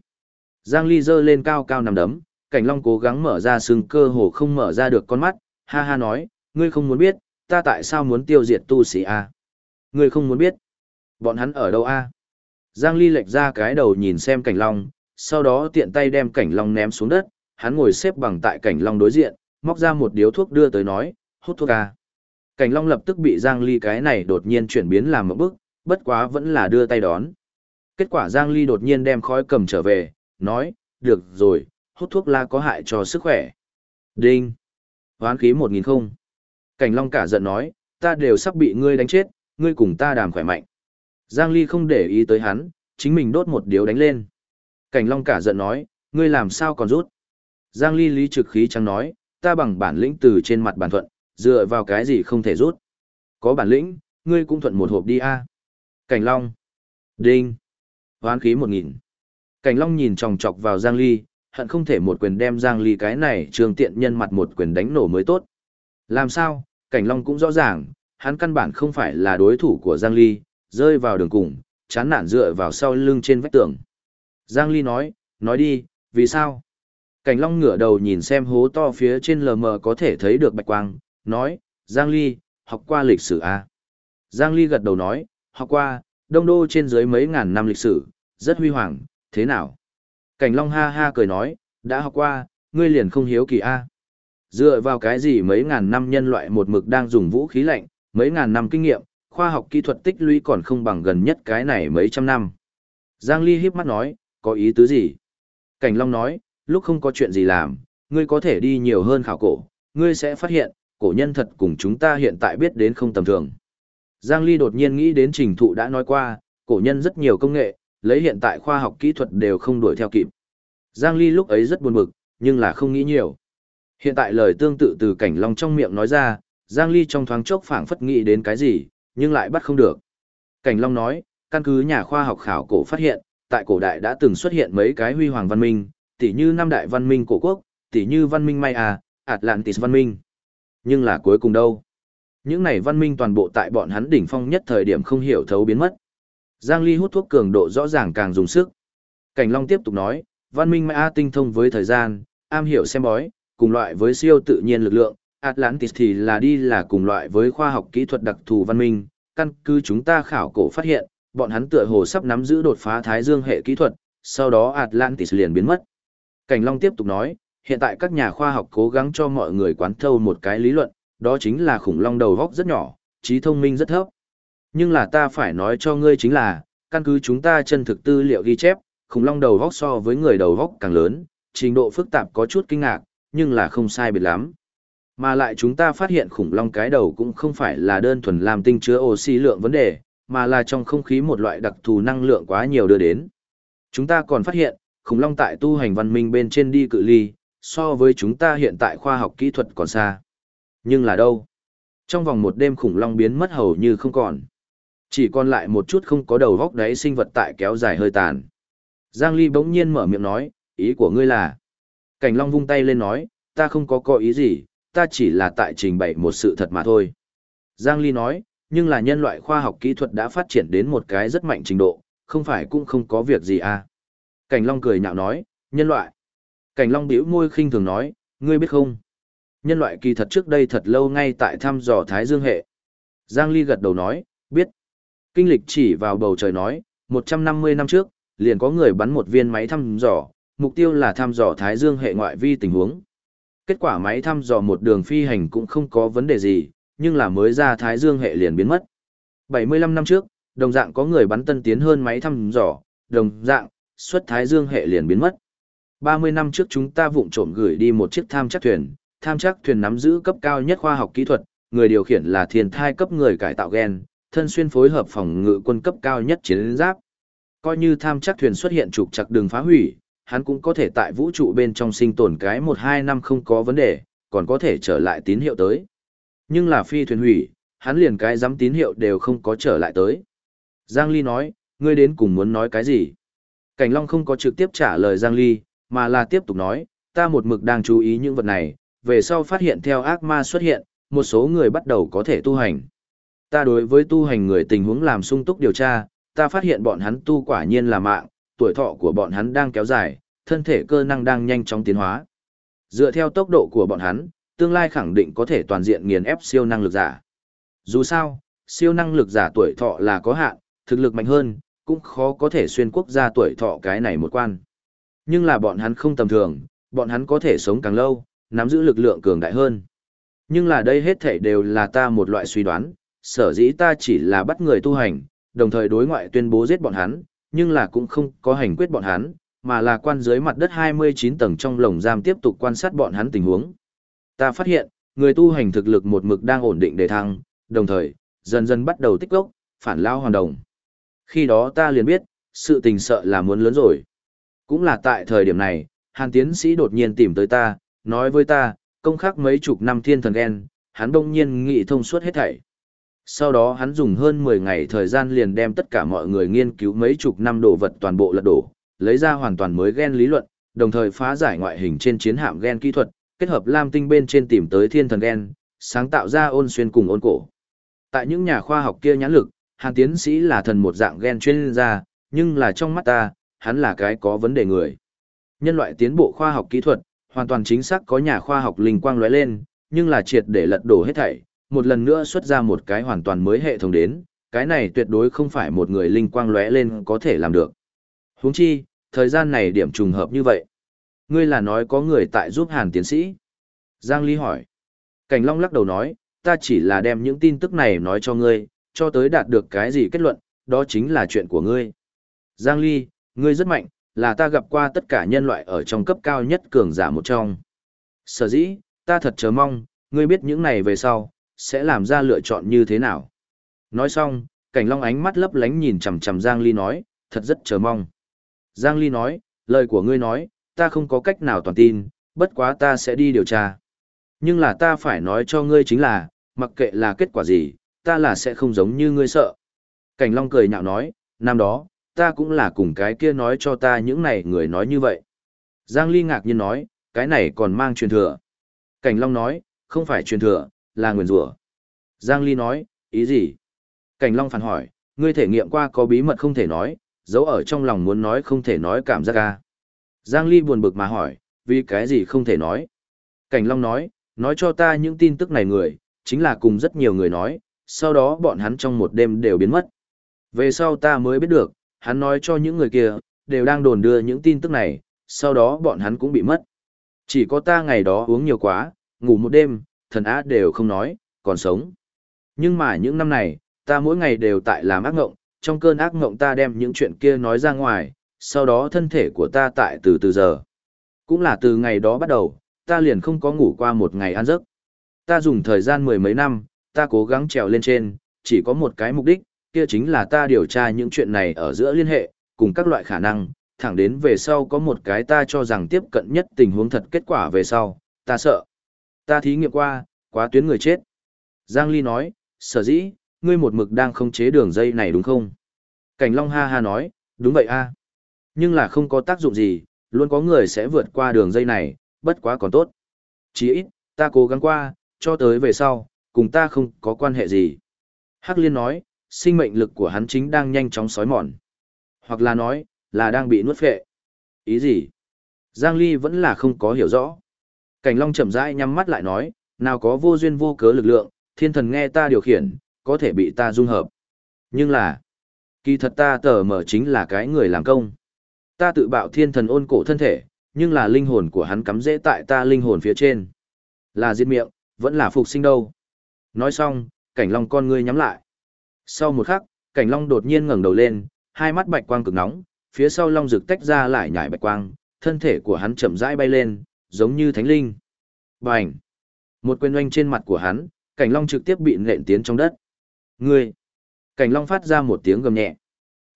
Giang Ly giơ lên cao cao nằm đấm, cảnh long cố gắng mở ra sừng cơ hồ không mở ra được con mắt, ha ha nói, ngươi không muốn biết, ta tại sao muốn tiêu diệt tu sĩ A. Ngươi không muốn biết, bọn hắn ở đâu A. Giang Ly lệch ra cái đầu nhìn xem cảnh long, sau đó tiện tay đem cảnh long ném xuống đất, hắn ngồi xếp bằng tại cảnh long đối diện, móc ra một điếu thuốc đưa tới nói, hút thuốc a. Cảnh long lập tức bị Giang Ly cái này đột nhiên chuyển biến làm một bức, bất quá vẫn là đưa tay đón. Kết quả Giang Ly đột nhiên đem khói cầm trở về, nói, được rồi, hút thuốc lá có hại cho sức khỏe. Đinh! Hoán khí một nghìn không. Cảnh long cả giận nói, ta đều sắp bị ngươi đánh chết, ngươi cùng ta đàm khỏe mạnh. Giang Ly không để ý tới hắn, chính mình đốt một điếu đánh lên. Cảnh long cả giận nói, ngươi làm sao còn rút. Giang Ly lý trực khí chẳng nói, ta bằng bản lĩnh từ trên mặt bản thuận, dựa vào cái gì không thể rút. Có bản lĩnh, ngươi cũng thuận một hộp đi a. Cảnh Long. Đinh. Hoán khí một nghìn. Cảnh Long nhìn chòng chọc vào Giang Ly, hận không thể một quyền đem Giang Ly cái này trường tiện nhân mặt một quyền đánh nổ mới tốt. Làm sao, Cảnh Long cũng rõ ràng, hắn căn bản không phải là đối thủ của Giang Ly, rơi vào đường cùng, chán nản dựa vào sau lưng trên vách tường. Giang Ly nói, nói đi, vì sao? Cảnh Long ngửa đầu nhìn xem hố to phía trên lờ mờ có thể thấy được bạch quang, nói, Giang Ly, học qua lịch sử à? Giang Ly gật đầu nói, Họ qua, đông đô trên dưới mấy ngàn năm lịch sử, rất huy hoàng, thế nào? Cảnh Long ha ha cười nói, đã học qua, ngươi liền không hiếu kỳ a. Dựa vào cái gì mấy ngàn năm nhân loại một mực đang dùng vũ khí lạnh, mấy ngàn năm kinh nghiệm, khoa học kỹ thuật tích lũy còn không bằng gần nhất cái này mấy trăm năm. Giang Ly híp mắt nói, có ý tứ gì? Cảnh Long nói, lúc không có chuyện gì làm, ngươi có thể đi nhiều hơn khảo cổ, ngươi sẽ phát hiện, cổ nhân thật cùng chúng ta hiện tại biết đến không tầm thường. Giang Ly đột nhiên nghĩ đến trình thụ đã nói qua, cổ nhân rất nhiều công nghệ, lấy hiện tại khoa học kỹ thuật đều không đuổi theo kịp. Giang Ly lúc ấy rất buồn bực, nhưng là không nghĩ nhiều. Hiện tại lời tương tự từ cảnh long trong miệng nói ra, Giang Ly trong thoáng chốc phảng phất nghĩ đến cái gì, nhưng lại bắt không được. Cảnh long nói, căn cứ nhà khoa học khảo cổ phát hiện, tại cổ đại đã từng xuất hiện mấy cái huy hoàng văn minh, tỉ như năm đại văn minh cổ quốc, tỉ như văn minh Maya, Atlantis văn minh. Nhưng là cuối cùng đâu? Những này văn minh toàn bộ tại bọn hắn đỉnh phong nhất thời điểm không hiểu thấu biến mất. Giang Ly hút thuốc cường độ rõ ràng càng dùng sức. Cảnh Long tiếp tục nói, văn minh Maya tinh thông với thời gian, am hiểu xem bói, cùng loại với siêu tự nhiên lực lượng, Atlantis thì là đi là cùng loại với khoa học kỹ thuật đặc thù văn minh, căn cứ chúng ta khảo cổ phát hiện, bọn hắn tựa hồ sắp nắm giữ đột phá thái dương hệ kỹ thuật, sau đó Atlantis liền biến mất. Cảnh Long tiếp tục nói, hiện tại các nhà khoa học cố gắng cho mọi người quán thâu một cái lý luận, đó chính là khủng long đầu góc rất nhỏ, trí thông minh rất thấp. Nhưng là ta phải nói cho ngươi chính là, căn cứ chúng ta chân thực tư liệu ghi chép, khủng long đầu góc so với người đầu góc càng lớn, trình độ phức tạp có chút kinh ngạc, nhưng là không sai biệt lắm. Mà lại chúng ta phát hiện khủng long cái đầu cũng không phải là đơn thuần làm tinh chứa oxy lượng vấn đề, mà là trong không khí một loại đặc thù năng lượng quá nhiều đưa đến. Chúng ta còn phát hiện, khủng long tại tu hành văn minh bên trên đi cự ly, so với chúng ta hiện tại khoa học kỹ thuật còn xa. Nhưng là đâu? Trong vòng một đêm khủng long biến mất hầu như không còn. Chỉ còn lại một chút không có đầu góc đấy sinh vật tại kéo dài hơi tàn. Giang Ly bỗng nhiên mở miệng nói, ý của ngươi là. Cảnh Long vung tay lên nói, ta không có có ý gì, ta chỉ là tại trình bày một sự thật mà thôi. Giang Ly nói, nhưng là nhân loại khoa học kỹ thuật đã phát triển đến một cái rất mạnh trình độ, không phải cũng không có việc gì à. Cảnh Long cười nhạo nói, nhân loại. Cảnh Long bĩu môi khinh thường nói, ngươi biết không? Nhân loại kỳ thật trước đây thật lâu ngay tại thăm dò Thái Dương hệ. Giang Ly gật đầu nói, biết. Kinh lịch chỉ vào bầu trời nói, 150 năm trước, liền có người bắn một viên máy thăm dò, mục tiêu là thăm dò Thái Dương hệ ngoại vi tình huống. Kết quả máy thăm dò một đường phi hành cũng không có vấn đề gì, nhưng là mới ra Thái Dương hệ liền biến mất. 75 năm trước, đồng dạng có người bắn tân tiến hơn máy thăm dò, đồng dạng, xuất Thái Dương hệ liền biến mất. 30 năm trước chúng ta vụng trộm gửi đi một chiếc tham chắc thuyền, tham chắc thuyền nắm giữ cấp cao nhất khoa học kỹ thuật, người điều khiển là thiên thai cấp người cải tạo gen, thân xuyên phối hợp phòng ngự quân cấp cao nhất chiến giáp. Coi như tham chắc thuyền xuất hiện trục chặt đường phá hủy, hắn cũng có thể tại vũ trụ bên trong sinh tồn cái 1-2 năm không có vấn đề, còn có thể trở lại tín hiệu tới. Nhưng là phi thuyền hủy, hắn liền cái dám tín hiệu đều không có trở lại tới. Giang Ly nói, ngươi đến cùng muốn nói cái gì? Cảnh Long không có trực tiếp trả lời Giang Ly, mà là tiếp tục nói, ta một mực đang chú ý những vật này, về sau phát hiện theo ác ma xuất hiện, một số người bắt đầu có thể tu hành. Ta đối với tu hành người tình huống làm sung túc điều tra, ta phát hiện bọn hắn tu quả nhiên là mạng, tuổi thọ của bọn hắn đang kéo dài, thân thể cơ năng đang nhanh chóng tiến hóa. Dựa theo tốc độ của bọn hắn, tương lai khẳng định có thể toàn diện nghiền ép siêu năng lực giả. Dù sao, siêu năng lực giả tuổi thọ là có hạn, thực lực mạnh hơn, cũng khó có thể xuyên quốc gia tuổi thọ cái này một quan. Nhưng là bọn hắn không tầm thường, bọn hắn có thể sống càng lâu, nắm giữ lực lượng cường đại hơn. Nhưng là đây hết thảy đều là ta một loại suy đoán, sở dĩ ta chỉ là bắt người tu hành, đồng thời đối ngoại tuyên bố giết bọn hắn, nhưng là cũng không có hành quyết bọn hắn, mà là quan dưới mặt đất 29 tầng trong lồng giam tiếp tục quan sát bọn hắn tình huống. Ta phát hiện, người tu hành thực lực một mực đang ổn định đề thăng, đồng thời, dần dần bắt đầu tích gốc, phản lao hoàn đồng. Khi đó ta liền biết, sự tình sợ là muốn lớn rồi. Cũng là tại thời điểm này, hàn tiến sĩ đột nhiên tìm tới ta, nói với ta, công khắc mấy chục năm thiên thần ghen, hắn đông nhiên nghị thông suốt hết thảy. Sau đó hắn dùng hơn 10 ngày thời gian liền đem tất cả mọi người nghiên cứu mấy chục năm đồ vật toàn bộ lật đổ, lấy ra hoàn toàn mới gen lý luận, đồng thời phá giải ngoại hình trên chiến hạm gen kỹ thuật, kết hợp lam tinh bên trên tìm tới thiên thần gen, sáng tạo ra ôn xuyên cùng ôn cổ. Tại những nhà khoa học kia nhãn lực, Hàn tiến sĩ là thần một dạng gen chuyên gia, nhưng là trong mắt ta, hắn là cái có vấn đề người. Nhân loại tiến bộ khoa học kỹ thuật, hoàn toàn chính xác có nhà khoa học linh quang lóe lên, nhưng là triệt để lật đổ hết thảy, một lần nữa xuất ra một cái hoàn toàn mới hệ thống đến, cái này tuyệt đối không phải một người linh quang lóe lên có thể làm được. Huống chi, thời gian này điểm trùng hợp như vậy. Ngươi là nói có người tại giúp Hàn tiến sĩ. Giang Ly hỏi. Cảnh Long lắc đầu nói, ta chỉ là đem những tin tức này nói cho ngươi, cho tới đạt được cái gì kết luận, đó chính là chuyện của ngươi. Giang Ly, ngươi rất mạnh, là ta gặp qua tất cả nhân loại ở trong cấp cao nhất cường giả một trong. Sở dĩ, ta thật chờ mong, ngươi biết những này về sau, sẽ làm ra lựa chọn như thế nào. Nói xong, cảnh long ánh mắt lấp lánh nhìn chằm chằm Giang Ly nói, thật rất chờ mong. Giang Ly nói, lời của ngươi nói, ta không có cách nào toàn tin, bất quá ta sẽ đi điều tra. Nhưng là ta phải nói cho ngươi chính là, mặc kệ là kết quả gì, ta là sẽ không giống như ngươi sợ. Cảnh Long cười nhạo nói, năm đó, ta cũng là cùng cái kia nói cho ta những này người nói như vậy. Giang Ly ngạc nhiên nói, cái này còn mang truyền thừa. Cảnh Long nói, không phải truyền thừa, là nguyền rủa. Giang Ly nói, ý gì? Cảnh Long phản hỏi, ngươi thể nghiệm qua có bí mật không thể nói, giấu ở trong lòng muốn nói không thể nói cảm giác ca. Giang Ly buồn bực mà hỏi, vì cái gì không thể nói? Cảnh Long nói, nói cho ta những tin tức này người, chính là cùng rất nhiều người nói, sau đó bọn hắn trong một đêm đều biến mất. Về sau ta mới biết được, hắn nói cho những người kia, đều đang đồn đưa những tin tức này, sau đó bọn hắn cũng bị mất. Chỉ có ta ngày đó uống nhiều quá, ngủ một đêm, thần á đều không nói, còn sống. Nhưng mà những năm này, ta mỗi ngày đều tại làm ác ngộng, trong cơn ác ngộng ta đem những chuyện kia nói ra ngoài, sau đó thân thể của ta tại từ từ giờ. Cũng là từ ngày đó bắt đầu, ta liền không có ngủ qua một ngày ăn giấc. Ta dùng thời gian mười mấy năm, ta cố gắng trèo lên trên, chỉ có một cái mục đích, kia chính là ta điều tra những chuyện này ở giữa liên hệ, cùng các loại khả năng, thẳng đến về sau có một cái ta cho rằng tiếp cận nhất tình huống thật kết quả về sau, ta sợ. Ta thí nghiệm qua, quá tuyến người chết. Giang Ly nói, sở dĩ, ngươi một mực đang không chế đường dây này đúng không? Cảnh Long ha ha nói, đúng vậy a. Nhưng là không có tác dụng gì, luôn có người sẽ vượt qua đường dây này, bất quá còn tốt. Chỉ ít, ta cố gắng qua, cho tới về sau, cùng ta không có quan hệ gì. Hắc Liên nói, sinh mệnh lực của hắn chính đang nhanh chóng sói mòn. Hoặc là nói, là đang bị nuốt phệ. Ý gì? Giang Ly vẫn là không có hiểu rõ. Cảnh Long chậm rãi nhắm mắt lại nói, nào có vô duyên vô cớ lực lượng, thiên thần nghe ta điều khiển, có thể bị ta dung hợp. Nhưng là, kỳ thật ta tờ mở chính là cái người làm công. Ta tự bạo thiên thần ôn cổ thân thể, nhưng là linh hồn của hắn cắm dễ tại ta linh hồn phía trên. Là diệt miệng, vẫn là phục sinh đâu. Nói xong, cảnh long con ngươi nhắm lại. Sau một khắc, cảnh long đột nhiên ngẩng đầu lên, hai mắt bạch quang cực nóng, phía sau long rực tách ra lại nhảy bạch quang, thân thể của hắn chậm rãi bay lên, giống như thánh linh. Bành! Một quyền oanh trên mặt của hắn, cảnh long trực tiếp bị nện tiến trong đất. Ngươi! Cảnh long phát ra một tiếng gầm nhẹ.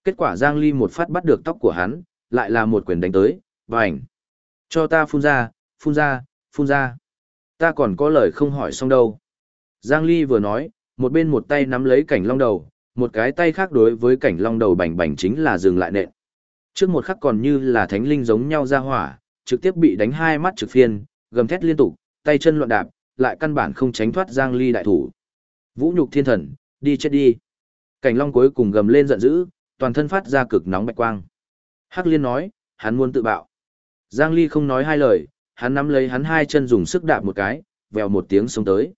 Kết quả Giang Ly một phát bắt được tóc của hắn, lại là một quyền đánh tới, bành! Cho ta phun ra, phun ra, phun ra. Ta còn có lời không hỏi xong đâu. Giang Ly vừa nói, một bên một tay nắm lấy cảnh long đầu, một cái tay khác đối với cảnh long đầu bành bành chính là dừng lại nện. Trước một khắc còn như là thánh linh giống nhau ra hỏa, trực tiếp bị đánh hai mắt trực phiên, gầm thét liên tục, tay chân loạn đạp, lại căn bản không tránh thoát Giang Ly đại thủ. Vũ nhục thiên thần, đi chết đi. Cảnh long cuối cùng gầm lên giận dữ, toàn thân phát ra cực nóng bạch quang. Hắc liên nói, hắn muốn tự bạo. Giang Ly không nói hai lời, hắn nắm lấy hắn hai chân dùng sức đạp một cái, vèo một tiếng xuống tới.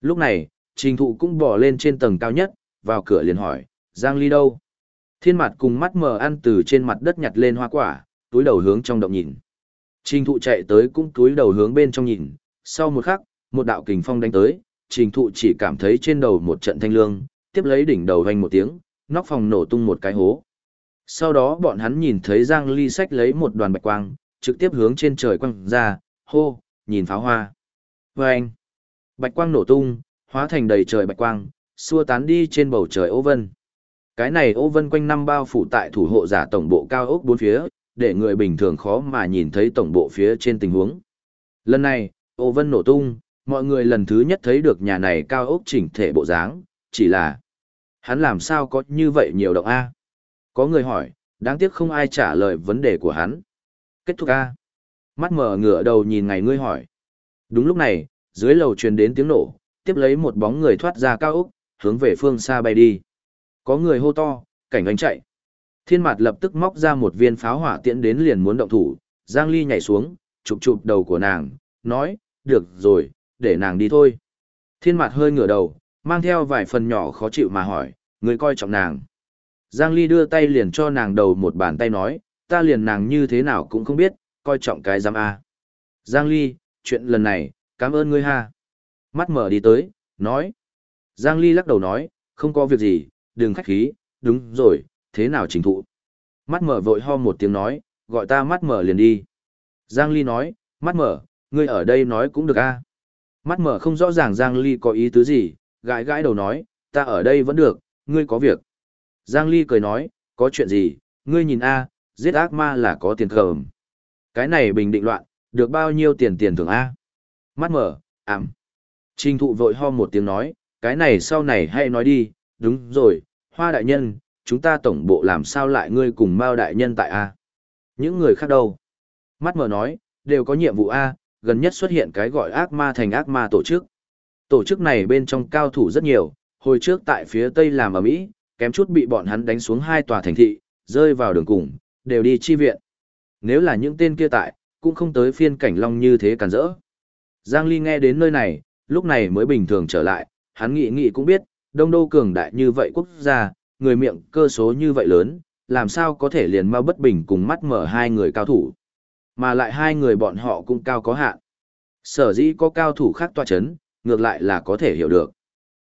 Lúc này, trình thụ cũng bỏ lên trên tầng cao nhất, vào cửa liền hỏi, Giang Ly đâu? Thiên mặt cùng mắt mờ ăn từ trên mặt đất nhặt lên hoa quả, túi đầu hướng trong động nhìn. Trình thụ chạy tới cũng túi đầu hướng bên trong nhìn, sau một khắc, một đạo kình phong đánh tới, trình thụ chỉ cảm thấy trên đầu một trận thanh lương, tiếp lấy đỉnh đầu hoành một tiếng, nóc phòng nổ tung một cái hố. Sau đó bọn hắn nhìn thấy Giang Ly sách lấy một đoàn bạch quang, trực tiếp hướng trên trời quăng ra, hô, nhìn pháo hoa. Và anh, bạch quang nổ tung, hóa thành đầy trời bạch quang, xua tán đi trên bầu trời ô vân. Cái này ô vân quanh năm bao phủ tại thủ hộ giả tổng bộ cao ốc bốn phía, để người bình thường khó mà nhìn thấy tổng bộ phía trên tình huống. Lần này, ô vân nổ tung, mọi người lần thứ nhất thấy được nhà này cao ốc chỉnh thể bộ dáng, chỉ là hắn làm sao có như vậy nhiều động A. Có người hỏi, đáng tiếc không ai trả lời vấn đề của hắn. Kết thúc A. Mắt mở ngửa đầu nhìn ngày ngươi hỏi. Đúng lúc này, dưới lầu truyền đến tiếng nổ, tiếp lấy một bóng người thoát ra cao ốc, hướng về phương xa bay đi. Có người hô to, cảnh ánh chạy. Thiên mặt lập tức móc ra một viên pháo hỏa tiễn đến liền muốn động thủ, Giang Ly nhảy xuống, chụp chụp đầu của nàng, nói, được rồi, để nàng đi thôi. Thiên mặt hơi ngửa đầu, mang theo vài phần nhỏ khó chịu mà hỏi, người coi trọng nàng. Giang Ly đưa tay liền cho nàng đầu một bàn tay nói, ta liền nàng như thế nào cũng không biết, coi trọng cái giam A. Giang Ly, chuyện lần này, cảm ơn ngươi ha. Mắt mở đi tới, nói. Giang Ly lắc đầu nói, không có việc gì, đừng khách khí, đúng rồi, thế nào trình thụ. Mắt mở vội ho một tiếng nói, gọi ta mắt mở liền đi. Giang Ly nói, mắt mở, ngươi ở đây nói cũng được a. Mắt mở không rõ ràng Giang Ly có ý tứ gì, gãi gãi đầu nói, ta ở đây vẫn được, ngươi có việc. Giang Ly cười nói, có chuyện gì, ngươi nhìn a, giết ác ma là có tiền cầm. Cái này bình định loạn, được bao nhiêu tiền tiền thưởng a? Mắt mở, ảm. Trình thụ vội ho một tiếng nói, cái này sau này hay nói đi, đúng rồi, hoa đại nhân, chúng ta tổng bộ làm sao lại ngươi cùng Mao đại nhân tại A. Những người khác đâu? Mắt mở nói, đều có nhiệm vụ A, gần nhất xuất hiện cái gọi ác ma thành ác ma tổ chức. Tổ chức này bên trong cao thủ rất nhiều, hồi trước tại phía Tây làm ở Mỹ, kém chút bị bọn hắn đánh xuống hai tòa thành thị, rơi vào đường cùng, đều đi chi viện. Nếu là những tên kia tại, cũng không tới phiên cảnh long như thế cản rỡ. Giang Ly nghe đến nơi này, lúc này mới bình thường trở lại, hắn nghĩ nghĩ cũng biết, đông đô cường đại như vậy quốc gia, người miệng cơ số như vậy lớn, làm sao có thể liền mau bất bình cùng mắt mở hai người cao thủ. Mà lại hai người bọn họ cũng cao có hạn. Sở dĩ có cao thủ khác tòa chấn, ngược lại là có thể hiểu được.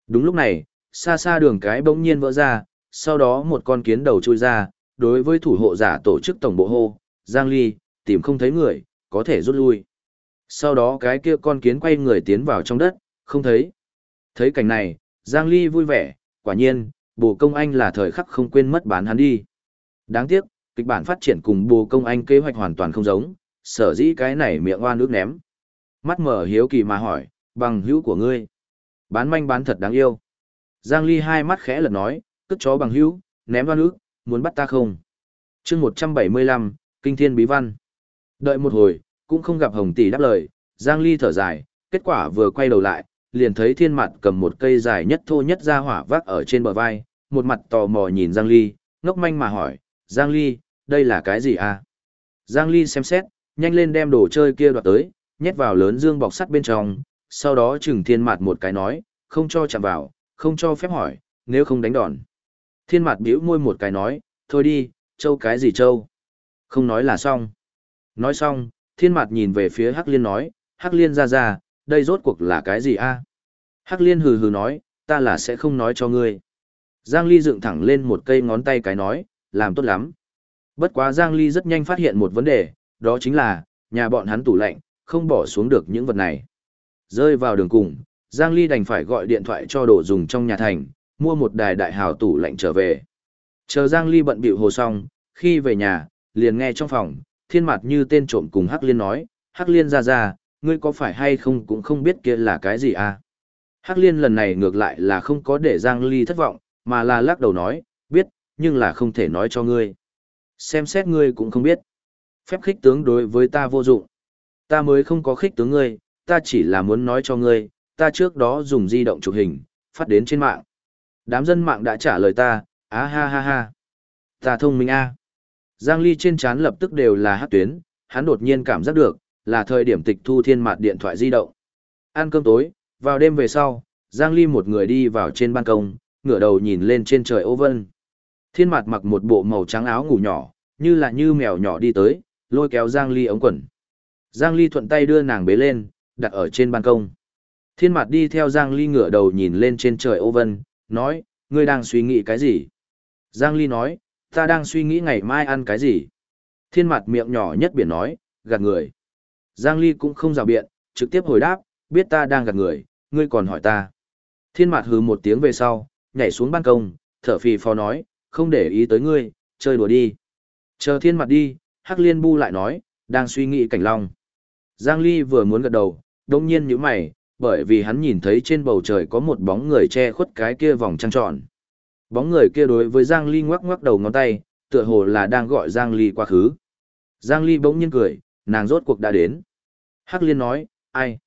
Đúng lúc này, xa xa đường cái bỗng nhiên vỡ ra, sau đó một con kiến đầu chui ra, đối với thủ hộ giả tổ chức tổng bộ hô, Giang Ly, tìm không thấy người, có thể rút lui. Sau đó cái kia con kiến quay người tiến vào trong đất, không thấy. Thấy cảnh này, Giang Ly vui vẻ, quả nhiên, bồ công anh là thời khắc không quên mất bán hắn đi. Đáng tiếc, kịch bản phát triển cùng bồ công anh kế hoạch hoàn toàn không giống, sở dĩ cái này miệng oan nước ném. Mắt mở hiếu kỳ mà hỏi, bằng hữu của ngươi. Bán manh bán thật đáng yêu. Giang Ly hai mắt khẽ lật nói, cất chó bằng hữu, ném oan nước, muốn bắt ta không? chương 175, Kinh Thiên Bí Văn. Đợi một hồi, cũng không gặp Hồng Tỷ đáp lời, Giang Ly thở dài, kết quả vừa quay đầu lại, liền thấy thiên mặt cầm một cây dài nhất thô nhất ra hỏa vác ở trên bờ vai, một mặt tò mò nhìn Giang Ly, ngốc manh mà hỏi, Giang Ly, đây là cái gì à? Giang Ly xem xét, nhanh lên đem đồ chơi kia đoạt tới, nhét vào lớn dương bọc sắt bên trong, sau đó chừng thiên mặt một cái nói, không cho chạm vào, không cho phép hỏi, nếu không đánh đòn. Thiên mặt bĩu môi một cái nói, thôi đi, châu cái gì châu? Không nói là xong. Nói xong, thiên mặt nhìn về phía Hắc Liên nói, Hắc Liên ra ra, đây rốt cuộc là cái gì a? Hắc liên hừ hừ nói, ta là sẽ không nói cho ngươi. Giang Ly dựng thẳng lên một cây ngón tay cái nói, làm tốt lắm. Bất quá Giang Ly rất nhanh phát hiện một vấn đề, đó chính là, nhà bọn hắn tủ lạnh, không bỏ xuống được những vật này. Rơi vào đường cùng, Giang Ly đành phải gọi điện thoại cho đồ dùng trong nhà thành, mua một đài đại hào tủ lạnh trở về. Chờ Giang Ly bận bịu hồ xong, khi về nhà, liền nghe trong phòng, thiên mặt như tên trộm cùng Hắc Liên nói, Hắc Liên ra ra, ngươi có phải hay không cũng không biết kia là cái gì à? Hắc liên lần này ngược lại là không có để Giang Ly thất vọng, mà là lắc đầu nói, biết, nhưng là không thể nói cho ngươi. Xem xét ngươi cũng không biết. Phép khích tướng đối với ta vô dụng. Ta mới không có khích tướng ngươi, ta chỉ là muốn nói cho ngươi, ta trước đó dùng di động chụp hình, phát đến trên mạng. Đám dân mạng đã trả lời ta, á ha ha ha. Ta thông minh a. Giang Ly trên trán lập tức đều là hát tuyến, hắn đột nhiên cảm giác được, là thời điểm tịch thu thiên Mạt điện thoại di động. Ăn cơm tối, vào đêm về sau, Giang Ly một người đi vào trên ban công, ngửa đầu nhìn lên trên trời ô vân. Thiên Mạt mặc một bộ màu trắng áo ngủ nhỏ, như là như mèo nhỏ đi tới, lôi kéo Giang Ly ống quần. Giang Ly thuận tay đưa nàng bế lên, đặt ở trên ban công. Thiên Mạt đi theo Giang Ly ngửa đầu nhìn lên trên trời ô vân, nói, ngươi đang suy nghĩ cái gì? Giang Ly nói, ta đang suy nghĩ ngày mai ăn cái gì? Thiên mặt miệng nhỏ nhất biển nói, gạt người. Giang Ly cũng không rào biện, trực tiếp hồi đáp, biết ta đang gạt người, ngươi còn hỏi ta. Thiên Mạt hừ một tiếng về sau, nhảy xuống ban công, thở phì phò nói, không để ý tới ngươi, chơi đùa đi. Chờ thiên Mạt đi, Hắc Liên bu lại nói, đang suy nghĩ cảnh long. Giang Ly vừa muốn gật đầu, đông nhiên nhíu mày, bởi vì hắn nhìn thấy trên bầu trời có một bóng người che khuất cái kia vòng trăng tròn. Bóng người kia đối với Giang Ly ngoắc ngoắc đầu ngón tay, tựa hồ là đang gọi Giang Ly quá khứ. Giang Ly bỗng nhiên cười, nàng rốt cuộc đã đến. Hắc Liên nói, ai?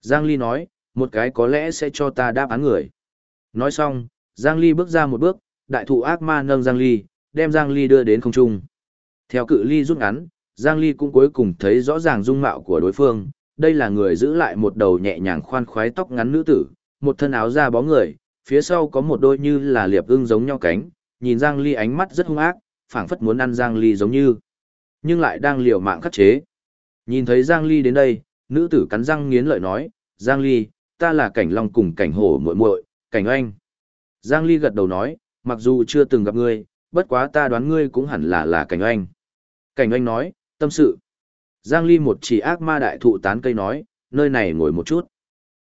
Giang Ly nói, một cái có lẽ sẽ cho ta đáp án người. Nói xong, Giang Ly bước ra một bước, đại thụ ác ma nâng Giang Ly, đem Giang Ly đưa đến không trung. Theo cự ly rút ngắn, Giang Ly cũng cuối cùng thấy rõ ràng dung mạo của đối phương, đây là người giữ lại một đầu nhẹ nhàng khoan khoái tóc ngắn nữ tử, một thân áo da bó người, phía sau có một đôi như là liệp ưng giống nhau cánh, nhìn Giang Ly ánh mắt rất hung ác, phảng phất muốn ăn Giang Ly giống như, nhưng lại đang liều mạng khắc chế. Nhìn thấy Giang Ly đến đây, nữ tử cắn răng nghiến lợi nói, Giang Ly, ta là cảnh long cùng cảnh hổ muội muội, cảnh oanh. Giang Ly gật đầu nói, mặc dù chưa từng gặp ngươi, bất quá ta đoán ngươi cũng hẳn là là cảnh oanh. Cảnh oanh nói, tâm sự. Giang Ly một chỉ ác ma đại thụ tán cây nói, nơi này ngồi một chút.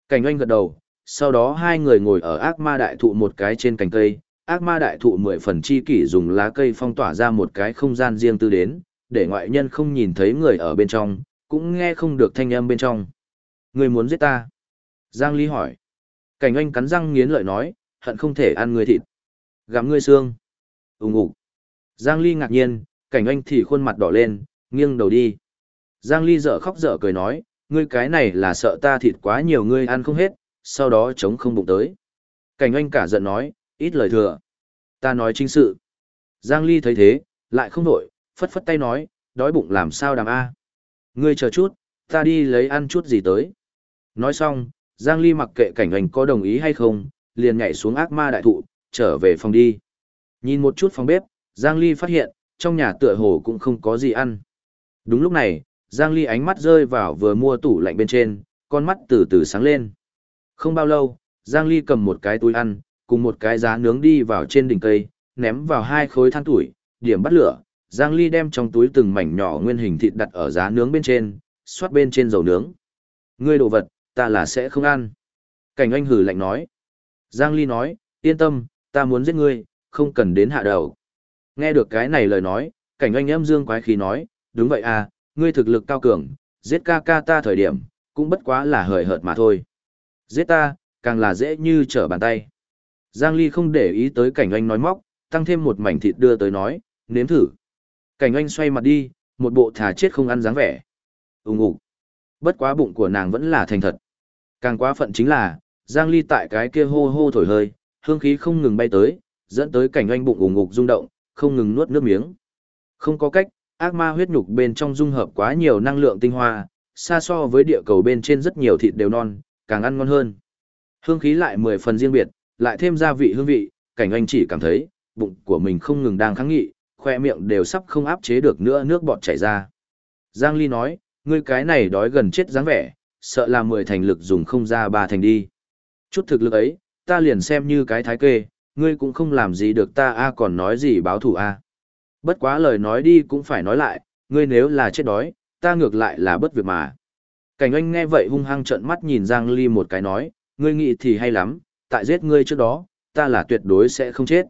Cảnh oanh gật đầu, sau đó hai người ngồi ở ác ma đại thụ một cái trên cành cây. Ác ma đại thụ mười phần chi kỷ dùng lá cây phong tỏa ra một cái không gian riêng tư đến, để ngoại nhân không nhìn thấy người ở bên trong, cũng nghe không được thanh âm bên trong. Người muốn giết ta? Giang Ly hỏi. Cảnh Anh cắn răng nghiến lợi nói, hận không thể ăn người thịt. Gặm ngươi xương. Úng ủ. Giang Ly ngạc nhiên, cảnh Anh thì khuôn mặt đỏ lên, nghiêng đầu đi. Giang Ly dở khóc dở cười nói, ngươi cái này là sợ ta thịt quá nhiều ngươi ăn không hết, sau đó chống không bụng tới. Cảnh oanh cả giận nói, ít lời thừa. Ta nói chính sự. Giang Ly thấy thế, lại không đổi, phất phất tay nói, đói bụng làm sao đàm A. Ngươi chờ chút, ta đi lấy ăn chút gì tới. Nói xong, Giang Ly mặc kệ cảnh oanh có đồng ý hay không, liền nhảy xuống ác ma đại thụ, trở về phòng đi. Nhìn một chút phòng bếp, Giang Ly phát hiện, trong nhà tựa hồ cũng không có gì ăn. Đúng lúc này, Giang Ly ánh mắt rơi vào vừa mua tủ lạnh bên trên, con mắt từ từ sáng lên. Không bao lâu, Giang Ly cầm một cái túi ăn, cùng một cái giá nướng đi vào trên đỉnh cây, ném vào hai khối than tuổi, điểm bắt lửa. Giang Ly đem trong túi từng mảnh nhỏ nguyên hình thịt đặt ở giá nướng bên trên, xoát bên trên dầu nướng. Ngươi đồ vật, ta là sẽ không ăn. Cảnh anh hử lạnh nói. Giang Ly nói, yên tâm, ta muốn giết ngươi, không cần đến hạ đầu. Nghe được cái này lời nói, cảnh anh âm dương quái khí nói, đúng vậy à, ngươi thực lực cao cường, giết ca ca ta thời điểm, cũng bất quá là hời hợt mà thôi. Giết ta, càng là dễ như trở bàn tay. Giang Ly không để ý tới cảnh anh nói móc, tăng thêm một mảnh thịt đưa tới nói, nếm thử. Cảnh anh xoay mặt đi, một bộ thả chết không ăn dáng vẻ. Úng ủ. Bất quá bụng của nàng vẫn là thành thật. Càng quá phận chính là, Giang Ly tại cái kia hô hô thổi hơi, hương khí không ngừng bay tới, dẫn tới cảnh anh bụng ủng ngục rung động, không ngừng nuốt nước miếng. Không có cách, ác ma huyết nhục bên trong dung hợp quá nhiều năng lượng tinh hoa, xa so với địa cầu bên trên rất nhiều thịt đều non, càng ăn ngon hơn. Hương khí lại mười phần riêng biệt, lại thêm gia vị hương vị, cảnh anh chỉ cảm thấy, bụng của mình không ngừng đang kháng nghị, khoe miệng đều sắp không áp chế được nữa nước bọt chảy ra. Giang Ly nói, ngươi cái này đói gần chết dáng vẻ, sợ là mười thành lực dùng không ra ba thành đi. Chút thực lực ấy, ta liền xem như cái thái kê, ngươi cũng không làm gì được ta a còn nói gì báo thủ a. Bất quá lời nói đi cũng phải nói lại, ngươi nếu là chết đói, ta ngược lại là bất việc mà. Cảnh anh nghe vậy hung hăng trợn mắt nhìn Giang Ly một cái nói, ngươi nghĩ thì hay lắm, tại giết ngươi trước đó, ta là tuyệt đối sẽ không chết.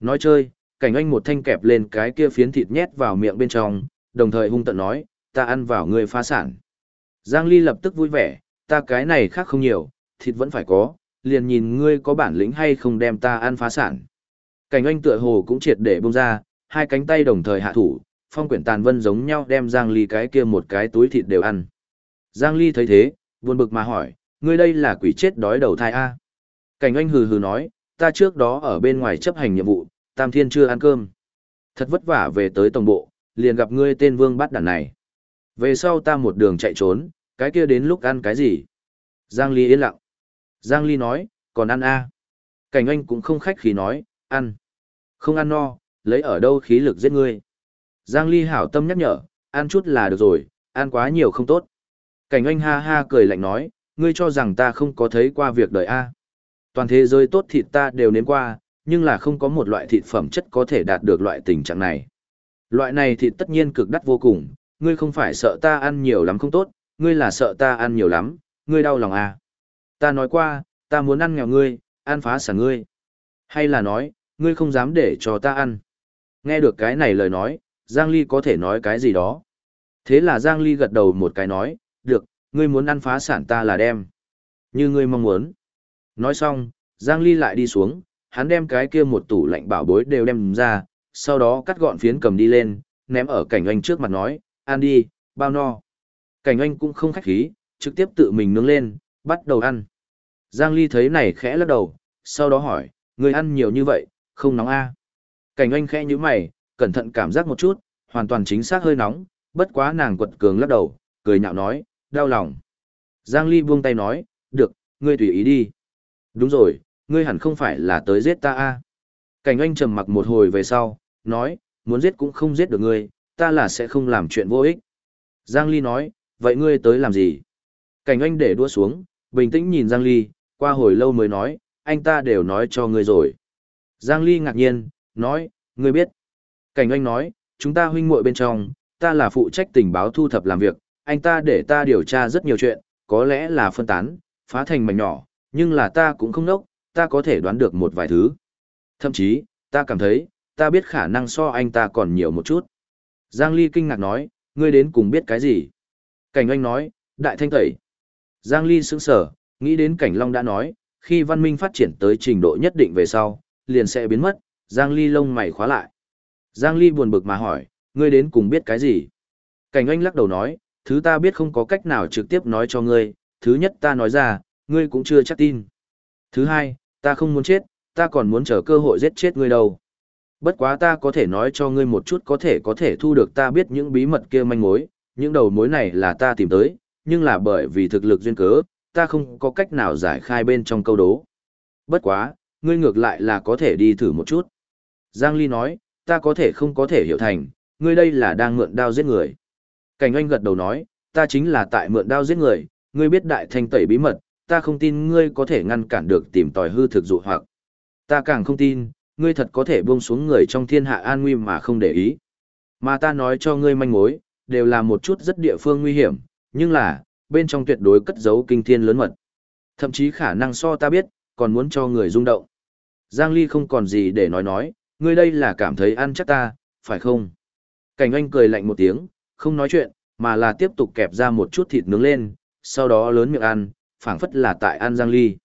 Nói chơi, cảnh anh một thanh kẹp lên cái kia phiến thịt nhét vào miệng bên trong, đồng thời hung tận nói, ta ăn vào ngươi phá sản. Giang Ly lập tức vui vẻ, ta cái này khác không nhiều, thịt vẫn phải có, liền nhìn ngươi có bản lĩnh hay không đem ta ăn phá sản. Cảnh anh tựa hồ cũng triệt để bông ra, hai cánh tay đồng thời hạ thủ, phong quyển tàn vân giống nhau đem Giang Ly cái kia một cái túi thịt đều ăn. Giang Ly thấy thế, buồn bực mà hỏi, ngươi đây là quỷ chết đói đầu thai a? Cảnh anh hừ hừ nói, ta trước đó ở bên ngoài chấp hành nhiệm vụ, Tam Thiên chưa ăn cơm. Thật vất vả về tới tổng bộ, liền gặp ngươi tên vương bắt đàn này. Về sau ta một đường chạy trốn, cái kia đến lúc ăn cái gì? Giang Ly yên lặng. Giang Ly nói, còn ăn a? Cảnh anh cũng không khách khí nói, ăn. Không ăn no, lấy ở đâu khí lực giết ngươi. Giang Ly hảo tâm nhắc nhở, ăn chút là được rồi, ăn quá nhiều không tốt. Cảnh anh ha ha cười lạnh nói, ngươi cho rằng ta không có thấy qua việc đời a? Toàn thế giới tốt thịt ta đều nếm qua, nhưng là không có một loại thịt phẩm chất có thể đạt được loại tình trạng này. Loại này thịt tất nhiên cực đắt vô cùng, ngươi không phải sợ ta ăn nhiều lắm không tốt, ngươi là sợ ta ăn nhiều lắm, ngươi đau lòng à. Ta nói qua, ta muốn ăn nghèo ngươi, ăn phá sản ngươi. Hay là nói, ngươi không dám để cho ta ăn. Nghe được cái này lời nói, Giang Ly có thể nói cái gì đó. Thế là Giang Ly gật đầu một cái nói, ngươi muốn ăn phá sản ta là đem. Như ngươi mong muốn. Nói xong, Giang Ly lại đi xuống, hắn đem cái kia một tủ lạnh bảo bối đều đem ra, sau đó cắt gọn phiến cầm đi lên, ném ở cảnh anh trước mặt nói, ăn đi, bao no. Cảnh anh cũng không khách khí, trực tiếp tự mình nướng lên, bắt đầu ăn. Giang Ly thấy này khẽ lắc đầu, sau đó hỏi, người ăn nhiều như vậy, không nóng a? Cảnh Anh khẽ như mày, cẩn thận cảm giác một chút, hoàn toàn chính xác hơi nóng, bất quá nàng quật cường lắc đầu, cười nhạo nói, đau lòng. Giang Ly buông tay nói, được, ngươi tùy ý đi. Đúng rồi, ngươi hẳn không phải là tới giết ta a? Cảnh Anh trầm mặc một hồi về sau, nói, muốn giết cũng không giết được ngươi, ta là sẽ không làm chuyện vô ích. Giang Ly nói, vậy ngươi tới làm gì? Cảnh Anh để đua xuống, bình tĩnh nhìn Giang Ly, qua hồi lâu mới nói, anh ta đều nói cho ngươi rồi. Giang Ly ngạc nhiên, nói, ngươi biết. Cảnh Anh nói, chúng ta huynh muội bên trong, ta là phụ trách tình báo thu thập làm việc, anh ta để ta điều tra rất nhiều chuyện, có lẽ là phân tán, phá thành mảnh nhỏ, nhưng là ta cũng không nốc, ta có thể đoán được một vài thứ. Thậm chí, ta cảm thấy, ta biết khả năng so anh ta còn nhiều một chút. Giang Ly kinh ngạc nói, ngươi đến cùng biết cái gì? Cảnh Anh nói, đại thanh tẩy. Giang Ly sững sở, nghĩ đến Cảnh Long đã nói, khi văn minh phát triển tới trình độ nhất định về sau, liền sẽ biến mất, Giang Ly lông mày khóa lại. Giang Ly buồn bực mà hỏi, ngươi đến cùng biết cái gì? Cảnh Anh lắc đầu nói, thứ ta biết không có cách nào trực tiếp nói cho ngươi, thứ nhất ta nói ra, ngươi cũng chưa chắc tin. Thứ hai, ta không muốn chết, ta còn muốn chờ cơ hội giết chết ngươi đâu. Bất quá ta có thể nói cho ngươi một chút có thể có thể thu được ta biết những bí mật kia manh mối, những đầu mối này là ta tìm tới, nhưng là bởi vì thực lực duyên cớ, ta không có cách nào giải khai bên trong câu đố. Bất quá, ngươi ngược lại là có thể đi thử một chút. Giang Ly nói, ta có thể không có thể hiểu thành, ngươi đây là đang mượn đao giết người. Cảnh Anh gật đầu nói, ta chính là tại mượn đao giết người, ngươi biết đại thanh tẩy bí mật, ta không tin ngươi có thể ngăn cản được tìm tòi hư thực dụ hoặc. Ta càng không tin, ngươi thật có thể buông xuống người trong thiên hạ an nguy mà không để ý. Mà ta nói cho ngươi manh mối, đều là một chút rất địa phương nguy hiểm, nhưng là, bên trong tuyệt đối cất giấu kinh thiên lớn mật. Thậm chí khả năng so ta biết, còn muốn cho người rung động. Giang Ly không còn gì để nói nói, ngươi đây là cảm thấy ăn chắc ta, phải không? Cảnh anh cười lạnh một tiếng, không nói chuyện, mà là tiếp tục kẹp ra một chút thịt nướng lên, sau đó lớn miệng ăn, phảng phất là tại ăn Giang Ly.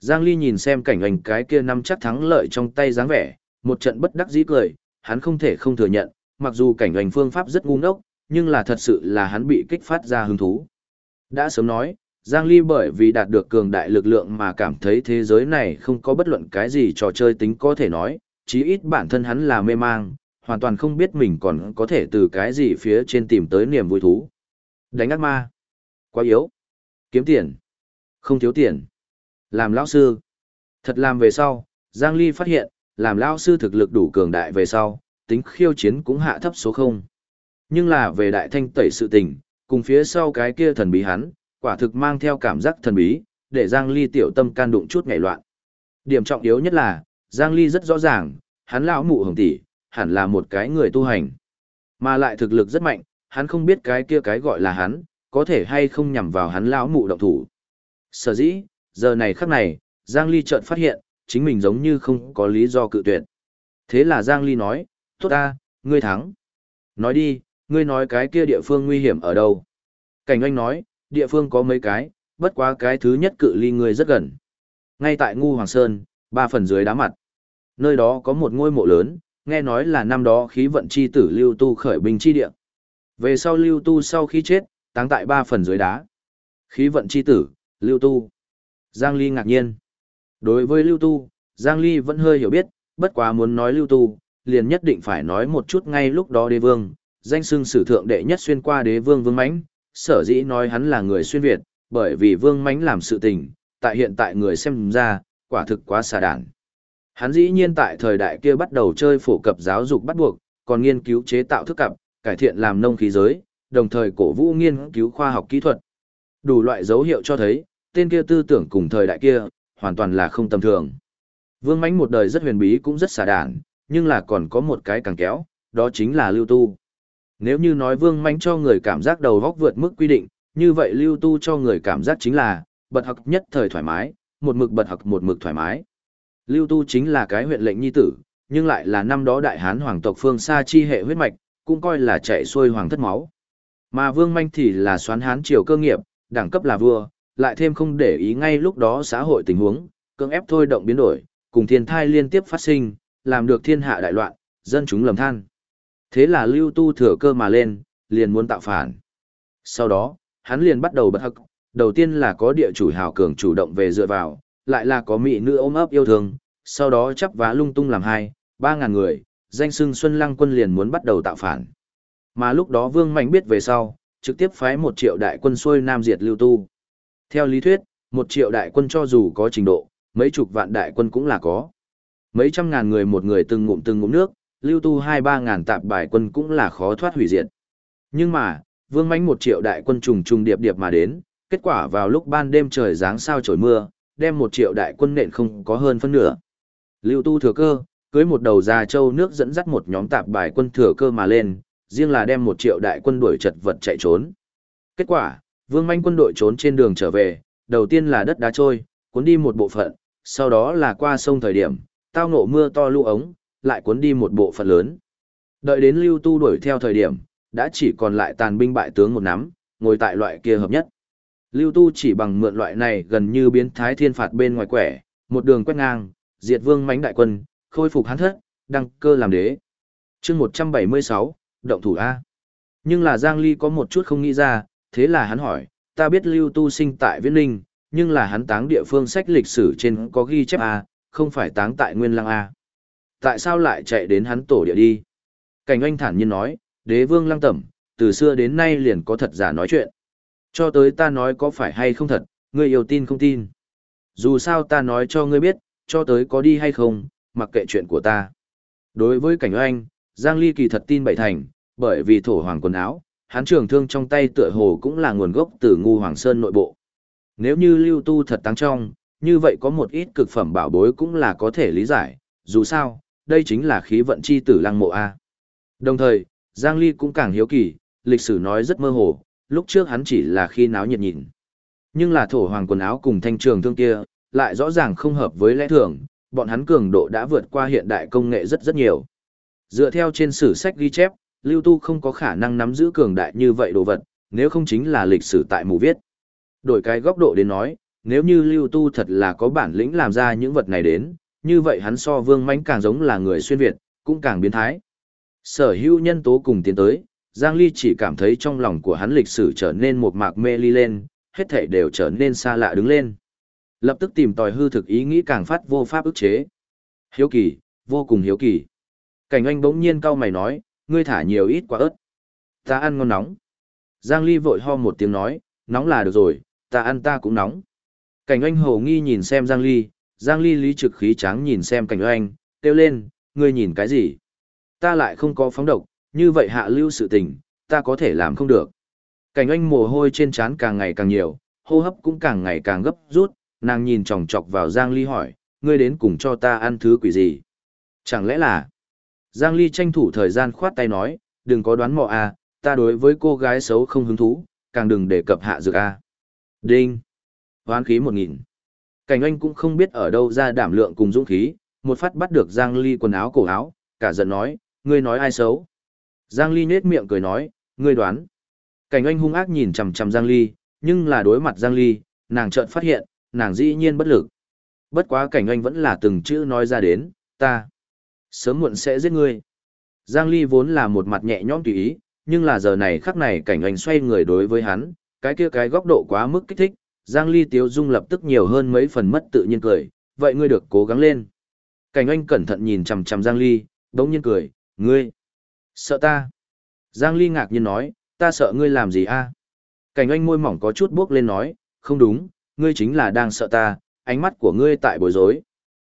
Giang Ly nhìn xem cảnh ảnh cái kia năm chắc thắng lợi trong tay dáng vẻ, một trận bất đắc dĩ cười, hắn không thể không thừa nhận, mặc dù cảnh ảnh phương pháp rất ngu ngốc, nhưng là thật sự là hắn bị kích phát ra hứng thú. Đã sớm nói, Giang Ly bởi vì đạt được cường đại lực lượng mà cảm thấy thế giới này không có bất luận cái gì trò chơi tính có thể nói, chí ít bản thân hắn là mê mang, hoàn toàn không biết mình còn có thể từ cái gì phía trên tìm tới niềm vui thú. Đánh ác ma. Quá yếu. Kiếm tiền. Không thiếu tiền. Làm lão sư. Thật làm về sau, Giang Ly phát hiện, làm lão sư thực lực đủ cường đại về sau, tính khiêu chiến cũng hạ thấp số 0. Nhưng là về đại thanh tẩy sự tình, cùng phía sau cái kia thần bí hắn, quả thực mang theo cảm giác thần bí, để Giang Ly tiểu tâm can đụng chút ngày loạn. Điểm trọng yếu nhất là, Giang Ly rất rõ ràng, hắn lão mụ hồng tỷ, hẳn là một cái người tu hành. Mà lại thực lực rất mạnh, hắn không biết cái kia cái gọi là hắn, có thể hay không nhằm vào hắn lão mụ động thủ. Sở dĩ, giờ này khắc này, Giang Ly chợt phát hiện, chính mình giống như không có lý do cự tuyệt. Thế là Giang Ly nói, tốt ta, ngươi thắng. Nói đi, ngươi nói cái kia địa phương nguy hiểm ở đâu? Cảnh anh nói, địa phương có mấy cái, bất quá cái thứ nhất cự ly ngươi rất gần. Ngay tại Ngu Hoàng Sơn, ba phần dưới đá mặt. Nơi đó có một ngôi mộ lớn, nghe nói là năm đó khí vận chi tử lưu tu khởi binh chi địa. Về sau lưu tu sau khi chết, táng tại ba phần dưới đá. Khí vận chi tử, lưu tu. Giang Ly ngạc nhiên. Đối với lưu tu, Giang Ly vẫn hơi hiểu biết, bất quá muốn nói lưu tu, liền nhất định phải nói một chút ngay lúc đó đế vương, danh xưng sử thượng đệ nhất xuyên qua đế vương vương mãnh, sở dĩ nói hắn là người xuyên Việt, bởi vì vương mãnh làm sự tình, tại hiện tại người xem ra, quả thực quá xà đản. Hắn dĩ nhiên tại thời đại kia bắt đầu chơi phổ cập giáo dục bắt buộc, còn nghiên cứu chế tạo thức cặp, cải thiện làm nông khí giới, đồng thời cổ vũ nghiên cứu khoa học kỹ thuật. Đủ loại dấu hiệu cho thấy, tên kia tư tưởng cùng thời đại kia, hoàn toàn là không tầm thường. Vương Mánh một đời rất huyền bí cũng rất xà đản, nhưng là còn có một cái càng kéo, đó chính là lưu tu. Nếu như nói Vương Mánh cho người cảm giác đầu góc vượt mức quy định, như vậy lưu tu cho người cảm giác chính là, bật học nhất thời thoải mái, một mực bật học một mực thoải mái. Lưu tu chính là cái huyện lệnh nhi tử, nhưng lại là năm đó đại hán hoàng tộc phương xa chi hệ huyết mạch, cũng coi là chạy xuôi hoàng thất máu. Mà Vương Manh thì là xoán hán triều cơ nghiệp, đẳng cấp là vua, lại thêm không để ý ngay lúc đó xã hội tình huống, cưỡng ép thôi động biến đổi, cùng thiên thai liên tiếp phát sinh, làm được thiên hạ đại loạn, dân chúng lầm than. Thế là lưu tu thừa cơ mà lên, liền muốn tạo phản. Sau đó, hắn liền bắt đầu bật hắc, đầu tiên là có địa chủ hào cường chủ động về dựa vào, lại là có mỹ nữ ôm ấp yêu thương, sau đó chắp vá lung tung làm hai, ba ngàn người, danh xưng Xuân Lăng quân liền muốn bắt đầu tạo phản. Mà lúc đó Vương Mạnh biết về sau, trực tiếp phái một triệu đại quân xuôi Nam diệt Lưu Tu. Theo lý thuyết, một triệu đại quân cho dù có trình độ, mấy chục vạn đại quân cũng là có. Mấy trăm ngàn người một người từng ngụm từng ngụm nước, Lưu Tu hai ba ngàn tạp bài quân cũng là khó thoát hủy diệt. Nhưng mà, Vương Mạnh một triệu đại quân trùng trùng điệp điệp mà đến, kết quả vào lúc ban đêm trời giáng sao trời mưa, đem một triệu đại quân nện không có hơn phân nửa. Lưu Tu thừa cơ, cưới một đầu già châu nước dẫn dắt một nhóm tạp bài quân thừa cơ mà lên, riêng là đem một triệu đại quân đuổi chật vật chạy trốn. Kết quả, vương manh quân đội trốn trên đường trở về, đầu tiên là đất đá trôi, cuốn đi một bộ phận, sau đó là qua sông thời điểm, tao ngộ mưa to lũ ống, lại cuốn đi một bộ phận lớn. Đợi đến lưu tu đuổi theo thời điểm, đã chỉ còn lại tàn binh bại tướng một nắm, ngồi tại loại kia hợp nhất. Lưu tu chỉ bằng mượn loại này gần như biến thái thiên phạt bên ngoài quẻ, một đường quét ngang, diệt vương mãnh đại quân, khôi phục hán thất, đăng cơ làm đế. chương 176, động thủ A. Nhưng là Giang Ly có một chút không nghĩ ra, thế là hắn hỏi, ta biết Lưu Tu sinh tại Viễn Ninh, nhưng là hắn táng địa phương sách lịch sử trên có ghi chép A, không phải táng tại Nguyên Lăng A. Tại sao lại chạy đến hắn tổ địa đi? Cảnh anh thản nhiên nói, đế vương lăng tẩm, từ xưa đến nay liền có thật giả nói chuyện. Cho tới ta nói có phải hay không thật, ngươi yêu tin không tin. Dù sao ta nói cho ngươi biết, cho tới có đi hay không, mặc kệ chuyện của ta. Đối với cảnh oanh, Giang Ly kỳ thật tin bảy thành, bởi vì thổ hoàng quần áo, hắn trường thương trong tay tựa hồ cũng là nguồn gốc từ ngu hoàng sơn nội bộ. Nếu như lưu tu thật tăng trong, như vậy có một ít cực phẩm bảo bối cũng là có thể lý giải, dù sao, đây chính là khí vận chi tử lăng mộ A. Đồng thời, Giang Ly cũng càng hiếu kỳ, lịch sử nói rất mơ hồ, lúc trước hắn chỉ là khi náo nhiệt nhìn. Nhưng là thổ hoàng quần áo cùng thanh trường thương kia, lại rõ ràng không hợp với lẽ thường, bọn hắn cường độ đã vượt qua hiện đại công nghệ rất rất nhiều. Dựa theo trên sử sách ghi chép, Lưu Tu không có khả năng nắm giữ cường đại như vậy đồ vật, nếu không chính là lịch sử tại mù viết. Đổi cái góc độ đến nói, nếu như Lưu Tu thật là có bản lĩnh làm ra những vật này đến, như vậy hắn so vương mãnh càng giống là người xuyên Việt, cũng càng biến thái. Sở hữu nhân tố cùng tiến tới, Giang Ly chỉ cảm thấy trong lòng của hắn lịch sử trở nên một mạc mê ly lên, hết thảy đều trở nên xa lạ đứng lên. Lập tức tìm tòi hư thực ý nghĩ càng phát vô pháp ức chế. Hiếu kỳ, vô cùng hiếu kỳ. Cảnh anh bỗng nhiên cau mày nói, ngươi thả nhiều ít quả ớt. Ta ăn ngon nóng. Giang Ly vội ho một tiếng nói, nóng là được rồi, ta ăn ta cũng nóng. Cảnh anh hồ nghi nhìn xem Giang Ly, Giang Ly lý trực khí tráng nhìn xem cảnh anh, kêu lên, ngươi nhìn cái gì? Ta lại không có phóng độc, như vậy hạ lưu sự tình, ta có thể làm không được. Cảnh anh mồ hôi trên trán càng ngày càng nhiều, hô hấp cũng càng ngày càng gấp rút, nàng nhìn chòng chọc vào Giang Ly hỏi, ngươi đến cùng cho ta ăn thứ quỷ gì? Chẳng lẽ là... Giang Ly tranh thủ thời gian khoát tay nói, đừng có đoán mò à, ta đối với cô gái xấu không hứng thú, càng đừng để cập hạ dược à. Đinh! Hoán khí một nghìn. Cảnh anh cũng không biết ở đâu ra đảm lượng cùng dũng khí, một phát bắt được Giang Ly quần áo cổ áo, cả giận nói, ngươi nói ai xấu? Giang Ly nết miệng cười nói, ngươi đoán. Cảnh anh hung ác nhìn chằm chằm Giang Ly, nhưng là đối mặt Giang Ly, nàng chợt phát hiện, nàng dĩ nhiên bất lực. Bất quá cảnh anh vẫn là từng chữ nói ra đến, ta sớm muộn sẽ giết ngươi. Giang Ly vốn là một mặt nhẹ nhõm tùy ý, nhưng là giờ này khắc này cảnh anh xoay người đối với hắn, cái kia cái góc độ quá mức kích thích, Giang Ly tiếu dung lập tức nhiều hơn mấy phần mất tự nhiên cười, vậy ngươi được cố gắng lên. Cảnh anh cẩn thận nhìn chằm chằm Giang Ly, đống nhiên cười, ngươi, sợ ta. Giang Ly ngạc nhiên nói, ta sợ ngươi làm gì a? Cảnh anh môi mỏng có chút bước lên nói, không đúng, ngươi chính là đang sợ ta, ánh mắt của ngươi tại bối rối.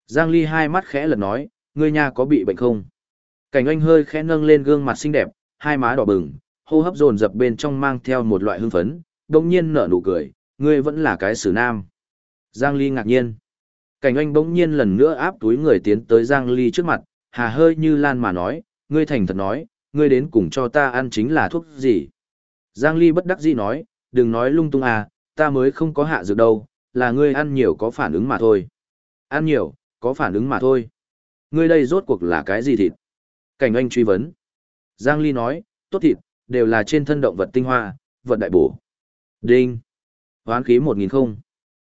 Giang Ly hai mắt khẽ lật nói, ngươi nha có bị bệnh không? Cảnh anh hơi khẽ nâng lên gương mặt xinh đẹp, hai má đỏ bừng, hô hấp dồn dập bên trong mang theo một loại hưng phấn, đồng nhiên nở nụ cười, ngươi vẫn là cái xử nam. Giang Ly ngạc nhiên. Cảnh anh bỗng nhiên lần nữa áp túi người tiến tới Giang Ly trước mặt, hà hơi như lan mà nói, ngươi thành thật nói, ngươi đến cùng cho ta ăn chính là thuốc gì? Giang Ly bất đắc dĩ nói, đừng nói lung tung à, ta mới không có hạ dược đâu, là ngươi ăn nhiều có phản ứng mà thôi. Ăn nhiều, có phản ứng mà thôi. Ngươi đây rốt cuộc là cái gì thịt? Cảnh anh truy vấn. Giang Ly nói, tốt thịt, đều là trên thân động vật tinh hoa, vật đại bổ. Đinh. Hoán khí một nghìn không.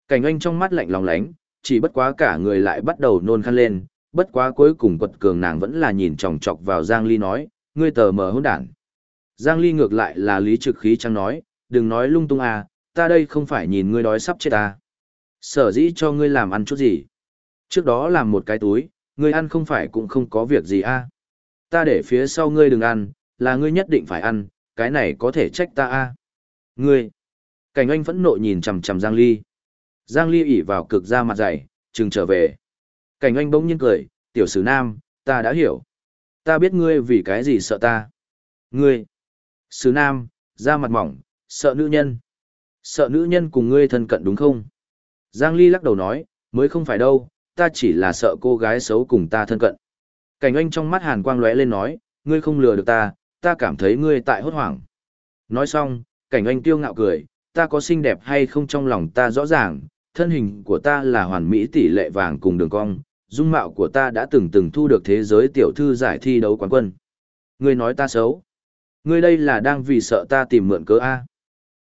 Cảnh anh trong mắt lạnh lòng lánh, chỉ bất quá cả người lại bắt đầu nôn khăn lên, bất quá cuối cùng quật cường nàng vẫn là nhìn chòng chọc vào Giang Ly nói, ngươi tờ mờ hôn đản. Giang Ly ngược lại là lý trực khí trăng nói, đừng nói lung tung à, ta đây không phải nhìn ngươi đói sắp chết ta. Sở dĩ cho ngươi làm ăn chút gì. Trước đó làm một cái túi, ngươi ăn không phải cũng không có việc gì a à. Ta để phía sau ngươi đừng ăn, là ngươi nhất định phải ăn, cái này có thể trách ta a à. Ngươi. Cảnh anh phẫn nộ nhìn chằm chằm Giang Ly. Giang Ly ỉ vào cực ra mặt dày, chừng trở về. Cảnh anh bỗng nhiên cười, tiểu sử nam, ta đã hiểu. Ta biết ngươi vì cái gì sợ ta. Ngươi. Sử nam, da mặt mỏng, sợ nữ nhân. Sợ nữ nhân cùng ngươi thân cận đúng không? Giang Ly lắc đầu nói, mới không phải đâu, ta chỉ là sợ cô gái xấu cùng ta thân cận. Cảnh anh trong mắt hàn quang lóe lên nói, ngươi không lừa được ta, ta cảm thấy ngươi tại hốt hoảng. Nói xong, cảnh anh tiêu ngạo cười, ta có xinh đẹp hay không trong lòng ta rõ ràng, thân hình của ta là hoàn mỹ tỷ lệ vàng cùng đường cong, dung mạo của ta đã từng từng thu được thế giới tiểu thư giải thi đấu quán quân. Ngươi nói ta xấu. Ngươi đây là đang vì sợ ta tìm mượn cớ A.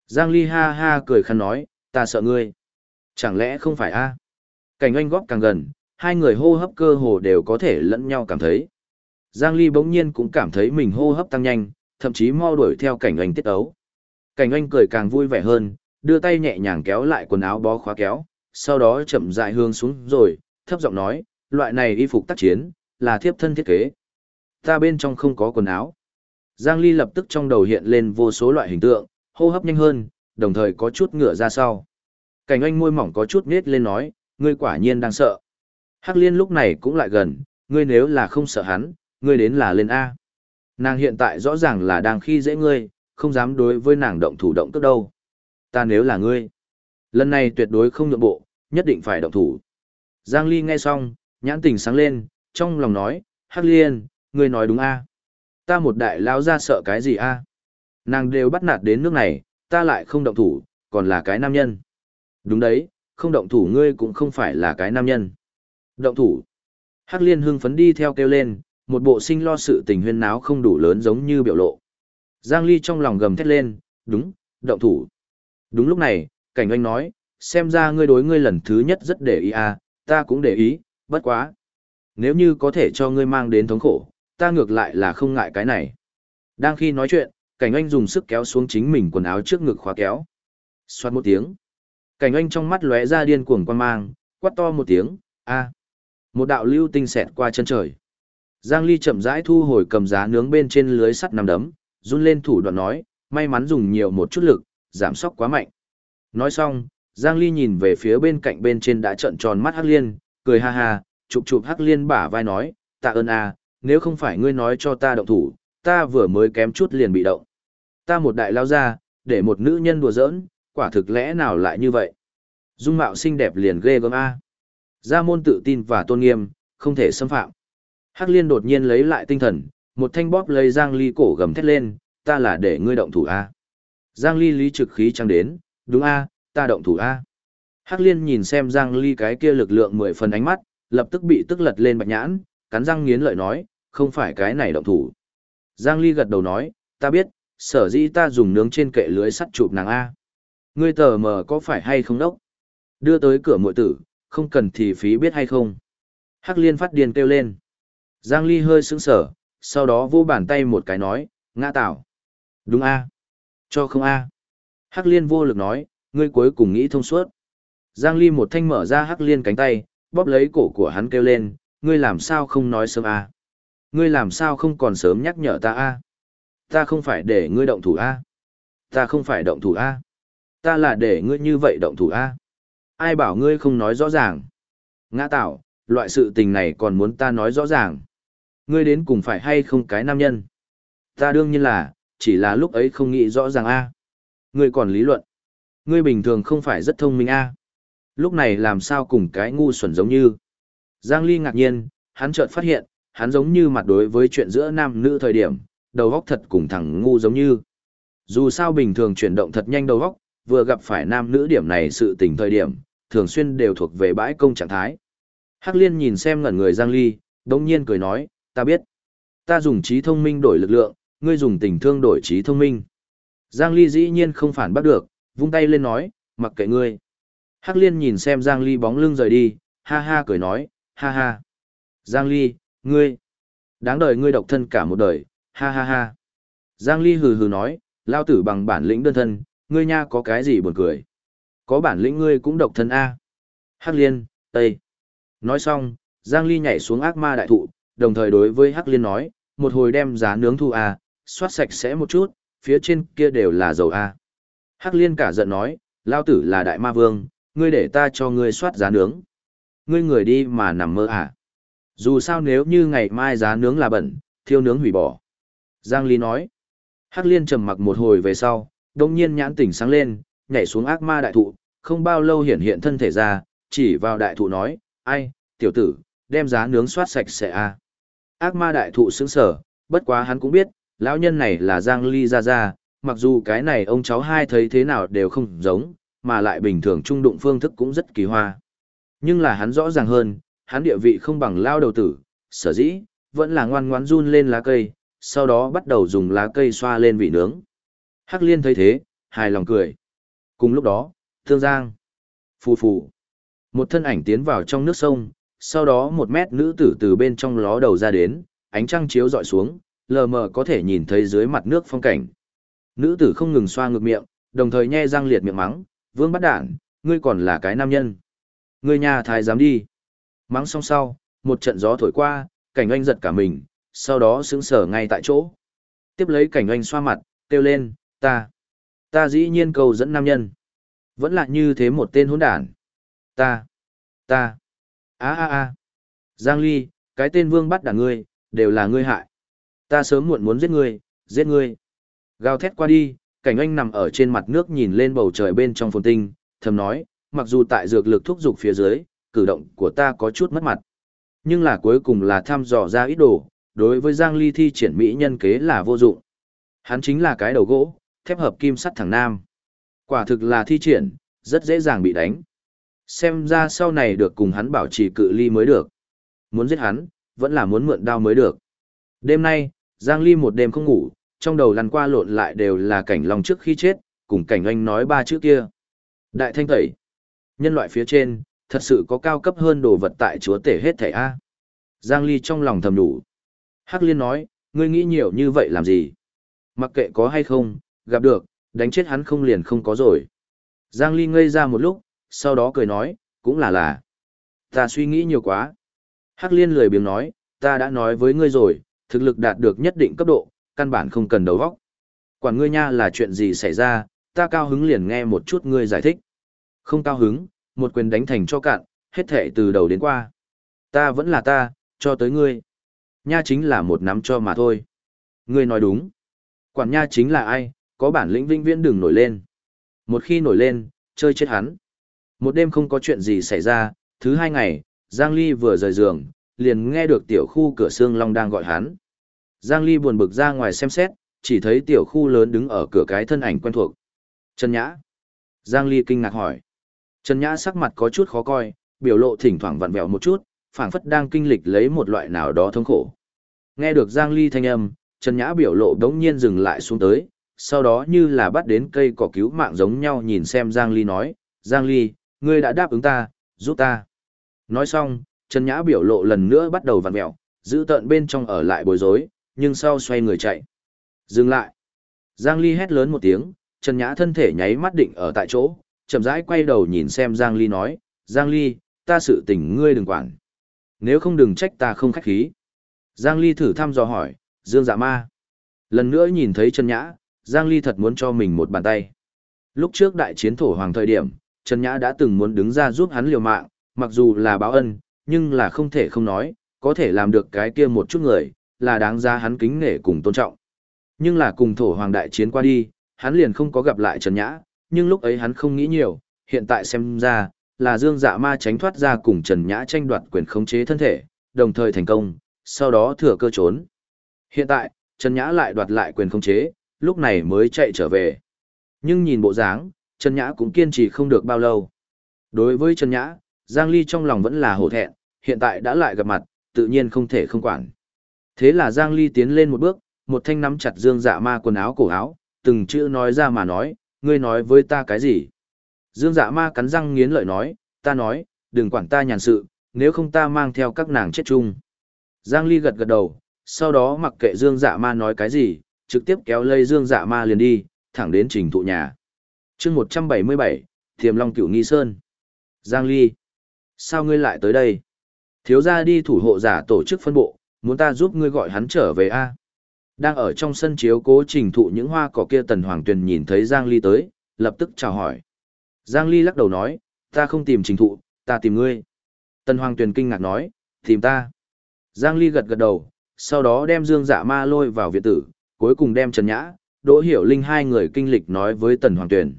Giang Ly ha ha cười khăn nói, ta sợ ngươi. Chẳng lẽ không phải A? Cảnh anh góp càng gần, hai người hô hấp cơ hồ đều có thể lẫn nhau cảm thấy. Giang Ly bỗng nhiên cũng cảm thấy mình hô hấp tăng nhanh, thậm chí mau đuổi theo cảnh anh tiết ấu. Cảnh anh cười càng vui vẻ hơn, đưa tay nhẹ nhàng kéo lại quần áo bó khóa kéo, sau đó chậm rãi hướng xuống rồi, thấp giọng nói, loại này y phục tác chiến, là thiếp thân thiết kế. Ta bên trong không có quần áo. Giang Ly lập tức trong đầu hiện lên vô số loại hình tượng, hô hấp nhanh hơn, đồng thời có chút ngựa ra sau. Cảnh anh môi mỏng có chút nết lên nói, ngươi quả nhiên đang sợ. Hắc liên lúc này cũng lại gần, ngươi nếu là không sợ hắn, ngươi đến là lên A. Nàng hiện tại rõ ràng là đang khi dễ ngươi, không dám đối với nàng động thủ động tức đâu. Ta nếu là ngươi, lần này tuyệt đối không nhượng bộ, nhất định phải động thủ. Giang Ly nghe xong, nhãn tình sáng lên, trong lòng nói, Hắc liên, ngươi nói đúng A. Ta một đại lao ra sợ cái gì A. Nàng đều bắt nạt đến nước này, ta lại không động thủ, còn là cái nam nhân. Đúng đấy, không động thủ ngươi cũng không phải là cái nam nhân. Động thủ. Hắc liên hưng phấn đi theo kêu lên, một bộ sinh lo sự tình huyên náo không đủ lớn giống như biểu lộ. Giang Ly trong lòng gầm thét lên, đúng, động thủ. Đúng lúc này, cảnh anh nói, xem ra ngươi đối ngươi lần thứ nhất rất để ý à, ta cũng để ý, bất quá. Nếu như có thể cho ngươi mang đến thống khổ, ta ngược lại là không ngại cái này. Đang khi nói chuyện, cảnh anh dùng sức kéo xuống chính mình quần áo trước ngực khóa kéo. Xoát một tiếng. Cảnh anh trong mắt lóe ra điên cuồng quan mang, quát to một tiếng, a Một đạo lưu tinh xẹt qua chân trời. Giang Ly chậm rãi thu hồi cầm giá nướng bên trên lưới sắt nằm đấm, run lên thủ đoạn nói, may mắn dùng nhiều một chút lực, giảm sóc quá mạnh. Nói xong, Giang Ly nhìn về phía bên cạnh bên trên đã trợn tròn mắt Hắc Liên, cười ha ha, chụp chụp Hắc Liên bả vai nói, tạ ơn a, nếu không phải ngươi nói cho ta động thủ, ta vừa mới kém chút liền bị động. Ta một đại lao ra, để một nữ nhân đùa giỡn, quả thực lẽ nào lại như vậy? Dung mạo xinh đẹp liền ghê gớm A. Gia môn tự tin và tôn nghiêm, không thể xâm phạm. Hắc liên đột nhiên lấy lại tinh thần, một thanh bóp lấy Giang Ly cổ gầm thét lên, ta là để ngươi động thủ A. Giang Ly lý trực khí trăng đến, đúng A, ta động thủ A. Hắc liên nhìn xem Giang Ly cái kia lực lượng mười phần ánh mắt, lập tức bị tức lật lên bạch nhãn, cắn răng nghiến lợi nói, không phải cái này động thủ. Giang Ly gật đầu nói, ta biết, sở dĩ ta dùng nướng trên kệ lưới sắt chụp nàng A. Ngươi tờ mờ có phải hay không đốc? Đưa tới cửa muội tử, không cần thì phí biết hay không? Hắc liên phát điên kêu lên. Giang Ly hơi sững sở, sau đó vô bàn tay một cái nói, ngã tạo. Đúng A. Cho không A. Hắc liên vô lực nói, ngươi cuối cùng nghĩ thông suốt. Giang Ly một thanh mở ra Hắc liên cánh tay, bóp lấy cổ của hắn kêu lên, ngươi làm sao không nói sớm A. Ngươi làm sao không còn sớm nhắc nhở ta A. Ta không phải để ngươi động thủ A. Ta không phải động thủ A. Ta là để ngươi như vậy động thủ A. Ai bảo ngươi không nói rõ ràng. Ngã tạo, loại sự tình này còn muốn ta nói rõ ràng. Ngươi đến cùng phải hay không cái nam nhân. Ta đương nhiên là, chỉ là lúc ấy không nghĩ rõ ràng A. Ngươi còn lý luận. Ngươi bình thường không phải rất thông minh A. Lúc này làm sao cùng cái ngu xuẩn giống như. Giang Ly ngạc nhiên, hắn chợt phát hiện, hắn giống như mặt đối với chuyện giữa nam nữ thời điểm, đầu góc thật cùng thằng ngu giống như. Dù sao bình thường chuyển động thật nhanh đầu góc vừa gặp phải nam nữ điểm này sự tình thời điểm, thường xuyên đều thuộc về bãi công trạng thái. Hắc Liên nhìn xem ngẩn người Giang Ly, đồng nhiên cười nói, ta biết. Ta dùng trí thông minh đổi lực lượng, ngươi dùng tình thương đổi trí thông minh. Giang Ly dĩ nhiên không phản bắt được, vung tay lên nói, mặc kệ ngươi. Hắc Liên nhìn xem Giang Ly bóng lưng rời đi, ha ha cười nói, ha ha. Giang Ly, ngươi, đáng đời ngươi độc thân cả một đời, ha ha ha. Giang Ly hừ hừ nói, lao tử bằng bản lĩnh đơn thân, ngươi nha có cái gì buồn cười. Có bản lĩnh ngươi cũng độc thân A. Hắc Liên, Tây. Nói xong, Giang Ly nhảy xuống ác ma đại thụ, đồng thời đối với Hắc Liên nói, một hồi đem giá nướng thu à, xoát sạch sẽ một chút, phía trên kia đều là dầu a. À. Hắc Liên cả giận nói, lao tử là đại ma vương, ngươi để ta cho ngươi soát giá nướng. Ngươi người đi mà nằm mơ à. Dù sao nếu như ngày mai giá nướng là bẩn, thiêu nướng hủy bỏ. Giang Ly nói. Hắc Liên trầm mặc một hồi về sau, đông nhiên nhãn tỉnh sáng lên, nhảy xuống ác ma đại thụ, không bao lâu hiện hiện thân thể ra, chỉ vào đại thụ nói, ai, tiểu tử, đem giá nướng soát sạch sẽ a. À. Ác ma đại thụ sững sở, bất quá hắn cũng biết, lão nhân này là Giang Ly ra ra, mặc dù cái này ông cháu hai thấy thế nào đều không giống, mà lại bình thường trung đụng phương thức cũng rất kỳ hoa. Nhưng là hắn rõ ràng hơn, hắn địa vị không bằng lao đầu tử, sở dĩ, vẫn là ngoan ngoãn run lên lá cây, sau đó bắt đầu dùng lá cây xoa lên vị nướng. Hắc liên thấy thế, hài lòng cười. Cùng lúc đó, thương giang, phù phù, một thân ảnh tiến vào trong nước sông, sau đó một mét nữ tử từ bên trong ló đầu ra đến, ánh trăng chiếu dọi xuống, lờ mờ có thể nhìn thấy dưới mặt nước phong cảnh. Nữ tử không ngừng xoa ngược miệng, đồng thời nhe răng liệt miệng mắng, vương bắt đản, ngươi còn là cái nam nhân. Ngươi nhà thái dám đi. Mắng xong sau, một trận gió thổi qua, cảnh oanh giật cả mình, sau đó sững sờ ngay tại chỗ. Tiếp lấy cảnh oanh xoa mặt, kêu lên, ta, ta dĩ nhiên cầu dẫn nam nhân. Vẫn là như thế một tên hỗn đản. Ta, ta, a a a. Giang Ly, cái tên vương bắt đản ngươi, đều là ngươi hại. Ta sớm muộn muốn giết ngươi, giết ngươi. Gào thét qua đi, cảnh anh nằm ở trên mặt nước nhìn lên bầu trời bên trong phồn tinh, thầm nói, mặc dù tại dược lực thúc dục phía dưới, cử động của ta có chút mất mặt. Nhưng là cuối cùng là thăm dò ra ít đồ, đối với Giang Ly thi triển mỹ nhân kế là vô dụng. Hắn chính là cái đầu gỗ, thép hợp kim sắt thẳng nam. Quả thực là thi triển, rất dễ dàng bị đánh. Xem ra sau này được cùng hắn bảo trì cự ly mới được. Muốn giết hắn, vẫn là muốn mượn đao mới được. Đêm nay, Giang Ly một đêm không ngủ, trong đầu lăn qua lộn lại đều là cảnh long trước khi chết, cùng cảnh anh nói ba chữ kia. Đại thanh tẩy. Nhân loại phía trên, thật sự có cao cấp hơn đồ vật tại chúa tể hết thảy A. Giang Ly trong lòng thầm đủ. Hắc Liên nói, ngươi nghĩ nhiều như vậy làm gì? Mặc kệ có hay không, gặp được, đánh chết hắn không liền không có rồi. Giang Ly ngây ra một lúc, sau đó cười nói, cũng là là. Ta suy nghĩ nhiều quá. Hắc Liên lười biếng nói, ta đã nói với ngươi rồi, thực lực đạt được nhất định cấp độ, căn bản không cần đầu óc. Quản ngươi nha là chuyện gì xảy ra, ta cao hứng liền nghe một chút ngươi giải thích. Không cao hứng, một quyền đánh thành cho cạn, hết thệ từ đầu đến qua. Ta vẫn là ta, cho tới ngươi. Nha chính là một nắm cho mà thôi. Ngươi nói đúng. Quản nha chính là ai, có bản lĩnh vinh viễn đừng nổi lên. Một khi nổi lên, chơi chết hắn. Một đêm không có chuyện gì xảy ra, thứ hai ngày, Giang Ly vừa rời giường, liền nghe được tiểu khu cửa xương long đang gọi hắn. Giang Ly buồn bực ra ngoài xem xét, chỉ thấy tiểu khu lớn đứng ở cửa cái thân ảnh quen thuộc. Trần Nhã. Giang Ly kinh ngạc hỏi. Trần Nhã sắc mặt có chút khó coi, biểu lộ thỉnh thoảng vặn vẹo một chút, phảng phất đang kinh lịch lấy một loại nào đó thống khổ. Nghe được Giang Ly thanh âm, Trần Nhã biểu lộ đống nhiên dừng lại xuống tới, sau đó như là bắt đến cây cỏ cứu mạng giống nhau nhìn xem Giang Ly nói, Giang Ly, ngươi đã đáp ứng ta, giúp ta. Nói xong, Trần Nhã biểu lộ lần nữa bắt đầu vặn vẹo, giữ tận bên trong ở lại bối rối, nhưng sau xoay người chạy. Dừng lại. Giang Ly hét lớn một tiếng, Trần Nhã thân thể nháy mắt định ở tại chỗ, chậm rãi quay đầu nhìn xem Giang Ly nói, Giang Ly, ta sự tình ngươi đừng quản. Nếu không đừng trách ta không khách khí. Giang Ly thử thăm dò hỏi, Dương dạ ma. Lần nữa nhìn thấy Trần Nhã, Giang Ly thật muốn cho mình một bàn tay. Lúc trước đại chiến thổ hoàng thời điểm, Trần Nhã đã từng muốn đứng ra giúp hắn liều mạng, mặc dù là báo ân, nhưng là không thể không nói, có thể làm được cái kia một chút người, là đáng ra hắn kính nể cùng tôn trọng. Nhưng là cùng thổ hoàng đại chiến qua đi, hắn liền không có gặp lại Trần Nhã, nhưng lúc ấy hắn không nghĩ nhiều, hiện tại xem ra, là Dương Dạ Ma tránh thoát ra cùng Trần Nhã tranh đoạt quyền khống chế thân thể, đồng thời thành công, sau đó thừa cơ trốn. Hiện tại, Trần Nhã lại đoạt lại quyền khống chế, lúc này mới chạy trở về. Nhưng nhìn bộ dáng, Trần Nhã cũng kiên trì không được bao lâu. Đối với Trần Nhã, Giang Ly trong lòng vẫn là hổ thẹn, hiện tại đã lại gặp mặt, tự nhiên không thể không quản. Thế là Giang Ly tiến lên một bước, một thanh nắm chặt Dương Dạ Ma quần áo cổ áo, từng chữ nói ra mà nói, ngươi nói với ta cái gì? Dương Dạ Ma cắn răng nghiến lợi nói, ta nói, đừng quản ta nhàn sự, nếu không ta mang theo các nàng chết chung. Giang Ly gật gật đầu, sau đó mặc kệ Dương Dạ Ma nói cái gì, trực tiếp kéo lây Dương Dạ Ma liền đi, thẳng đến trình thụ nhà. chương 177, Thiềm Long Cửu Nghi Sơn. Giang Ly. Sao ngươi lại tới đây? Thiếu gia đi thủ hộ giả tổ chức phân bộ, muốn ta giúp ngươi gọi hắn trở về a? Đang ở trong sân chiếu cố trình thụ những hoa cỏ kia Tần Hoàng Tuyền nhìn thấy Giang Ly tới, lập tức chào hỏi. Giang Ly lắc đầu nói, ta không tìm trình thụ, ta tìm ngươi. Tần Hoàng Tuyền kinh ngạc nói, tìm ta. Giang Ly gật gật đầu, sau đó đem Dương Dạ Ma lôi vào viện tử, cuối cùng đem Trần Nhã, Đỗ Hiểu Linh hai người kinh lịch nói với Tần Hoàng Tuyền.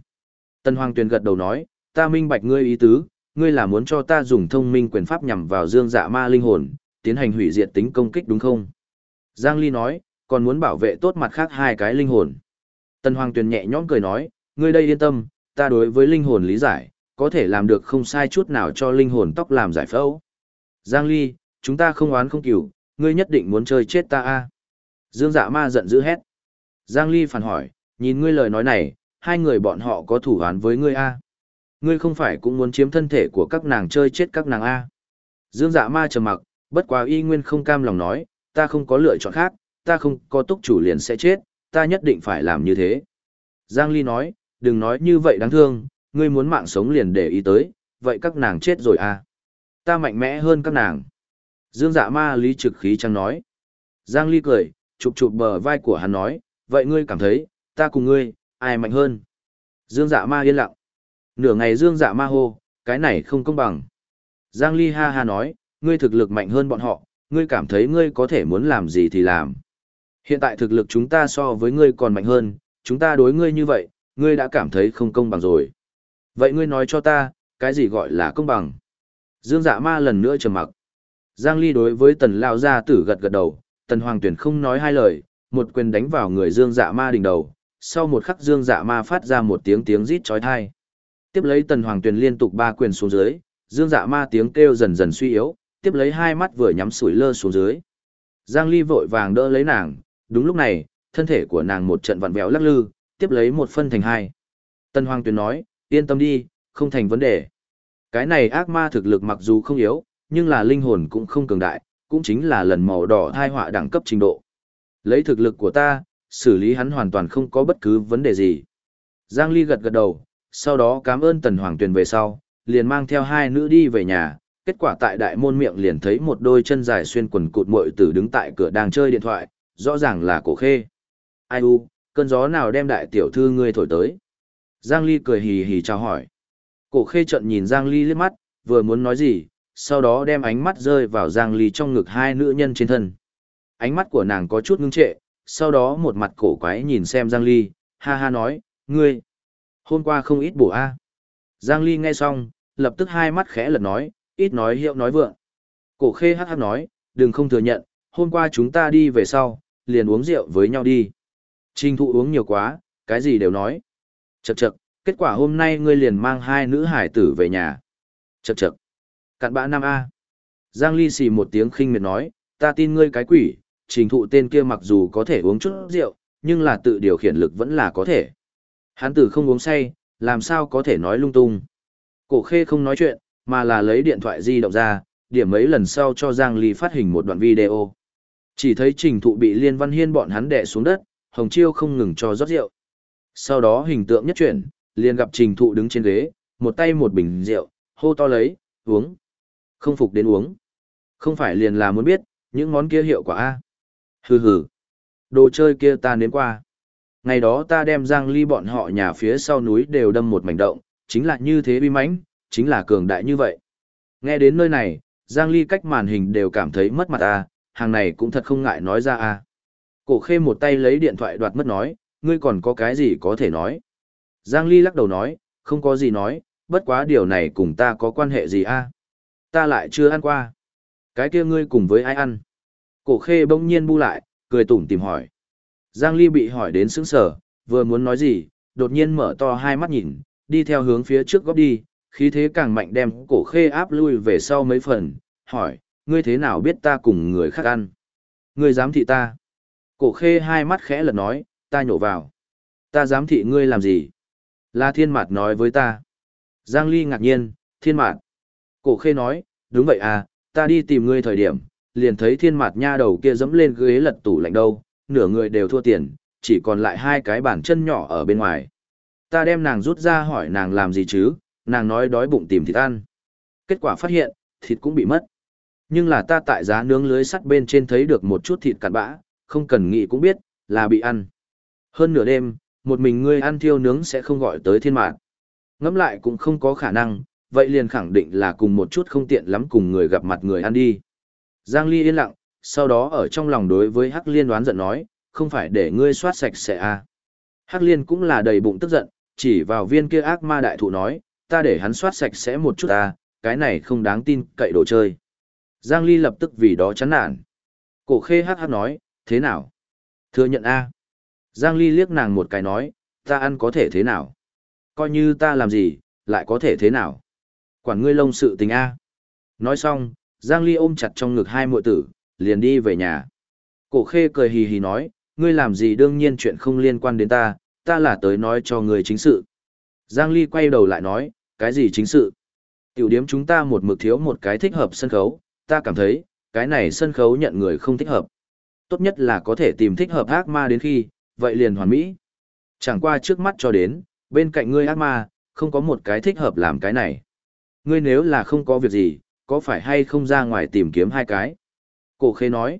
Tần Hoàng Tuyền gật đầu nói, ta minh bạch ngươi ý tứ, ngươi là muốn cho ta dùng thông minh quyền pháp nhằm vào Dương Dạ Ma linh hồn, tiến hành hủy diệt tính công kích đúng không? Giang Ly nói, còn muốn bảo vệ tốt mặt khác hai cái linh hồn. Tần Hoàng Tuyền nhẹ nhõm cười nói, ngươi đây yên tâm, ta đối với linh hồn lý giải, có thể làm được không sai chút nào cho linh hồn tóc làm giải phẫu. Giang Ly, chúng ta không oán không cửu, ngươi nhất định muốn chơi chết ta a? Dương dạ ma giận dữ hét. Giang Ly phản hỏi, nhìn ngươi lời nói này, hai người bọn họ có thủ án với ngươi a? Ngươi không phải cũng muốn chiếm thân thể của các nàng chơi chết các nàng a? Dương dạ ma trầm mặc, bất quá y nguyên không cam lòng nói, ta không có lựa chọn khác, ta không có túc chủ liền sẽ chết, ta nhất định phải làm như thế. Giang Ly nói, đừng nói như vậy đáng thương, ngươi muốn mạng sống liền để ý tới, vậy các nàng chết rồi à. Ta mạnh mẽ hơn các nàng. Dương dạ ma lý trực khí trăng nói. Giang Ly cười, chụp chụp bờ vai của hắn nói, vậy ngươi cảm thấy, ta cùng ngươi, ai mạnh hơn? Dương dạ ma yên lặng. Nửa ngày Dương dạ ma hô, cái này không công bằng. Giang Ly ha ha nói, ngươi thực lực mạnh hơn bọn họ, ngươi cảm thấy ngươi có thể muốn làm gì thì làm. Hiện tại thực lực chúng ta so với ngươi còn mạnh hơn, chúng ta đối ngươi như vậy, ngươi đã cảm thấy không công bằng rồi. Vậy ngươi nói cho ta, cái gì gọi là công bằng? Dương dạ ma lần nữa trầm mặc. Giang Ly đối với tần lao gia tử gật gật đầu, tần hoàng tuyển không nói hai lời, một quyền đánh vào người dương dạ ma đỉnh đầu, sau một khắc dương dạ ma phát ra một tiếng tiếng rít chói tai. Tiếp lấy tần hoàng tuyển liên tục ba quyền xuống dưới, dương dạ ma tiếng kêu dần dần suy yếu, tiếp lấy hai mắt vừa nhắm sủi lơ xuống dưới. Giang Ly vội vàng đỡ lấy nàng, đúng lúc này, thân thể của nàng một trận vặn vẹo lắc lư, tiếp lấy một phân thành hai. Tần hoàng tuyền nói, yên tâm đi, không thành vấn đề. Cái này ác ma thực lực mặc dù không yếu, nhưng là linh hồn cũng không cường đại, cũng chính là lần màu đỏ thai họa đẳng cấp trình độ. Lấy thực lực của ta, xử lý hắn hoàn toàn không có bất cứ vấn đề gì. Giang Ly gật gật đầu, sau đó cảm ơn Tần Hoàng Tuyền về sau, liền mang theo hai nữ đi về nhà, kết quả tại đại môn miệng liền thấy một đôi chân dài xuyên quần cụt muội tử đứng tại cửa đang chơi điện thoại, rõ ràng là cổ khê. Ai u, cơn gió nào đem đại tiểu thư ngươi thổi tới? Giang Ly cười hì hì chào hỏi. Cổ khê trận nhìn Giang Ly liếc mắt, vừa muốn nói gì, sau đó đem ánh mắt rơi vào Giang Ly trong ngực hai nữ nhân trên thân. Ánh mắt của nàng có chút ngưng trệ, sau đó một mặt cổ quái nhìn xem Giang Ly, ha ha nói, ngươi, hôm qua không ít bổ a. Giang Ly nghe xong, lập tức hai mắt khẽ lật nói, ít nói hiệu nói vượng. Cổ khê hắc hắc nói, đừng không thừa nhận, hôm qua chúng ta đi về sau, liền uống rượu với nhau đi. Trình thụ uống nhiều quá, cái gì đều nói. Chậc chậc, kết quả hôm nay ngươi liền mang hai nữ hải tử về nhà. Chậc chậc. Cặn bã nam A. Giang Ly xì một tiếng khinh miệt nói, ta tin ngươi cái quỷ, trình thụ tên kia mặc dù có thể uống chút rượu, nhưng là tự điều khiển lực vẫn là có thể. Hán tử không uống say, làm sao có thể nói lung tung. Cổ khê không nói chuyện, mà là lấy điện thoại di động ra, điểm mấy lần sau cho Giang Ly phát hình một đoạn video. Chỉ thấy trình thụ bị Liên Văn Hiên bọn hắn đè xuống đất, Hồng Chiêu không ngừng cho rót rượu. Sau đó hình tượng nhất chuyển, liền gặp trình thụ đứng trên ghế, một tay một bình rượu, hô to lấy, uống. Không phục đến uống. Không phải liền là muốn biết, những món kia hiệu quả a Hừ hừ. Đồ chơi kia ta nếm qua. Ngày đó ta đem Giang Ly bọn họ nhà phía sau núi đều đâm một mảnh động, chính là như thế bi mãnh, chính là cường đại như vậy. Nghe đến nơi này, Giang Ly cách màn hình đều cảm thấy mất mặt a hàng này cũng thật không ngại nói ra a Cổ khê một tay lấy điện thoại đoạt mất nói, ngươi còn có cái gì có thể nói. Giang Ly lắc đầu nói, không có gì nói, bất quá điều này cùng ta có quan hệ gì a ta lại chưa ăn qua. Cái kia ngươi cùng với ai ăn? Cổ khê bỗng nhiên bu lại, cười tủm tìm hỏi. Giang Ly bị hỏi đến sững sờ vừa muốn nói gì, đột nhiên mở to hai mắt nhìn, đi theo hướng phía trước góc đi, khí thế càng mạnh đem cổ khê áp lui về sau mấy phần, hỏi, ngươi thế nào biết ta cùng người khác ăn? Ngươi dám thị ta? Cổ khê hai mắt khẽ lật nói, ta nhổ vào. Ta dám thị ngươi làm gì? La thiên mạt nói với ta. Giang Ly ngạc nhiên, thiên mạt. Cổ khê nói, đúng vậy à, ta đi tìm ngươi thời điểm, liền thấy thiên mạt nha đầu kia dẫm lên ghế lật tủ lạnh đâu, nửa người đều thua tiền, chỉ còn lại hai cái bàn chân nhỏ ở bên ngoài. Ta đem nàng rút ra hỏi nàng làm gì chứ, nàng nói đói bụng tìm thịt ăn. Kết quả phát hiện, thịt cũng bị mất. Nhưng là ta tại giá nướng lưới sắt bên trên thấy được một chút thịt cặn bã, không cần nghĩ cũng biết, là bị ăn. Hơn nửa đêm, một mình ngươi ăn thiêu nướng sẽ không gọi tới thiên mạng. Ngẫm lại cũng không có khả năng, vậy liền khẳng định là cùng một chút không tiện lắm cùng người gặp mặt người ăn đi. Giang Ly yên lặng, sau đó ở trong lòng đối với Hắc Liên đoán giận nói, không phải để ngươi soát sạch sẽ à. Hắc Liên cũng là đầy bụng tức giận, chỉ vào viên kia ác ma đại thụ nói, ta để hắn soát sạch sẽ một chút ta cái này không đáng tin cậy đồ chơi. Giang Ly lập tức vì đó chán nản. Cổ khê hát hát nói, thế nào? Thừa nhận a. Giang Ly liếc nàng một cái nói, ta ăn có thể thế nào? Coi như ta làm gì, lại có thể thế nào? Quản ngươi lông sự tình a. Nói xong, Giang Ly ôm chặt trong ngực hai muội tử, liền đi về nhà. Cổ khê cười hì hì nói, ngươi làm gì đương nhiên chuyện không liên quan đến ta, ta là tới nói cho ngươi chính sự. Giang Ly quay đầu lại nói, cái gì chính sự? Tiểu điếm chúng ta một mực thiếu một cái thích hợp sân khấu, ta cảm thấy, cái này sân khấu nhận người không thích hợp. Tốt nhất là có thể tìm thích hợp ác ma đến khi, vậy liền hoàn mỹ. Chẳng qua trước mắt cho đến, bên cạnh ngươi ác ma, không có một cái thích hợp làm cái này. Ngươi nếu là không có việc gì, có phải hay không ra ngoài tìm kiếm hai cái? Cổ khê nói.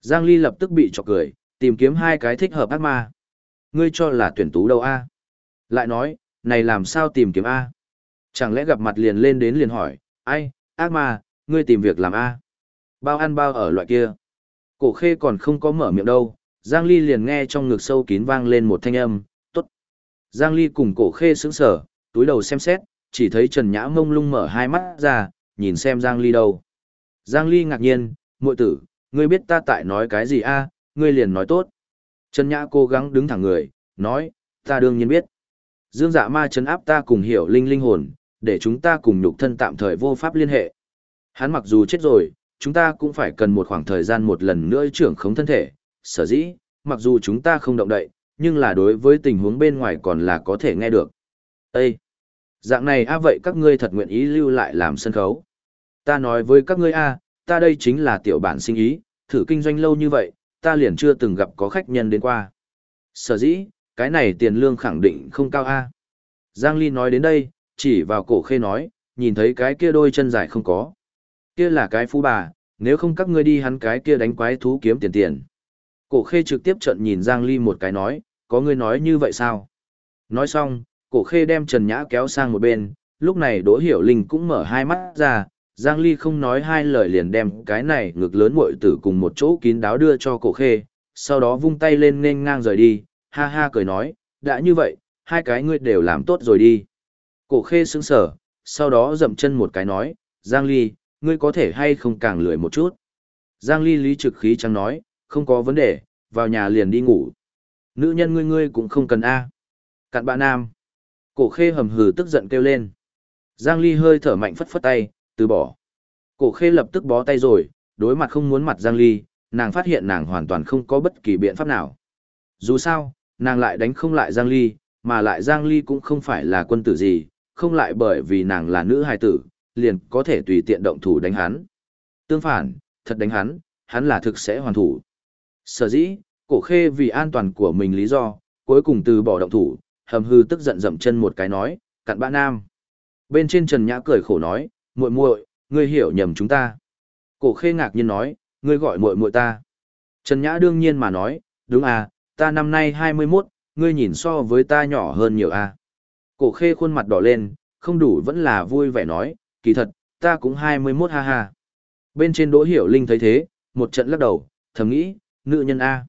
Giang Ly lập tức bị chọc cười, tìm kiếm hai cái thích hợp ác ma. Ngươi cho là tuyển tú đâu a? Lại nói, này làm sao tìm kiếm a? Chẳng lẽ gặp mặt liền lên đến liền hỏi, ai, ác ma, ngươi tìm việc làm a? Bao ăn bao ở loại kia. Cổ khê còn không có mở miệng đâu, Giang Ly liền nghe trong ngực sâu kín vang lên một thanh âm, tốt. Giang Ly cùng cổ khê sững sở, túi đầu xem xét, chỉ thấy Trần Nhã mông lung mở hai mắt ra, nhìn xem Giang Ly đâu. Giang Ly ngạc nhiên, muội tử, ngươi biết ta tại nói cái gì a? ngươi liền nói tốt. Trần Nhã cố gắng đứng thẳng người, nói, ta đương nhiên biết. Dương dạ ma chấn áp ta cùng hiểu linh linh hồn, để chúng ta cùng nhục thân tạm thời vô pháp liên hệ. Hắn mặc dù chết rồi, chúng ta cũng phải cần một khoảng thời gian một lần nữa trưởng khống thân thể, sở dĩ, mặc dù chúng ta không động đậy, nhưng là đối với tình huống bên ngoài còn là có thể nghe được. Ê! Dạng này a vậy các ngươi thật nguyện ý lưu lại làm sân khấu. Ta nói với các ngươi a, ta đây chính là tiểu bản sinh ý, thử kinh doanh lâu như vậy, ta liền chưa từng gặp có khách nhân đến qua. Sở dĩ, cái này tiền lương khẳng định không cao a. Giang Ly nói đến đây, chỉ vào cổ khê nói, nhìn thấy cái kia đôi chân dài không có. Kia là cái phú bà, nếu không các ngươi đi hắn cái kia đánh quái thú kiếm tiền tiền. Cổ khê trực tiếp trận nhìn Giang Ly một cái nói, có ngươi nói như vậy sao? Nói xong, cổ khê đem Trần Nhã kéo sang một bên, lúc này Đỗ Hiểu Linh cũng mở hai mắt ra, Giang Ly không nói hai lời liền đem cái này ngực lớn muội tử cùng một chỗ kín đáo đưa cho cổ khê, sau đó vung tay lên nên ngang rời đi, ha ha cười nói, đã như vậy, hai cái ngươi đều làm tốt rồi đi. Cổ khê sững sở, sau đó dậm chân một cái nói, Giang Ly, ngươi có thể hay không càng lười một chút. Giang Ly lý trực khí trắng nói, không có vấn đề, vào nhà liền đi ngủ. Nữ nhân ngươi ngươi cũng không cần A. Cạn bạ nam. Cổ khê hầm hừ tức giận kêu lên. Giang Ly hơi thở mạnh phất phất tay, từ bỏ. Cổ khê lập tức bó tay rồi, đối mặt không muốn mặt Giang Ly, nàng phát hiện nàng hoàn toàn không có bất kỳ biện pháp nào. Dù sao, nàng lại đánh không lại Giang Ly, mà lại Giang Ly cũng không phải là quân tử gì, không lại bởi vì nàng là nữ hài tử, liền có thể tùy tiện động thủ đánh hắn. Tương phản, thật đánh hắn, hắn là thực sẽ hoàn thủ. Sở dĩ, cổ khê vì an toàn của mình lý do, cuối cùng từ bỏ động thủ, hầm hư tức giận dậm chân một cái nói, cặn bã nam. Bên trên Trần Nhã cười khổ nói, muội muội, ngươi hiểu nhầm chúng ta. Cổ khê ngạc nhiên nói, ngươi gọi muội muội ta. Trần Nhã đương nhiên mà nói, đúng à, ta năm nay 21, ngươi nhìn so với ta nhỏ hơn nhiều à. Cổ khê khuôn mặt đỏ lên, không đủ vẫn là vui vẻ nói, kỳ thật, ta cũng 21 ha ha. Bên trên Đỗ Hiểu Linh thấy thế, một trận lắc đầu, thầm nghĩ, nữ nhân A.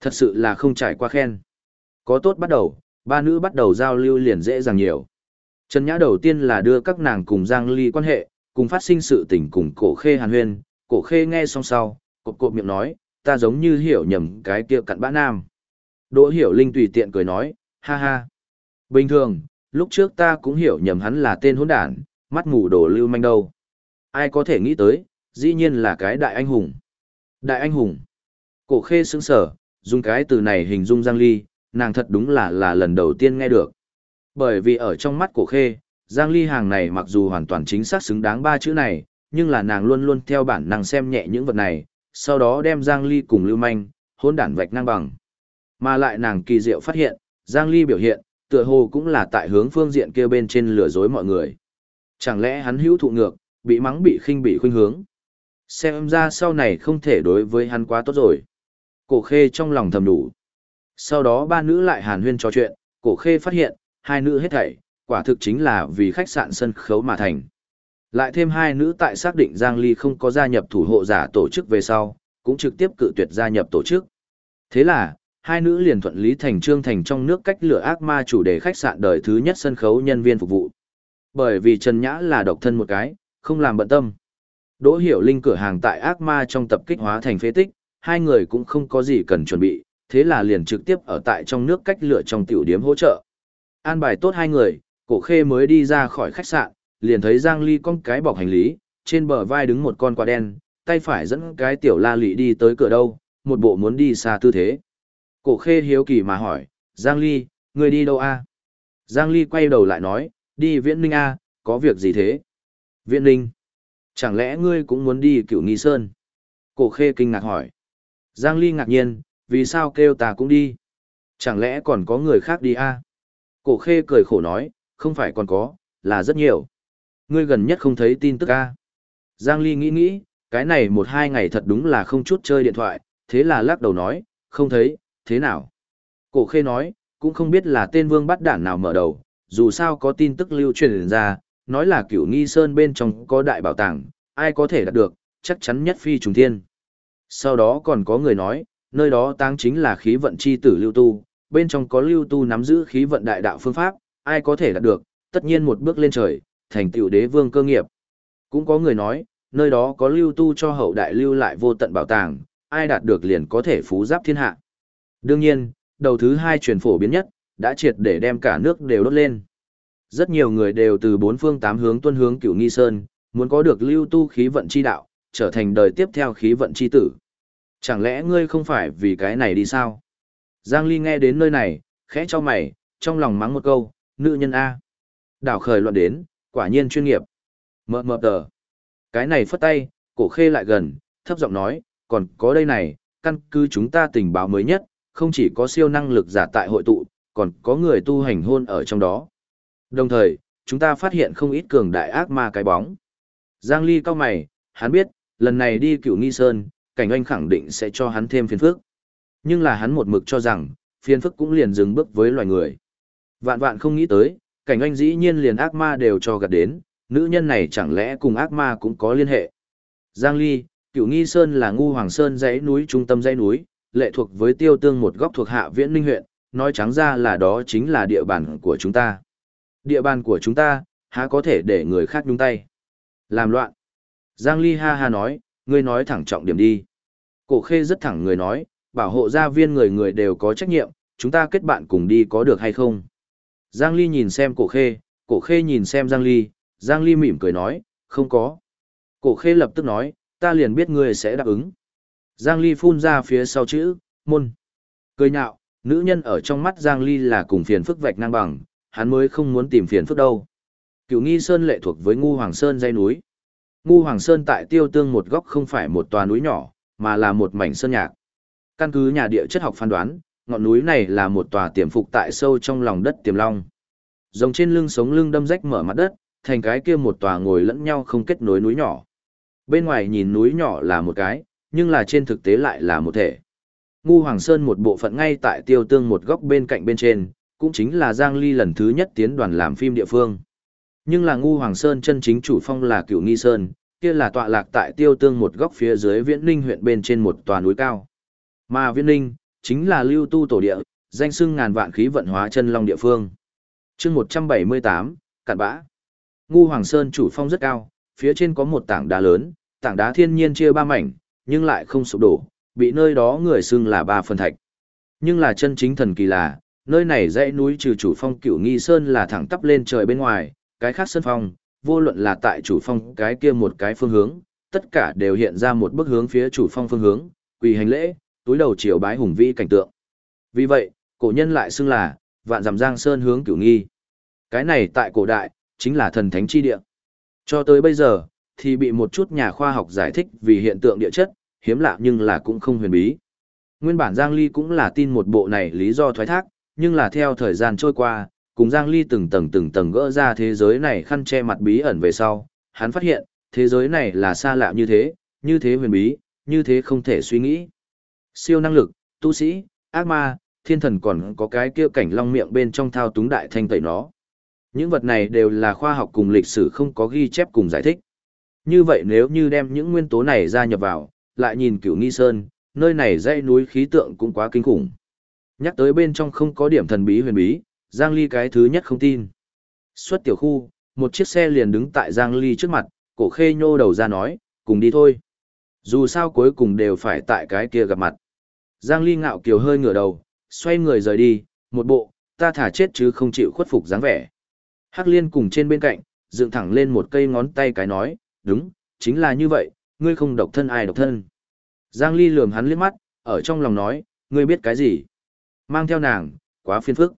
Thật sự là không trải qua khen. Có tốt bắt đầu, ba nữ bắt đầu giao lưu liền dễ dàng nhiều. Trần Nhã đầu tiên là đưa các nàng cùng Giang Ly quan hệ, cùng phát sinh sự tình cùng cổ khê hàn huyên, cổ khê nghe xong sau, cộp cộp miệng nói, ta giống như hiểu nhầm cái kia cặn bã nam. Đỗ Hiểu Linh tùy tiện cười nói, ha ha. Bình thường, lúc trước ta cũng hiểu nhầm hắn là tên hỗn đản, mắt ngủ đổ lưu manh đâu. Ai có thể nghĩ tới, dĩ nhiên là cái đại anh hùng. Đại anh hùng. Cổ khê sững sở, dùng cái từ này hình dung Giang Ly, nàng thật đúng là là lần đầu tiên nghe được. Bởi vì ở trong mắt cổ khê, Giang Ly hàng này mặc dù hoàn toàn chính xác xứng đáng ba chữ này, nhưng là nàng luôn luôn theo bản năng xem nhẹ những vật này, sau đó đem Giang Ly cùng Lưu Manh, hôn đản vạch ngang bằng. Mà lại nàng kỳ diệu phát hiện, Giang Ly biểu hiện, tựa hồ cũng là tại hướng phương diện kia bên trên lừa dối mọi người. Chẳng lẽ hắn hữu thụ ngược, bị mắng bị khinh bị khuynh hướng. Xem ra sau này không thể đối với hắn quá tốt rồi. Cổ khê trong lòng thầm đủ. Sau đó ba nữ lại hàn huyên trò chuyện, cổ khê phát hiện, hai nữ hết thảy, quả thực chính là vì khách sạn sân khấu mà thành. Lại thêm hai nữ tại xác định Giang Ly không có gia nhập thủ hộ giả tổ chức về sau, cũng trực tiếp cự tuyệt gia nhập tổ chức. Thế là, hai nữ liền thuận lý thành trương thành trong nước cách lửa ác ma chủ đề khách sạn đời thứ nhất sân khấu nhân viên phục vụ. Bởi vì Trần Nhã là độc thân một cái, không làm bận tâm. Đỗ Hiểu Linh cửa hàng tại ác ma trong tập kích hóa thành phế tích, hai người cũng không có gì cần chuẩn bị, thế là liền trực tiếp ở tại trong nước cách lửa trong tiểu điếm hỗ trợ. An bài tốt hai người, cổ khê mới đi ra khỏi khách sạn, liền thấy Giang Ly con cái bọc hành lý, trên bờ vai đứng một con quạ đen, tay phải dẫn cái tiểu la lị đi tới cửa đâu, một bộ muốn đi xa tư thế. Cổ khê hiếu kỳ mà hỏi, Giang Ly, người đi đâu a? Giang Ly quay đầu lại nói, đi viễn ninh a, có việc gì thế? Viễn ninh? Chẳng lẽ ngươi cũng muốn đi cựu nghi sơn? Cổ khê kinh ngạc hỏi. Giang Ly ngạc nhiên, vì sao kêu ta cũng đi? Chẳng lẽ còn có người khác đi a? Cổ khê cười khổ nói, không phải còn có, là rất nhiều. Ngươi gần nhất không thấy tin tức a? Giang Ly nghĩ nghĩ, cái này một hai ngày thật đúng là không chút chơi điện thoại, thế là lắc đầu nói, không thấy, thế nào? Cổ khê nói, cũng không biết là tên vương bắt đản nào mở đầu, dù sao có tin tức lưu truyền ra, nói là cửu nghi sơn bên trong có đại bảo tàng, ai có thể đạt được, chắc chắn nhất phi trùng thiên. Sau đó còn có người nói, nơi đó táng chính là khí vận chi tử lưu tu, bên trong có lưu tu nắm giữ khí vận đại đạo phương pháp, ai có thể đạt được, tất nhiên một bước lên trời, thành tựu đế vương cơ nghiệp. Cũng có người nói, nơi đó có lưu tu cho hậu đại lưu lại vô tận bảo tàng, ai đạt được liền có thể phú giáp thiên hạ. Đương nhiên, đầu thứ hai truyền phổ biến nhất, đã triệt để đem cả nước đều đốt lên. Rất nhiều người đều từ bốn phương tám hướng tuân hướng cửu nghi sơn, muốn có được lưu tu khí vận chi đạo, trở thành đời tiếp theo khí vận chi tử. Chẳng lẽ ngươi không phải vì cái này đi sao? Giang Ly nghe đến nơi này, khẽ cho mày, trong lòng mắng một câu, nữ nhân A. Đảo khởi luận đến, quả nhiên chuyên nghiệp. Mờ mờ tờ. Cái này phất tay, cổ khê lại gần, thấp giọng nói, còn có đây này, căn cứ chúng ta tình báo mới nhất, không chỉ có siêu năng lực giả tại hội tụ, còn có người tu hành hôn ở trong đó. Đồng thời, chúng ta phát hiện không ít cường đại ác ma cái bóng. Giang Ly cao mày, hắn biết, lần này đi cựu nghi sơn, cảnh anh khẳng định sẽ cho hắn thêm phiền phức. Nhưng là hắn một mực cho rằng, phiền phức cũng liền dừng bước với loài người. Vạn vạn không nghĩ tới, cảnh anh dĩ nhiên liền ác ma đều cho gạt đến, nữ nhân này chẳng lẽ cùng ác ma cũng có liên hệ. Giang Ly, cựu nghi sơn là ngu hoàng sơn dãy núi trung tâm dãy núi, lệ thuộc với tiêu tương một góc thuộc hạ viễn ninh huyện, nói trắng ra là đó chính là địa bàn của chúng ta. Địa bàn của chúng ta, há có thể để người khác nhúng tay. Làm loạn. Giang Ly ha ha nói, ngươi nói thẳng trọng điểm đi. Cổ khê rất thẳng người nói, bảo hộ gia viên người người đều có trách nhiệm, chúng ta kết bạn cùng đi có được hay không. Giang Ly nhìn xem cổ khê, cổ khê nhìn xem Giang Ly, Giang Ly mỉm cười nói, không có. Cổ khê lập tức nói, ta liền biết ngươi sẽ đáp ứng. Giang Ly phun ra phía sau chữ, môn. Cười nhạo, nữ nhân ở trong mắt Giang Ly là cùng phiền phức vạch ngang bằng, hắn mới không muốn tìm phiền phức đâu. Cửu Nghi Sơn lệ thuộc với Ngu Hoàng Sơn dây núi. Ngu Hoàng Sơn tại Tiêu Tương một góc không phải một tòa núi nhỏ, mà là một mảnh sơn nhạc. Căn cứ nhà địa chất học phán đoán, ngọn núi này là một tòa tiềm phục tại sâu trong lòng đất tiềm long. Rồng trên lưng sống lưng đâm rách mở mặt đất, thành cái kia một tòa ngồi lẫn nhau không kết nối núi nhỏ. Bên ngoài nhìn núi nhỏ là một cái, nhưng là trên thực tế lại là một thể. Ngu Hoàng Sơn một bộ phận ngay tại tiêu tương một góc bên cạnh bên trên, cũng chính là Giang Ly lần thứ nhất tiến đoàn làm phim địa phương. Nhưng là Ngu Hoàng Sơn chân chính chủ phong là Cửu Nghi Sơn, kia là tọa lạc tại tiêu tương một góc phía dưới Viễn Ninh huyện bên trên một tòa núi cao. Mà Viễn Ninh, chính là lưu tu tổ địa, danh xưng ngàn vạn khí vận hóa chân long địa phương. chương 178, Cạn Bã. Ngu Hoàng Sơn chủ phong rất cao, phía trên có một tảng đá lớn, tảng đá thiên nhiên chia ba mảnh, nhưng lại không sụp đổ, bị nơi đó người xưng là ba phần thạch. Nhưng là chân chính thần kỳ là, nơi này dãy núi trừ chủ phong cửu nghi sơn là thẳng tắp lên trời bên ngoài, cái khác sơn phong, vô luận là tại chủ phong cái kia một cái phương hướng, tất cả đều hiện ra một bức hướng phía chủ phong phương hướng, quỳ hành lễ, túi đầu chiều bái hùng vĩ cảnh tượng. Vì vậy, cổ nhân lại xưng là, vạn dằm giang sơn hướng cửu nghi. Cái này tại cổ đại, chính là thần thánh chi địa. Cho tới bây giờ, thì bị một chút nhà khoa học giải thích vì hiện tượng địa chất, hiếm lạ nhưng là cũng không huyền bí. Nguyên bản Giang Ly cũng là tin một bộ này lý do thoái thác, nhưng là theo thời gian trôi qua, cùng Giang Ly từng tầng từng tầng gỡ ra thế giới này khăn che mặt bí ẩn về sau, hắn phát hiện, thế giới này là xa lạ như thế, như thế huyền bí, như thế không thể suy nghĩ. Siêu năng lực, tu sĩ, ác ma, thiên thần còn có cái kia cảnh long miệng bên trong thao túng đại thanh tẩy nó. Những vật này đều là khoa học cùng lịch sử không có ghi chép cùng giải thích. Như vậy nếu như đem những nguyên tố này ra nhập vào, lại nhìn cửu nghi sơn, nơi này dãy núi khí tượng cũng quá kinh khủng. Nhắc tới bên trong không có điểm thần bí huyền bí, Giang Ly cái thứ nhất không tin. Xuất tiểu khu, một chiếc xe liền đứng tại Giang Ly trước mặt, cổ khê nhô đầu ra nói, cùng đi thôi. Dù sao cuối cùng đều phải tại cái kia gặp mặt. Giang Ly ngạo kiều hơi ngửa đầu, xoay người rời đi, một bộ, ta thả chết chứ không chịu khuất phục dáng vẻ. Hắc liên cùng trên bên cạnh, dựng thẳng lên một cây ngón tay cái nói, đúng, chính là như vậy, ngươi không độc thân ai độc thân. Giang Ly lườm hắn liếc mắt, ở trong lòng nói, ngươi biết cái gì? Mang theo nàng, quá phiền phức.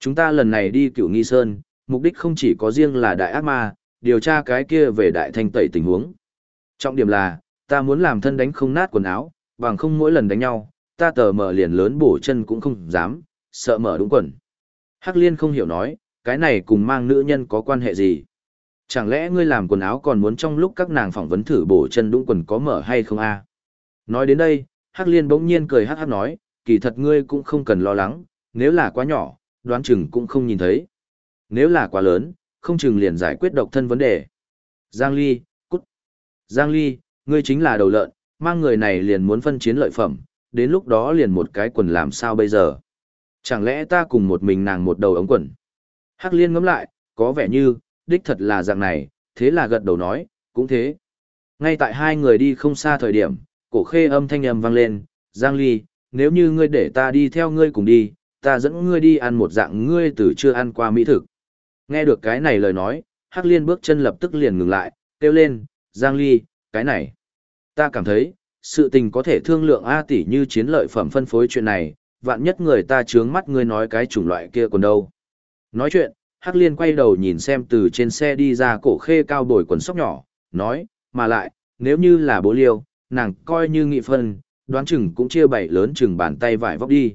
Chúng ta lần này đi cửu nghi sơn, mục đích không chỉ có riêng là đại ác ma, điều tra cái kia về đại thanh tẩy tình huống. Trọng điểm là, ta muốn làm thân đánh không nát quần áo, bằng không mỗi lần đánh nhau, ta tờ mở liền lớn bổ chân cũng không dám, sợ mở đúng quần. Hắc liên không hiểu nói, cái này cùng mang nữ nhân có quan hệ gì? Chẳng lẽ ngươi làm quần áo còn muốn trong lúc các nàng phỏng vấn thử bổ chân đũng quần có mở hay không a? Nói đến đây, Hắc Liên bỗng nhiên cười hắc hắc nói, kỳ thật ngươi cũng không cần lo lắng, nếu là quá nhỏ, đoán chừng cũng không nhìn thấy. Nếu là quá lớn, không chừng liền giải quyết độc thân vấn đề. Giang Ly, cút. Giang Ly, ngươi chính là đầu lợn, mang người này liền muốn phân chiến lợi phẩm, đến lúc đó liền một cái quần làm sao bây giờ. Chẳng lẽ ta cùng một mình nàng một đầu ống quần. Hắc Liên ngẫm lại, có vẻ như, đích thật là dạng này, thế là gật đầu nói, cũng thế. Ngay tại hai người đi không xa thời điểm, cổ khê âm thanh âm vang lên, Giang Ly, nếu như ngươi để ta đi theo ngươi cùng đi, ta dẫn ngươi đi ăn một dạng ngươi từ chưa ăn qua mỹ thực. Nghe được cái này lời nói, Hắc Liên bước chân lập tức liền ngừng lại, kêu lên, Giang Ly, cái này. Ta cảm thấy, sự tình có thể thương lượng A tỷ như chiến lợi phẩm phân phối chuyện này, vạn nhất người ta trướng mắt ngươi nói cái chủng loại kia còn đâu. Nói chuyện, Hắc Liên quay đầu nhìn xem từ trên xe đi ra cổ khê cao bồi quần sóc nhỏ, nói, mà lại, nếu như là bố liêu, nàng coi như nghị phân, đoán chừng cũng chia bảy lớn chừng bàn tay vải vóc đi.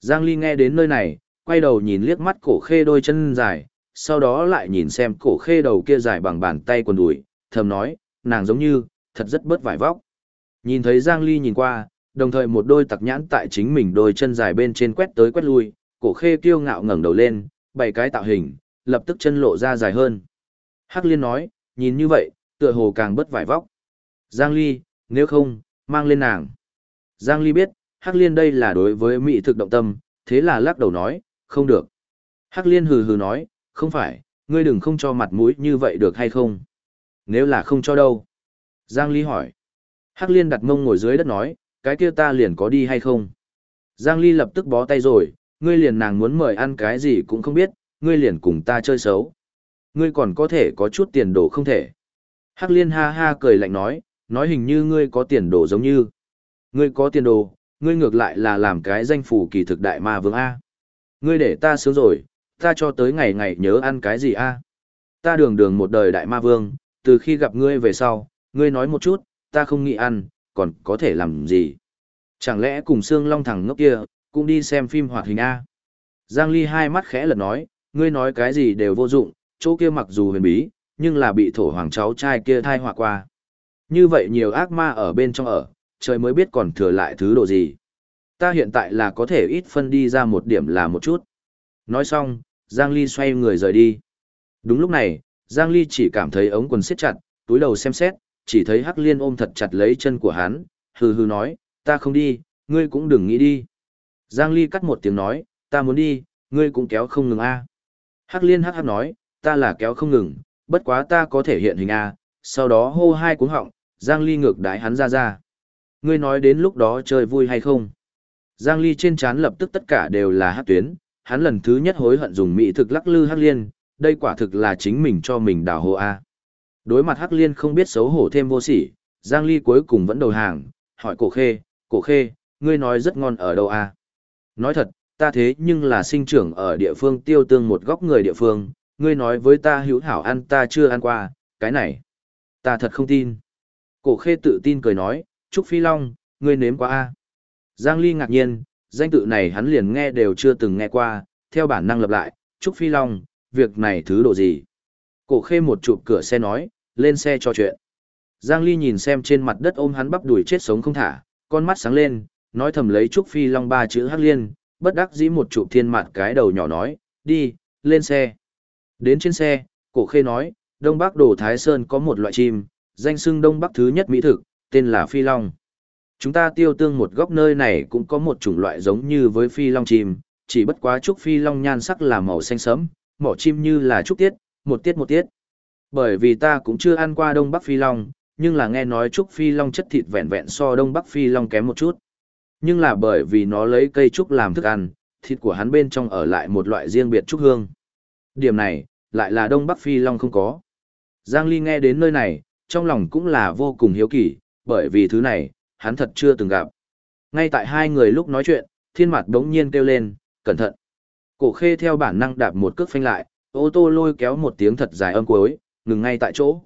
Giang Ly nghe đến nơi này, quay đầu nhìn liếc mắt cổ khê đôi chân dài, sau đó lại nhìn xem cổ khê đầu kia dài bằng bàn tay quần đùi, thầm nói, nàng giống như, thật rất bớt vải vóc. Nhìn thấy Giang Ly nhìn qua, đồng thời một đôi tặc nhãn tại chính mình đôi chân dài bên trên quét tới quét lui, cổ khê kiêu ngạo ngẩng đầu lên, bảy cái tạo hình, lập tức chân lộ ra dài hơn. Hắc Liên nói, nhìn như vậy, tựa hồ càng bất vải vóc. Giang Ly, nếu không, mang lên nàng. Giang Ly biết, Hắc Liên đây là đối với mỹ thực động tâm, thế là lắc đầu nói, không được. Hắc Liên hừ hừ nói, không phải, ngươi đừng không cho mặt mũi như vậy được hay không? Nếu là không cho đâu? Giang Ly hỏi. Hắc Liên đặt mông ngồi dưới đất nói, cái kia ta liền có đi hay không? Giang Ly lập tức bó tay rồi, ngươi liền nàng muốn mời ăn cái gì cũng không biết, ngươi liền cùng ta chơi xấu. Ngươi còn có thể có chút tiền đồ không thể. Hắc Liên ha ha cười lạnh nói, nói hình như ngươi có tiền đồ giống như. Ngươi có tiền đồ, ngươi ngược lại là làm cái danh phủ kỳ thực đại ma vương A. Ngươi để ta sướng rồi, ta cho tới ngày ngày nhớ ăn cái gì A. Ta đường đường một đời đại ma vương, từ khi gặp ngươi về sau, ngươi nói một chút, ta không nghĩ ăn, còn có thể làm gì. Chẳng lẽ cùng xương long thằng ngốc kia, cũng đi xem phim hoạt hình A. Giang Ly hai mắt khẽ lật nói, ngươi nói cái gì đều vô dụng, chỗ kia mặc dù huyền bí, nhưng là bị thổ hoàng cháu trai kia thai họa qua. Như vậy nhiều ác ma ở bên trong ở, trời mới biết còn thừa lại thứ đồ gì. Ta hiện tại là có thể ít phân đi ra một điểm là một chút. Nói xong, Giang Ly xoay người rời đi. Đúng lúc này, Giang Ly chỉ cảm thấy ống quần siết chặt, túi đầu xem xét, chỉ thấy Hắc Liên ôm thật chặt lấy chân của hắn, hừ hừ nói, ta không đi, ngươi cũng đừng nghĩ đi. Giang Ly cắt một tiếng nói, ta muốn đi, ngươi cũng kéo không ngừng a. Hắc Liên hắc hắc nói, ta là kéo không ngừng, bất quá ta có thể hiện hình a, sau đó hô hai cuống họng, Giang Ly ngược đái hắn ra ra. Ngươi nói đến lúc đó chơi vui hay không? Giang Ly trên trán lập tức tất cả đều là hắc tuyến, hắn lần thứ nhất hối hận dùng mỹ thực lắc lư hắc liên, đây quả thực là chính mình cho mình đào hồ A. Đối mặt hắc liên không biết xấu hổ thêm vô sỉ, Giang Ly cuối cùng vẫn đầu hàng, hỏi cổ khê, cổ khê, ngươi nói rất ngon ở đâu A. Nói thật, ta thế nhưng là sinh trưởng ở địa phương tiêu tương một góc người địa phương, ngươi nói với ta hữu hảo ăn ta chưa ăn qua, cái này. Ta thật không tin. Cổ khê tự tin cười nói, Trúc Phi Long, ngươi nếm qua a Giang Ly ngạc nhiên, danh tự này hắn liền nghe đều chưa từng nghe qua, theo bản năng lập lại, Trúc Phi Long, việc này thứ độ gì? Cổ khê một chụp cửa xe nói, lên xe cho chuyện. Giang Ly nhìn xem trên mặt đất ôm hắn bắp đuổi chết sống không thả, con mắt sáng lên, nói thầm lấy Trúc Phi Long ba chữ hắc liên, bất đắc dĩ một trụ thiên mặt cái đầu nhỏ nói, đi, lên xe. Đến trên xe, cổ khê nói, Đông Bắc Đồ Thái Sơn có một loại chim, danh xưng Đông Bắc thứ nhất mỹ thực, tên là Phi Long. Chúng ta tiêu tương một góc nơi này cũng có một chủng loại giống như với Phi Long chim, chỉ bất quá Trúc Phi Long nhan sắc là màu xanh sẫm, mỏ chim như là trúc tiết, một tiết một tiết. Bởi vì ta cũng chưa ăn qua Đông Bắc Phi Long, nhưng là nghe nói Trúc Phi Long chất thịt vẹn vẹn so Đông Bắc Phi Long kém một chút. Nhưng là bởi vì nó lấy cây trúc làm thức ăn, thịt của hắn bên trong ở lại một loại riêng biệt trúc hương. Điểm này, lại là Đông Bắc Phi Long không có. Giang Ly nghe đến nơi này, trong lòng cũng là vô cùng hiếu kỳ, bởi vì thứ này, hắn thật chưa từng gặp. Ngay tại hai người lúc nói chuyện, thiên mặt đống nhiên kêu lên, cẩn thận. Cổ khê theo bản năng đạp một cước phanh lại, ô tô lôi kéo một tiếng thật dài âm cuối, ngừng ngay tại chỗ.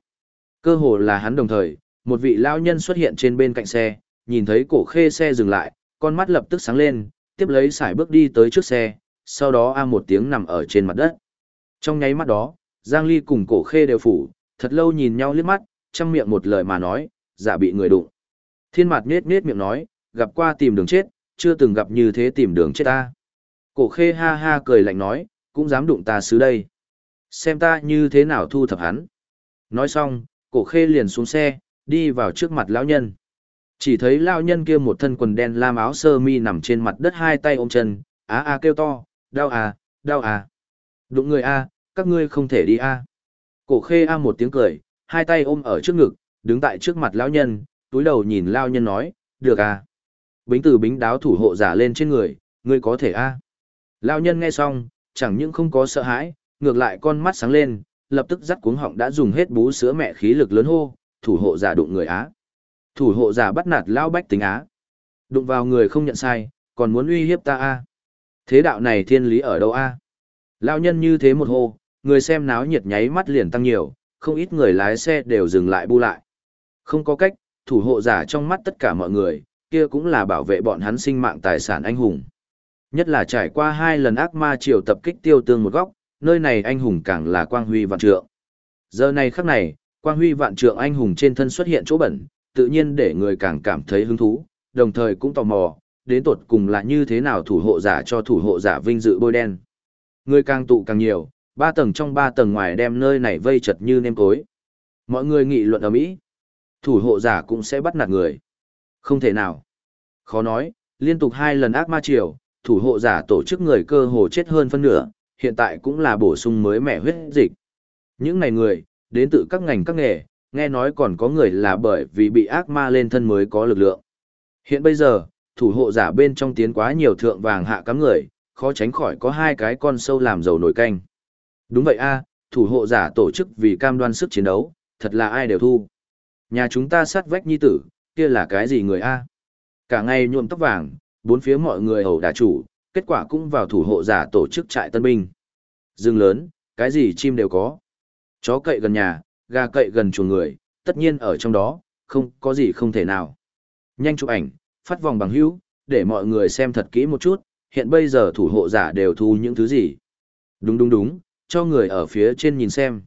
Cơ hồ là hắn đồng thời, một vị lao nhân xuất hiện trên bên cạnh xe, nhìn thấy cổ khê xe dừng lại, con mắt lập tức sáng lên, tiếp lấy sải bước đi tới trước xe, sau đó a một tiếng nằm ở trên mặt đất. Trong nháy mắt đó, Giang Ly cùng cổ khê đều phủ, thật lâu nhìn nhau liếc mắt, trong miệng một lời mà nói, giả bị người đụng. Thiên mặt nết nết miệng nói, gặp qua tìm đường chết, chưa từng gặp như thế tìm đường chết ta. Cổ khê ha ha cười lạnh nói, cũng dám đụng ta xứ đây. Xem ta như thế nào thu thập hắn. Nói xong, cổ khê liền xuống xe, đi vào trước mặt lão nhân. Chỉ thấy lão nhân kia một thân quần đen lam áo sơ mi nằm trên mặt đất hai tay ôm chân, á a kêu to, đau à, đau à. Đụng người a, các ngươi không thể đi a. Cổ khê a một tiếng cười, hai tay ôm ở trước ngực, đứng tại trước mặt lão nhân, túi đầu nhìn lão nhân nói, được à. Bính từ bính đáo thủ hộ giả lên trên người, ngươi có thể a. Lão nhân nghe xong, chẳng những không có sợ hãi, ngược lại con mắt sáng lên, lập tức dắt cuống họng đã dùng hết bú sữa mẹ khí lực lớn hô, thủ hộ giả đụng người Á. Thủ hộ giả bắt nạt lão bách tính Á. Đụng vào người không nhận sai, còn muốn uy hiếp ta A. Thế đạo này thiên lý ở đâu A? Lão nhân như thế một hô, người xem náo nhiệt nháy mắt liền tăng nhiều, không ít người lái xe đều dừng lại bu lại. Không có cách, thủ hộ giả trong mắt tất cả mọi người, kia cũng là bảo vệ bọn hắn sinh mạng tài sản anh hùng. Nhất là trải qua hai lần ác ma triều tập kích tiêu tương một góc, nơi này anh hùng càng là quang huy vạn trượng. Giờ này khắc này, quang huy vạn trượng anh hùng trên thân xuất hiện chỗ bẩn, tự nhiên để người càng cảm thấy hứng thú, đồng thời cũng tò mò, đến tột cùng là như thế nào thủ hộ giả cho thủ hộ giả vinh dự bôi đen. Người càng tụ càng nhiều, ba tầng trong ba tầng ngoài đem nơi này vây chật như nêm cối. Mọi người nghị luận ở Mỹ. Thủ hộ giả cũng sẽ bắt nạt người. Không thể nào. Khó nói, liên tục hai lần ác ma triều, thủ hộ giả tổ chức người cơ hồ chết hơn phân nửa, hiện tại cũng là bổ sung mới mẻ huyết dịch. Những này người, đến từ các ngành các nghề, nghe nói còn có người là bởi vì bị ác ma lên thân mới có lực lượng. Hiện bây giờ, thủ hộ giả bên trong tiến quá nhiều thượng vàng hạ cắm người, khó tránh khỏi có hai cái con sâu làm dầu nổi canh. Đúng vậy a, thủ hộ giả tổ chức vì cam đoan sức chiến đấu, thật là ai đều thu. Nhà chúng ta sát vách nhi tử, kia là cái gì người a? Cả ngày nhuộm tóc vàng, bốn phía mọi người hầu đà chủ, kết quả cũng vào thủ hộ giả tổ chức trại tân binh. Dương lớn, cái gì chim đều có. Chó cậy gần nhà, gà cậy gần chuồng người, tất nhiên ở trong đó, không có gì không thể nào. Nhanh chụp ảnh, phát vòng bằng hữu, để mọi người xem thật kỹ một chút, hiện bây giờ thủ hộ giả đều thu những thứ gì. Đúng đúng đúng, cho người ở phía trên nhìn xem.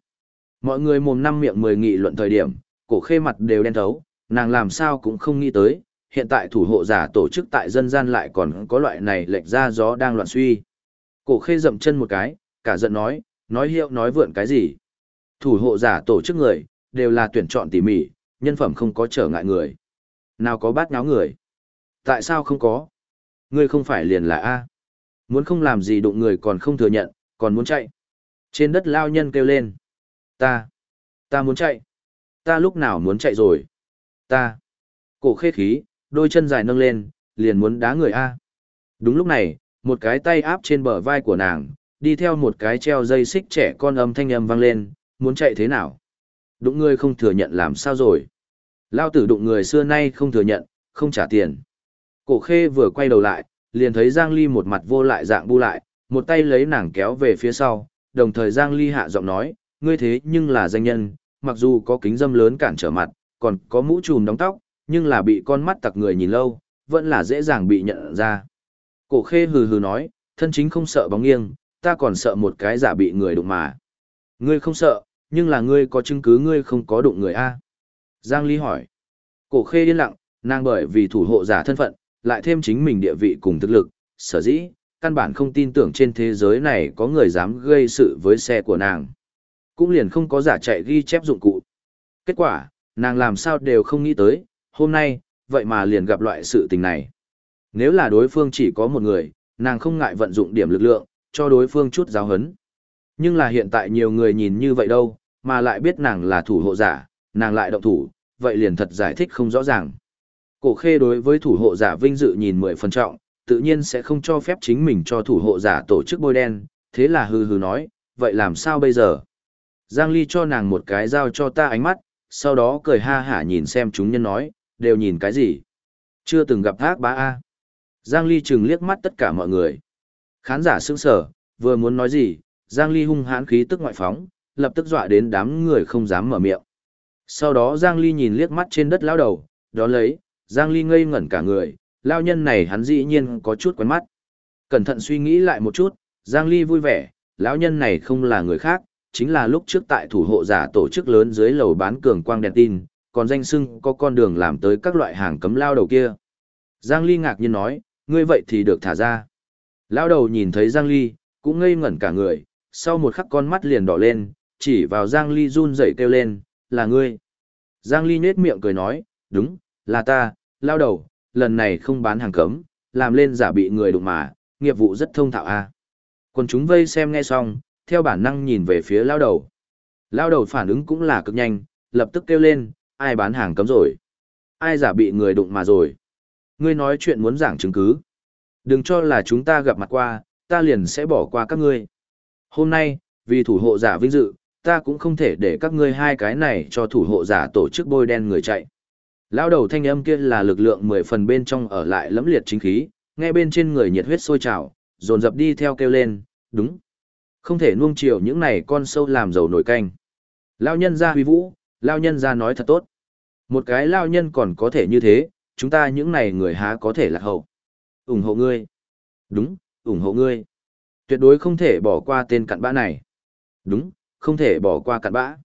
Mọi người mồm năm miệng mười nghị luận thời điểm, cổ khê mặt đều đen thấu, nàng làm sao cũng không nghĩ tới, hiện tại thủ hộ giả tổ chức tại dân gian lại còn có loại này lệch ra gió đang loạn suy. Cổ khê dậm chân một cái, cả giận nói, nói hiệu nói vượn cái gì. Thủ hộ giả tổ chức người, đều là tuyển chọn tỉ mỉ, nhân phẩm không có trở ngại người. Nào có bát nháo người. Tại sao không có? Ngươi không phải liền là A. Muốn không làm gì đụng người còn không thừa nhận, còn muốn chạy. Trên đất lao nhân kêu lên. Ta. Ta muốn chạy. Ta lúc nào muốn chạy rồi. Ta. Cổ khê khí, đôi chân dài nâng lên, liền muốn đá người A. Đúng lúc này, một cái tay áp trên bờ vai của nàng, đi theo một cái treo dây xích trẻ con âm thanh âm vang lên, muốn chạy thế nào? Đụng người không thừa nhận làm sao rồi? Lao tử đụng người xưa nay không thừa nhận, không trả tiền. Cổ khê vừa quay đầu lại, liền thấy Giang Ly một mặt vô lại dạng bu lại, một tay lấy nàng kéo về phía sau, đồng thời Giang Ly hạ giọng nói, ngươi thế nhưng là danh nhân, mặc dù có kính dâm lớn cản trở mặt, còn có mũ trùm đóng tóc, nhưng là bị con mắt tặc người nhìn lâu, vẫn là dễ dàng bị nhận ra. Cổ khê hừ hừ nói, thân chính không sợ bóng nghiêng, ta còn sợ một cái giả bị người đụng mà. Ngươi không sợ, nhưng là ngươi có chứng cứ ngươi không có đụng người A. Giang Ly hỏi. Cổ khê yên lặng, nàng bởi vì thủ hộ giả thân phận, lại thêm chính mình địa vị cùng thực lực, sở dĩ, căn bản không tin tưởng trên thế giới này có người dám gây sự với xe của nàng. Cũng liền không có giả chạy ghi chép dụng cụ. Kết quả, nàng làm sao đều không nghĩ tới, hôm nay, vậy mà liền gặp loại sự tình này. Nếu là đối phương chỉ có một người, nàng không ngại vận dụng điểm lực lượng, cho đối phương chút giáo hấn. Nhưng là hiện tại nhiều người nhìn như vậy đâu, mà lại biết nàng là thủ hộ giả, nàng lại động thủ, vậy liền thật giải thích không rõ ràng. Cổ khê đối với thủ hộ giả vinh dự nhìn mười phần trọng, tự nhiên sẽ không cho phép chính mình cho thủ hộ giả tổ chức bôi đen, thế là hừ hừ nói, vậy làm sao bây giờ? Giang Ly cho nàng một cái dao cho ta ánh mắt, sau đó cười ha hả nhìn xem chúng nhân nói, đều nhìn cái gì? Chưa từng gặp thác bá A. Giang Ly chừng liếc mắt tất cả mọi người. Khán giả sững sờ, vừa muốn nói gì, Giang Ly hung hãn khí tức ngoại phóng, lập tức dọa đến đám người không dám mở miệng. Sau đó Giang Ly nhìn liếc mắt trên đất lao đầu, đó lấy, Giang Ly ngây ngẩn cả người, lao nhân này hắn dĩ nhiên có chút quen mắt. Cẩn thận suy nghĩ lại một chút, Giang Ly vui vẻ, lão nhân này không là người khác, chính là lúc trước tại thủ hộ giả tổ chức lớn dưới lầu bán cường quang đèn tin, còn danh sưng có con đường làm tới các loại hàng cấm lao đầu kia. Giang Ly ngạc nhiên nói, ngươi vậy thì được thả ra. Lao đầu nhìn thấy Giang Ly, cũng ngây ngẩn cả người, sau một khắc con mắt liền đỏ lên, chỉ vào Giang Ly run rẩy kêu lên, là ngươi. Giang Ly nết miệng cười nói, đúng, là ta, lao đầu, lần này không bán hàng cấm, làm lên giả bị người đụng mà, nghiệp vụ rất thông thạo a. À. Còn chúng vây xem nghe xong, theo bản năng nhìn về phía lao đầu. Lao đầu phản ứng cũng là cực nhanh, lập tức kêu lên, ai bán hàng cấm rồi? Ai giả bị người đụng mà rồi? Ngươi nói chuyện muốn giảng chứng cứ. Đừng cho là chúng ta gặp mặt qua, ta liền sẽ bỏ qua các ngươi. Hôm nay, vì thủ hộ giả vinh dự, ta cũng không thể để các ngươi hai cái này cho thủ hộ giả tổ chức bôi đen người chạy. Lao đầu thanh âm kia là lực lượng mười phần bên trong ở lại lẫm liệt chính khí, nghe bên trên người nhiệt huyết sôi trào, dồn dập đi theo kêu lên, đúng. Không thể nuông chiều những này con sâu làm dầu nổi canh. Lao nhân ra huy vũ, lao nhân ra nói thật tốt. Một cái lao nhân còn có thể như thế, chúng ta những này người há có thể là hậu. ủng hộ ngươi. Đúng, ủng hộ ngươi. Tuyệt đối không thể bỏ qua tên cặn bã này. Đúng, không thể bỏ qua cặn bã.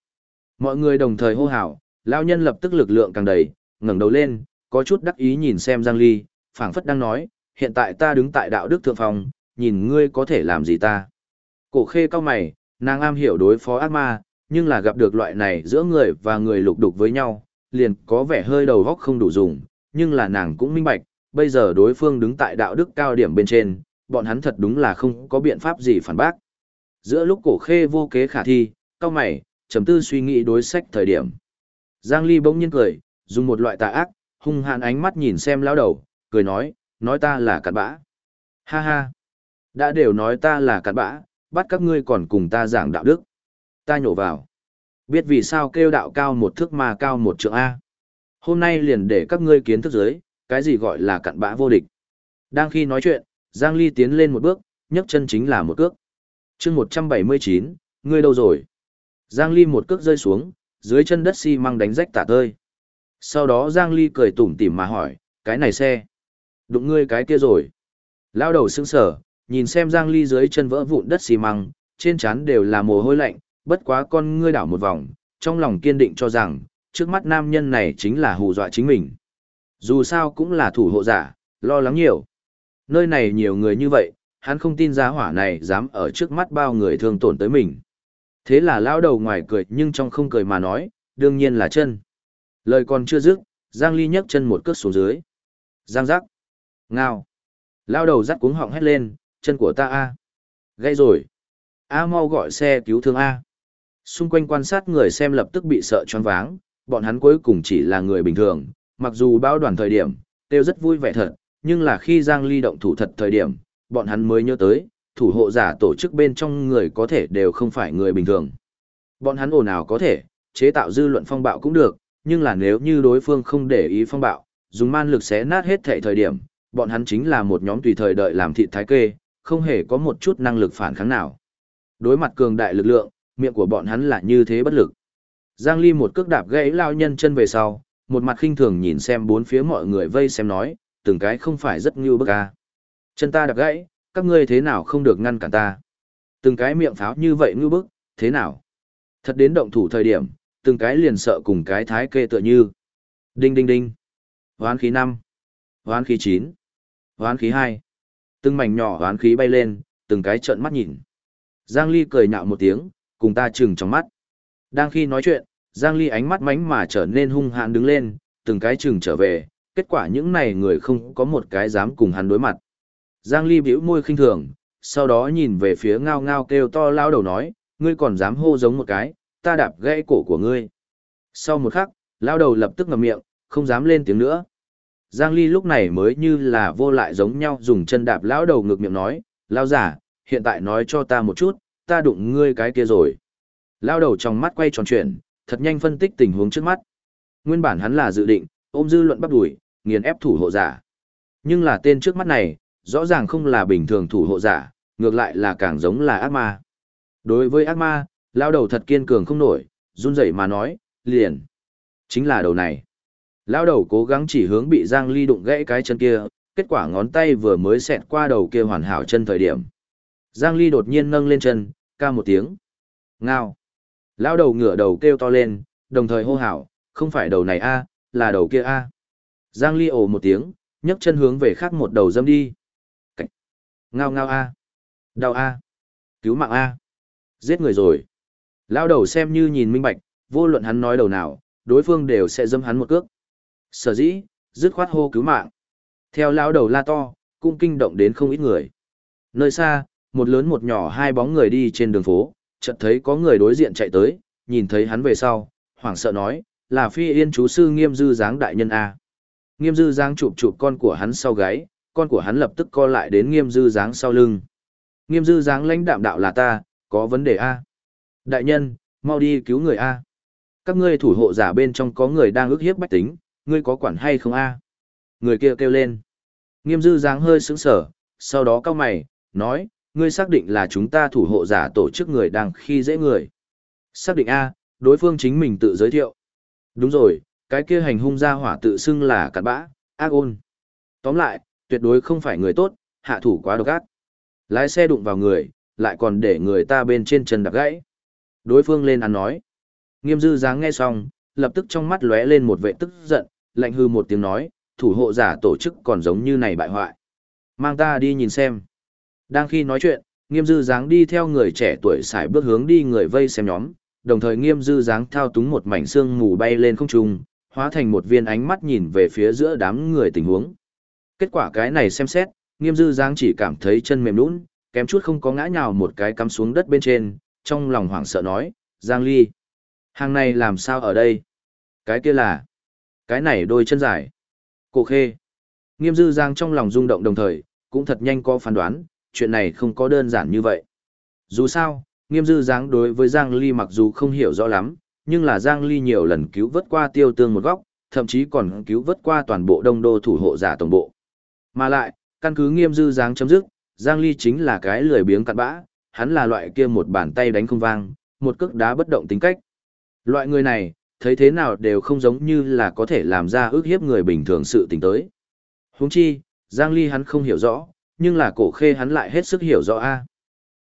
Mọi người đồng thời hô hào, lao nhân lập tức lực lượng càng đầy, ngẩng đầu lên, có chút đắc ý nhìn xem Giang Ly, phảng phất đang nói, hiện tại ta đứng tại đạo đức thượng phòng, nhìn ngươi có thể làm gì ta. Cổ khê cao mày, nàng am hiểu đối phó ác ma, nhưng là gặp được loại này giữa người và người lục đục với nhau, liền có vẻ hơi đầu góc không đủ dùng, nhưng là nàng cũng minh bạch, bây giờ đối phương đứng tại đạo đức cao điểm bên trên, bọn hắn thật đúng là không có biện pháp gì phản bác. Giữa lúc cổ khê vô kế khả thi, cao mày, trầm tư suy nghĩ đối sách thời điểm. Giang Ly bỗng nhiên cười, dùng một loại tà ác, hung hãn ánh mắt nhìn xem lão đầu, cười nói, nói ta là cặn bã. Ha ha, đã đều nói ta là cặn bã, bắt các ngươi còn cùng ta giảng đạo đức. Ta nhổ vào. Biết vì sao kêu đạo cao một thước mà cao một trượng A. Hôm nay liền để các ngươi kiến thức giới, cái gì gọi là cặn bã vô địch. Đang khi nói chuyện, Giang Ly tiến lên một bước, nhấc chân chính là một cước chương 179, ngươi đâu rồi? Giang Ly một cước rơi xuống, dưới chân đất xi măng đánh rách tả tơi. Sau đó Giang Ly cười tủm tỉm mà hỏi, cái này xe, đụng ngươi cái kia rồi. Lao đầu sững sở, nhìn xem Giang Ly dưới chân vỡ vụn đất xi măng, trên trán đều là mồ hôi lạnh, bất quá con ngươi đảo một vòng, trong lòng kiên định cho rằng, trước mắt nam nhân này chính là hù dọa chính mình. Dù sao cũng là thủ hộ giả, lo lắng nhiều. Nơi này nhiều người như vậy, hắn không tin giá hỏa này dám ở trước mắt bao người thương tổn tới mình. Thế là lao đầu ngoài cười nhưng trong không cười mà nói, đương nhiên là chân. Lời còn chưa dứt, Giang Ly nhấc chân một cước xuống dưới. Giang giác. Ngao. Lao đầu rắc cuống họng hét lên, chân của ta a Gây rồi. A mau gọi xe cứu thương A. Xung quanh quan sát người xem lập tức bị sợ choáng váng, bọn hắn cuối cùng chỉ là người bình thường, mặc dù bao đoàn thời điểm, đều rất vui vẻ thật, nhưng là khi Giang Ly động thủ thật thời điểm, bọn hắn mới nhớ tới, thủ hộ giả tổ chức bên trong người có thể đều không phải người bình thường. Bọn hắn ồn ào có thể, chế tạo dư luận phong bạo cũng được, nhưng là nếu như đối phương không để ý phong bạo, dùng man lực xé nát hết thể thời điểm, bọn hắn chính là một nhóm tùy thời đợi làm thịt thái kê, không hề có một chút năng lực phản kháng nào. Đối mặt cường đại lực lượng, miệng của bọn hắn là như thế bất lực. Giang Ly một cước đạp gãy lao nhân chân về sau, một mặt khinh thường nhìn xem bốn phía mọi người vây xem nói, từng cái không phải rất như bức à. Chân ta đập gãy, các ngươi thế nào không được ngăn cản ta. Từng cái miệng pháo như vậy ngưu bức, thế nào? Thật đến động thủ thời điểm, từng cái liền sợ cùng cái thái kê tựa như. Đinh đinh đinh. Hoán khí 5. Hoán khí 9. Hoán khí 2. Từng mảnh nhỏ hoán khí bay lên, từng cái trợn mắt nhìn. Giang Ly cười nhạo một tiếng, cùng ta chừng trong mắt. Đang khi nói chuyện, Giang Ly ánh mắt mánh mà trở nên hung hãn đứng lên, từng cái chừng trở về, kết quả những này người không có một cái dám cùng hắn đối mặt. Giang Ly bĩu môi khinh thường, sau đó nhìn về phía ngao ngao kêu to lao đầu nói, ngươi còn dám hô giống một cái, ta đạp gãy cổ của ngươi. Sau một khắc, lao đầu lập tức ngậm miệng, không dám lên tiếng nữa. Giang Ly lúc này mới như là vô lại giống nhau dùng chân đạp lão đầu ngược miệng nói, lao giả, hiện tại nói cho ta một chút, ta đụng ngươi cái kia rồi. Lao đầu trong mắt quay tròn chuyển, thật nhanh phân tích tình huống trước mắt. Nguyên bản hắn là dự định, ôm dư luận bắt đuổi, nghiền ép thủ hộ giả. Nhưng là tên trước mắt này, rõ ràng không là bình thường thủ hộ giả, ngược lại là càng giống là ác ma. Đối với ác ma, lao đầu thật kiên cường không nổi, run rẩy mà nói, liền. Chính là đầu này. Lao đầu cố gắng chỉ hướng bị Giang Ly đụng gãy cái chân kia, kết quả ngón tay vừa mới xẹt qua đầu kia hoàn hảo chân thời điểm. Giang Ly đột nhiên nâng lên chân, ca một tiếng. Ngao. Lao đầu ngửa đầu kêu to lên, đồng thời hô hào, không phải đầu này a, là đầu kia a. Giang Ly ồ một tiếng, nhấc chân hướng về khác một đầu dâm đi. Ngao ngao a. Đau a. Cứu mạng a. Giết người rồi. Lao đầu xem như nhìn minh bạch, vô luận hắn nói đầu nào, đối phương đều sẽ dâm hắn một cước. Sở dĩ, dứt khoát hô cứu mạng. Theo lao đầu la to, cũng kinh động đến không ít người. Nơi xa, một lớn một nhỏ hai bóng người đi trên đường phố, chợt thấy có người đối diện chạy tới, nhìn thấy hắn về sau, hoảng sợ nói, là phi yên chú sư nghiêm dư dáng đại nhân A. Nghiêm dư dáng chụp chụp con của hắn sau gáy, con của hắn lập tức co lại đến nghiêm dư dáng sau lưng. Nghiêm dư dáng lãnh đạm đạo là ta, có vấn đề A. Đại nhân, mau đi cứu người A. Các ngươi thủ hộ giả bên trong có người đang ức hiếp bách tính, ngươi có quản hay không A. Người kia kêu lên. Nghiêm dư dáng hơi sững sở, sau đó cao mày, nói, ngươi xác định là chúng ta thủ hộ giả tổ chức người đang khi dễ người. Xác định A, đối phương chính mình tự giới thiệu. Đúng rồi, cái kia hành hung ra hỏa tự xưng là cặn bã, ác ôn. Tóm lại, tuyệt đối không phải người tốt, hạ thủ quá độc ác. Lái xe đụng vào người, lại còn để người ta bên trên chân đạp gãy. Đối phương lên ăn nói. Nghiêm dư dáng nghe xong, lập tức trong mắt lóe lên một vệ tức giận, lạnh hư một tiếng nói, thủ hộ giả tổ chức còn giống như này bại hoại. Mang ta đi nhìn xem. Đang khi nói chuyện, nghiêm dư dáng đi theo người trẻ tuổi xài bước hướng đi người vây xem nhóm, đồng thời nghiêm dư dáng thao túng một mảnh xương mù bay lên không trung, hóa thành một viên ánh mắt nhìn về phía giữa đám người tình huống. Kết quả cái này xem xét, nghiêm dư giang chỉ cảm thấy chân mềm nũng, kém chút không có ngã nhào một cái cắm xuống đất bên trên, trong lòng hoảng sợ nói, Giang Ly. Hàng này làm sao ở đây? Cái kia là... Cái này đôi chân dài. Cổ khê. Nghiêm dư giang trong lòng rung động đồng thời, cũng thật nhanh có phán đoán, chuyện này không có đơn giản như vậy. Dù sao, nghiêm dư giáng đối với Giang Ly mặc dù không hiểu rõ lắm, nhưng là Giang Ly nhiều lần cứu vớt qua tiêu tương một góc, thậm chí còn cứu vớt qua toàn bộ đông đô thủ hộ giả tổng bộ. Mà lại, căn cứ nghiêm dư dáng chấm dứt, Giang Ly chính là cái lười biếng cặn bã, hắn là loại kia một bàn tay đánh không vang, một cước đá bất động tính cách. Loại người này, thấy thế nào đều không giống như là có thể làm ra ước hiếp người bình thường sự tình tới. Huống chi, Giang Ly hắn không hiểu rõ, nhưng là cổ khê hắn lại hết sức hiểu rõ a.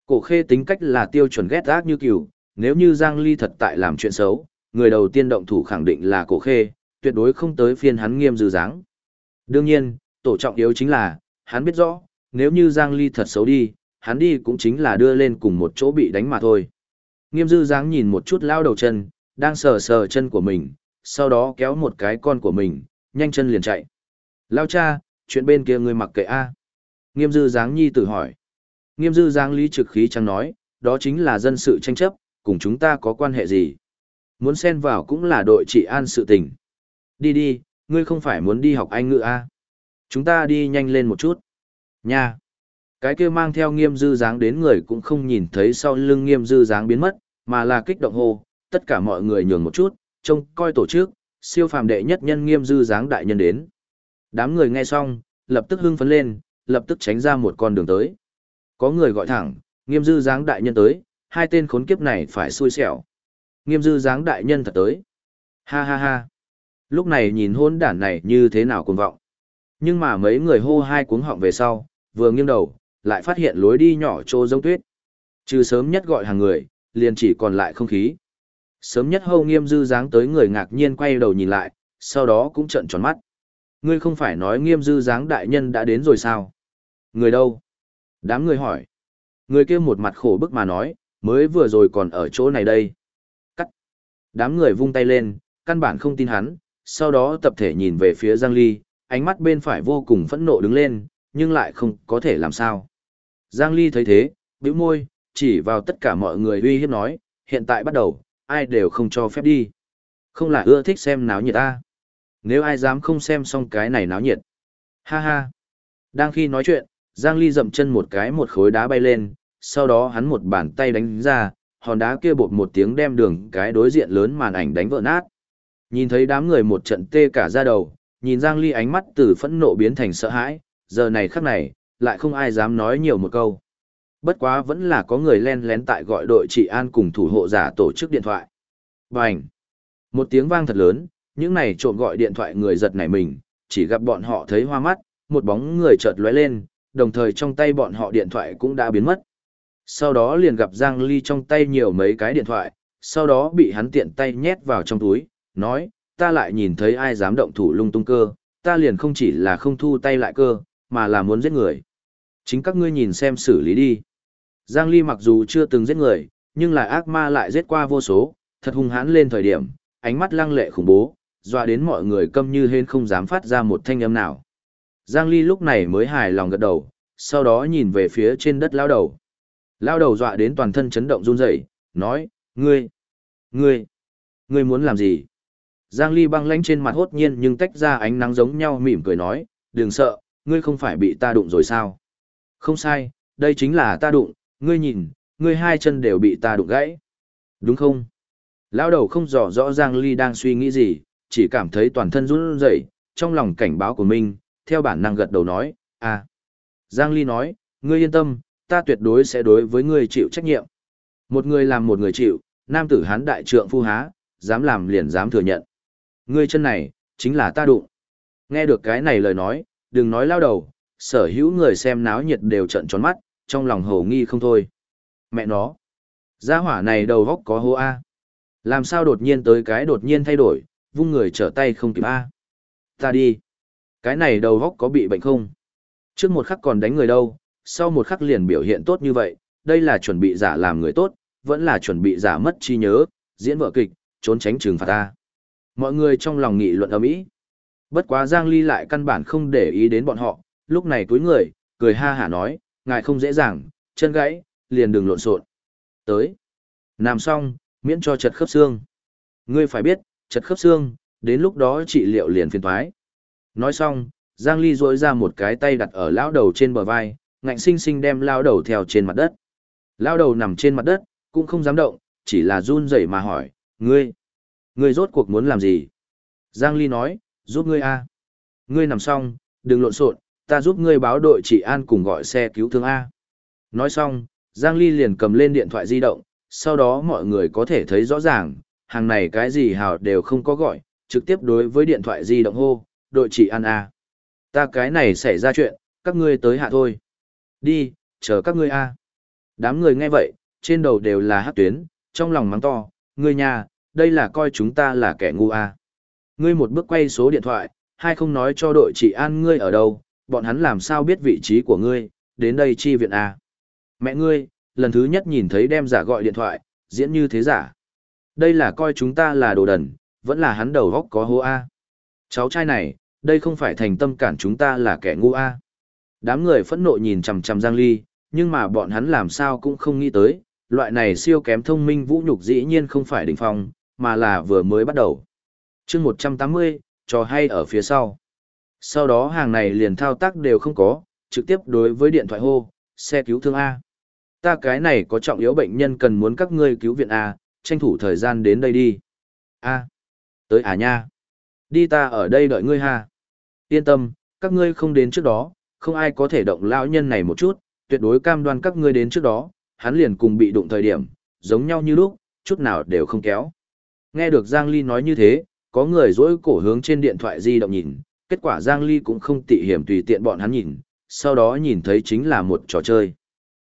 Cổ khê tính cách là tiêu chuẩn ghét ác như cừu, nếu như Giang Ly thật tại làm chuyện xấu, người đầu tiên động thủ khẳng định là cổ khê, tuyệt đối không tới phiên hắn nghiêm dư dáng. Đương nhiên, tổ trọng yếu chính là, hắn biết rõ, nếu như Giang Ly thật xấu đi, hắn đi cũng chính là đưa lên cùng một chỗ bị đánh mà thôi. Nghiêm dư dáng nhìn một chút lao đầu chân, đang sờ sờ chân của mình, sau đó kéo một cái con của mình, nhanh chân liền chạy. Lao cha, chuyện bên kia ngươi mặc kệ a Nghiêm dư dáng nhi tử hỏi. Nghiêm dư dáng lý trực khí chẳng nói, đó chính là dân sự tranh chấp, cùng chúng ta có quan hệ gì. Muốn xen vào cũng là đội trị an sự tình. Đi đi, ngươi không phải muốn đi học Anh ngữ a Chúng ta đi nhanh lên một chút. Nha. Cái kia mang theo nghiêm dư dáng đến người cũng không nhìn thấy sau lưng nghiêm dư dáng biến mất, mà là kích động hô, tất cả mọi người nhường một chút, trông coi tổ chức, siêu phàm đệ nhất nhân nghiêm dư dáng đại nhân đến. Đám người nghe xong, lập tức hưng phấn lên, lập tức tránh ra một con đường tới. Có người gọi thẳng, nghiêm dư dáng đại nhân tới, hai tên khốn kiếp này phải xui xẻo. Nghiêm dư dáng đại nhân thật tới. Ha ha ha. Lúc này nhìn hôn đản này như thế nào cuồng vọng. Nhưng mà mấy người hô hai cuống họng về sau, vừa nghiêng đầu, lại phát hiện lối đi nhỏ trô giống tuyết. Trừ sớm nhất gọi hàng người, liền chỉ còn lại không khí. Sớm nhất hâu nghiêm dư dáng tới người ngạc nhiên quay đầu nhìn lại, sau đó cũng trợn tròn mắt. Ngươi không phải nói nghiêm dư dáng đại nhân đã đến rồi sao? Người đâu? Đám người hỏi. Người kia một mặt khổ bức mà nói, mới vừa rồi còn ở chỗ này đây. Cắt. Đám người vung tay lên, căn bản không tin hắn, sau đó tập thể nhìn về phía Giang Ly, ánh mắt bên phải vô cùng phẫn nộ đứng lên, nhưng lại không có thể làm sao. Giang Ly thấy thế, bĩu môi, chỉ vào tất cả mọi người uy hiếp nói, hiện tại bắt đầu, ai đều không cho phép đi. Không là ưa thích xem náo nhiệt ta. Nếu ai dám không xem xong cái này náo nhiệt. Ha ha. Đang khi nói chuyện, Giang Ly dậm chân một cái một khối đá bay lên, sau đó hắn một bàn tay đánh ra, hòn đá kia bột một tiếng đem đường cái đối diện lớn màn ảnh đánh vỡ nát. Nhìn thấy đám người một trận tê cả ra đầu, nhìn Giang Ly ánh mắt từ phẫn nộ biến thành sợ hãi, giờ này khắc này, lại không ai dám nói nhiều một câu. Bất quá vẫn là có người len lén tại gọi đội trị an cùng thủ hộ giả tổ chức điện thoại. Bành! Một tiếng vang thật lớn, những này trộm gọi điện thoại người giật nảy mình, chỉ gặp bọn họ thấy hoa mắt, một bóng người chợt lóe lên, đồng thời trong tay bọn họ điện thoại cũng đã biến mất. Sau đó liền gặp Giang Ly trong tay nhiều mấy cái điện thoại, sau đó bị hắn tiện tay nhét vào trong túi, nói, ta lại nhìn thấy ai dám động thủ lung tung cơ, ta liền không chỉ là không thu tay lại cơ, mà là muốn giết người. Chính các ngươi nhìn xem xử lý đi. Giang Ly mặc dù chưa từng giết người, nhưng là ác ma lại giết qua vô số, thật hung hãn lên thời điểm, ánh mắt lăng lệ khủng bố, dọa đến mọi người câm như hên không dám phát ra một thanh âm nào. Giang Ly lúc này mới hài lòng gật đầu, sau đó nhìn về phía trên đất lao đầu. Lao đầu dọa đến toàn thân chấn động run rẩy, nói, ngươi, ngươi, ngươi muốn làm gì? Giang Ly băng lãnh trên mặt hốt nhiên nhưng tách ra ánh nắng giống nhau mỉm cười nói, đừng sợ, ngươi không phải bị ta đụng rồi sao? Không sai, đây chính là ta đụng, ngươi nhìn, ngươi hai chân đều bị ta đụng gãy. Đúng không? Lao đầu không rõ rõ Giang Ly đang suy nghĩ gì, chỉ cảm thấy toàn thân run rẩy, trong lòng cảnh báo của mình, theo bản năng gật đầu nói, à. Giang Ly nói, ngươi yên tâm, ta tuyệt đối sẽ đối với ngươi chịu trách nhiệm. Một người làm một người chịu, nam tử hán đại trượng phu há, dám làm liền dám thừa nhận. Ngươi chân này, chính là ta đụng. Nghe được cái này lời nói, đừng nói lao đầu, sở hữu người xem náo nhiệt đều trận tròn mắt, trong lòng hổ nghi không thôi. Mẹ nó, gia hỏa này đầu góc có hô A. Làm sao đột nhiên tới cái đột nhiên thay đổi, vung người trở tay không kịp A. Ta đi. Cái này đầu góc có bị bệnh không? Trước một khắc còn đánh người đâu, sau một khắc liền biểu hiện tốt như vậy, đây là chuẩn bị giả làm người tốt, vẫn là chuẩn bị giả mất trí nhớ, diễn vợ kịch, trốn tránh trừng phạt ta. Mọi người trong lòng nghị luận ầm ĩ. Bất quá Giang Ly lại căn bản không để ý đến bọn họ, lúc này túi người, cười ha hả nói, ngài không dễ dàng, chân gãy, liền đừng lộn xộn. Tới. Làm xong, miễn cho chật khớp xương. Ngươi phải biết, chật khớp xương, đến lúc đó trị liệu liền phiền toái. Nói xong, Giang Ly duỗi ra một cái tay đặt ở lão đầu trên bờ vai, ngạnh sinh sinh đem lão đầu theo trên mặt đất. Lão đầu nằm trên mặt đất, cũng không dám động, chỉ là run rẩy mà hỏi, ngươi, ngươi rốt cuộc muốn làm gì? Giang Ly nói, giúp ngươi a. Ngươi nằm xong, đừng lộn xộn, ta giúp ngươi báo đội chỉ an cùng gọi xe cứu thương a. Nói xong, Giang Ly liền cầm lên điện thoại di động, sau đó mọi người có thể thấy rõ ràng, hàng này cái gì hào đều không có gọi, trực tiếp đối với điện thoại di động hô, đội chỉ an a. Ta cái này xảy ra chuyện, các ngươi tới hạ thôi. Đi, chờ các ngươi a. Đám người nghe vậy, trên đầu đều là hát tuyến, trong lòng mắng to, ngươi nhà, đây là coi chúng ta là kẻ ngu a. Ngươi một bước quay số điện thoại, hai không nói cho đội trị an ngươi ở đâu, bọn hắn làm sao biết vị trí của ngươi, đến đây chi viện a. Mẹ ngươi, lần thứ nhất nhìn thấy đem giả gọi điện thoại, diễn như thế giả. Đây là coi chúng ta là đồ đần, vẫn là hắn đầu góc có hố a. Cháu trai này, đây không phải thành tâm cản chúng ta là kẻ ngu a. Đám người phẫn nộ nhìn chằm chằm Giang Ly, nhưng mà bọn hắn làm sao cũng không nghĩ tới, loại này siêu kém thông minh vũ nhục dĩ nhiên không phải đỉnh phong, mà là vừa mới bắt đầu. chương 180, trò hay ở phía sau. Sau đó hàng này liền thao tác đều không có, trực tiếp đối với điện thoại hô, xe cứu thương A. Ta cái này có trọng yếu bệnh nhân cần muốn các ngươi cứu viện A, tranh thủ thời gian đến đây đi. A. Tới à nha. Đi ta ở đây đợi ngươi ha. Yên tâm, các ngươi không đến trước đó, không ai có thể động lão nhân này một chút, tuyệt đối cam đoan các ngươi đến trước đó, hắn liền cùng bị đụng thời điểm, giống nhau như lúc, chút nào đều không kéo. Nghe được Giang Ly nói như thế, có người dỗi cổ hướng trên điện thoại di động nhìn, kết quả Giang Ly cũng không tị hiểm tùy tiện bọn hắn nhìn, sau đó nhìn thấy chính là một trò chơi.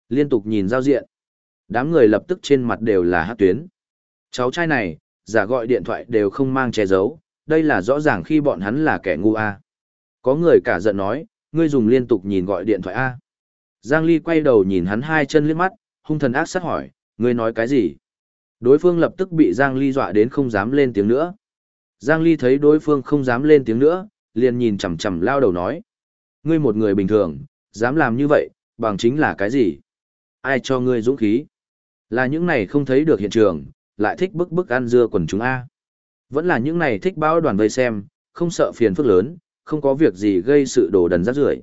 Liên tục nhìn giao diện. Đám người lập tức trên mặt đều là hát tuyến. Cháu trai này, giả gọi điện thoại đều không mang che giấu, đây là rõ ràng khi bọn hắn là kẻ ngu a. Có người cả giận nói, ngươi dùng liên tục nhìn gọi điện thoại a. Giang Ly quay đầu nhìn hắn hai chân liếc mắt, hung thần ác sát hỏi, ngươi nói cái gì? Đối phương lập tức bị Giang Ly dọa đến không dám lên tiếng nữa. Giang Ly thấy đối phương không dám lên tiếng nữa, liền nhìn chằm chằm lao đầu nói. Ngươi một người bình thường, dám làm như vậy, bằng chính là cái gì? Ai cho ngươi dũng khí? Là những này không thấy được hiện trường, lại thích bức bức ăn dưa quần chúng A. Vẫn là những này thích báo đoàn vây xem, không sợ phiền phức lớn, không có việc gì gây sự đồ đần rác rưởi.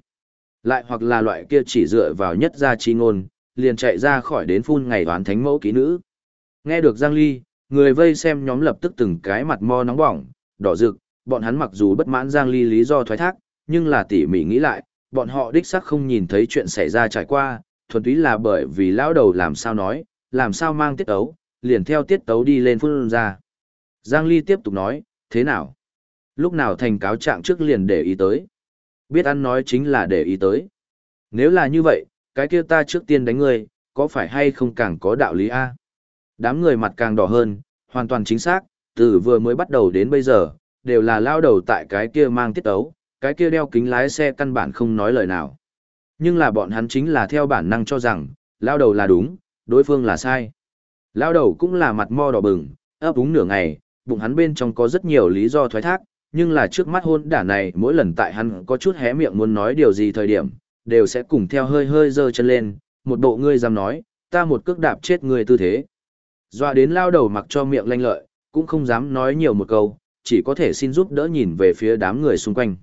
Lại hoặc là loại kia chỉ dựa vào nhất gia chi ngôn, liền chạy ra khỏi đến phun ngày đoán thánh mẫu ký nữ. Nghe được Giang Ly, người vây xem nhóm lập tức từng cái mặt mo nóng bỏng, đỏ rực, bọn hắn mặc dù bất mãn Giang Ly lý do thoái thác, nhưng là tỉ mỉ nghĩ lại, bọn họ đích xác không nhìn thấy chuyện xảy ra trải qua, thuần túy là bởi vì lão đầu làm sao nói, làm sao mang tiết tấu, liền theo tiết tấu đi lên phương ra. Giang Ly tiếp tục nói, thế nào? Lúc nào thành cáo trạng trước liền để ý tới. Biết ăn nói chính là để ý tới. Nếu là như vậy, cái kia ta trước tiên đánh ngươi, có phải hay không càng có đạo lý a? Đám người mặt càng đỏ hơn, hoàn toàn chính xác, từ vừa mới bắt đầu đến bây giờ, đều là lao đầu tại cái kia mang tiết ấu, cái kia đeo kính lái xe căn bản không nói lời nào. Nhưng là bọn hắn chính là theo bản năng cho rằng, lao đầu là đúng, đối phương là sai. Lao đầu cũng là mặt mo đỏ bừng, ấp úng nửa ngày, bụng hắn bên trong có rất nhiều lý do thoái thác, nhưng là trước mắt hôn đả này mỗi lần tại hắn có chút hé miệng muốn nói điều gì thời điểm, đều sẽ cùng theo hơi hơi dơ chân lên, một bộ ngươi dám nói, ta một cước đạp chết người tư thế. Doa đến lao đầu mặc cho miệng lanh lợi, cũng không dám nói nhiều một câu, chỉ có thể xin giúp đỡ nhìn về phía đám người xung quanh.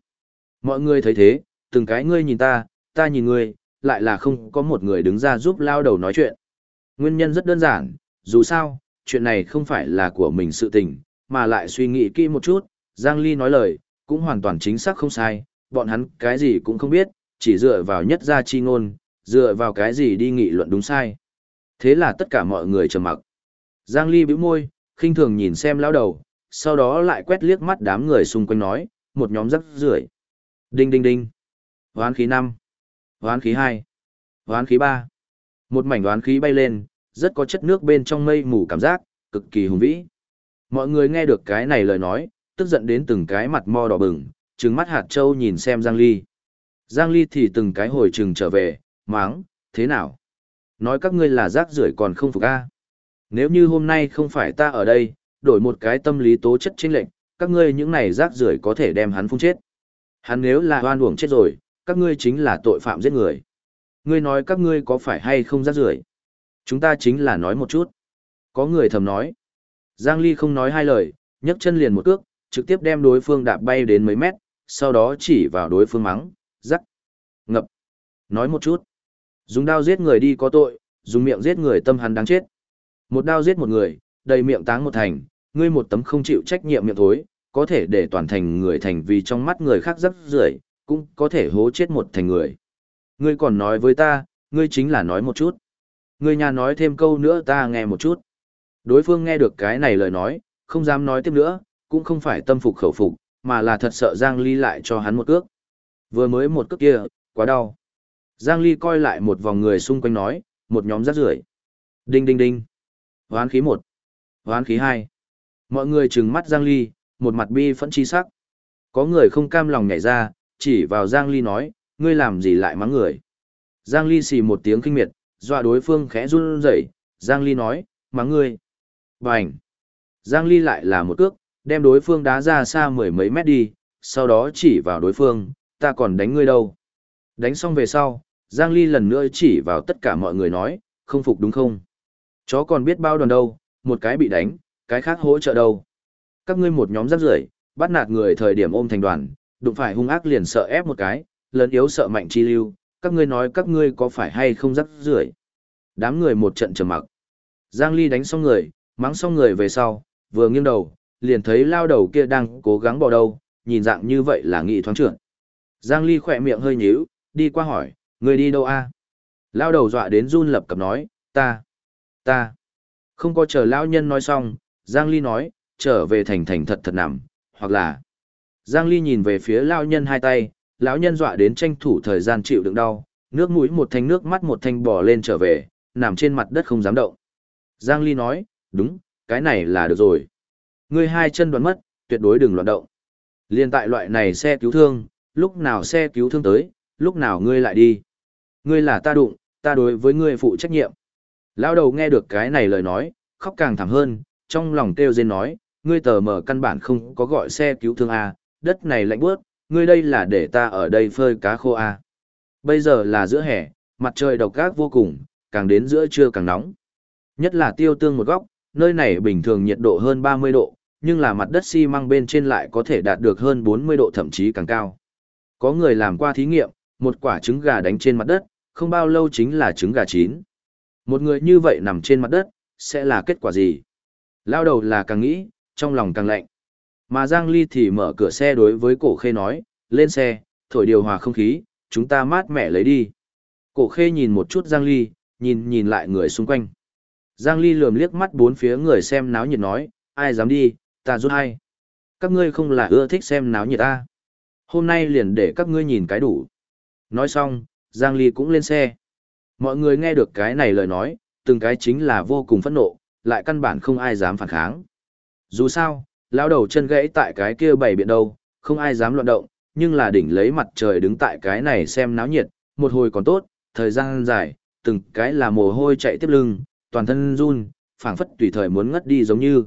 Mọi người thấy thế, từng cái ngươi nhìn ta, ta nhìn ngươi, lại là không có một người đứng ra giúp lao đầu nói chuyện. Nguyên nhân rất đơn giản, dù sao, chuyện này không phải là của mình sự tình, mà lại suy nghĩ kỹ một chút, Giang Ly nói lời, cũng hoàn toàn chính xác không sai, bọn hắn cái gì cũng không biết, chỉ dựa vào nhất gia chi ngôn, dựa vào cái gì đi nghị luận đúng sai. Thế là tất cả mọi người trầm mặc. Giang Ly bĩu môi, khinh thường nhìn xem lão đầu, sau đó lại quét liếc mắt đám người xung quanh nói, một nhóm rắc rưởi. Đinh đinh đinh. Hoán khí 5. Hoán khí 2. Hoán khí 3. Một mảnh hoán khí bay lên, rất có chất nước bên trong mây mù cảm giác, cực kỳ hùng vĩ. Mọi người nghe được cái này lời nói, tức giận đến từng cái mặt mo đỏ bừng, trừng mắt hạt châu nhìn xem Giang Ly. Giang Ly thì từng cái hồi trừng trở về, máng, thế nào? Nói các ngươi là rác rưởi còn không phục a. Nếu như hôm nay không phải ta ở đây, đổi một cái tâm lý tố chất chênh lệnh, các ngươi những này rác rưởi có thể đem hắn phun chết. Hắn nếu là oan uổng chết rồi, các ngươi chính là tội phạm giết người. Ngươi nói các ngươi có phải hay không rác rưởi? Chúng ta chính là nói một chút. Có người thầm nói. Giang Ly không nói hai lời, nhấc chân liền một cước, trực tiếp đem đối phương đạp bay đến mấy mét, sau đó chỉ vào đối phương mắng, rắc, ngập. Nói một chút. Dùng đao giết người đi có tội, dùng miệng giết người tâm hắn đáng chết. Một đao giết một người, đầy miệng táng một thành, ngươi một tấm không chịu trách nhiệm miệng thối, có thể để toàn thành người thành vì trong mắt người khác rất rưởi, cũng có thể hố chết một thành người. Ngươi còn nói với ta, ngươi chính là nói một chút. Ngươi nhà nói thêm câu nữa ta nghe một chút. Đối phương nghe được cái này lời nói, không dám nói tiếp nữa, cũng không phải tâm phục khẩu phục, mà là thật sợ Giang Ly lại cho hắn một cước. Vừa mới một cước kia, quá đau. Giang Ly coi lại một vòng người xung quanh nói, một nhóm rác rưởi. Đinh đinh đinh. Hoán khí một, Hoán khí hai. Mọi người trừng mắt Giang Ly, một mặt bi phẫn chi sắc. Có người không cam lòng nhảy ra, chỉ vào Giang Ly nói, ngươi làm gì lại mắng người. Giang Ly xì một tiếng kinh miệt, dọa đối phương khẽ run rẩy. Giang Ly nói, mắng ngươi. Bành. Giang Ly lại là một cước, đem đối phương đá ra xa mười mấy mét đi, sau đó chỉ vào đối phương, ta còn đánh ngươi đâu. Đánh xong về sau, Giang Ly lần nữa chỉ vào tất cả mọi người nói, không phục đúng không? Chó còn biết bao đoàn đâu, một cái bị đánh, cái khác hỗ trợ đâu. Các ngươi một nhóm rác rưởi, bắt nạt người thời điểm ôm thành đoàn, đụng phải hung ác liền sợ ép một cái, lớn yếu sợ mạnh chi lưu, các ngươi nói các ngươi có phải hay không rác rưởi? Đám người một trận trầm mặc. Giang Ly đánh xong người, mắng xong người về sau, vừa nghiêng đầu, liền thấy lao đầu kia đang cố gắng bỏ đầu, nhìn dạng như vậy là nghị thoáng trưởng. Giang Ly khỏe miệng hơi nhíu, đi qua hỏi, người đi đâu a? Lao đầu dọa đến run lập cập nói, ta, ta. Không có chờ lão nhân nói xong, Giang Ly nói, trở về thành thành thật thật nằm, hoặc là. Giang Ly nhìn về phía lão nhân hai tay, lão nhân dọa đến tranh thủ thời gian chịu đựng đau, nước mũi một thanh nước mắt một thanh bò lên trở về, nằm trên mặt đất không dám động. Giang Ly nói, đúng, cái này là được rồi. Ngươi hai chân đoán mất, tuyệt đối đừng loạn động. Liên tại loại này xe cứu thương, lúc nào xe cứu thương tới, lúc nào ngươi lại đi. Ngươi là ta đụng, ta đối với ngươi phụ trách nhiệm. Lão đầu nghe được cái này lời nói, khóc càng thảm hơn, trong lòng kêu rên nói, ngươi tờ mở căn bản không có gọi xe cứu thương A, đất này lạnh bước, ngươi đây là để ta ở đây phơi cá khô A. Bây giờ là giữa hè, mặt trời độc ác vô cùng, càng đến giữa trưa càng nóng. Nhất là tiêu tương một góc, nơi này bình thường nhiệt độ hơn 30 độ, nhưng là mặt đất xi măng bên trên lại có thể đạt được hơn 40 độ thậm chí càng cao. Có người làm qua thí nghiệm, một quả trứng gà đánh trên mặt đất, không bao lâu chính là trứng gà chín. Một người như vậy nằm trên mặt đất, sẽ là kết quả gì? Lao đầu là càng nghĩ, trong lòng càng lạnh. Mà Giang Ly thì mở cửa xe đối với cổ khê nói, lên xe, thổi điều hòa không khí, chúng ta mát mẻ lấy đi. Cổ khê nhìn một chút Giang Ly, nhìn nhìn lại người xung quanh. Giang Ly lườm liếc mắt bốn phía người xem náo nhiệt nói, ai dám đi, ta rút hay. Các ngươi không là ưa thích xem náo nhiệt ta. Hôm nay liền để các ngươi nhìn cái đủ. Nói xong, Giang Ly cũng lên xe. Mọi người nghe được cái này lời nói, từng cái chính là vô cùng phẫn nộ, lại căn bản không ai dám phản kháng. Dù sao, lão đầu chân gãy tại cái kia bảy biện đâu, không ai dám loạn động, nhưng là đỉnh lấy mặt trời đứng tại cái này xem náo nhiệt, một hồi còn tốt, thời gian dài, từng cái là mồ hôi chạy tiếp lưng, toàn thân run, phảng phất tùy thời muốn ngất đi giống như.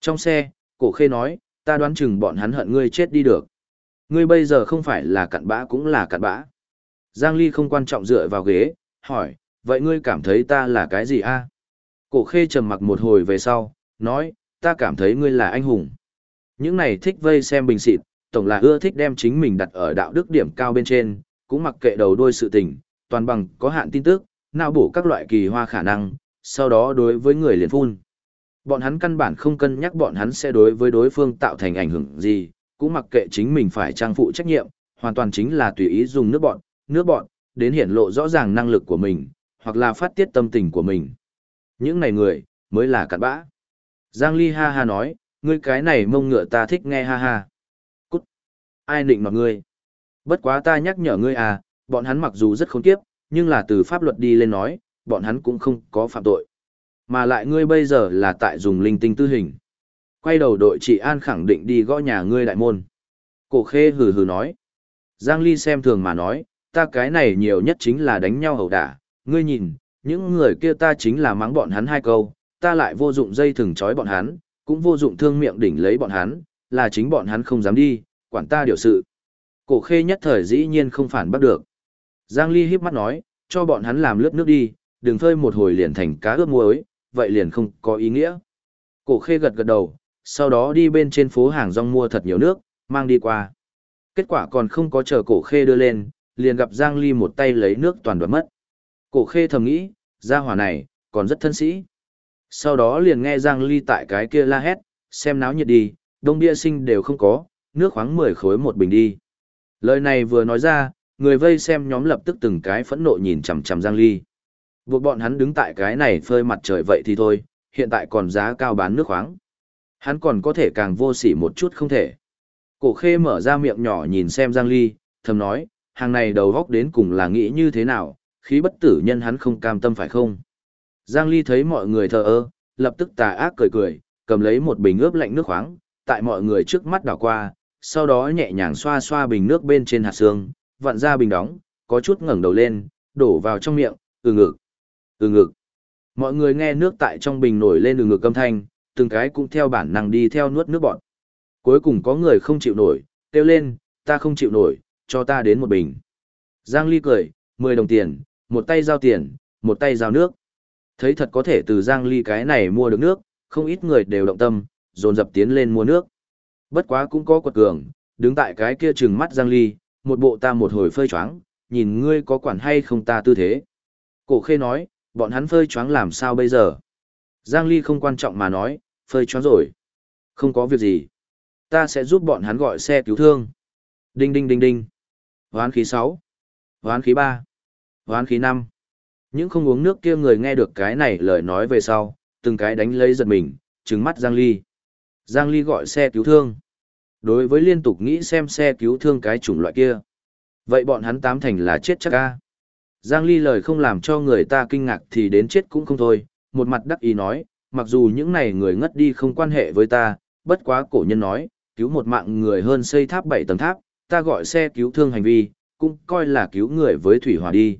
Trong xe, cổ khê nói, ta đoán chừng bọn hắn hận ngươi chết đi được. Ngươi bây giờ không phải là cặn bã cũng là cặn bã. Giang Ly không quan trọng dựa vào ghế, hỏi, vậy ngươi cảm thấy ta là cái gì a? Cổ khê trầm mặc một hồi về sau, nói, ta cảm thấy ngươi là anh hùng. Những này thích vây xem bình xịt, tổng là ưa thích đem chính mình đặt ở đạo đức điểm cao bên trên, cũng mặc kệ đầu đuôi sự tình, toàn bằng có hạn tin tức, nào bổ các loại kỳ hoa khả năng, sau đó đối với người liền phun. Bọn hắn căn bản không cân nhắc bọn hắn sẽ đối với đối phương tạo thành ảnh hưởng gì, cũng mặc kệ chính mình phải trang phụ trách nhiệm, hoàn toàn chính là tùy ý dùng nước bọn, nước bọn, đến hiện lộ rõ ràng năng lực của mình, hoặc là phát tiết tâm tình của mình. Những này người, mới là cặn bã. Giang Ly ha ha nói, ngươi cái này mông ngựa ta thích nghe ha ha. Cút! Ai định mà ngươi? Bất quá ta nhắc nhở ngươi à, bọn hắn mặc dù rất khốn kiếp, nhưng là từ pháp luật đi lên nói, bọn hắn cũng không có phạm tội. Mà lại ngươi bây giờ là tại dùng linh tinh tư hình. Quay đầu đội trị an khẳng định đi gõ nhà ngươi đại môn. Cổ khê hừ hừ nói. Giang Ly xem thường mà nói, ta cái này nhiều nhất chính là đánh nhau hầu đả, ngươi nhìn, những người kia ta chính là mắng bọn hắn hai câu, ta lại vô dụng dây thừng trói bọn hắn, cũng vô dụng thương miệng đỉnh lấy bọn hắn, là chính bọn hắn không dám đi, quản ta điều sự. Cổ khê nhất thời dĩ nhiên không phản bắt được. Giang Ly híp mắt nói, cho bọn hắn làm lướt nước đi, đừng phơi một hồi liền thành cá ướp muối, vậy liền không có ý nghĩa. Cổ khê gật gật đầu, sau đó đi bên trên phố hàng rong mua thật nhiều nước, mang đi qua. Kết quả còn không có chờ cổ khê đưa lên, liền gặp Giang Ly một tay lấy nước toàn đoạt mất. Cổ khê thầm nghĩ, gia hỏa này, còn rất thân sĩ. Sau đó liền nghe Giang Ly tại cái kia la hét, xem náo nhiệt đi, đông bia sinh đều không có, nước khoáng 10 khối một bình đi. Lời này vừa nói ra, người vây xem nhóm lập tức từng cái phẫn nộ nhìn chằm chằm Giang Ly. Buộc bọn hắn đứng tại cái này phơi mặt trời vậy thì thôi, hiện tại còn giá cao bán nước khoáng. Hắn còn có thể càng vô sỉ một chút không thể. Cổ khê mở ra miệng nhỏ nhìn xem Giang Ly, thầm nói, hàng này đầu góc đến cùng là nghĩ như thế nào, khí bất tử nhân hắn không cam tâm phải không? Giang Ly thấy mọi người thờ ơ, lập tức tà ác cười cười, cầm lấy một bình ướp lạnh nước khoáng, tại mọi người trước mắt đảo qua, sau đó nhẹ nhàng xoa xoa bình nước bên trên hạt xương, vặn ra bình đóng, có chút ngẩng đầu lên, đổ vào trong miệng, ừ ngực, ừ ngực. Mọi người nghe nước tại trong bình nổi lên ừ ngực âm thanh, từng cái cũng theo bản năng đi theo nuốt nước bọn. Cuối cùng có người không chịu nổi, kêu lên, ta không chịu nổi, cho ta đến một bình. Giang Ly cười, 10 đồng tiền, một tay giao tiền, một tay giao nước. Thấy thật có thể từ Giang Ly cái này mua được nước, không ít người đều động tâm, dồn dập tiến lên mua nước. Bất quá cũng có quật cường, đứng tại cái kia trừng mắt Giang Ly, một bộ ta một hồi phơi choáng, nhìn ngươi có quản hay không ta tư thế. Cổ khê nói, bọn hắn phơi choáng làm sao bây giờ? Giang Ly không quan trọng mà nói, phơi choáng rồi. Không có việc gì. Ta sẽ giúp bọn hắn gọi xe cứu thương. Đinh đinh đinh đinh. Hoán khí 6. Hoán khí 3. Hoán khí 5. Những không uống nước kia người nghe được cái này lời nói về sau, từng cái đánh lấy giật mình, trừng mắt Giang Ly. Giang Ly gọi xe cứu thương. Đối với liên tục nghĩ xem xe cứu thương cái chủng loại kia. Vậy bọn hắn tám thành là chết chắc ca. Giang Ly lời không làm cho người ta kinh ngạc thì đến chết cũng không thôi, một mặt đắc ý nói, mặc dù những này người ngất đi không quan hệ với ta, bất quá cổ nhân nói, cứu một mạng người hơn xây tháp bảy tầng tháp, ta gọi xe cứu thương hành vi, cũng coi là cứu người với thủy hỏa đi.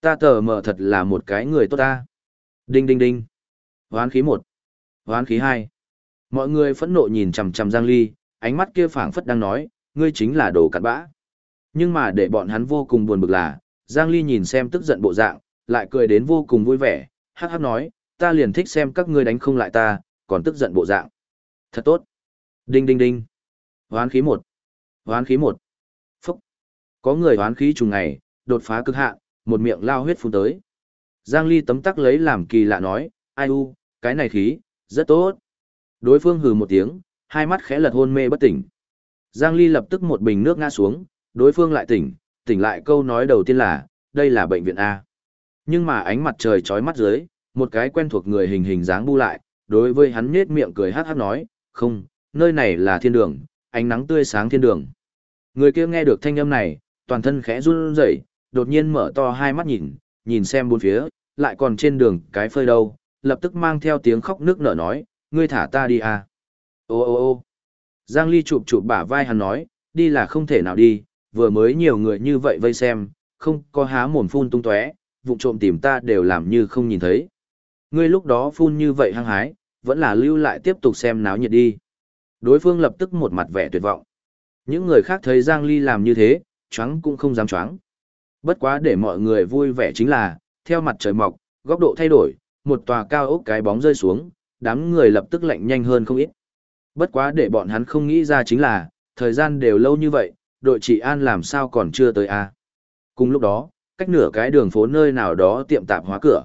Ta tờ mờ thật là một cái người tốt ta. Đinh đinh đinh. Hoán khí một, Hoán khí hai. Mọi người phẫn nộ nhìn chằm chằm Giang Ly, ánh mắt kia phảng phất đang nói, ngươi chính là đồ cặn bã. Nhưng mà để bọn hắn vô cùng buồn bực là, Giang Ly nhìn xem tức giận bộ dạng, lại cười đến vô cùng vui vẻ, hát hát nói, ta liền thích xem các ngươi đánh không lại ta, còn tức giận bộ dạng. Thật tốt. Đinh đinh đinh. Hoán khí một, Hoán khí một. Phúc. Có người hoán khí trùng ngày, đột phá cực hạn, một miệng lao huyết phun tới. Giang Ly tấm tắc lấy làm kỳ lạ nói, ai u, cái này khí, rất tốt. Đối phương hừ một tiếng, hai mắt khẽ lật hôn mê bất tỉnh. Giang Ly lập tức một bình nước ngã xuống, đối phương lại tỉnh, tỉnh lại câu nói đầu tiên là, đây là bệnh viện A. Nhưng mà ánh mặt trời chói mắt dưới, một cái quen thuộc người hình hình dáng bu lại, đối với hắn nhếch miệng cười hát hát nói, không, nơi này là thiên đường, ánh nắng tươi sáng thiên đường. Người kia nghe được thanh âm này, toàn thân khẽ run rẩy, đột nhiên mở to hai mắt nhìn, nhìn xem bốn phía, lại còn trên đường cái phơi đâu, lập tức mang theo tiếng khóc nước nở nói, ngươi thả ta đi à. Ô ô ô Giang Ly chụp chụp bả vai hắn nói, đi là không thể nào đi, vừa mới nhiều người như vậy vây xem, không có há mồm phun tung tóe, vụ trộm tìm ta đều làm như không nhìn thấy. Ngươi lúc đó phun như vậy hăng hái, vẫn là lưu lại tiếp tục xem náo nhiệt đi. Đối phương lập tức một mặt vẻ tuyệt vọng. Những người khác thấy Giang Ly làm như thế, choáng cũng không dám choáng. Bất quá để mọi người vui vẻ chính là, theo mặt trời mọc, góc độ thay đổi, một tòa cao ốc cái bóng rơi xuống, đám người lập tức lạnh nhanh hơn không ít. Bất quá để bọn hắn không nghĩ ra chính là, thời gian đều lâu như vậy, đội trị an làm sao còn chưa tới a à? Cùng lúc đó, cách nửa cái đường phố nơi nào đó tiệm tạp hóa cửa.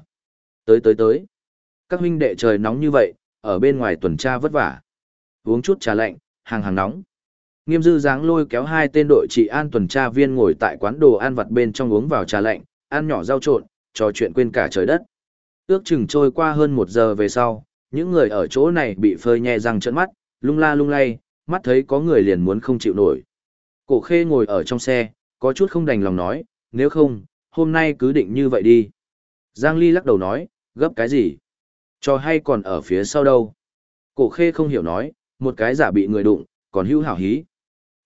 Tới tới tới. Các huynh đệ trời nóng như vậy, ở bên ngoài tuần tra vất vả. Uống chút trà lạnh, hàng hàng nóng. Nghiêm dư dáng lôi kéo hai tên đội trị an tuần tra viên ngồi tại quán đồ ăn vặt bên trong uống vào trà lạnh, ăn nhỏ rau trộn, trò chuyện quên cả trời đất. Ước chừng trôi qua hơn một giờ về sau, những người ở chỗ này bị phơi nhẹ răng trợn mắt, lung la lung lay, mắt thấy có người liền muốn không chịu nổi. Cổ khê ngồi ở trong xe, có chút không đành lòng nói, nếu không, hôm nay cứ định như vậy đi. Giang Ly lắc đầu nói, gấp cái gì? Cho hay còn ở phía sau đâu? Cổ khê không hiểu nói, một cái giả bị người đụng, còn hữu hảo hí.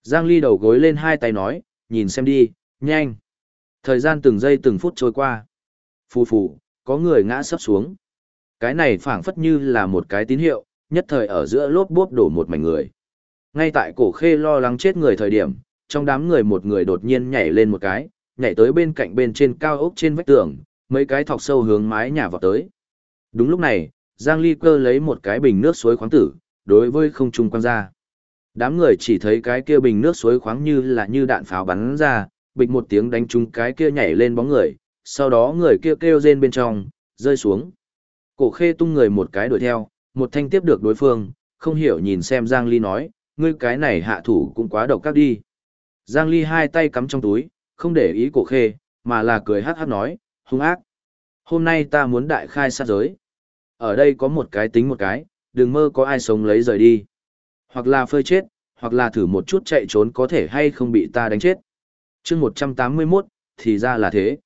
Giang Ly đầu gối lên hai tay nói, nhìn xem đi, nhanh. Thời gian từng giây từng phút trôi qua. Phù phù, có người ngã sấp xuống. Cái này phảng phất như là một cái tín hiệu, nhất thời ở giữa lốp bốp đổ một mảnh người. Ngay tại cổ khê lo lắng chết người thời điểm, trong đám người một người đột nhiên nhảy lên một cái, nhảy tới bên cạnh bên trên cao ốc trên vách tường, mấy cái thọc sâu hướng mái nhà vào tới. Đúng lúc này, Giang Ly cơ lấy một cái bình nước suối khoáng tử, đối với không trung quăng ra. Đám người chỉ thấy cái kia bình nước suối khoáng như là như đạn pháo bắn ra, bịch một tiếng đánh trúng cái kia nhảy lên bóng người, sau đó người kia kêu rên bên trong, rơi xuống. Cổ khê tung người một cái đuổi theo, một thanh tiếp được đối phương, không hiểu nhìn xem Giang Ly nói, ngươi cái này hạ thủ cũng quá độc các đi. Giang Ly hai tay cắm trong túi, không để ý cổ khê, mà là cười hát hát nói, hung ác. Hôm nay ta muốn đại khai sát giới. Ở đây có một cái tính một cái, đừng mơ có ai sống lấy rời đi. Hoặc là phơi chết, hoặc là thử một chút chạy trốn có thể hay không bị ta đánh chết. chương 181, thì ra là thế.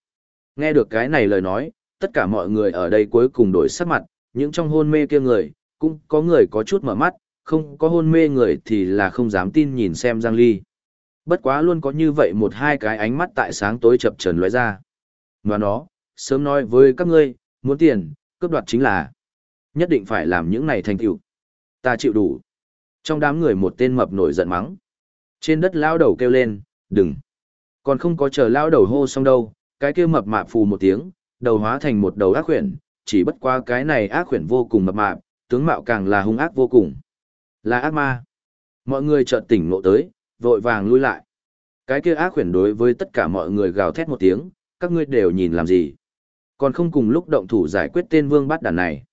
Nghe được cái này lời nói, tất cả mọi người ở đây cuối cùng đổi sắc mặt, những trong hôn mê kia người, cũng có người có chút mở mắt, không có hôn mê người thì là không dám tin nhìn xem Giang Ly. Bất quá luôn có như vậy một hai cái ánh mắt tại sáng tối chập trần lóe ra. Và nó, sớm nói với các ngươi, muốn tiền, cướp đoạt chính là nhất định phải làm những này thành tựu. Ta chịu đủ. Trong đám người một tên mập nổi giận mắng. Trên đất lao đầu kêu lên, đừng. Còn không có chờ lao đầu hô xong đâu, cái kia mập mạp phù một tiếng, đầu hóa thành một đầu ác khuyển, chỉ bất qua cái này ác khuyển vô cùng mập mạp, tướng mạo càng là hung ác vô cùng. Là ác ma. Mọi người chợt tỉnh ngộ tới, vội vàng lui lại. Cái kia ác khuyển đối với tất cả mọi người gào thét một tiếng, các ngươi đều nhìn làm gì. Còn không cùng lúc động thủ giải quyết tên vương bắt đàn này.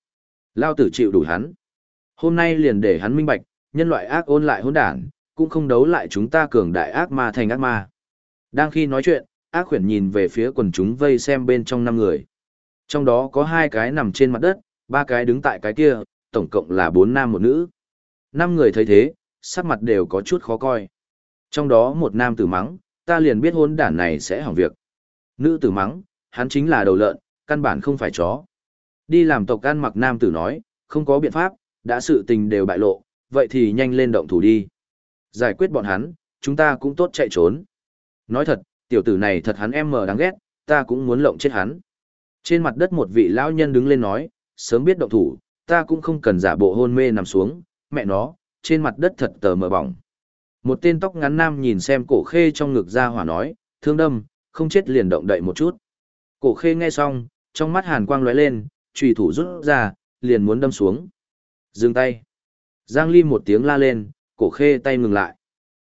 Lao tử chịu đủ hắn. Hôm nay liền để hắn minh bạch, nhân loại ác ôn lại hỗn đản, cũng không đấu lại chúng ta cường đại ác ma thành ác ma. Đang khi nói chuyện, ác khuyển nhìn về phía quần chúng vây xem bên trong năm người. Trong đó có hai cái nằm trên mặt đất, ba cái đứng tại cái kia, tổng cộng là bốn nam một nữ. Năm người thấy thế, sắc mặt đều có chút khó coi. Trong đó một nam tử mắng, ta liền biết hôn đản này sẽ hỏng việc. Nữ tử mắng, hắn chính là đầu lợn, căn bản không phải chó. Đi làm tộc ăn mặc nam tử nói, không có biện pháp, đã sự tình đều bại lộ, vậy thì nhanh lên động thủ đi. Giải quyết bọn hắn, chúng ta cũng tốt chạy trốn. Nói thật, tiểu tử này thật hắn em mờ đáng ghét, ta cũng muốn lộng chết hắn. Trên mặt đất một vị lão nhân đứng lên nói, sớm biết động thủ, ta cũng không cần giả bộ hôn mê nằm xuống, mẹ nó, trên mặt đất thật tờ mờ bỏng. Một tên tóc ngắn nam nhìn xem cổ khê trong ngực ra hỏa nói, thương đâm, không chết liền động đậy một chút. Cổ khê nghe xong, trong mắt hàn quang lóe lên, trùy thủ rút ra, liền muốn đâm xuống. Dừng tay. Giang Ly một tiếng la lên, cổ khê tay ngừng lại.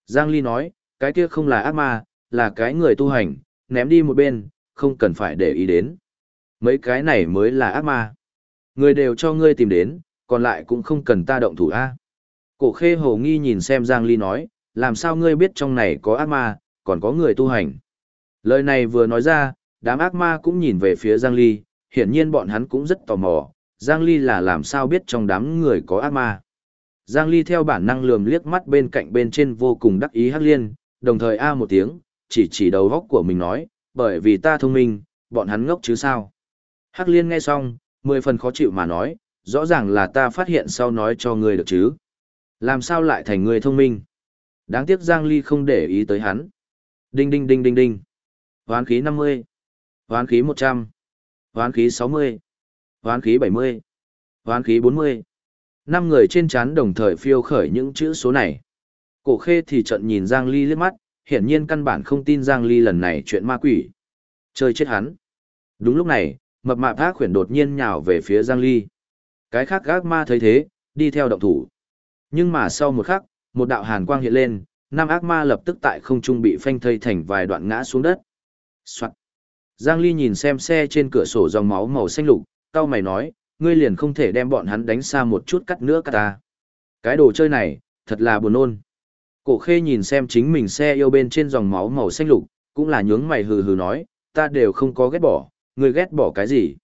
Giang Ly nói, cái kia không là ác ma, là cái người tu hành, ném đi một bên, không cần phải để ý đến. Mấy cái này mới là ác ma. Người đều cho ngươi tìm đến, còn lại cũng không cần ta động thủ a. Cổ khê hồ nghi nhìn xem Giang Ly nói, làm sao ngươi biết trong này có ác ma, còn có người tu hành. Lời này vừa nói ra, đám ác ma cũng nhìn về phía Giang Ly, hiển nhiên bọn hắn cũng rất tò mò, Giang Ly là làm sao biết trong đám người có ác ma. Giang Ly theo bản năng lườm liếc mắt bên cạnh bên trên vô cùng đắc ý Hắc Liên, đồng thời a à một tiếng, chỉ chỉ đầu góc của mình nói, bởi vì ta thông minh, bọn hắn ngốc chứ sao. Hắc Liên nghe xong, mười phần khó chịu mà nói, rõ ràng là ta phát hiện sau nói cho ngươi được chứ. Làm sao lại thành người thông minh? Đáng tiếc Giang Ly không để ý tới hắn. Đinh đinh đinh đinh đinh. Hoán khí 50. Hoán khí 100. Hoán khí 60. Hoán khí 70. Hoán khí 40. Năm người trên chán đồng thời phiêu khởi những chữ số này. Cổ khê thì trận nhìn Giang Ly liếc mắt, hiển nhiên căn bản không tin Giang Ly lần này chuyện ma quỷ. Chơi chết hắn. Đúng lúc này, mập mạp thác khuyển đột nhiên nhào về phía Giang Ly. Cái khác gác ma thấy thế, đi theo động thủ. Nhưng mà sau một khắc, một đạo hàn quang hiện lên, năm ác ma lập tức tại không trung bị phanh thây thành vài đoạn ngã xuống đất. Soạn. Giang Ly nhìn xem xe trên cửa sổ dòng máu màu xanh lục, cau mày nói, ngươi liền không thể đem bọn hắn đánh xa một chút cắt nữa cả ta. Cái đồ chơi này, thật là buồn nôn. Cổ khê nhìn xem chính mình xe yêu bên trên dòng máu màu xanh lục, cũng là nhướng mày hừ hừ nói, ta đều không có ghét bỏ, ngươi ghét bỏ cái gì.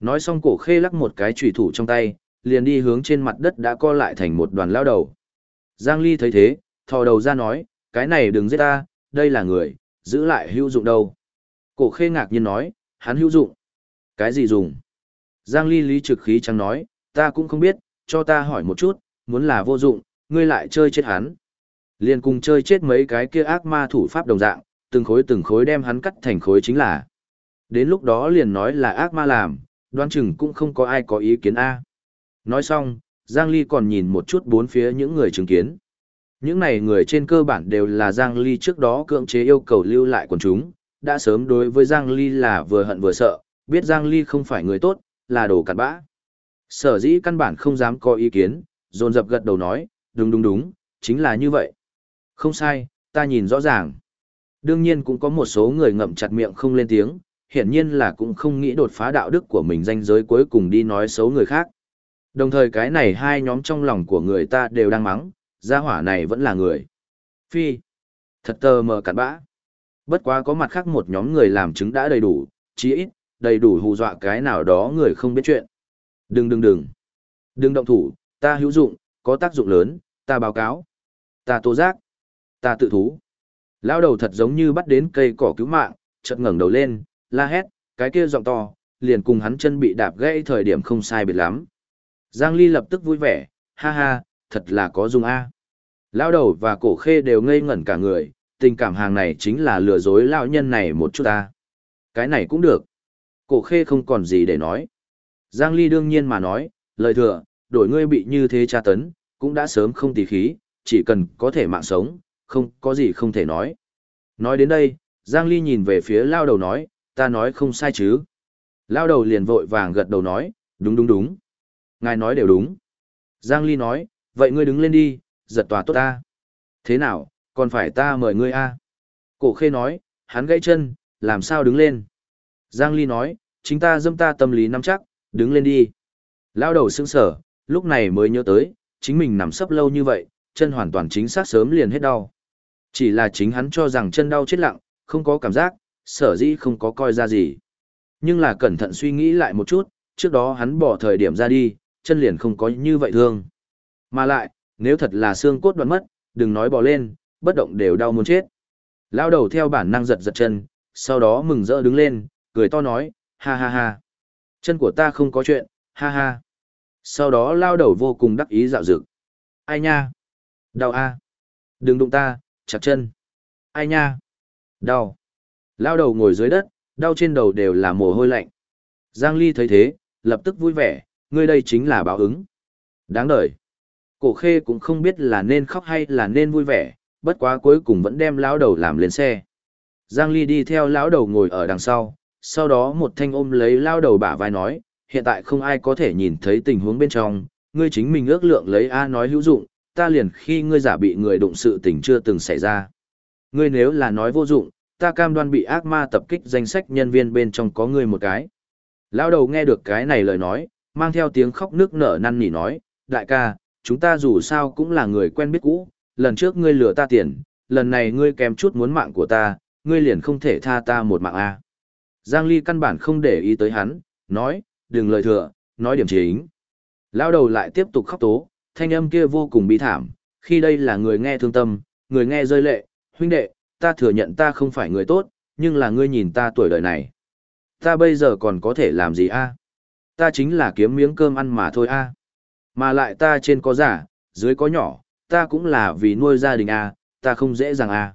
Nói xong cổ khê lắc một cái trùy thủ trong tay, liền đi hướng trên mặt đất đã co lại thành một đoàn lao đầu. Giang Ly thấy thế, thò đầu ra nói, cái này đừng giết ta, đây là người, giữ lại hữu dụng đâu. Cổ khê ngạc nhiên nói, hắn hữu dụng. Cái gì dùng? Giang Ly lý trực khí chẳng nói, ta cũng không biết, cho ta hỏi một chút, muốn là vô dụng, ngươi lại chơi chết hắn. Liền cùng chơi chết mấy cái kia ác ma thủ pháp đồng dạng, từng khối từng khối đem hắn cắt thành khối chính là. Đến lúc đó liền nói là ác ma làm, đoán chừng cũng không có ai có ý kiến A. Nói xong, Giang Ly còn nhìn một chút bốn phía những người chứng kiến. Những này người trên cơ bản đều là Giang Ly trước đó cưỡng chế yêu cầu lưu lại quần chúng, đã sớm đối với Giang Ly là vừa hận vừa sợ, biết Giang Ly không phải người tốt, là đồ cặn bã. Sở dĩ căn bản không dám có ý kiến, dồn dập gật đầu nói, đúng đúng đúng, chính là như vậy. Không sai, ta nhìn rõ ràng. Đương nhiên cũng có một số người ngậm chặt miệng không lên tiếng, hiển nhiên là cũng không nghĩ đột phá đạo đức của mình danh giới cuối cùng đi nói xấu người khác. Đồng thời cái này hai nhóm trong lòng của người ta đều đang mắng, gia hỏa này vẫn là người. Phi. Thật tờ mờ cặn bã. Bất quá có mặt khác một nhóm người làm chứng đã đầy đủ, chí ít, đầy đủ hù dọa cái nào đó người không biết chuyện. Đừng đừng đừng. Đừng động thủ, ta hữu dụng, có tác dụng lớn, ta báo cáo. Ta tố giác. Ta tự thú. Lao đầu thật giống như bắt đến cây cỏ cứu mạng, chợt ngẩng đầu lên, la hét, cái kia giọng to, liền cùng hắn chân bị đạp gãy thời điểm không sai biệt lắm. Giang Ly lập tức vui vẻ, ha ha, thật là có dung A. Lao đầu và cổ khê đều ngây ngẩn cả người, tình cảm hàng này chính là lừa dối lão nhân này một chút ta. Cái này cũng được. Cổ khê không còn gì để nói. Giang Ly đương nhiên mà nói, lời thừa, đổi ngươi bị như thế tra tấn, cũng đã sớm không tỉ khí, chỉ cần có thể mạng sống, không có gì không thể nói. Nói đến đây, Giang Ly nhìn về phía lao đầu nói, ta nói không sai chứ. Lao đầu liền vội vàng gật đầu nói, đúng đúng đúng. Ngài nói đều đúng. Giang Ly nói, vậy ngươi đứng lên đi, giật tòa tốt ta. Thế nào, còn phải ta mời ngươi a? Cổ khê nói, hắn gãy chân, làm sao đứng lên? Giang Ly nói, chính ta dâm ta tâm lý nắm chắc, đứng lên đi. Lao đầu sững sở, lúc này mới nhớ tới, chính mình nằm sấp lâu như vậy, chân hoàn toàn chính xác sớm liền hết đau. Chỉ là chính hắn cho rằng chân đau chết lặng, không có cảm giác, sở dĩ không có coi ra gì. Nhưng là cẩn thận suy nghĩ lại một chút, trước đó hắn bỏ thời điểm ra đi, chân liền không có như vậy thương. Mà lại, nếu thật là xương cốt đoạn mất, đừng nói bỏ lên, bất động đều đau muốn chết. Lao đầu theo bản năng giật giật chân, sau đó mừng rỡ đứng lên, cười to nói, ha ha ha. Chân của ta không có chuyện, ha ha. Sau đó lao đầu vô cùng đắc ý dạo dực. Ai nha? Đau a. Đừng đụng ta, chặt chân. Ai nha? Đau. Lao đầu ngồi dưới đất, đau trên đầu đều là mồ hôi lạnh. Giang Ly thấy thế, lập tức vui vẻ, ngươi đây chính là báo ứng. Đáng đời. Cổ khê cũng không biết là nên khóc hay là nên vui vẻ, bất quá cuối cùng vẫn đem lão đầu làm lên xe. Giang Ly đi theo lão đầu ngồi ở đằng sau, sau đó một thanh ôm lấy lao đầu bả vai nói, hiện tại không ai có thể nhìn thấy tình huống bên trong, ngươi chính mình ước lượng lấy A nói hữu dụng, ta liền khi ngươi giả bị người đụng sự tình chưa từng xảy ra. Ngươi nếu là nói vô dụng, ta cam đoan bị ác ma tập kích danh sách nhân viên bên trong có ngươi một cái. Lao đầu nghe được cái này lời nói, mang theo tiếng khóc nước nở năn nỉ nói, đại ca, chúng ta dù sao cũng là người quen biết cũ, lần trước ngươi lừa ta tiền, lần này ngươi kèm chút muốn mạng của ta, ngươi liền không thể tha ta một mạng a. À. Giang Ly căn bản không để ý tới hắn, nói, đừng lời thừa, nói điểm chính. Lão đầu lại tiếp tục khóc tố, thanh âm kia vô cùng bi thảm, khi đây là người nghe thương tâm, người nghe rơi lệ, huynh đệ, ta thừa nhận ta không phải người tốt, nhưng là ngươi nhìn ta tuổi đời này. Ta bây giờ còn có thể làm gì a? Ta chính là kiếm miếng cơm ăn mà thôi a. Mà lại ta trên có giả, dưới có nhỏ, ta cũng là vì nuôi gia đình a, ta không dễ dàng a.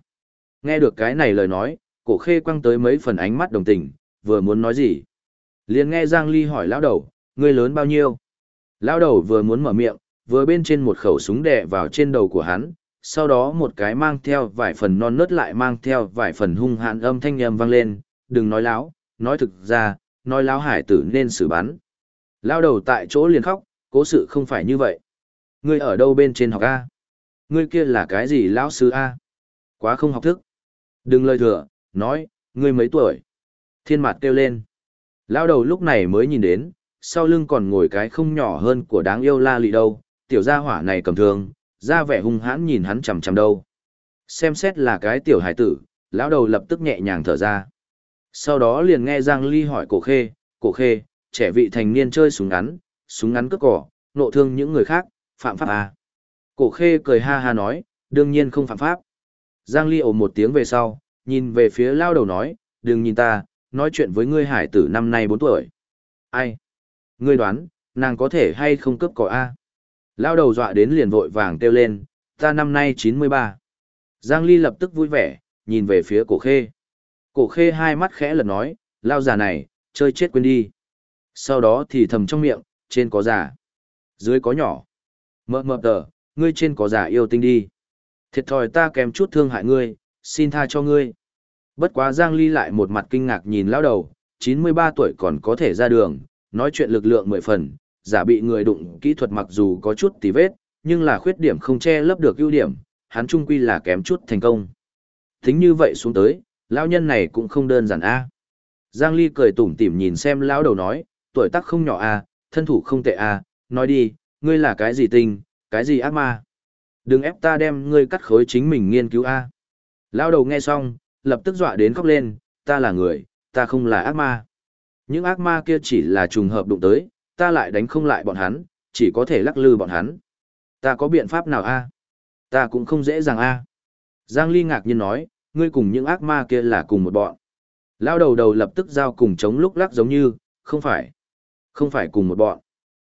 Nghe được cái này lời nói, cổ khê quăng tới mấy phần ánh mắt đồng tình, vừa muốn nói gì. liền nghe Giang Ly hỏi lão đầu, ngươi lớn bao nhiêu? Lão đầu vừa muốn mở miệng, vừa bên trên một khẩu súng đè vào trên đầu của hắn, sau đó một cái mang theo vài phần non nớt lại mang theo vài phần hung hãn âm thanh nhầm vang lên, đừng nói láo, nói thực ra, nói láo hải tử nên xử bắn. Lao đầu tại chỗ liền khóc, cố sự không phải như vậy. Ngươi ở đâu bên trên học A? Ngươi kia là cái gì lão sư A? Quá không học thức. Đừng lời thừa, nói, ngươi mấy tuổi? Thiên mặt kêu lên. Lao đầu lúc này mới nhìn đến, sau lưng còn ngồi cái không nhỏ hơn của đáng yêu la lị đâu, tiểu gia hỏa này cầm thương, ra vẻ hung hãn nhìn hắn chằm chằm đâu. Xem xét là cái tiểu hải tử, lão đầu lập tức nhẹ nhàng thở ra. Sau đó liền nghe Giang Ly hỏi cổ khê, cổ khê, trẻ vị thành niên chơi súng ngắn, súng ngắn cướp cỏ, nộ thương những người khác, phạm pháp à. Cổ khê cười ha ha nói, đương nhiên không phạm pháp. Giang Ly ồ một tiếng về sau, nhìn về phía lao đầu nói, đừng nhìn ta, nói chuyện với ngươi hải tử năm nay 4 tuổi. Ai? Ngươi đoán, nàng có thể hay không cướp cỏ A? Lao đầu dọa đến liền vội vàng kêu lên, ta năm nay 93. Giang Ly lập tức vui vẻ, nhìn về phía cổ khê. Cổ khê hai mắt khẽ lật nói, lao già này, chơi chết quên đi. Sau đó thì thầm trong miệng, trên có già, dưới có nhỏ. Mợ mợ tờ, ngươi trên có già yêu tinh đi. Thiệt thòi ta kèm chút thương hại ngươi, xin tha cho ngươi. Bất quá Giang Ly lại một mặt kinh ngạc nhìn lão đầu, 93 tuổi còn có thể ra đường, nói chuyện lực lượng mười phần, giả bị người đụng kỹ thuật mặc dù có chút tí vết, nhưng là khuyết điểm không che lấp được ưu điểm, hắn trung quy là kém chút thành công. Tính như vậy xuống tới, lão nhân này cũng không đơn giản a. Giang Ly cười tủm tỉm nhìn xem lão đầu nói, tuổi tác không nhỏ a, thân thủ không tệ a, nói đi, ngươi là cái gì tinh, cái gì ác ma. Đừng ép ta đem ngươi cắt khối chính mình nghiên cứu a. Lão đầu nghe xong, lập tức dọa đến khóc lên, ta là người, ta không là ác ma. Những ác ma kia chỉ là trùng hợp đụng tới, ta lại đánh không lại bọn hắn, chỉ có thể lắc lư bọn hắn. Ta có biện pháp nào a? Ta cũng không dễ dàng a. Giang Ly ngạc nhiên nói, ngươi cùng những ác ma kia là cùng một bọn. Lao đầu đầu lập tức giao cùng chống lúc lắc giống như, không phải. Không phải cùng một bọn.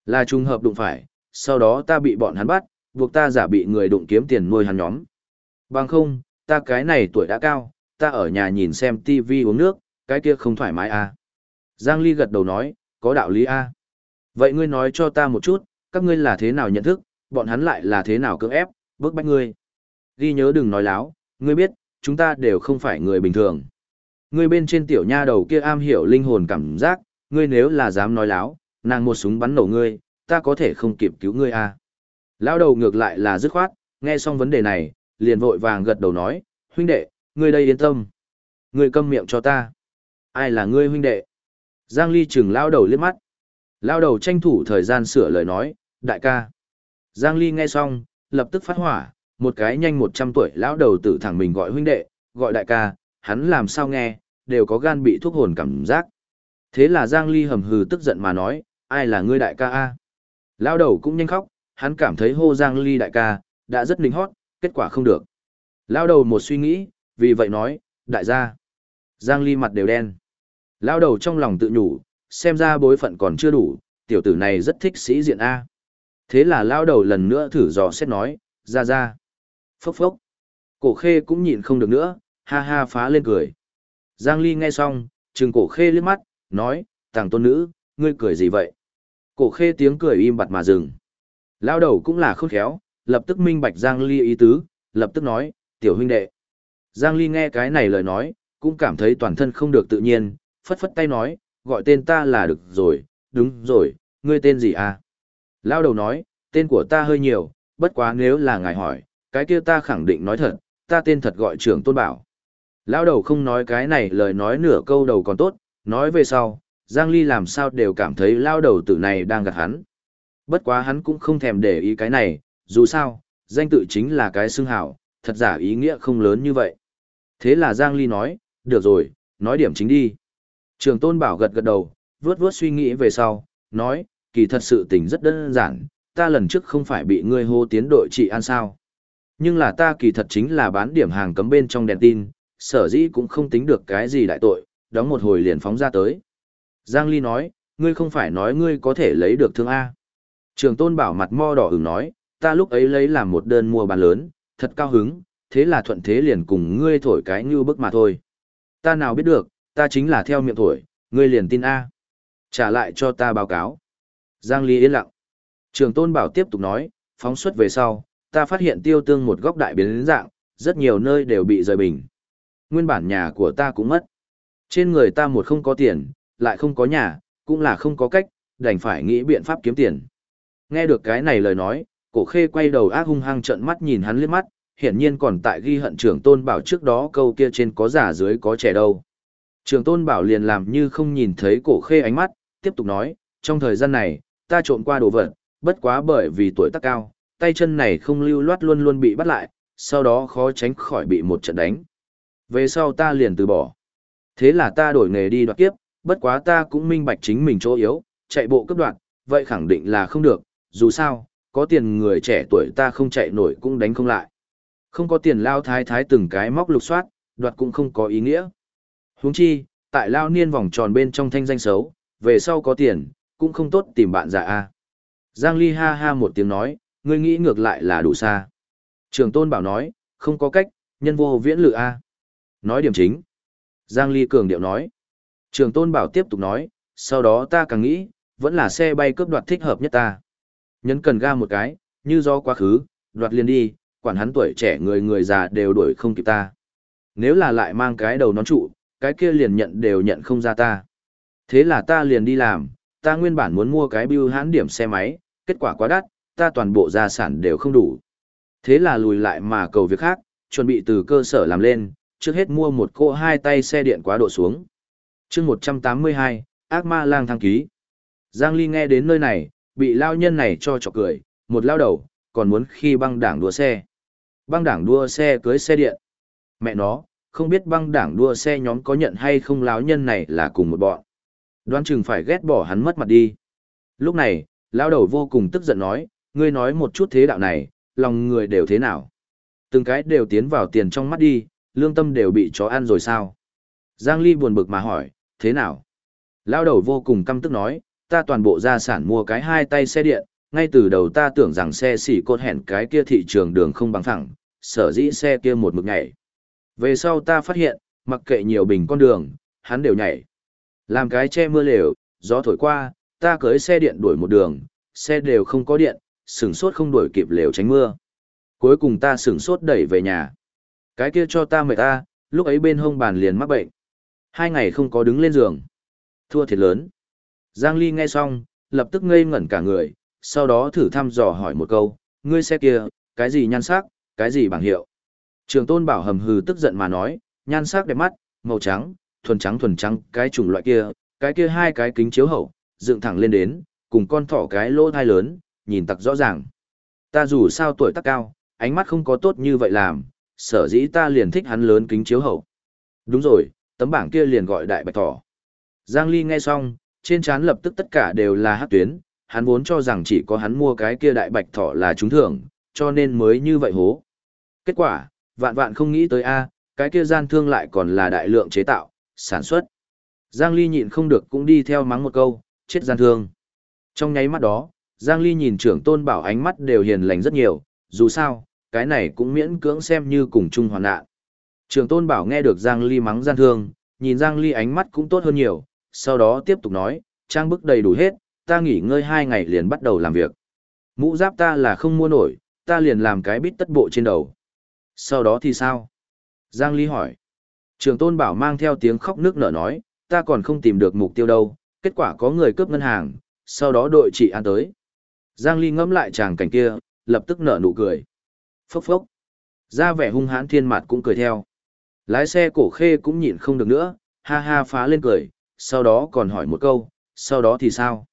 Là trùng hợp đụng phải, sau đó ta bị bọn hắn bắt, buộc ta giả bị người đụng kiếm tiền nuôi hắn nhóm. Bằng không, ta cái này tuổi đã cao, ta ở nhà nhìn xem TV uống nước, cái kia không thoải mái à? Giang Ly gật đầu nói, có đạo lý à. Vậy ngươi nói cho ta một chút, các ngươi là thế nào nhận thức, bọn hắn lại là thế nào cưỡng ép, bức bách ngươi. Ghi nhớ đừng nói láo, ngươi biết, chúng ta đều không phải người bình thường. Ngươi bên trên tiểu nha đầu kia am hiểu linh hồn cảm giác, ngươi nếu là dám nói láo, nàng một súng bắn nổ ngươi, ta có thể không kịp cứu ngươi à. Lão đầu ngược lại là dứt khoát, nghe xong vấn đề này, liền vội vàng gật đầu nói, huynh đệ, ngươi đây yên tâm. Ngươi câm miệng cho ta. Ai là ngươi huynh đệ? Giang Ly chừng lao đầu liếc mắt. Lao đầu tranh thủ thời gian sửa lời nói, đại ca. Giang Ly nghe xong, lập tức phát hỏa, một cái nhanh 100 tuổi lão đầu tử thẳng mình gọi huynh đệ, gọi đại ca, hắn làm sao nghe, đều có gan bị thuốc hồn cảm giác. Thế là Giang Ly hầm hừ tức giận mà nói, ai là ngươi đại ca a? Lão đầu cũng nhanh khóc, hắn cảm thấy hô Giang Ly đại ca, đã rất linh hót, kết quả không được. lao đầu một suy nghĩ, vì vậy nói, đại gia. Giang Ly mặt đều đen. lao đầu trong lòng tự nhủ, xem ra bối phận còn chưa đủ, tiểu tử này rất thích sĩ diện A. Thế là lao đầu lần nữa thử dò xét nói, ra ra. Phốc phốc. Cổ khê cũng nhịn không được nữa, ha ha phá lên cười. Giang Ly nghe xong, trừng cổ khê liếc mắt, nói, tàng tôn nữ, ngươi cười gì vậy? Cổ khê tiếng cười im bặt mà dừng. Lao đầu cũng là khôn khéo, lập tức minh bạch Giang Ly ý tứ, lập tức nói, tiểu huynh đệ. Giang Ly nghe cái này lời nói, cũng cảm thấy toàn thân không được tự nhiên, phất phất tay nói, gọi tên ta là được rồi, đúng rồi, ngươi tên gì à? Lao đầu nói, tên của ta hơi nhiều, bất quá nếu là ngài hỏi, cái kia ta khẳng định nói thật, ta tên thật gọi trưởng tôn bảo. Lao đầu không nói cái này lời nói nửa câu đầu còn tốt, nói về sau, Giang Ly làm sao đều cảm thấy lao đầu tử này đang gạt hắn. Bất quá hắn cũng không thèm để ý cái này, dù sao, danh tự chính là cái xưng hào thật giả ý nghĩa không lớn như vậy. Thế là Giang Ly nói, được rồi, nói điểm chính đi. Trường tôn bảo gật gật đầu, vướt vướt suy nghĩ về sau, nói, kỳ thật sự tình rất đơn giản, ta lần trước không phải bị ngươi hô tiến đội trị an sao. Nhưng là ta kỳ thật chính là bán điểm hàng cấm bên trong đèn tin, sở dĩ cũng không tính được cái gì đại tội, đóng một hồi liền phóng ra tới. Giang Ly nói, ngươi không phải nói ngươi có thể lấy được thương A. Trường tôn bảo mặt mo đỏ ửng nói, ta lúc ấy lấy làm một đơn mua bán lớn, thật cao hứng, thế là thuận thế liền cùng ngươi thổi cái như bức mà thôi. Ta nào biết được, ta chính là theo miệng thổi, ngươi liền tin A. Trả lại cho ta báo cáo. Giang Ly yên lặng. Trường tôn bảo tiếp tục nói, phóng xuất về sau, ta phát hiện tiêu tương một góc đại biến dạng, rất nhiều nơi đều bị rời bình. Nguyên bản nhà của ta cũng mất. Trên người ta một không có tiền, lại không có nhà, cũng là không có cách, đành phải nghĩ biện pháp kiếm tiền. Nghe được cái này lời nói, cổ khê quay đầu ác hung hăng trợn mắt nhìn hắn liếc mắt, hiển nhiên còn tại ghi hận trưởng tôn bảo trước đó câu kia trên có giả dưới có trẻ đâu. Trưởng tôn bảo liền làm như không nhìn thấy cổ khê ánh mắt, tiếp tục nói, trong thời gian này, ta trộm qua đồ vật, bất quá bởi vì tuổi tác cao, tay chân này không lưu loát luôn luôn bị bắt lại, sau đó khó tránh khỏi bị một trận đánh. Về sau ta liền từ bỏ. Thế là ta đổi nghề đi đoạt kiếp, bất quá ta cũng minh bạch chính mình chỗ yếu, chạy bộ cấp đoạn, vậy khẳng định là không được, dù sao, có tiền người trẻ tuổi ta không chạy nổi cũng đánh không lại. Không có tiền lao thái thái từng cái móc lục soát, đoạt cũng không có ý nghĩa. Huống chi, tại lao niên vòng tròn bên trong thanh danh xấu, về sau có tiền, cũng không tốt tìm bạn già a. Giang Ly ha ha một tiếng nói, ngươi nghĩ ngược lại là đủ xa. Trường tôn bảo nói, không có cách, nhân vô viễn lự a. Nói điểm chính. Giang Ly cường điệu nói. Trường tôn bảo tiếp tục nói, sau đó ta càng nghĩ, vẫn là xe bay cướp đoạt thích hợp nhất ta. Nhấn cần ga một cái, như do quá khứ, đoạt liền đi, quản hắn tuổi trẻ người người già đều đuổi không kịp ta. Nếu là lại mang cái đầu nón trụ, cái kia liền nhận đều nhận không ra ta. Thế là ta liền đi làm, ta nguyên bản muốn mua cái bưu hãn điểm xe máy, kết quả quá đắt, ta toàn bộ gia sản đều không đủ. Thế là lùi lại mà cầu việc khác, chuẩn bị từ cơ sở làm lên, trước hết mua một cỗ hai tay xe điện quá độ xuống. chương 182, ác ma lang thăng ký. Giang Ly nghe đến nơi này, bị lao nhân này cho chọc cười, một lao đầu, còn muốn khi băng đảng đua xe. Băng đảng đua xe cưới xe điện. Mẹ nó, không biết băng đảng đua xe nhóm có nhận hay không lão nhân này là cùng một bọn. Đoán chừng phải ghét bỏ hắn mất mặt đi. Lúc này, lão đầu vô cùng tức giận nói, ngươi nói một chút thế đạo này, lòng người đều thế nào. Từng cái đều tiến vào tiền trong mắt đi, lương tâm đều bị chó ăn rồi sao. Giang Ly buồn bực mà hỏi, thế nào? Lão đầu vô cùng căm tức nói, ta toàn bộ gia sản mua cái hai tay xe điện, ngay từ đầu ta tưởng rằng xe xỉ cột hẹn cái kia thị trường đường không bằng thẳng, sở dĩ xe kia một mực nhảy. Về sau ta phát hiện, mặc kệ nhiều bình con đường, hắn đều nhảy. Làm cái che mưa lều, gió thổi qua, ta cưới xe điện đuổi một đường, xe đều không có điện, sửng sốt không đuổi kịp lều tránh mưa. Cuối cùng ta sửng sốt đẩy về nhà. Cái kia cho ta mệt ta, lúc ấy bên hông bàn liền mắc bệnh. Hai ngày không có đứng lên giường. Thua thiệt lớn. Giang Ly nghe xong, lập tức ngây ngẩn cả người, sau đó thử thăm dò hỏi một câu, ngươi xe kia, cái gì nhan sắc, cái gì bảng hiệu. Trường tôn bảo hầm hừ tức giận mà nói, nhan sắc đẹp mắt, màu trắng, thuần trắng thuần trắng, cái chủng loại kia, cái kia hai cái kính chiếu hậu, dựng thẳng lên đến, cùng con thỏ cái lỗ thai lớn, nhìn tặc rõ ràng. Ta dù sao tuổi tác cao, ánh mắt không có tốt như vậy làm, sở dĩ ta liền thích hắn lớn kính chiếu hậu. Đúng rồi, tấm bảng kia liền gọi đại bạch thỏ. Giang Ly nghe xong, trên trán lập tức tất cả đều là hát tuyến, hắn vốn cho rằng chỉ có hắn mua cái kia đại bạch thỏ là trúng thưởng, cho nên mới như vậy hố. Kết quả, vạn vạn không nghĩ tới a, cái kia gian thương lại còn là đại lượng chế tạo, sản xuất. Giang Ly nhịn không được cũng đi theo mắng một câu, chết gian thương. Trong nháy mắt đó, Giang Ly nhìn trưởng tôn bảo ánh mắt đều hiền lành rất nhiều, dù sao, cái này cũng miễn cưỡng xem như cùng chung hoàn nạn. Trưởng tôn bảo nghe được Giang Ly mắng gian thương, nhìn Giang Ly ánh mắt cũng tốt hơn nhiều, sau đó tiếp tục nói, trang bức đầy đủ hết, ta nghỉ ngơi hai ngày liền bắt đầu làm việc. Mũ giáp ta là không mua nổi, ta liền làm cái bít tất bộ trên đầu. Sau đó thì sao? Giang Ly hỏi. Trường tôn bảo mang theo tiếng khóc nước nở nói, ta còn không tìm được mục tiêu đâu, kết quả có người cướp ngân hàng, sau đó đội chị an tới. Giang Ly ngẫm lại chàng cảnh kia, lập tức nở nụ cười. Phốc phốc. Ra vẻ hung hãn thiên mặt cũng cười theo. Lái xe cổ khê cũng nhịn không được nữa, ha ha phá lên cười, sau đó còn hỏi một câu, sau đó thì sao?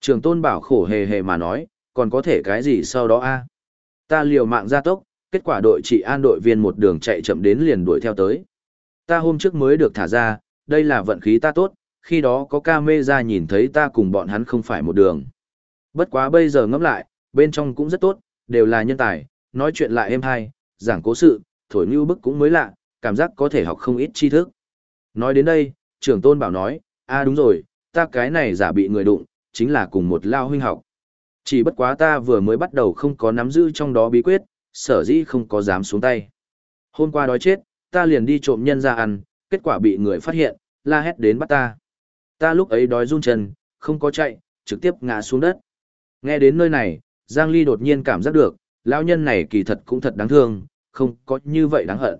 Trường tôn bảo khổ hề hề mà nói, còn có thể cái gì sau đó a? Ta liều mạng ra tốc, kết quả đội trị an đội viên một đường chạy chậm đến liền đuổi theo tới. Ta hôm trước mới được thả ra, đây là vận khí ta tốt, khi đó có ca mê ra nhìn thấy ta cùng bọn hắn không phải một đường. Bất quá bây giờ ngẫm lại, bên trong cũng rất tốt, đều là nhân tài, nói chuyện lại êm hay, giảng cố sự, thổi như bức cũng mới lạ, cảm giác có thể học không ít tri thức. Nói đến đây, trưởng tôn bảo nói, a đúng rồi, ta cái này giả bị người đụng, chính là cùng một lao huynh học. Chỉ bất quá ta vừa mới bắt đầu không có nắm giữ trong đó bí quyết, sở dĩ không có dám xuống tay. Hôm qua đói chết, ta liền đi trộm nhân ra ăn, kết quả bị người phát hiện, la hét đến bắt ta. Ta lúc ấy đói run chân, không có chạy, trực tiếp ngã xuống đất. Nghe đến nơi này, Giang Ly đột nhiên cảm giác được, lão nhân này kỳ thật cũng thật đáng thương, không có như vậy đáng hận.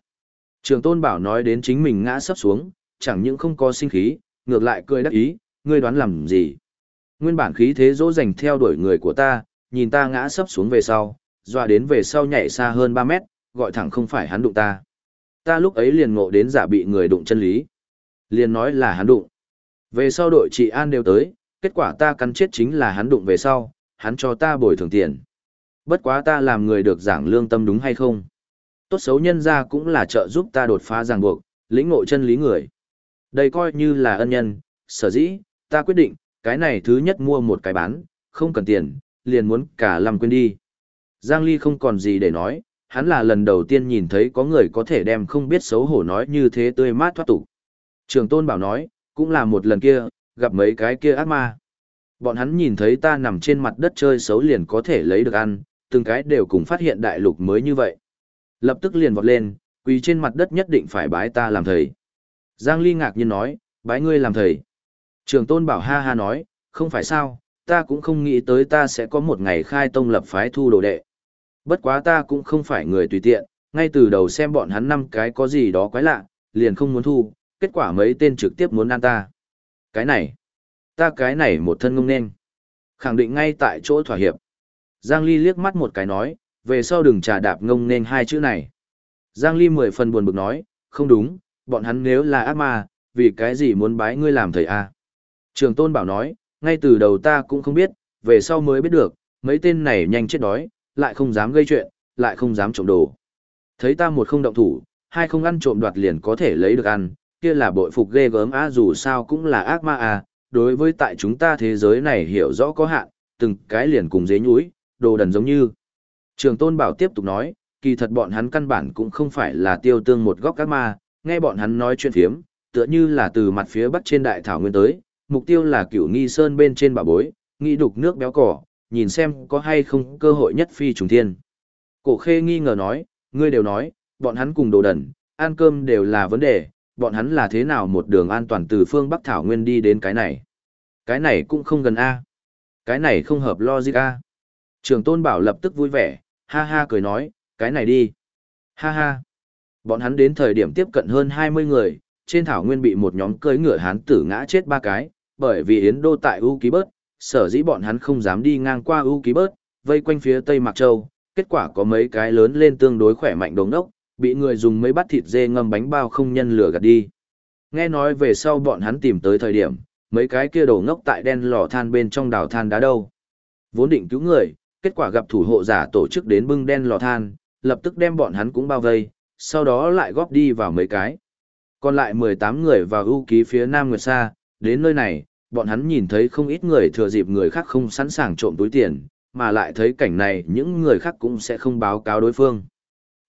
Trường Tôn Bảo nói đến chính mình ngã sắp xuống, chẳng những không có sinh khí, ngược lại cười đắc ý, ngươi đoán làm gì? Nguyên bản khí thế dỗ dành theo đuổi người của ta, nhìn ta ngã sấp xuống về sau, dọa đến về sau nhảy xa hơn 3 mét, gọi thẳng không phải hắn đụng ta. Ta lúc ấy liền ngộ đến giả bị người đụng chân lý. Liền nói là hắn đụng. Về sau đội trị an đều tới, kết quả ta cắn chết chính là hắn đụng về sau, hắn cho ta bồi thường tiền. Bất quá ta làm người được giảng lương tâm đúng hay không? Tốt xấu nhân ra cũng là trợ giúp ta đột phá ràng buộc, lĩnh ngộ chân lý người. Đây coi như là ân nhân, sở dĩ, ta quyết định, cái này thứ nhất mua một cái bán, không cần tiền, liền muốn cả làm quên đi. Giang Ly không còn gì để nói, hắn là lần đầu tiên nhìn thấy có người có thể đem không biết xấu hổ nói như thế tươi mát thoát tục. Trường Tôn Bảo nói, cũng là một lần kia, gặp mấy cái kia ác ma. Bọn hắn nhìn thấy ta nằm trên mặt đất chơi xấu liền có thể lấy được ăn, từng cái đều cùng phát hiện đại lục mới như vậy. Lập tức liền vọt lên, quỳ trên mặt đất nhất định phải bái ta làm thầy. Giang Ly ngạc nhiên nói, bái ngươi làm thầy. Trường Tôn Bảo ha ha nói, không phải sao, ta cũng không nghĩ tới ta sẽ có một ngày khai tông lập phái thu đồ đệ. Bất quá ta cũng không phải người tùy tiện, ngay từ đầu xem bọn hắn năm cái có gì đó quái lạ, liền không muốn thu, kết quả mấy tên trực tiếp muốn ăn ta. Cái này, ta cái này một thân ngông nên. Khẳng định ngay tại chỗ thỏa hiệp. Giang Ly liếc mắt một cái nói, về sau đừng trà đạp ngông nên hai chữ này. Giang Ly mười phần buồn bực nói, không đúng, bọn hắn nếu là ác ma, vì cái gì muốn bái ngươi làm thầy a? Trường Tôn Bảo nói, ngay từ đầu ta cũng không biết, về sau mới biết được, mấy tên này nhanh chết đói, lại không dám gây chuyện, lại không dám trộm đồ. Thấy ta một không động thủ, hai không ăn trộm đoạt liền có thể lấy được ăn, kia là bội phục ghê gớm á dù sao cũng là ác ma à, đối với tại chúng ta thế giới này hiểu rõ có hạn, từng cái liền cùng dế nhúi, đồ đần giống như. Trường Tôn Bảo tiếp tục nói, kỳ thật bọn hắn căn bản cũng không phải là tiêu tương một góc ác ma, nghe bọn hắn nói chuyện phiếm, tựa như là từ mặt phía bắc trên đại thảo nguyên tới, mục tiêu là cửu nghi sơn bên trên bà bối, nghi đục nước béo cỏ, nhìn xem có hay không cơ hội nhất phi trùng thiên. Cổ khê nghi ngờ nói, ngươi đều nói, bọn hắn cùng đồ đần, ăn cơm đều là vấn đề, bọn hắn là thế nào một đường an toàn từ phương Bắc Thảo Nguyên đi đến cái này. Cái này cũng không gần A. Cái này không hợp logic A. Trường tôn bảo lập tức vui vẻ, ha ha cười nói, cái này đi. Ha ha. Bọn hắn đến thời điểm tiếp cận hơn 20 người, trên Thảo Nguyên bị một nhóm cưỡi ngựa hán tử ngã chết ba cái, bởi vì Yến Đô tại U Ký Bớt, sở dĩ bọn hắn không dám đi ngang qua U Ký Bớt, vây quanh phía Tây Mạc Châu, kết quả có mấy cái lớn lên tương đối khỏe mạnh đống đốc, bị người dùng mấy bát thịt dê ngâm bánh bao không nhân lửa gạt đi. Nghe nói về sau bọn hắn tìm tới thời điểm, mấy cái kia đồ ngốc tại đen lò than bên trong đào than đá đâu. Vốn định cứu người, kết quả gặp thủ hộ giả tổ chức đến bưng đen lò than, lập tức đem bọn hắn cũng bao vây, sau đó lại góp đi vào mấy cái. Còn lại 18 người vào ưu ký phía Nam Nguyệt Sa, đến nơi này, bọn hắn nhìn thấy không ít người thừa dịp người khác không sẵn sàng trộm túi tiền, mà lại thấy cảnh này những người khác cũng sẽ không báo cáo đối phương.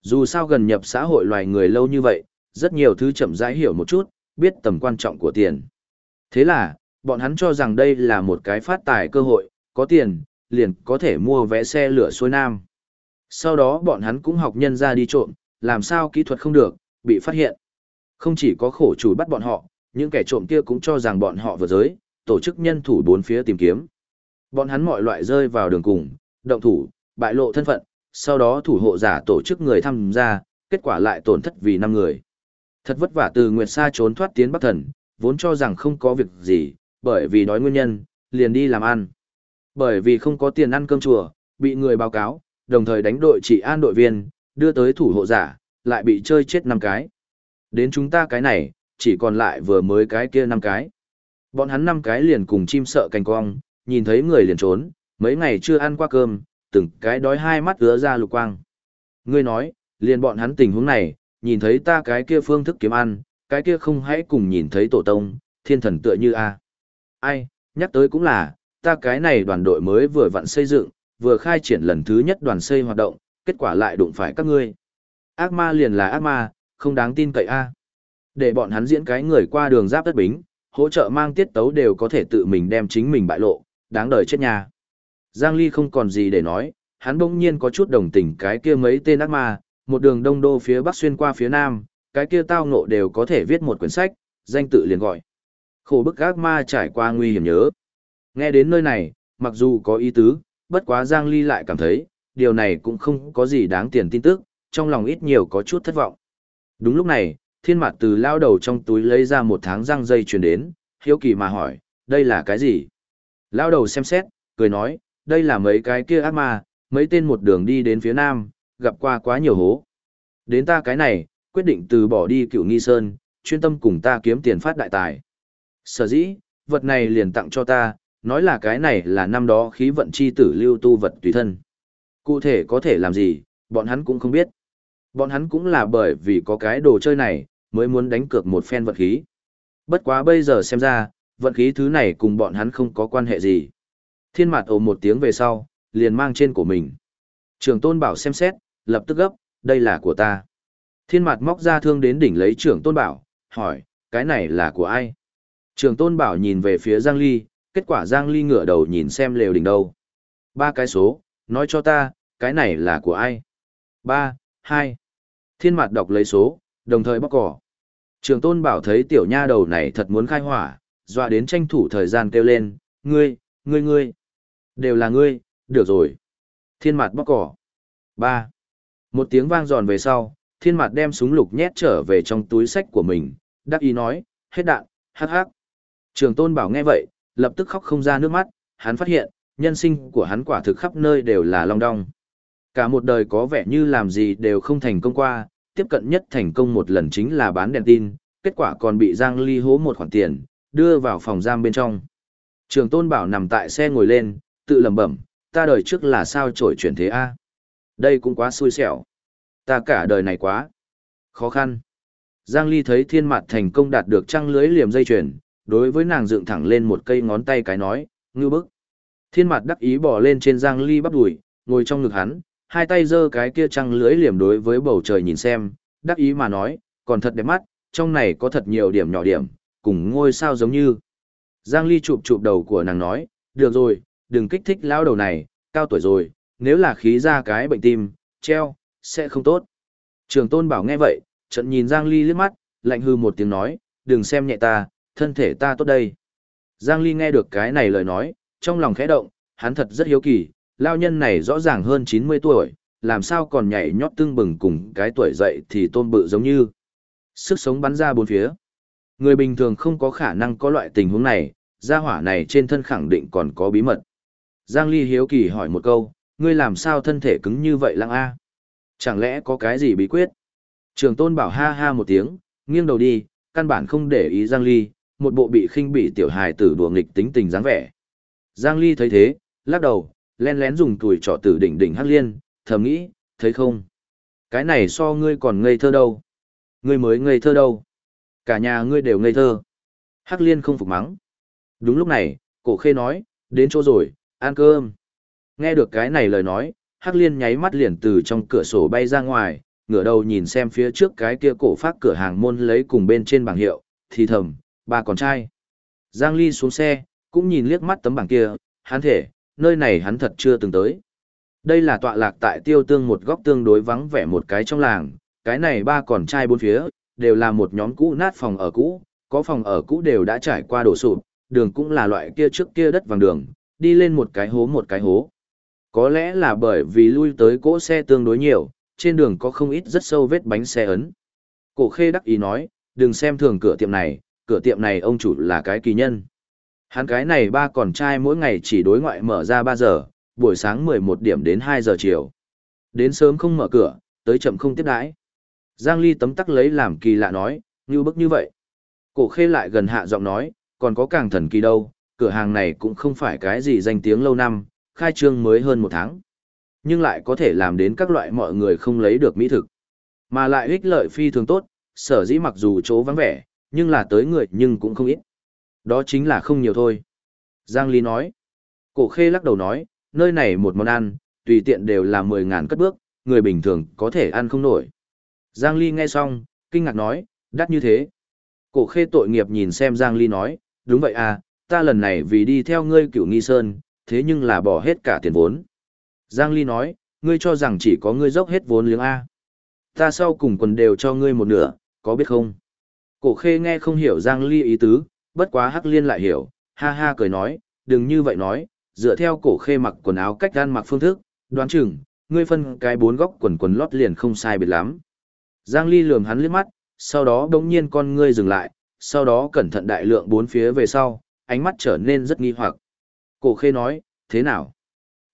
Dù sao gần nhập xã hội loài người lâu như vậy, rất nhiều thứ chậm rãi hiểu một chút, biết tầm quan trọng của tiền. Thế là, bọn hắn cho rằng đây là một cái phát tài cơ hội, có tiền, liền có thể mua vé xe lửa xuôi nam. Sau đó bọn hắn cũng học nhân ra đi trộm, làm sao kỹ thuật không được, bị phát hiện. Không chỉ có khổ chủ bắt bọn họ, những kẻ trộm kia cũng cho rằng bọn họ vừa giới, tổ chức nhân thủ bốn phía tìm kiếm. Bọn hắn mọi loại rơi vào đường cùng, động thủ, bại lộ thân phận, sau đó thủ hộ giả tổ chức người tham gia, kết quả lại tổn thất vì năm người. Thật vất vả từ Nguyệt Sa trốn thoát tiến Bắc Thần, vốn cho rằng không có việc gì, bởi vì đói nguyên nhân, liền đi làm ăn. Bởi vì không có tiền ăn cơm chùa, bị người báo cáo, đồng thời đánh đội trị an đội viên, đưa tới thủ hộ giả, lại bị chơi chết năm cái. Đến chúng ta cái này, chỉ còn lại vừa mới cái kia năm cái. Bọn hắn năm cái liền cùng chim sợ cành cong, nhìn thấy người liền trốn, mấy ngày chưa ăn qua cơm, từng cái đói hai mắt ứa ra lục quang. Ngươi nói, liền bọn hắn tình huống này, nhìn thấy ta cái kia phương thức kiếm ăn, cái kia không hãy cùng nhìn thấy tổ tông, thiên thần tựa như a. Ai, nhắc tới cũng là, ta cái này đoàn đội mới vừa vặn xây dựng, vừa khai triển lần thứ nhất đoàn xây hoạt động, kết quả lại đụng phải các ngươi. Ác ma liền là ác ma, không đáng tin cậy a. Để bọn hắn diễn cái người qua đường giáp đất bính, hỗ trợ mang tiết tấu đều có thể tự mình đem chính mình bại lộ, đáng đời chết nhà. Giang Ly không còn gì để nói, hắn bỗng nhiên có chút đồng tình cái kia mấy tên ác ma, một đường đông đô phía bắc xuyên qua phía nam, cái kia tao ngộ đều có thể viết một quyển sách, danh tự liền gọi. Khổ bức ác ma trải qua nguy hiểm nhớ. Nghe đến nơi này, mặc dù có ý tứ, bất quá Giang Ly lại cảm thấy, điều này cũng không có gì đáng tiền tin tức, trong lòng ít nhiều có chút thất vọng. Đúng lúc này, thiên mặt từ lao đầu trong túi lấy ra một tháng răng dây truyền đến, hiếu kỳ mà hỏi, đây là cái gì? Lao đầu xem xét, cười nói, đây là mấy cái kia ác ma, mấy tên một đường đi đến phía nam, gặp qua quá nhiều hố. Đến ta cái này, quyết định từ bỏ đi cựu nghi sơn, chuyên tâm cùng ta kiếm tiền phát đại tài. Sở dĩ, vật này liền tặng cho ta, nói là cái này là năm đó khí vận chi tử lưu tu vật tùy thân. Cụ thể có thể làm gì, bọn hắn cũng không biết. Bọn hắn cũng là bởi vì có cái đồ chơi này, mới muốn đánh cược một phen vận khí. Bất quá bây giờ xem ra, vận khí thứ này cùng bọn hắn không có quan hệ gì. Thiên mặt ồ một tiếng về sau, liền mang trên của mình. Trường tôn bảo xem xét, lập tức gấp, đây là của ta. Thiên mặt móc ra thương đến đỉnh lấy trưởng tôn bảo, hỏi, cái này là của ai? Trường tôn bảo nhìn về phía Giang Ly, kết quả Giang Ly ngửa đầu nhìn xem lều đỉnh đâu. Ba cái số, nói cho ta, cái này là của ai? Ba, hai. Thiên mặt đọc lấy số, đồng thời bóc cỏ. Trường tôn bảo thấy tiểu nha đầu này thật muốn khai hỏa, dọa đến tranh thủ thời gian kêu lên, ngươi, ngươi ngươi. Đều là ngươi, được rồi. Thiên mặt bóc cỏ. Ba. Một tiếng vang giòn về sau, thiên mặt đem súng lục nhét trở về trong túi sách của mình, đắc ý nói, hết đạn, hắc hắc. Trường tôn bảo nghe vậy, lập tức khóc không ra nước mắt, hắn phát hiện, nhân sinh của hắn quả thực khắp nơi đều là long đong. Cả một đời có vẻ như làm gì đều không thành công qua, tiếp cận nhất thành công một lần chính là bán đèn tin, kết quả còn bị Giang Ly hố một khoản tiền, đưa vào phòng giam bên trong. Trường tôn bảo nằm tại xe ngồi lên, tự lẩm bẩm, ta đời trước là sao trổi chuyển thế a Đây cũng quá xui xẻo. Ta cả đời này quá khó khăn. Giang Ly thấy thiên mặt thành công đạt được trăng lưới liềm dây chuyền, đối với nàng dựng thẳng lên một cây ngón tay cái nói, ngư bức. Thiên mặt đắc ý bỏ lên trên Giang Ly bắp đùi, ngồi trong ngực hắn, hai tay giơ cái kia trăng lưới liềm đối với bầu trời nhìn xem, đắc ý mà nói, còn thật đẹp mắt, trong này có thật nhiều điểm nhỏ điểm, cùng ngôi sao giống như. Giang Ly chụp chụp đầu của nàng nói, được rồi, đừng kích thích lão đầu này, cao tuổi rồi, nếu là khí ra cái bệnh tim, treo, sẽ không tốt. Trường tôn bảo nghe vậy, trận nhìn Giang Ly liếc mắt, lạnh hư một tiếng nói, đừng xem nhẹ ta, thân thể ta tốt đây. Giang Ly nghe được cái này lời nói, trong lòng khẽ động, hắn thật rất hiếu kỳ, lao nhân này rõ ràng hơn 90 tuổi, làm sao còn nhảy nhót tương bừng cùng cái tuổi dậy thì tôn bự giống như. Sức sống bắn ra bốn phía. Người bình thường không có khả năng có loại tình huống này, gia hỏa này trên thân khẳng định còn có bí mật. Giang Ly hiếu kỳ hỏi một câu, ngươi làm sao thân thể cứng như vậy lăng a? Chẳng lẽ có cái gì bí quyết? Trường tôn bảo ha ha một tiếng, nghiêng đầu đi, căn bản không để ý Giang Ly, một bộ bị khinh bị tiểu hài tử đùa nghịch tính tình dáng vẻ. Giang Ly thấy thế, lắc đầu, len lén dùng tuổi trỏ tử đỉnh đỉnh hắc liên, thầm nghĩ, thấy không? Cái này so ngươi còn ngây thơ đâu? Ngươi mới ngây thơ đâu? Cả nhà ngươi đều ngây thơ. Hắc liên không phục mắng. Đúng lúc này, cổ khê nói, đến chỗ rồi, ăn cơm. Nghe được cái này lời nói, Hắc liên nháy mắt liền từ trong cửa sổ bay ra ngoài, ngửa đầu nhìn xem phía trước cái kia cổ phát cửa hàng môn lấy cùng bên trên bảng hiệu, thì thầm, ba con trai. Giang Ly xuống xe, cũng nhìn liếc mắt tấm bảng kia, hắn thể, nơi này hắn thật chưa từng tới. Đây là tọa lạc tại tiêu tương một góc tương đối vắng vẻ một cái trong làng, cái này ba còn trai bốn phía, đều là một nhóm cũ nát phòng ở cũ, có phòng ở cũ đều đã trải qua đổ sụp, đường cũng là loại kia trước kia đất vàng đường, đi lên một cái hố một cái hố. Có lẽ là bởi vì lui tới cỗ xe tương đối nhiều, trên đường có không ít rất sâu vết bánh xe ấn. Cổ khê đắc ý nói, đừng xem thường cửa tiệm này, cửa tiệm này ông chủ là cái kỳ nhân. Hắn cái này ba còn trai mỗi ngày chỉ đối ngoại mở ra 3 giờ, buổi sáng 11 điểm đến 2 giờ chiều. Đến sớm không mở cửa, tới chậm không tiếp đãi. Giang Ly tấm tắc lấy làm kỳ lạ nói, như bức như vậy. Cổ khê lại gần hạ giọng nói, còn có càng thần kỳ đâu, cửa hàng này cũng không phải cái gì danh tiếng lâu năm, khai trương mới hơn một tháng. Nhưng lại có thể làm đến các loại mọi người không lấy được mỹ thực. Mà lại ích lợi phi thường tốt, sở dĩ mặc dù chỗ vắng vẻ, nhưng là tới người nhưng cũng không ít. Đó chính là không nhiều thôi. Giang Ly nói. Cổ khê lắc đầu nói, nơi này một món ăn, tùy tiện đều là 10 ngàn cất bước, người bình thường có thể ăn không nổi. Giang Ly nghe xong, kinh ngạc nói, đắt như thế. Cổ khê tội nghiệp nhìn xem Giang Ly nói, đúng vậy à, ta lần này vì đi theo ngươi cửu nghi sơn, thế nhưng là bỏ hết cả tiền vốn. Giang Ly nói, ngươi cho rằng chỉ có ngươi dốc hết vốn liếng A. Ta sau cùng quần đều cho ngươi một nửa, có biết không? Cổ khê nghe không hiểu Giang Ly ý tứ, bất quá Hắc Liên lại hiểu, ha ha cười nói, đừng như vậy nói, dựa theo cổ khê mặc quần áo cách gan mặc phương thức, đoán chừng, ngươi phân cái bốn góc quần quần lót liền không sai biệt lắm. Giang Ly lườm hắn liếc mắt, sau đó đống nhiên con ngươi dừng lại, sau đó cẩn thận đại lượng bốn phía về sau, ánh mắt trở nên rất nghi hoặc. Cổ khê nói, thế nào?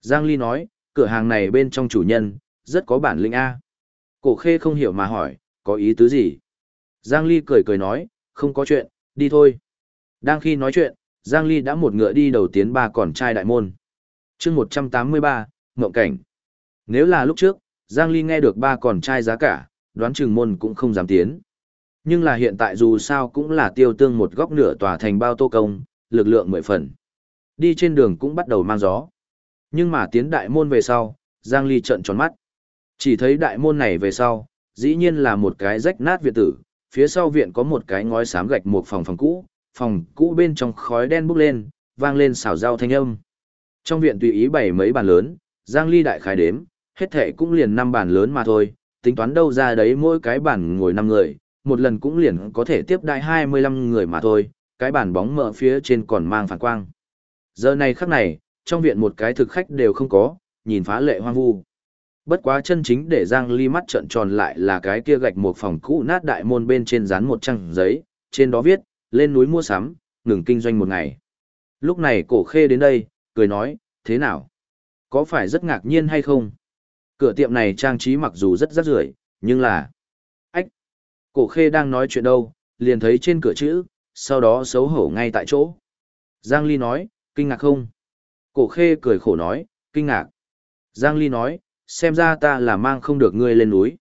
Giang Ly nói, cửa hàng này bên trong chủ nhân, rất có bản lĩnh A. Cổ khê không hiểu mà hỏi, có ý tứ gì? Giang Ly cười cười nói, không có chuyện, đi thôi. Đang khi nói chuyện, Giang Ly đã một ngựa đi đầu tiến ba còn trai đại môn. chương 183, Ngộng Cảnh. Nếu là lúc trước, Giang Ly nghe được ba còn trai giá cả, đoán chừng môn cũng không dám tiến. Nhưng là hiện tại dù sao cũng là tiêu tương một góc nửa tòa thành bao tô công, lực lượng mười phần. Đi trên đường cũng bắt đầu mang gió. Nhưng mà tiến đại môn về sau, Giang Ly trợn tròn mắt. Chỉ thấy đại môn này về sau, dĩ nhiên là một cái rách nát viện tử, phía sau viện có một cái ngói xám gạch một phòng phòng cũ, phòng cũ bên trong khói đen bốc lên, vang lên xào rau thanh âm. Trong viện tùy ý bày mấy bàn lớn, Giang Ly đại khái đếm, hết thệ cũng liền năm bàn lớn mà thôi, tính toán đâu ra đấy mỗi cái bàn ngồi năm người, một lần cũng liền có thể tiếp đại 25 người mà thôi, cái bàn bóng mờ phía trên còn mang phản quang. Giờ này khắc này, trong viện một cái thực khách đều không có, nhìn phá lệ hoang vu. Bất quá chân chính để Giang Ly mắt trợn tròn lại là cái kia gạch một phòng cũ nát đại môn bên trên dán một trang giấy, trên đó viết, lên núi mua sắm, ngừng kinh doanh một ngày. Lúc này cổ khê đến đây, cười nói, thế nào? Có phải rất ngạc nhiên hay không? Cửa tiệm này trang trí mặc dù rất rắc rưởi, nhưng là... Ách! Cổ khê đang nói chuyện đâu, liền thấy trên cửa chữ, sau đó xấu hổ ngay tại chỗ. Giang Ly nói, kinh ngạc không? Cổ khê cười khổ nói, kinh ngạc. Giang Ly nói, xem ra ta là mang không được ngươi lên núi.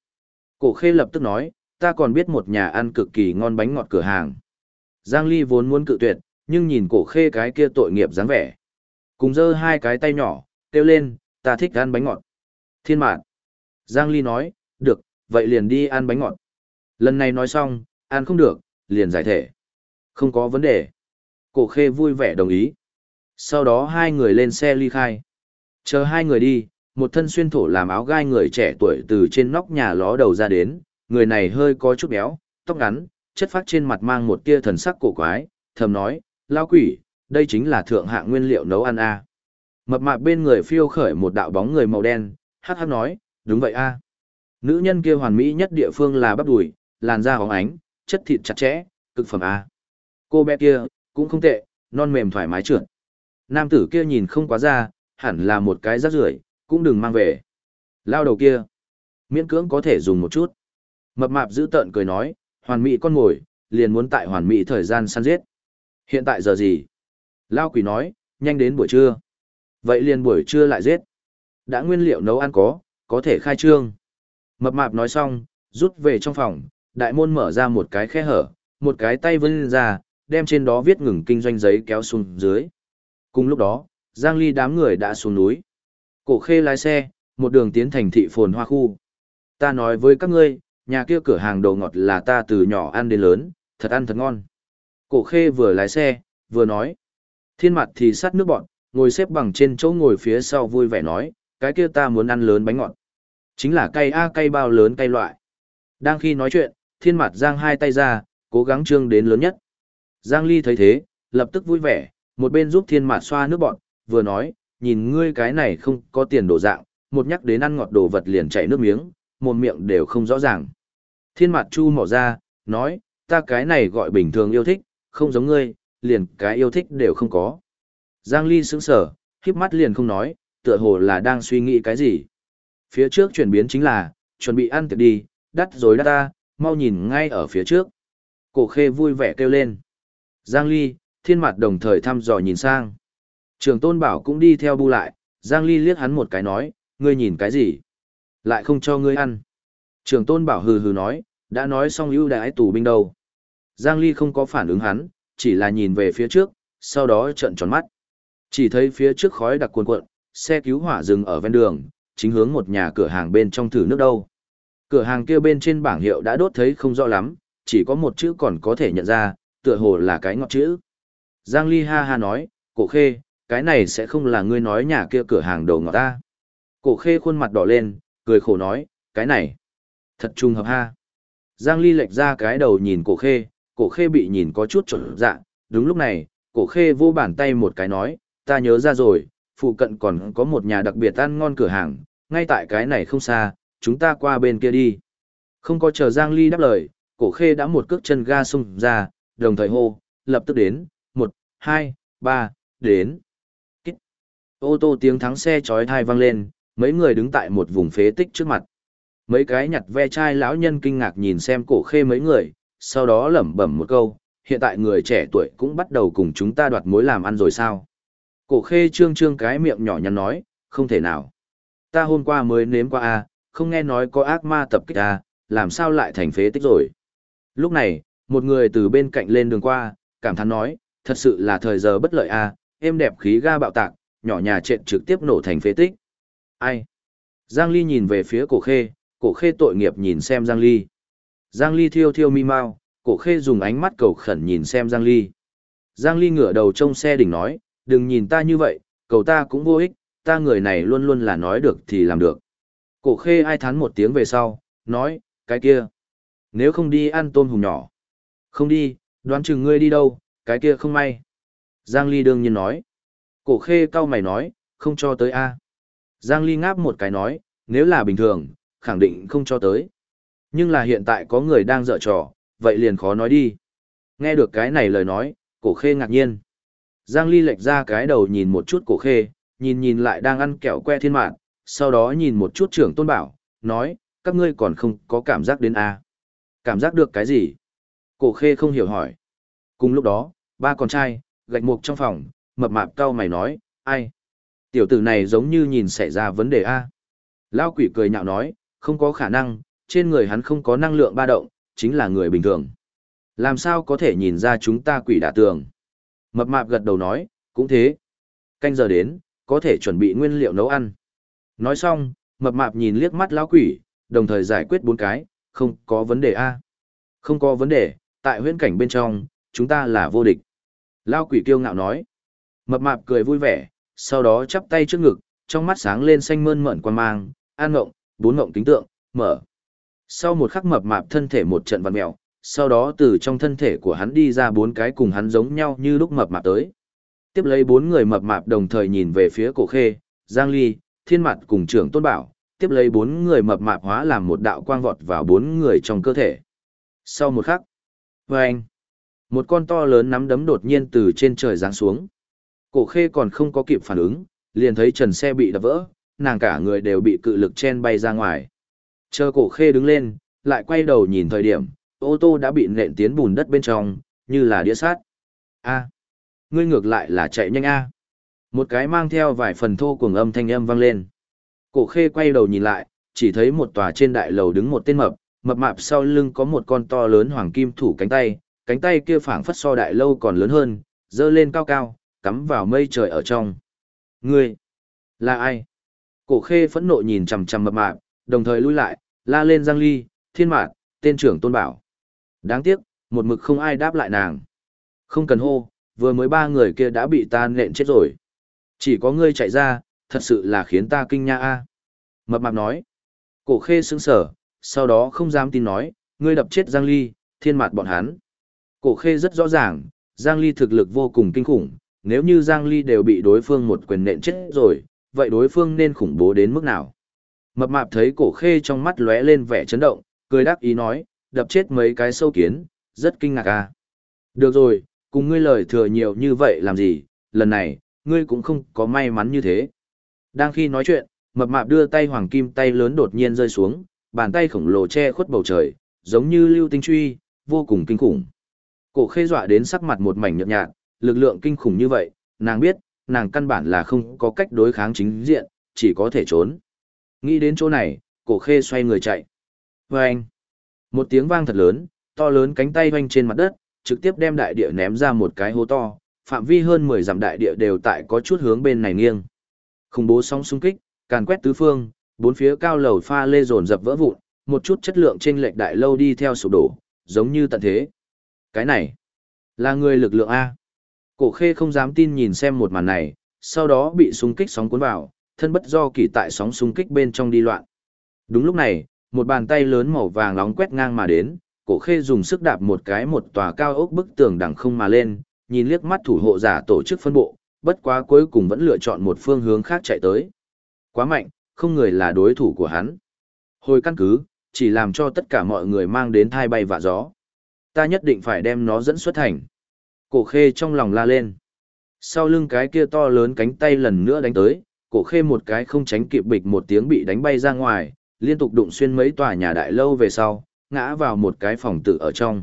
Cổ khê lập tức nói, ta còn biết một nhà ăn cực kỳ ngon bánh ngọt cửa hàng. Giang Ly vốn muốn cự tuyệt, nhưng nhìn cổ khê cái kia tội nghiệp dáng vẻ. Cùng giơ hai cái tay nhỏ, kêu lên, ta thích ăn bánh ngọt. Thiên mạn. Giang Ly nói, được, vậy liền đi ăn bánh ngọt. Lần này nói xong, ăn không được, liền giải thể. Không có vấn đề. Cổ khê vui vẻ đồng ý. Sau đó hai người lên xe ly khai. Chờ hai người đi, một thân xuyên thổ làm áo gai người trẻ tuổi từ trên nóc nhà ló đầu ra đến, người này hơi có chút béo, tóc ngắn, chất phát trên mặt mang một tia thần sắc cổ quái, thầm nói, lao quỷ, đây chính là thượng hạng nguyên liệu nấu ăn a. Mập mạp bên người phiêu khởi một đạo bóng người màu đen, hát hát nói, đúng vậy a. Nữ nhân kia hoàn mỹ nhất địa phương là bắp đùi, làn da hóng ánh, chất thịt chặt chẽ, cực phẩm a. Cô bé kia, cũng không tệ, non mềm thoải mái trượt. Nam tử kia nhìn không quá ra, hẳn là một cái rác rưởi, cũng đừng mang về. Lao đầu kia, miễn cưỡng có thể dùng một chút. Mập mạp giữ tợn cười nói, hoàn mỹ con ngồi, liền muốn tại hoàn mỹ thời gian săn giết. Hiện tại giờ gì? Lao quỷ nói, nhanh đến buổi trưa. Vậy liền buổi trưa lại giết. Đã nguyên liệu nấu ăn có, có thể khai trương. Mập mạp nói xong, rút về trong phòng, đại môn mở ra một cái khe hở, một cái tay vươn ra, đem trên đó viết ngừng kinh doanh giấy kéo xuống dưới. Cùng lúc đó, Giang Ly đám người đã xuống núi. Cổ khê lái xe, một đường tiến thành thị phồn hoa khu. Ta nói với các ngươi, nhà kia cửa hàng đồ ngọt là ta từ nhỏ ăn đến lớn, thật ăn thật ngon. Cổ khê vừa lái xe, vừa nói. Thiên mặt thì sát nước bọn, ngồi xếp bằng trên chỗ ngồi phía sau vui vẻ nói, cái kia ta muốn ăn lớn bánh ngọt. Chính là cây A cây bao lớn cây loại. Đang khi nói chuyện, thiên mặt giang hai tay ra, cố gắng trương đến lớn nhất. Giang Ly thấy thế, lập tức vui vẻ, một bên giúp thiên mặt xoa nước bọn, vừa nói, nhìn ngươi cái này không có tiền đổ dạng, một nhắc đến ăn ngọt đồ vật liền chảy nước miếng, mồm miệng đều không rõ ràng. Thiên mặt chu mỏ ra, nói, ta cái này gọi bình thường yêu thích, không giống ngươi, liền cái yêu thích đều không có. Giang Ly sững sở, khiếp mắt liền không nói, tựa hồ là đang suy nghĩ cái gì. Phía trước chuyển biến chính là, chuẩn bị ăn tiệc đi, đắt rồi đắt ta, mau nhìn ngay ở phía trước. Cổ khê vui vẻ kêu lên. Giang Ly, thiên mặt đồng thời thăm dò nhìn sang. Trường tôn bảo cũng đi theo bu lại, Giang Ly liếc hắn một cái nói, ngươi nhìn cái gì? Lại không cho ngươi ăn. Trường tôn bảo hừ hừ nói, đã nói xong ưu đãi tù binh đâu. Giang Ly không có phản ứng hắn, chỉ là nhìn về phía trước, sau đó trợn tròn mắt. Chỉ thấy phía trước khói đặc cuồn cuộn, xe cứu hỏa dừng ở ven đường, chính hướng một nhà cửa hàng bên trong thử nước đâu. Cửa hàng kia bên trên bảng hiệu đã đốt thấy không rõ lắm, chỉ có một chữ còn có thể nhận ra, tựa hồ là cái ngọt chữ. Giang Ly ha ha nói, cổ khê, cái này sẽ không là ngươi nói nhà kia cửa hàng đồ ngọt ta. Cổ khê khuôn mặt đỏ lên, cười khổ nói, cái này, thật trùng hợp ha. Giang Ly lệch ra cái đầu nhìn cổ khê, cổ khê bị nhìn có chút trộn dạ, đúng lúc này, cổ khê vô bàn tay một cái nói, ta nhớ ra rồi, phụ cận còn có một nhà đặc biệt ăn ngon cửa hàng, ngay tại cái này không xa, chúng ta qua bên kia đi. Không có chờ Giang Ly đáp lời, cổ khê đã một cước chân ga xung ra, đồng thời hô, lập tức đến, một, hai, ba, đến. Kích. Ô tô tiếng thắng xe chói thai vang lên, mấy người đứng tại một vùng phế tích trước mặt. Mấy cái nhặt ve chai lão nhân kinh ngạc nhìn xem cổ khê mấy người, sau đó lẩm bẩm một câu, hiện tại người trẻ tuổi cũng bắt đầu cùng chúng ta đoạt mối làm ăn rồi sao. Cổ khê trương trương cái miệng nhỏ nhắn nói, không thể nào. Ta hôm qua mới nếm qua a, không nghe nói có ác ma tập kích a, làm sao lại thành phế tích rồi. Lúc này, một người từ bên cạnh lên đường qua, cảm thán nói, thật sự là thời giờ bất lợi a, êm đẹp khí ga bạo tạc, nhỏ nhà trện trực tiếp nổ thành phế tích. Ai? Giang Ly nhìn về phía cổ khê, cổ khê tội nghiệp nhìn xem Giang Ly. Giang Ly thiêu thiêu mi mau, cổ khê dùng ánh mắt cầu khẩn nhìn xem Giang Ly. Giang Ly ngửa đầu trông xe đỉnh nói, đừng nhìn ta như vậy, cầu ta cũng vô ích, ta người này luôn luôn là nói được thì làm được. Cổ khê ai thán một tiếng về sau, nói, cái kia. Nếu không đi ăn tôm hùm nhỏ. Không đi, đoán chừng ngươi đi đâu, cái kia không may. Giang Ly đương nhiên nói. Cổ khê cao mày nói, không cho tới a. Giang Ly ngáp một cái nói, nếu là bình thường, khẳng định không cho tới. Nhưng là hiện tại có người đang dở trò, vậy liền khó nói đi. Nghe được cái này lời nói, cổ khê ngạc nhiên. Giang Ly lệch ra cái đầu nhìn một chút cổ khê, nhìn nhìn lại đang ăn kẹo que thiên mạng, sau đó nhìn một chút trưởng tôn bảo, nói, các ngươi còn không có cảm giác đến a à? Cảm giác được cái gì? Cổ khê không hiểu hỏi. Cùng lúc đó, ba con trai, gạch mục trong phòng, mập mạp cao mày nói, ai? Tiểu tử này giống như nhìn xảy ra vấn đề a Lao quỷ cười nhạo nói, không có khả năng, trên người hắn không có năng lượng ba động, chính là người bình thường. Làm sao có thể nhìn ra chúng ta quỷ đả tường? Mập mạp gật đầu nói, cũng thế. Canh giờ đến, có thể chuẩn bị nguyên liệu nấu ăn. Nói xong, mập mạp nhìn liếc mắt lão quỷ, đồng thời giải quyết bốn cái, không có vấn đề a Không có vấn đề, tại huyễn cảnh bên trong, chúng ta là vô địch. Lão quỷ kiêu ngạo nói. Mập mạp cười vui vẻ, sau đó chắp tay trước ngực, trong mắt sáng lên xanh mơn mởn quan mang, an ngộng, bốn ngộng kính tượng, mở. Sau một khắc mập mạp thân thể một trận vặn mèo, sau đó từ trong thân thể của hắn đi ra bốn cái cùng hắn giống nhau như lúc mập mạp tới. Tiếp lấy bốn người mập mạp đồng thời nhìn về phía cổ khê, Giang Ly, Thiên Mặt cùng trưởng Tôn Bảo, tiếp lấy bốn người mập mạp hóa làm một đạo quang vọt vào bốn người trong cơ thể. Sau một khắc, vâng, một con to lớn nắm đấm đột nhiên từ trên trời giáng xuống. Cổ khê còn không có kịp phản ứng, liền thấy trần xe bị đập vỡ, nàng cả người đều bị cự lực chen bay ra ngoài. Chờ cổ khê đứng lên, lại quay đầu nhìn thời điểm, ô tô đã bị nện tiến bùn đất bên trong, như là đĩa sát. A, ngươi ngược lại là chạy nhanh a. Một cái mang theo vài phần thô cuồng âm thanh âm vang lên. Cổ khê quay đầu nhìn lại, chỉ thấy một tòa trên đại lầu đứng một tên mập, mập mạp sau lưng có một con to lớn hoàng kim thủ cánh tay, cánh tay kia phảng phất so đại lâu còn lớn hơn, dơ lên cao cao, cắm vào mây trời ở trong. Ngươi, là ai? Cổ khê phẫn nộ nhìn chằm chằm mập mạp, đồng thời lui lại, la lên Giang Ly, Thiên Mạt, tên trưởng Tôn Bảo. Đáng tiếc, một mực không ai đáp lại nàng. Không cần hô, vừa mới ba người kia đã bị ta nện chết rồi. Chỉ có ngươi chạy ra, thật sự là khiến ta kinh nha a. Mập mạp nói. Cổ khê sững sở, sau đó không dám tin nói, ngươi đập chết Giang Ly, thiên mạt bọn hắn. Cổ khê rất rõ ràng, Giang Ly thực lực vô cùng kinh khủng, nếu như Giang Ly đều bị đối phương một quyền nện chết rồi, vậy đối phương nên khủng bố đến mức nào? Mập mạp thấy cổ khê trong mắt lóe lên vẻ chấn động, cười đáp ý nói, đập chết mấy cái sâu kiến, rất kinh ngạc à. Được rồi, cùng ngươi lời thừa nhiều như vậy làm gì, lần này, ngươi cũng không có may mắn như thế. Đang khi nói chuyện, mập mạp đưa tay hoàng kim tay lớn đột nhiên rơi xuống, bàn tay khổng lồ che khuất bầu trời, giống như lưu tinh truy, vô cùng kinh khủng. Cổ khê dọa đến sắc mặt một mảnh nhợt nhạt, lực lượng kinh khủng như vậy, nàng biết, nàng căn bản là không có cách đối kháng chính diện, chỉ có thể trốn. Nghĩ đến chỗ này, cổ khê xoay người chạy. Và anh, một tiếng vang thật lớn, to lớn cánh tay hoanh trên mặt đất, trực tiếp đem đại địa ném ra một cái hố to, phạm vi hơn 10 dặm đại địa đều tại có chút hướng bên này nghiêng. Khủng bố sóng xung kích, càn quét tứ phương, bốn phía cao lầu pha lê dồn dập vỡ vụn, một chút chất lượng trên lệch đại lâu đi theo sụp đổ, giống như tận thế. Cái này, là người lực lượng A. Cổ khê không dám tin nhìn xem một màn này, sau đó bị xung kích sóng cuốn vào, thân bất do kỳ tại sóng xung kích bên trong đi loạn. Đúng lúc này, một bàn tay lớn màu vàng nóng quét ngang mà đến, cổ khê dùng sức đạp một cái một tòa cao ốc bức tường đằng không mà lên, nhìn liếc mắt thủ hộ giả tổ chức phân bộ, bất quá cuối cùng vẫn lựa chọn một phương hướng khác chạy tới. Quá mạnh, không người là đối thủ của hắn. Hồi căn cứ, chỉ làm cho tất cả mọi người mang đến thai bay vạ gió. Ta nhất định phải đem nó dẫn xuất thành. Cổ khê trong lòng la lên. Sau lưng cái kia to lớn cánh tay lần nữa đánh tới, cổ khê một cái không tránh kịp bịch một tiếng bị đánh bay ra ngoài, liên tục đụng xuyên mấy tòa nhà đại lâu về sau, ngã vào một cái phòng tự ở trong.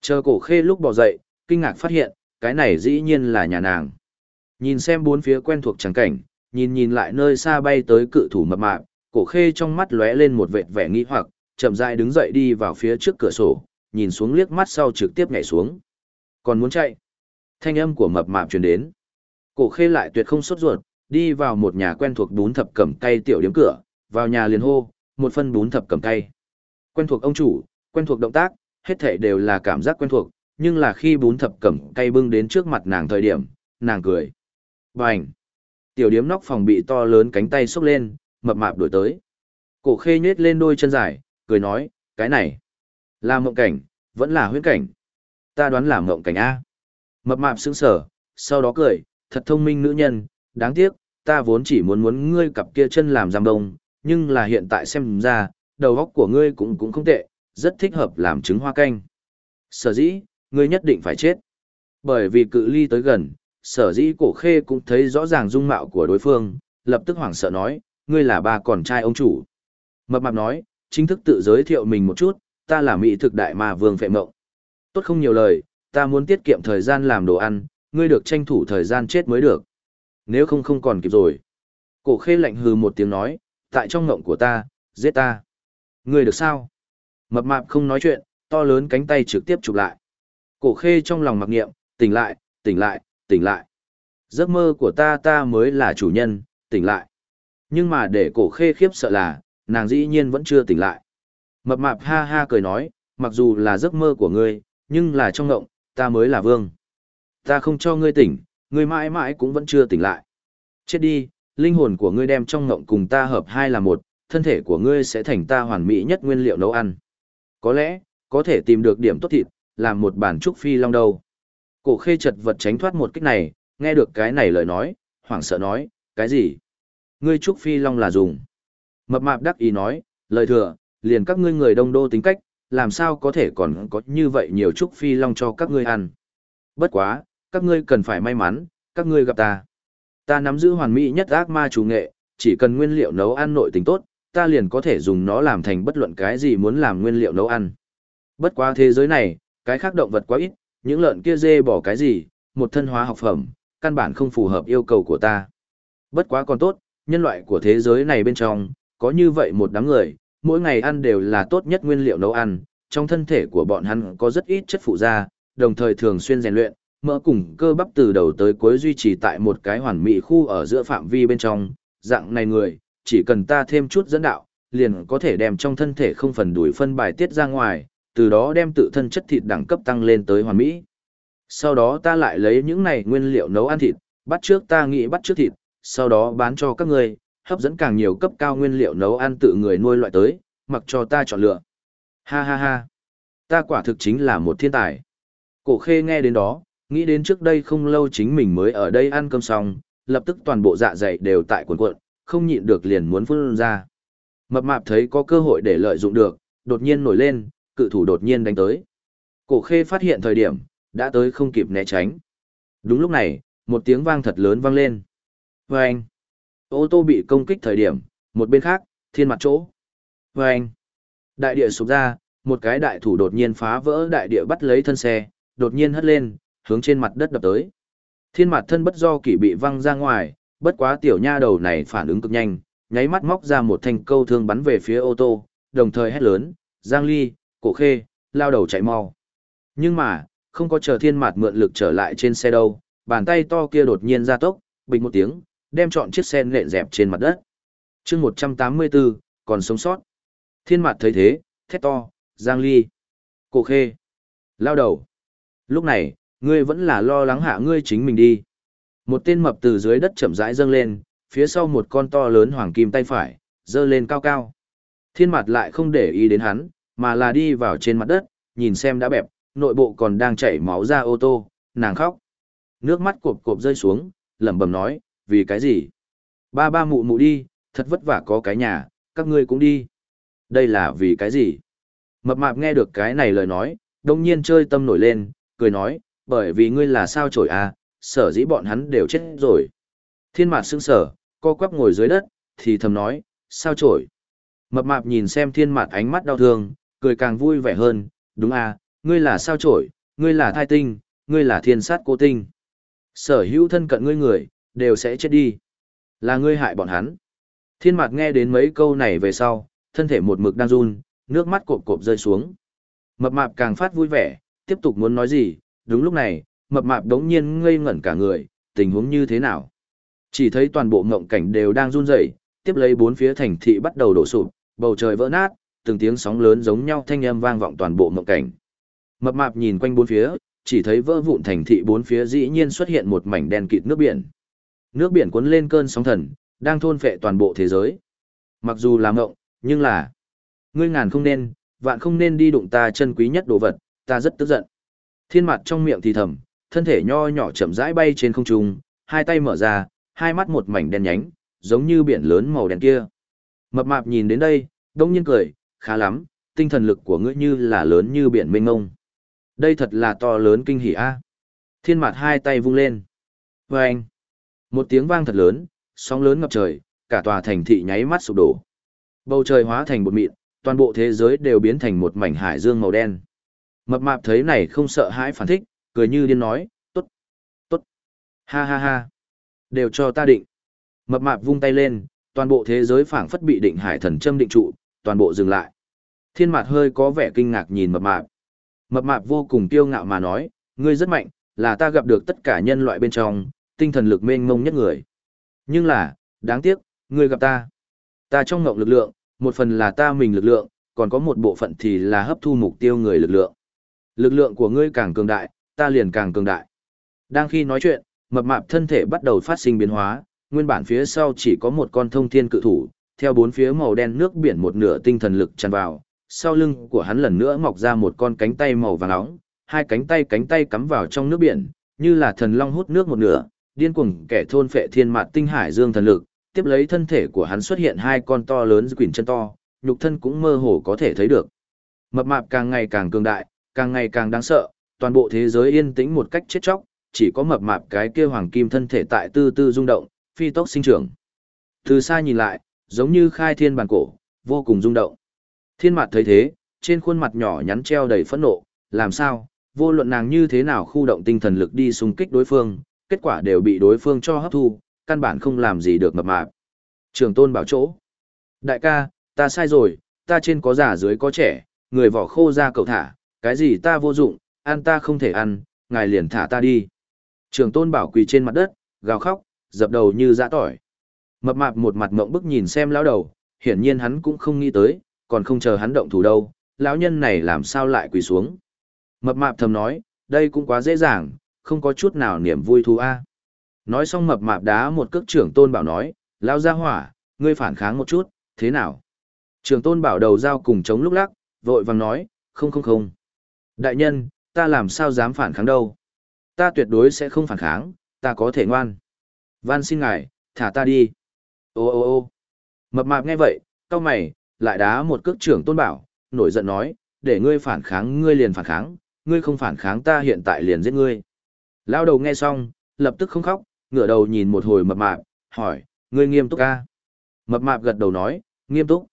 Chờ cổ khê lúc bỏ dậy, kinh ngạc phát hiện, cái này dĩ nhiên là nhà nàng. Nhìn xem bốn phía quen thuộc trắng cảnh, nhìn nhìn lại nơi xa bay tới cự thủ mập mạp, cổ khê trong mắt lóe lên một vệt vẻ nghi hoặc, chậm rãi đứng dậy đi vào phía trước cửa sổ, nhìn xuống liếc mắt sau trực tiếp nhảy xuống. Còn muốn chạy? Thanh âm của mập mạp truyền đến. Cổ khê lại tuyệt không sốt ruột, đi vào một nhà quen thuộc bún thập cẩm cay tiểu điếm cửa, vào nhà liền hô, một phân bún thập cẩm cay. Quen thuộc ông chủ, quen thuộc động tác, hết thảy đều là cảm giác quen thuộc, nhưng là khi bún thập cẩm cay bưng đến trước mặt nàng thời điểm, nàng cười. Bành! Tiểu điếm nóc phòng bị to lớn cánh tay xốc lên, mập mạp đổi tới. Cổ khê nhết lên đôi chân dài, cười nói, cái này, là mộng cảnh, vẫn là huyễn cảnh. Ta đoán là mộng cảnh A. Mập mạp sững sờ, sau đó cười, thật thông minh nữ nhân, đáng tiếc, ta vốn chỉ muốn muốn ngươi cặp kia chân làm giam đông, nhưng là hiện tại xem ra, đầu óc của ngươi cũng cũng không tệ, rất thích hợp làm trứng hoa canh. Sở dĩ, ngươi nhất định phải chết. Bởi vì cự ly tới gần, sở dĩ cổ khê cũng thấy rõ ràng dung mạo của đối phương, lập tức hoảng sợ nói, ngươi là ba còn trai ông chủ. Mập mạp nói, chính thức tự giới thiệu mình một chút, ta là mỹ thực đại mà vương phệ mộng. Tốt không nhiều lời, ta muốn tiết kiệm thời gian làm đồ ăn, ngươi được tranh thủ thời gian chết mới được. Nếu không không còn kịp rồi. Cổ khê lạnh hừ một tiếng nói, tại trong ngộng của ta, giết ta. Ngươi được sao? Mập mạp không nói chuyện, to lớn cánh tay trực tiếp chụp lại. Cổ khê trong lòng mặc niệm, tỉnh lại, tỉnh lại, tỉnh lại. Giấc mơ của ta ta mới là chủ nhân, tỉnh lại. Nhưng mà để cổ khê khiếp sợ là, nàng dĩ nhiên vẫn chưa tỉnh lại. Mập mạp ha ha cười nói, mặc dù là giấc mơ của ngươi, nhưng là trong ngộng, ta mới là vương. Ta không cho ngươi tỉnh, ngươi mãi mãi cũng vẫn chưa tỉnh lại. Chết đi, linh hồn của ngươi đem trong ngộng cùng ta hợp hai là một, thân thể của ngươi sẽ thành ta hoàn mỹ nhất nguyên liệu nấu ăn. Có lẽ, có thể tìm được điểm tốt thịt, làm một bản trúc phi long đầu. Cổ khê chật vật tránh thoát một kích này, nghe được cái này lời nói, hoảng sợ nói, cái gì? Ngươi trúc phi long là dùng. Mập mạp đắc ý nói, lời thừa, liền các ngươi người đông đô tính cách, làm sao có thể còn có như vậy nhiều trúc phi long cho các ngươi ăn. Bất quá, các ngươi cần phải may mắn, các ngươi gặp ta. Ta nắm giữ hoàn mỹ nhất ác ma chủ nghệ, chỉ cần nguyên liệu nấu ăn nội tính tốt, ta liền có thể dùng nó làm thành bất luận cái gì muốn làm nguyên liệu nấu ăn. Bất quá thế giới này, cái khác động vật quá ít, những lợn kia dê bỏ cái gì, một thân hóa học phẩm, căn bản không phù hợp yêu cầu của ta. Bất quá còn tốt, nhân loại của thế giới này bên trong, có như vậy một đám người, mỗi ngày ăn đều là tốt nhất nguyên liệu nấu ăn, trong thân thể của bọn hắn có rất ít chất phụ da, đồng thời thường xuyên rèn luyện, mỡ cùng cơ bắp từ đầu tới cuối duy trì tại một cái hoàn mỹ khu ở giữa phạm vi bên trong, dạng này người, chỉ cần ta thêm chút dẫn đạo, liền có thể đem trong thân thể không phần đuổi phân bài tiết ra ngoài, từ đó đem tự thân chất thịt đẳng cấp tăng lên tới hoàn mỹ. Sau đó ta lại lấy những này nguyên liệu nấu ăn thịt, bắt trước ta nghĩ bắt trước thịt, sau đó bán cho các người hấp dẫn càng nhiều cấp cao nguyên liệu nấu ăn tự người nuôi loại tới, mặc cho ta chọn lựa. Ha ha ha. Ta quả thực chính là một thiên tài. Cổ khê nghe đến đó, nghĩ đến trước đây không lâu chính mình mới ở đây ăn cơm xong, lập tức toàn bộ dạ dày đều tại cuộn cuộn, không nhịn được liền muốn phun ra. Mập mạp thấy có cơ hội để lợi dụng được, đột nhiên nổi lên, cự thủ đột nhiên đánh tới. Cổ khê phát hiện thời điểm, đã tới không kịp né tránh. Đúng lúc này, một tiếng vang thật lớn vang lên. Vâng! Ô tô bị công kích thời điểm, một bên khác, thiên mặt chỗ. Vâng! Đại địa sụp ra, một cái đại thủ đột nhiên phá vỡ đại địa bắt lấy thân xe, đột nhiên hất lên, hướng trên mặt đất đập tới. Thiên mặt thân bất do kỷ bị văng ra ngoài, bất quá tiểu nha đầu này phản ứng cực nhanh, nháy mắt móc ra một thanh câu thương bắn về phía ô tô, đồng thời hét lớn, Giang Ly, cổ khê, lao đầu chạy mau. Nhưng mà, không có chờ thiên mặt mượn lực trở lại trên xe đâu, bàn tay to kia đột nhiên ra tốc, bình một tiếng, đem chọn chiếc xe nện dẹp trên mặt đất. chương 184, còn sống sót. Thiên mặt thấy thế, thét to, Giang Ly, cổ khê, lao đầu. Lúc này, ngươi vẫn là lo lắng hạ ngươi chính mình đi. Một tên mập từ dưới đất chậm rãi dâng lên, phía sau một con to lớn hoàng kim tay phải, dơ lên cao cao. Thiên mặt lại không để ý đến hắn, mà là đi vào trên mặt đất, nhìn xem đã bẹp, nội bộ còn đang chảy máu ra ô tô, nàng khóc. Nước mắt cộp cộp rơi xuống, lẩm bẩm nói, vì cái gì? Ba ba mụ mụ đi, thật vất vả có cái nhà, các ngươi cũng đi. Đây là vì cái gì? Mập mạp nghe được cái này lời nói, đông nhiên chơi tâm nổi lên, cười nói, bởi vì ngươi là sao trổi à, sở dĩ bọn hắn đều chết rồi. Thiên mạt sững sở, co quắp ngồi dưới đất, thì thầm nói, sao trổi. Mập mạp nhìn xem thiên mạt ánh mắt đau thương, cười càng vui vẻ hơn, đúng à, ngươi là sao trổi, ngươi là thai tinh, ngươi là thiên sát cô tinh. Sở hữu thân cận ngươi người, đều sẽ chết đi. Là ngươi hại bọn hắn. Thiên mạt nghe đến mấy câu này về sau, thân thể một mực đang run, nước mắt cộp cộp rơi xuống. Mập mạp càng phát vui vẻ, tiếp tục muốn nói gì, đúng lúc này, mập mạp đống nhiên ngây ngẩn cả người, tình huống như thế nào? Chỉ thấy toàn bộ ngộng cảnh đều đang run rẩy, tiếp lấy bốn phía thành thị bắt đầu đổ sụp, bầu trời vỡ nát, từng tiếng sóng lớn giống nhau thanh âm vang vọng toàn bộ ngộng cảnh. Mập mạp nhìn quanh bốn phía, chỉ thấy vỡ vụn thành thị bốn phía dĩ nhiên xuất hiện một mảnh đen kịt nước biển. Nước biển cuốn lên cơn sóng thần, đang thôn phệ toàn bộ thế giới. Mặc dù là ngộng, nhưng là ngươi ngàn không nên, vạn không nên đi đụng ta chân quý nhất đồ vật, ta rất tức giận. Thiên mặt trong miệng thì thầm, thân thể nho nhỏ chậm rãi bay trên không trung, hai tay mở ra, hai mắt một mảnh đen nhánh, giống như biển lớn màu đen kia. Mập mạp nhìn đến đây, đông nhiên cười, khá lắm, tinh thần lực của ngươi như là lớn như biển mênh mông. Đây thật là to lớn kinh hỉ a. Thiên mặt hai tay vung lên. Và anh, một tiếng vang thật lớn, sóng lớn ngập trời, cả tòa thành thị nháy mắt sụp đổ. Bầu trời hóa thành bột mịn, toàn bộ thế giới đều biến thành một mảnh hải dương màu đen. Mập mạp thấy này không sợ hãi phản thích, cười như điên nói, tốt, tốt, ha ha ha, đều cho ta định. Mập mạp vung tay lên, toàn bộ thế giới phảng phất bị định hải thần châm định trụ, toàn bộ dừng lại. Thiên mạt hơi có vẻ kinh ngạc nhìn mập mạp. Mập mạp vô cùng kiêu ngạo mà nói, ngươi rất mạnh, là ta gặp được tất cả nhân loại bên trong, tinh thần lực mênh mông nhất người. Nhưng là, đáng tiếc, ngươi gặp ta. Ta trong ngộng lực lượng, một phần là ta mình lực lượng, còn có một bộ phận thì là hấp thu mục tiêu người lực lượng. Lực lượng của ngươi càng cường đại, ta liền càng cường đại. Đang khi nói chuyện, mập mạp thân thể bắt đầu phát sinh biến hóa, nguyên bản phía sau chỉ có một con thông thiên cự thủ, theo bốn phía màu đen nước biển một nửa tinh thần lực tràn vào, sau lưng của hắn lần nữa mọc ra một con cánh tay màu vàng nóng, hai cánh tay cánh tay cắm vào trong nước biển, như là thần long hút nước một nửa, điên cuồng kẻ thôn phệ thiên mạt tinh hải dương thần lực, tiếp lấy thân thể của hắn xuất hiện hai con to lớn quỷ chân to, nhục thân cũng mơ hồ có thể thấy được. Mập mạp càng ngày càng cường đại, càng ngày càng đáng sợ, toàn bộ thế giới yên tĩnh một cách chết chóc, chỉ có mập mạp cái kia hoàng kim thân thể tại tư tư rung động, phi tốc sinh trưởng. Từ xa nhìn lại, giống như khai thiên bản cổ, vô cùng rung động. Thiên mạt thấy thế, trên khuôn mặt nhỏ nhắn treo đầy phẫn nộ, làm sao, vô luận nàng như thế nào khu động tinh thần lực đi xung kích đối phương, kết quả đều bị đối phương cho hấp thu, căn bản không làm gì được mập mạp. Trường tôn bảo chỗ. Đại ca, ta sai rồi, ta trên có già dưới có trẻ, người vỏ khô ra cầu thả, cái gì ta vô dụng, ăn ta không thể ăn, ngài liền thả ta đi. Trường tôn bảo quỳ trên mặt đất, gào khóc, dập đầu như dã tỏi. Mập mạp một mặt mộng bức nhìn xem lão đầu, hiển nhiên hắn cũng không nghĩ tới, còn không chờ hắn động thủ đâu, lão nhân này làm sao lại quỳ xuống. Mập mạp thầm nói, đây cũng quá dễ dàng, không có chút nào niềm vui thú a. Nói xong mập mạp đá một cước trưởng tôn bảo nói, lao ra hỏa, ngươi phản kháng một chút, thế nào? Trưởng tôn bảo đầu dao cùng chống lúc lắc, vội vàng nói, không không không. Đại nhân, ta làm sao dám phản kháng đâu? Ta tuyệt đối sẽ không phản kháng, ta có thể ngoan. Van xin ngài, thả ta đi. Ô ô ô mập mạp nghe vậy, cao mày, lại đá một cước trưởng tôn bảo, nổi giận nói, để ngươi phản kháng ngươi liền phản kháng, ngươi không phản kháng ta hiện tại liền giết ngươi. Lao đầu nghe xong, lập tức không khóc, ngửa đầu nhìn một hồi mập mạp, hỏi, ngươi nghiêm túc ca. Mập mạp gật đầu nói, nghiêm túc.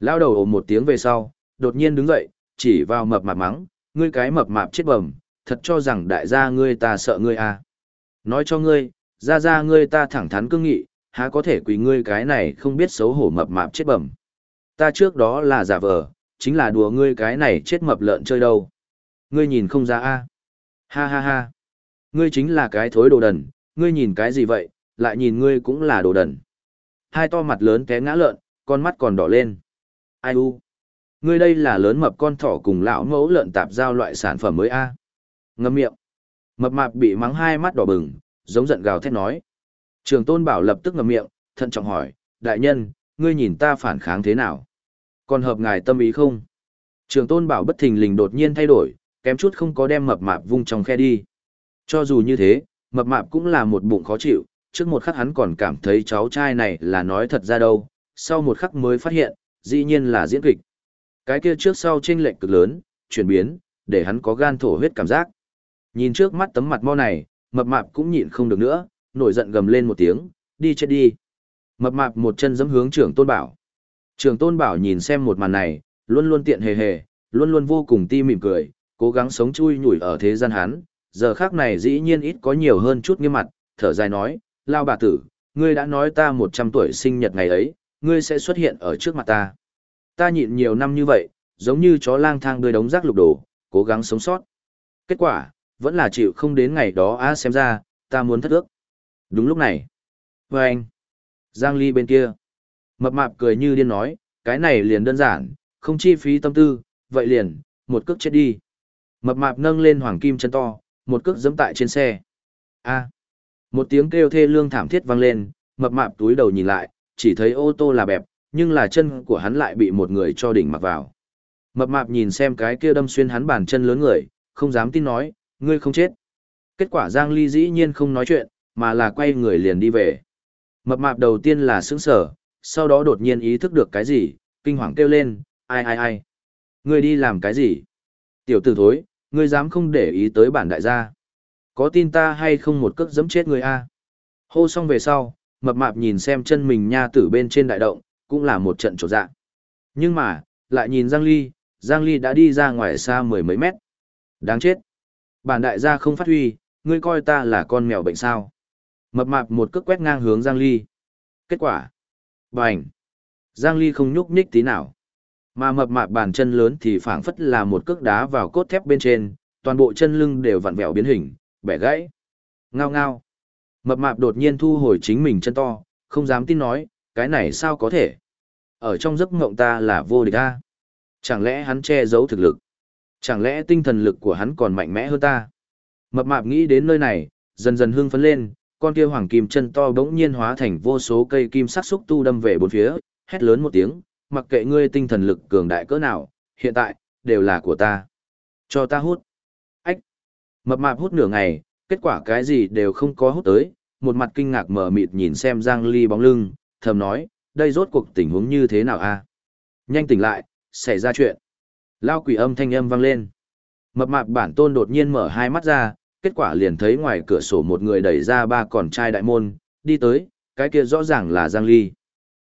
Lao đầu ồ một tiếng về sau, đột nhiên đứng dậy, chỉ vào mập mạp mắng, ngươi cái mập mạp chết bẩm, thật cho rằng đại gia ngươi ta sợ ngươi à. Nói cho ngươi, ra ra ngươi ta thẳng thắn cương nghị, há có thể quỳ ngươi cái này không biết xấu hổ mập mạp chết bẩm. Ta trước đó là giả vờ, chính là đùa ngươi cái này chết mập lợn chơi đâu. Ngươi nhìn không ra a Ha ha ha. Ngươi chính là cái thối đồ đần, ngươi nhìn cái gì vậy, lại nhìn ngươi cũng là đồ đần. Hai to mặt lớn té ngã lợn, con mắt còn đỏ lên. Ai u? Ngươi đây là lớn mập con thỏ cùng lão mẫu lợn tạp giao loại sản phẩm mới a Ngâm miệng. Mập mạp bị mắng hai mắt đỏ bừng, giống giận gào thét nói. Trường tôn bảo lập tức ngậm miệng, thận trọng hỏi, đại nhân, ngươi nhìn ta phản kháng thế nào? Còn hợp ngài tâm ý không? Trường tôn bảo bất thình lình đột nhiên thay đổi, kém chút không có đem mập mạp vung trong khe đi. Cho dù như thế, mập mạp cũng là một bụng khó chịu, trước một khắc hắn còn cảm thấy cháu trai này là nói thật ra đâu, sau một khắc mới phát hiện, dĩ nhiên là diễn kịch. Cái kia trước sau chênh lệch cực lớn, chuyển biến, để hắn có gan thổ huyết cảm giác. Nhìn trước mắt tấm mặt mo này, mập mạp cũng nhịn không được nữa, nổi giận gầm lên một tiếng, đi chết đi. Mập mạp một chân giẫm hướng trưởng tôn bảo. Trưởng tôn bảo nhìn xem một màn này, luôn luôn tiện hề hề, luôn luôn vô cùng ti mỉm cười, cố gắng sống chui nhủi ở thế gian hắn, giờ khác này dĩ nhiên ít có nhiều hơn chút nghiêm mặt, thở dài nói, lao bà tử, ngươi đã nói ta 100 tuổi sinh nhật ngày ấy, ngươi sẽ xuất hiện ở trước mặt ta. Ta nhịn nhiều năm như vậy, giống như chó lang thang đôi đống rác lục đổ, cố gắng sống sót. Kết quả, vẫn là chịu không đến ngày đó á xem ra, ta muốn thất ước. Đúng lúc này. Và anh. Giang Ly bên kia. Mập mạp cười như điên nói, cái này liền đơn giản, không chi phí tâm tư, vậy liền, một cước chết đi. Mập mạp nâng lên hoàng kim chân to, một cước giẫm tại trên xe. A. Một tiếng kêu thê lương thảm thiết vang lên, mập mạp túi đầu nhìn lại, chỉ thấy ô tô là bẹp, nhưng là chân của hắn lại bị một người cho đỉnh mặc vào. Mập mạp nhìn xem cái kia đâm xuyên hắn bàn chân lớn người, không dám tin nói, ngươi không chết. Kết quả Giang Ly dĩ nhiên không nói chuyện, mà là quay người liền đi về. Mập mạp đầu tiên là sững sở, sau đó đột nhiên ý thức được cái gì, kinh hoàng kêu lên, ai ai ai. Ngươi đi làm cái gì? Tiểu tử thối, ngươi dám không để ý tới bản đại gia. Có tin ta hay không một cước giẫm chết ngươi a? Hô xong về sau, mập mạp nhìn xem chân mình nha tử bên trên đại động, cũng là một trận trột dạ. Nhưng mà, lại nhìn Giang Ly, Giang Ly đã đi ra ngoài xa mười mấy mét. Đáng chết. Bản đại gia không phát huy, ngươi coi ta là con mèo bệnh sao. Mập mạp một cước quét ngang hướng Giang Ly. Kết quả. Bành. Giang Ly không nhúc nhích tí nào. Mà mập mạp bàn chân lớn thì phảng phất là một cước đá vào cốt thép bên trên, toàn bộ chân lưng đều vặn vẹo biến hình, bẻ gãy. Ngao ngao. Mập mạp đột nhiên thu hồi chính mình chân to, không dám tin nói, cái này sao có thể. Ở trong giấc mộng ta là vô địch ta. Chẳng lẽ hắn che giấu thực lực? Chẳng lẽ tinh thần lực của hắn còn mạnh mẽ hơn ta? Mập mạp nghĩ đến nơi này, dần dần hưng phấn lên, con kia hoàng kim chân to bỗng nhiên hóa thành vô số cây kim sắc xúc tu đâm về bốn phía, hét lớn một tiếng, mặc kệ ngươi tinh thần lực cường đại cỡ nào, hiện tại, đều là của ta. Cho ta hút. Ách. Mập mạp hút nửa ngày, kết quả cái gì đều không có hút tới, một mặt kinh ngạc mở mịt nhìn xem Giang Ly bóng lưng, thầm nói, đây rốt cuộc tình huống như thế nào a? Nhanh tỉnh lại, xảy ra chuyện. Lao quỷ âm thanh âm vang lên. Mập mạp bản tôn đột nhiên mở hai mắt ra, kết quả liền thấy ngoài cửa sổ một người đẩy ra ba con trai đại môn, đi tới, cái kia rõ ràng là Giang Ly.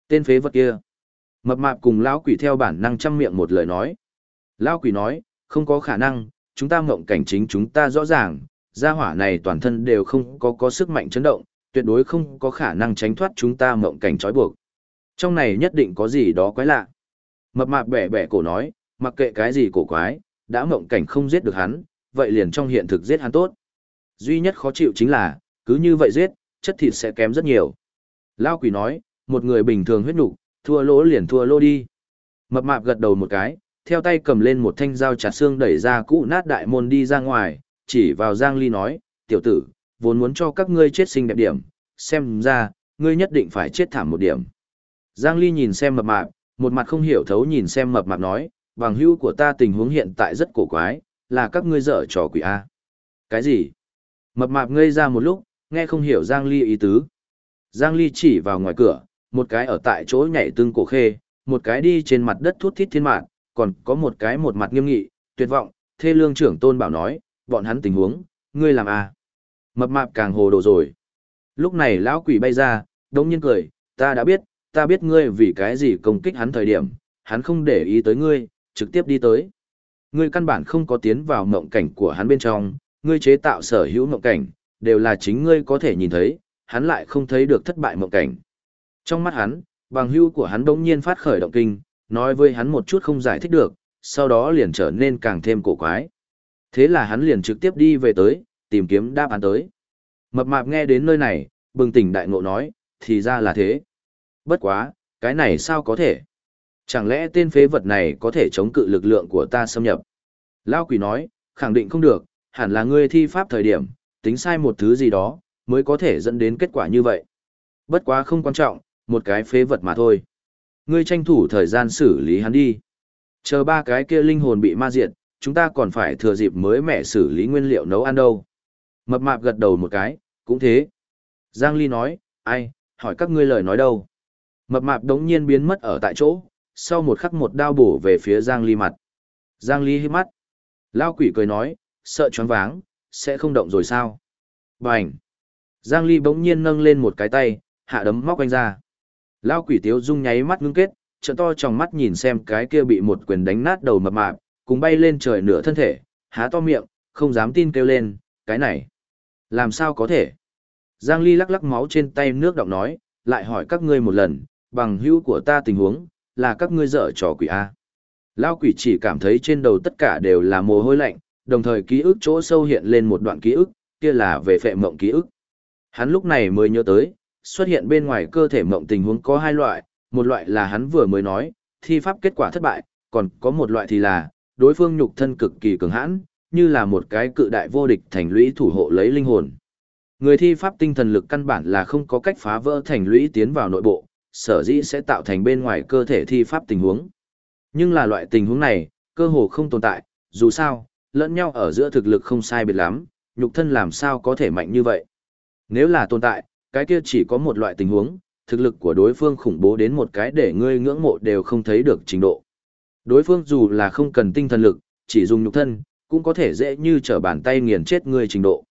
Tên phế vật kia. Mập mạp cùng lão quỷ theo bản năng chăm miệng một lời nói. Lão quỷ nói, không có khả năng, chúng ta mộng cảnh chính chúng ta rõ ràng, gia hỏa này toàn thân đều không có có sức mạnh chấn động, tuyệt đối không có khả năng tránh thoát chúng ta mộng cảnh trói buộc. Trong này nhất định có gì đó quái lạ. Mập mạp bẻ bẻ cổ nói, mặc kệ cái gì cổ quái, đã mộng cảnh không giết được hắn, vậy liền trong hiện thực giết hắn tốt. Duy nhất khó chịu chính là, cứ như vậy giết, chất thịt sẽ kém rất nhiều. Lao quỷ nói, một người bình thường huyết nục, thua lỗ liền thua lỗ đi. Mập mạp gật đầu một cái, theo tay cầm lên một thanh dao chặt xương đẩy ra cũ nát đại môn đi ra ngoài, chỉ vào Giang Ly nói, tiểu tử, vốn muốn cho các ngươi chết sinh đẹp điểm, xem ra, ngươi nhất định phải chết thảm một điểm. Giang Ly nhìn xem mập mạp, một mặt không hiểu thấu nhìn xem mập mạp nói, bằng hữu của ta tình huống hiện tại rất cổ quái, là các ngươi dở trò quỷ A. Cái gì? Mập mạp ngây ra một lúc, nghe không hiểu Giang Ly ý tứ. Giang Ly chỉ vào ngoài cửa, một cái ở tại chỗ nhảy tương cổ khê, một cái đi trên mặt đất thút thít thiên mạng, còn có một cái một mặt nghiêm nghị, tuyệt vọng, thê lương trưởng tôn bảo nói, bọn hắn tình huống, ngươi làm à? Mập mạp càng hồ đồ rồi. Lúc này lão quỷ bay ra, đống nhiên cười, ta đã biết, ta biết ngươi vì cái gì công kích hắn thời điểm, hắn không để ý tới ngươi, trực tiếp đi tới. Ngươi căn bản không có tiến vào mộng cảnh của hắn bên trong, ngươi chế tạo sở hữu mộng cảnh, đều là chính ngươi có thể nhìn thấy, hắn lại không thấy được thất bại mộng cảnh. Trong mắt hắn, bằng hưu của hắn đống nhiên phát khởi động kinh, nói với hắn một chút không giải thích được, sau đó liền trở nên càng thêm cổ quái. Thế là hắn liền trực tiếp đi về tới, tìm kiếm đáp án tới. Mập mạp nghe đến nơi này, bừng tỉnh đại ngộ nói, thì ra là thế. Bất quá, cái này sao có thể? Chẳng lẽ tên phế vật này có thể chống cự lực lượng của ta xâm nhập? Lao quỷ nói, khẳng định không được, hẳn là ngươi thi pháp thời điểm, tính sai một thứ gì đó, mới có thể dẫn đến kết quả như vậy. Bất quá không quan trọng, một cái phế vật mà thôi. Ngươi tranh thủ thời gian xử lý hắn đi. Chờ ba cái kia linh hồn bị ma diệt, chúng ta còn phải thừa dịp mới mẹ xử lý nguyên liệu nấu ăn đâu. Mập mạp gật đầu một cái, cũng thế. Giang Ly nói, ai, hỏi các ngươi lời nói đâu. Mập mạp đống nhiên biến mất ở tại chỗ, sau một khắc một đao bổ về phía Giang Ly mặt. Giang Ly hít mắt. Lao quỷ cười nói, sợ choáng váng, sẽ không động rồi sao? Bành! Giang Ly bỗng nhiên nâng lên một cái tay, hạ đấm móc anh ra. Lao quỷ tiếu dung nháy mắt ngưng kết, trận to trong mắt nhìn xem cái kia bị một quyền đánh nát đầu mập mạp, cùng bay lên trời nửa thân thể, há to miệng, không dám tin kêu lên, cái này. Làm sao có thể? Giang Ly lắc lắc máu trên tay nước đọng nói, lại hỏi các ngươi một lần, bằng hữu của ta tình huống, là các ngươi dở trò quỷ A. Lao quỷ chỉ cảm thấy trên đầu tất cả đều là mồ hôi lạnh, đồng thời ký ức chỗ sâu hiện lên một đoạn ký ức, kia là về phệ mộng ký ức. Hắn lúc này mới nhớ tới, xuất hiện bên ngoài cơ thể mộng tình huống có hai loại, một loại là hắn vừa mới nói, thi pháp kết quả thất bại, còn có một loại thì là, đối phương nhục thân cực kỳ cường hãn, như là một cái cự đại vô địch thành lũy thủ hộ lấy linh hồn. Người thi pháp tinh thần lực căn bản là không có cách phá vỡ thành lũy tiến vào nội bộ, sở dĩ sẽ tạo thành bên ngoài cơ thể thi pháp tình huống. Nhưng là loại tình huống này, cơ hồ không tồn tại, dù sao, lẫn nhau ở giữa thực lực không sai biệt lắm, nhục thân làm sao có thể mạnh như vậy. Nếu là tồn tại, cái kia chỉ có một loại tình huống, thực lực của đối phương khủng bố đến một cái để ngươi ngưỡng mộ đều không thấy được trình độ. Đối phương dù là không cần tinh thần lực, chỉ dùng nhục thân, cũng có thể dễ như trở bàn tay nghiền chết ngươi trình độ.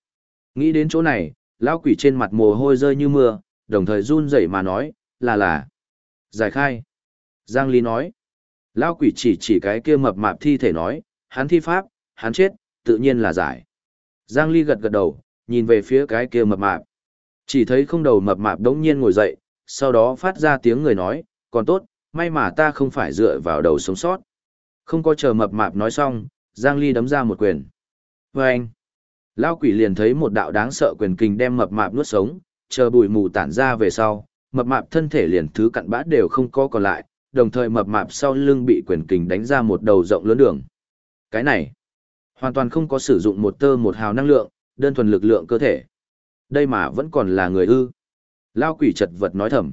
Nghĩ đến chỗ này, lão quỷ trên mặt mồ hôi rơi như mưa, đồng thời run rẩy mà nói, là là. Giải khai. Giang Ly nói. Lão quỷ chỉ chỉ cái kia mập mạp thi thể nói, hắn thi pháp, hắn chết, tự nhiên là giải. Giang Ly gật gật đầu, nhìn về phía cái kia mập mạp. Chỉ thấy không đầu mập mạp đống nhiên ngồi dậy, sau đó phát ra tiếng người nói, còn tốt, may mà ta không phải dựa vào đầu sống sót. Không có chờ mập mạp nói xong, Giang Ly đấm ra một quyền. Vâng! Và anh, Lao quỷ liền thấy một đạo đáng sợ quyền kình đem mập mạp nuốt sống, chờ bụi mù tản ra về sau, mập mạp thân thể liền thứ cặn bã đều không có còn lại, đồng thời mập mạp sau lưng bị quyền kình đánh ra một đầu rộng lớn đường. Cái này, hoàn toàn không có sử dụng một tơ một hào năng lượng, đơn thuần lực lượng cơ thể. Đây mà vẫn còn là người ư. Lao quỷ chật vật nói thầm.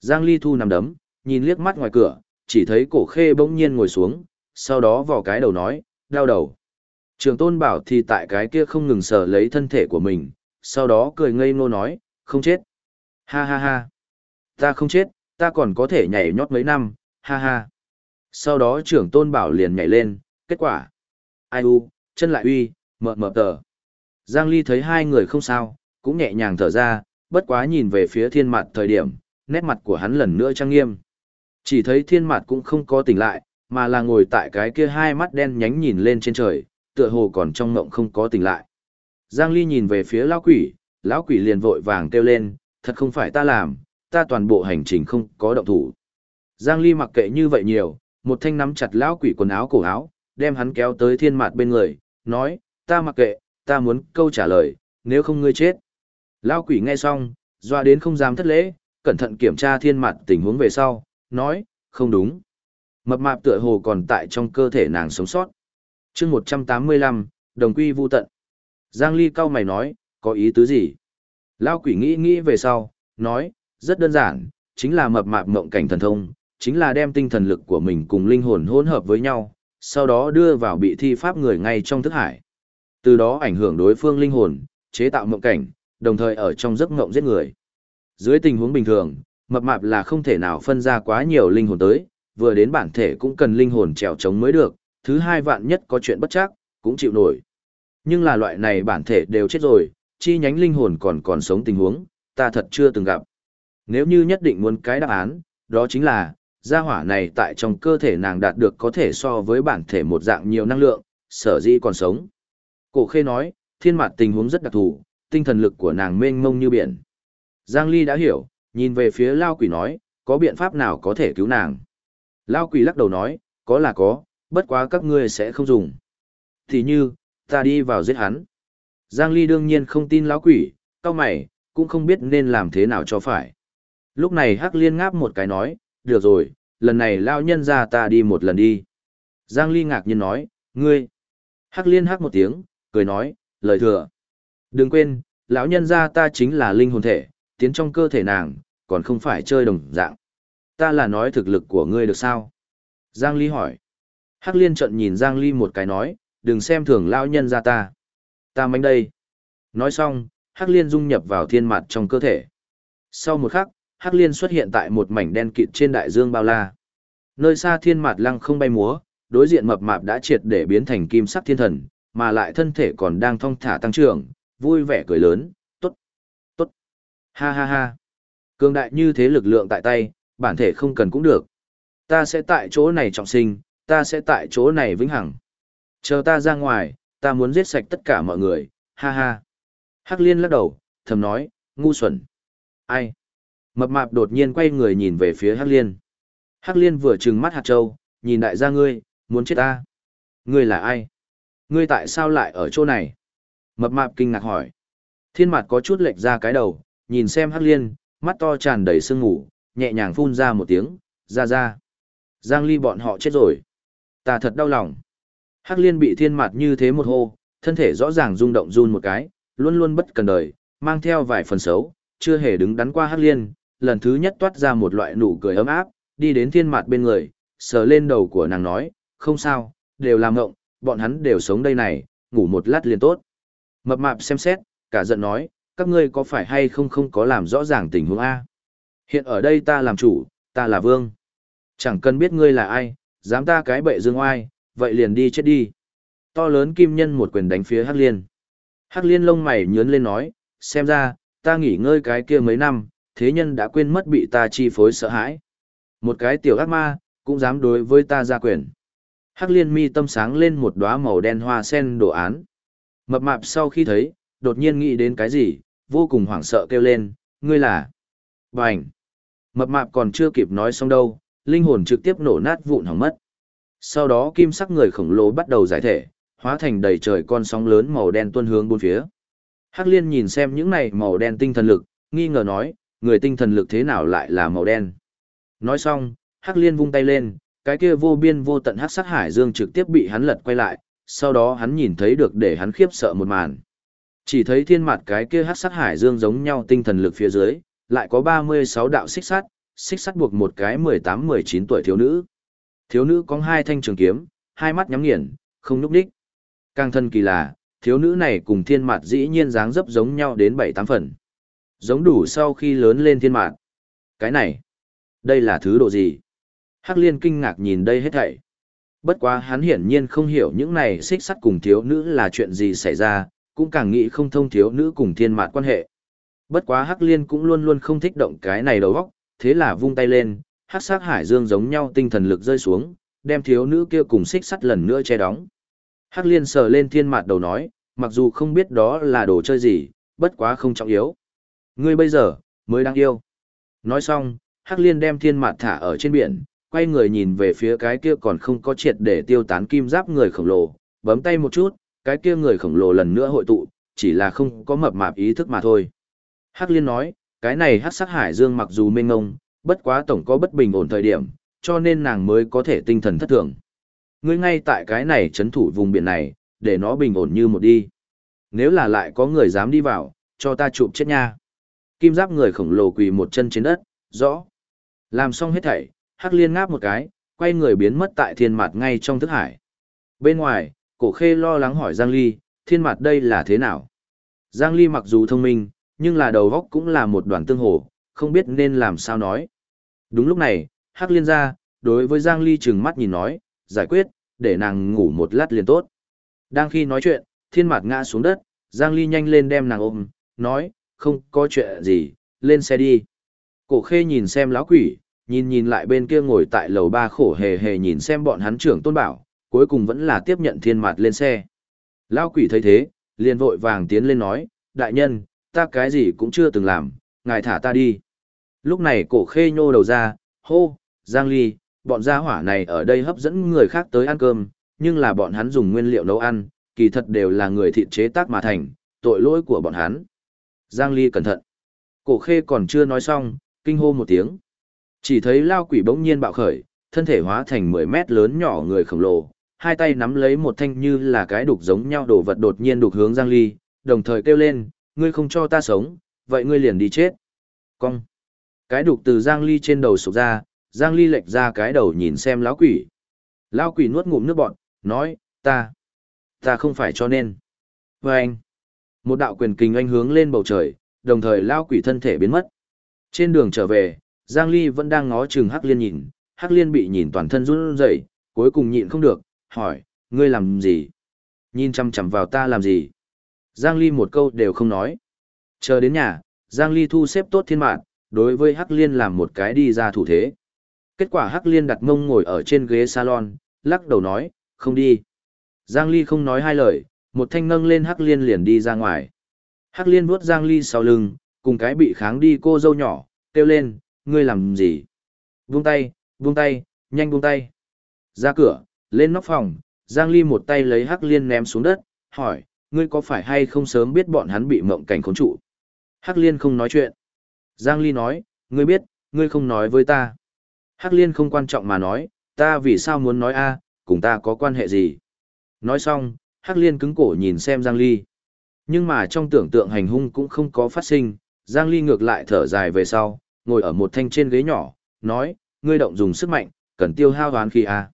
Giang Ly Thu nằm đấm, nhìn liếc mắt ngoài cửa, chỉ thấy cổ khê bỗng nhiên ngồi xuống, sau đó vò cái đầu nói, đau đầu. Trường tôn bảo thì tại cái kia không ngừng sờ lấy thân thể của mình, sau đó cười ngây ngô nói, không chết. Ha ha ha. Ta không chết, ta còn có thể nhảy nhót mấy năm, ha ha. Sau đó trưởng tôn bảo liền nhảy lên, kết quả. Ai u, chân lại uy, mờ mờ tờ. Giang Ly thấy hai người không sao, cũng nhẹ nhàng thở ra, bất quá nhìn về phía thiên mặt thời điểm, nét mặt của hắn lần nữa trang nghiêm. Chỉ thấy thiên mặt cũng không có tỉnh lại, mà là ngồi tại cái kia hai mắt đen nhánh nhìn lên trên trời, tựa hồ còn trong ngộng không có tỉnh lại. Giang Ly nhìn về phía lão quỷ, lão quỷ liền vội vàng kêu lên, thật không phải ta làm, ta toàn bộ hành trình không có động thủ. Giang Ly mặc kệ như vậy nhiều, một thanh nắm chặt lão quỷ quần áo cổ áo, đem hắn kéo tới thiên mặt bên người, nói, ta mặc kệ, ta muốn câu trả lời, nếu không ngươi chết. Lão quỷ nghe xong, doa đến không dám thất lễ, cẩn thận kiểm tra thiên mặt tình huống về sau, nói, không đúng. Mập mạp tựa hồ còn tại trong cơ thể nàng sống sót. chương 185, đồng quy vu tận. Giang Ly cao mày nói, có ý tứ gì? Lao quỷ nghĩ nghĩ về sau, nói, rất đơn giản, chính là mập mạp mộng cảnh thần thông, chính là đem tinh thần lực của mình cùng linh hồn hỗn hợp với nhau, sau đó đưa vào bị thi pháp người ngay trong thức hải. Từ đó ảnh hưởng đối phương linh hồn, chế tạo mộng cảnh, đồng thời ở trong giấc ngộng giết người. Dưới tình huống bình thường, mập mạp là không thể nào phân ra quá nhiều linh hồn tới, vừa đến bản thể cũng cần linh hồn trèo trống mới được, thứ hai vạn nhất có chuyện bất chắc, cũng chịu nổi. Nhưng là loại này bản thể đều chết rồi, chi nhánh linh hồn còn còn sống tình huống, ta thật chưa từng gặp. Nếu như nhất định muốn cái đáp án, đó chính là, gia hỏa này tại trong cơ thể nàng đạt được có thể so với bản thể một dạng nhiều năng lượng, sở dĩ còn sống. Cổ khê nói, thiên mặt tình huống rất đặc thù, tinh thần lực của nàng mênh mông như biển. Giang Ly đã hiểu, nhìn về phía Lao Quỷ nói, có biện pháp nào có thể cứu nàng. Lao Quỷ lắc đầu nói, có là có, bất quá các ngươi sẽ không dùng. Thì như, ta đi vào giết hắn. Giang Ly đương nhiên không tin lão quỷ, cao mày, cũng không biết nên làm thế nào cho phải. Lúc này Hắc Liên ngáp một cái nói, được rồi, lần này lao nhân ra ta đi một lần đi. Giang Ly ngạc nhiên nói, ngươi. Hắc Liên hắc một tiếng, cười nói, lời thừa. Đừng quên, lão nhân gia ta chính là linh hồn thể, tiến trong cơ thể nàng, còn không phải chơi đồng dạng. Ta là nói thực lực của ngươi được sao? Giang Ly hỏi. Hắc Liên trận nhìn Giang Ly một cái nói, đừng xem thường lão nhân gia ta. Ta manh đây. Nói xong, Hắc Liên dung nhập vào thiên mặt trong cơ thể. Sau một khắc, Hắc Liên xuất hiện tại một mảnh đen kịt trên đại dương bao la. Nơi xa thiên mặt lăng không bay múa, đối diện mập mạp đã triệt để biến thành kim sắc thiên thần, mà lại thân thể còn đang thong thả tăng trưởng, vui vẻ cười lớn, tốt, tốt, ha ha ha. Cường đại như thế lực lượng tại tay, bản thể không cần cũng được. Ta sẽ tại chỗ này trọng sinh, ta sẽ tại chỗ này vĩnh hằng. Chờ ta ra ngoài, ta muốn giết sạch tất cả mọi người, ha ha. Hắc liên lắc đầu, thầm nói, ngu xuẩn. Ai? Mập mạp đột nhiên quay người nhìn về phía Hắc liên. Hắc liên vừa trừng mắt hạt châu, nhìn đại gia ngươi, muốn chết ta. Ngươi là ai? Ngươi tại sao lại ở chỗ này? Mập mạp kinh ngạc hỏi. Thiên mặt có chút lệch ra cái đầu, nhìn xem Hắc liên, mắt to tràn đầy sương ngủ, nhẹ nhàng phun ra một tiếng, ra ra. Giang ly bọn họ chết rồi. Ta thật đau lòng. Hắc liên bị thiên mặt như thế một hô, thân thể rõ ràng rung động run một cái, luôn luôn bất cần đời, mang theo vài phần xấu, chưa hề đứng đắn qua Hắc liên, lần thứ nhất toát ra một loại nụ cười ấm áp, đi đến thiên mặt bên người, sờ lên đầu của nàng nói, không sao, đều làm ngộng, bọn hắn đều sống đây này, ngủ một lát liền tốt. Mập mạp xem xét, cả giận nói, các ngươi có phải hay không không có làm rõ ràng tình huống A. Hiện ở đây ta làm chủ, ta là vương. Chẳng cần biết ngươi là ai, dám ta cái bệ dương oai, vậy liền đi chết đi. To lớn kim nhân một quyền đánh phía Hắc Liên. Hắc Liên lông mày nhướn lên nói, xem ra, ta nghỉ ngơi cái kia mấy năm, thế nhân đã quên mất bị ta chi phối sợ hãi. Một cái tiểu ác ma, cũng dám đối với ta ra quyền. Hắc Liên mi tâm sáng lên một đóa màu đen hoa sen đồ án. Mập mạp sau khi thấy, đột nhiên nghĩ đến cái gì, vô cùng hoảng sợ kêu lên, ngươi là... Bành! Mập mạp còn chưa kịp nói xong đâu, linh hồn trực tiếp nổ nát vụn hỏng mất. Sau đó kim sắc người khổng lồ bắt đầu giải thể, hóa thành đầy trời con sóng lớn màu đen tuôn hướng bốn phía. Hắc liên nhìn xem những này màu đen tinh thần lực, nghi ngờ nói, người tinh thần lực thế nào lại là màu đen. Nói xong, Hắc liên vung tay lên, cái kia vô biên vô tận hắc sắc hải dương trực tiếp bị hắn lật quay lại, sau đó hắn nhìn thấy được để hắn khiếp sợ một màn. Chỉ thấy thiên mặt cái kia hắc sát hải dương giống nhau tinh thần lực phía dưới, lại có 36 đạo xích sắt, xích sắt buộc một cái 18-19 tuổi thiếu nữ. Thiếu nữ có hai thanh trường kiếm, hai mắt nhắm nghiền, không núp đích. Càng thân kỳ là, thiếu nữ này cùng thiên mặt dĩ nhiên dáng dấp giống nhau đến 7-8 phần. Giống đủ sau khi lớn lên thiên mặt. Cái này, đây là thứ độ gì? Hắc liên kinh ngạc nhìn đây hết thảy. Bất quá hắn hiển nhiên không hiểu những này xích sắt cùng thiếu nữ là chuyện gì xảy ra, cũng càng nghĩ không thông thiếu nữ cùng thiên mạt quan hệ. Bất quá Hắc Liên cũng luôn luôn không thích động cái này đầu óc, thế là vung tay lên, Hắc Sắc Hải Dương giống nhau tinh thần lực rơi xuống, đem thiếu nữ kia cùng xích sắt lần nữa che đóng. Hắc Liên sờ lên thiên mạt đầu nói, mặc dù không biết đó là đồ chơi gì, bất quá không trọng yếu. Ngươi bây giờ, mới đang yêu. Nói xong, Hắc Liên đem thiên mạt thả ở trên biển, quay người nhìn về phía cái kia còn không có triệt để tiêu tán kim giáp người khổng lồ, bấm tay một chút, cái kia người khổng lồ lần nữa hội tụ, chỉ là không có mập mạp ý thức mà thôi. Hắc Liên nói, cái này hắc sắc hải dương mặc dù mênh mông bất quá tổng có bất bình ổn thời điểm, cho nên nàng mới có thể tinh thần thất thường. Ngươi ngay tại cái này chấn thủ vùng biển này, để nó bình ổn như một đi. nếu là lại có người dám đi vào, cho ta chụp chết nha. Kim giáp người khổng lồ quỳ một chân trên đất, rõ. Làm xong hết thảy, Hắc Liên ngáp một cái, quay người biến mất tại thiên mặt ngay trong thức hải. Bên ngoài, cổ khê lo lắng hỏi Giang Ly, thiên mặt đây là thế nào? Giang Ly mặc dù thông minh, nhưng là đầu góc cũng là một đoàn tương hồ, không biết nên làm sao nói. Đúng lúc này, Hắc Liên ra, đối với Giang Ly trừng mắt nhìn nói, giải quyết, để nàng ngủ một lát liền tốt. Đang khi nói chuyện, thiên mặt ngã xuống đất, Giang Ly nhanh lên đem nàng ôm, nói, không có chuyện gì, lên xe đi. Cổ khê nhìn xem lão quỷ, nhìn nhìn lại bên kia ngồi tại lầu ba khổ hề hề nhìn xem bọn hắn trưởng tôn bảo, cuối cùng vẫn là tiếp nhận thiên mặt lên xe. Lão quỷ thấy thế, liền vội vàng tiến lên nói, đại nhân, ta cái gì cũng chưa từng làm, ngài thả ta đi. Lúc này cổ khê nhô đầu ra, hô, Giang Ly, bọn gia hỏa này ở đây hấp dẫn người khác tới ăn cơm, nhưng là bọn hắn dùng nguyên liệu nấu ăn, kỳ thật đều là người thịt chế tác mà thành, tội lỗi của bọn hắn. Giang Ly cẩn thận. Cổ khê còn chưa nói xong, kinh hô một tiếng. Chỉ thấy lao quỷ bỗng nhiên bạo khởi, thân thể hóa thành 10 mét lớn nhỏ người khổng lồ, hai tay nắm lấy một thanh như là cái đục giống nhau đồ vật đột nhiên đục hướng Giang Ly, đồng thời kêu lên, ngươi không cho ta sống, vậy ngươi liền đi chết. Cong. Cái đục từ Giang Ly trên đầu sụp ra, Giang Ly lệch ra cái đầu nhìn xem lão quỷ. Lão quỷ nuốt ngụm nước bọt, nói, ta, ta không phải cho nên. Và anh, một đạo quyền kình anh hướng lên bầu trời, đồng thời lão quỷ thân thể biến mất. Trên đường trở về, Giang Ly vẫn đang ngó chừng Hắc Liên nhìn, Hắc Liên bị nhìn toàn thân run rẩy, cuối cùng nhịn không được, hỏi, ngươi làm gì? Nhìn chăm chăm vào ta làm gì? Giang Ly một câu đều không nói. Chờ đến nhà, Giang Ly thu xếp tốt thiên mạng, đối với Hắc Liên làm một cái đi ra thủ thế. Kết quả Hắc Liên đặt mông ngồi ở trên ghế salon, lắc đầu nói, không đi. Giang Ly không nói hai lời, một thanh nâng lên Hắc Liên liền đi ra ngoài. Hắc Liên vuốt Giang Ly sau lưng, cùng cái bị kháng đi cô dâu nhỏ, kêu lên, ngươi làm gì? Buông tay, buông tay, nhanh buông tay. Ra cửa, lên nóc phòng, Giang Ly một tay lấy Hắc Liên ném xuống đất, hỏi, ngươi có phải hay không sớm biết bọn hắn bị mộng cảnh khốn trụ? Hắc Liên không nói chuyện. Giang Ly nói, ngươi biết, ngươi không nói với ta. Hắc Liên không quan trọng mà nói, ta vì sao muốn nói a, cùng ta có quan hệ gì? Nói xong, Hắc Liên cứng cổ nhìn xem Giang Ly. Nhưng mà trong tưởng tượng hành hung cũng không có phát sinh, Giang Ly ngược lại thở dài về sau, ngồi ở một thanh trên ghế nhỏ, nói, ngươi động dùng sức mạnh, cần tiêu hao hoán khí à?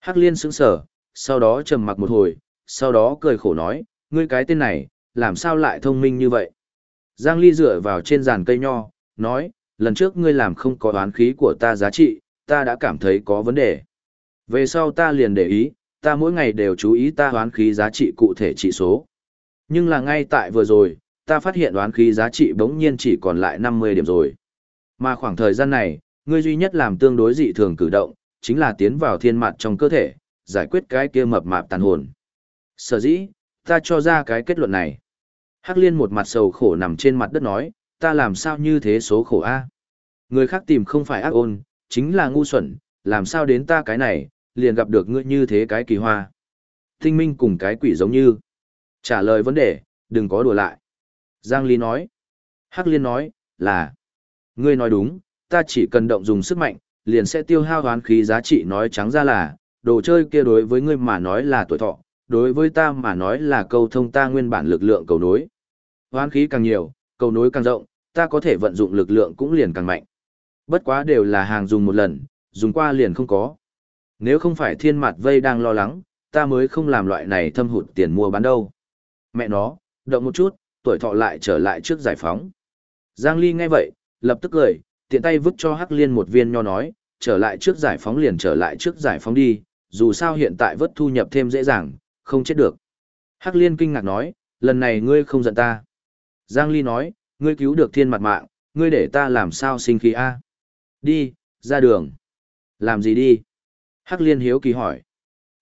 Hắc Liên sững sờ, sau đó trầm mặc một hồi, sau đó cười khổ nói, ngươi cái tên này, làm sao lại thông minh như vậy? Giang Ly dựa vào trên giàn cây nho, nói, lần trước ngươi làm không có oán khí của ta giá trị, ta đã cảm thấy có vấn đề. Về sau ta liền để ý, ta mỗi ngày đều chú ý ta oán khí giá trị cụ thể trị số. Nhưng là ngay tại vừa rồi, ta phát hiện oán khí giá trị bỗng nhiên chỉ còn lại 50 điểm rồi. Mà khoảng thời gian này, ngươi duy nhất làm tương đối dị thường cử động, chính là tiến vào thiên mặt trong cơ thể, giải quyết cái kia mập mạp tàn hồn. Sở dĩ, ta cho ra cái kết luận này. Hắc liên một mặt sầu khổ nằm trên mặt đất nói, ta làm sao như thế số khổ a? Người khác tìm không phải ác ôn, chính là ngu xuẩn, làm sao đến ta cái này, liền gặp được ngươi như thế cái kỳ hoa. Tinh minh cùng cái quỷ giống như. Trả lời vấn đề, đừng có đùa lại. Giang Ly nói. Hắc liên nói, là. Ngươi nói đúng, ta chỉ cần động dùng sức mạnh, liền sẽ tiêu hao hoán khí giá trị nói trắng ra là, đồ chơi kia đối với ngươi mà nói là tuổi thọ, đối với ta mà nói là câu thông ta nguyên bản lực lượng cầu nối. Hoán khí càng nhiều, cầu nối càng rộng, ta có thể vận dụng lực lượng cũng liền càng mạnh. Bất quá đều là hàng dùng một lần, dùng qua liền không có. Nếu không phải thiên mặt vây đang lo lắng, ta mới không làm loại này thâm hụt tiền mua bán đâu. Mẹ nó, động một chút, tuổi thọ lại trở lại trước giải phóng. Giang Ly nghe vậy, lập tức cười, tiện tay vứt cho Hắc Liên một viên nho nói, trở lại trước giải phóng liền trở lại trước giải phóng đi, dù sao hiện tại vớt thu nhập thêm dễ dàng, không chết được. Hắc Liên kinh ngạc nói, lần này ngươi không giận ta. Giang Ly nói, ngươi cứu được thiên mặt mạng, ngươi để ta làm sao sinh khí a? Đi, ra đường. Làm gì đi? Hắc Liên hiếu kỳ hỏi.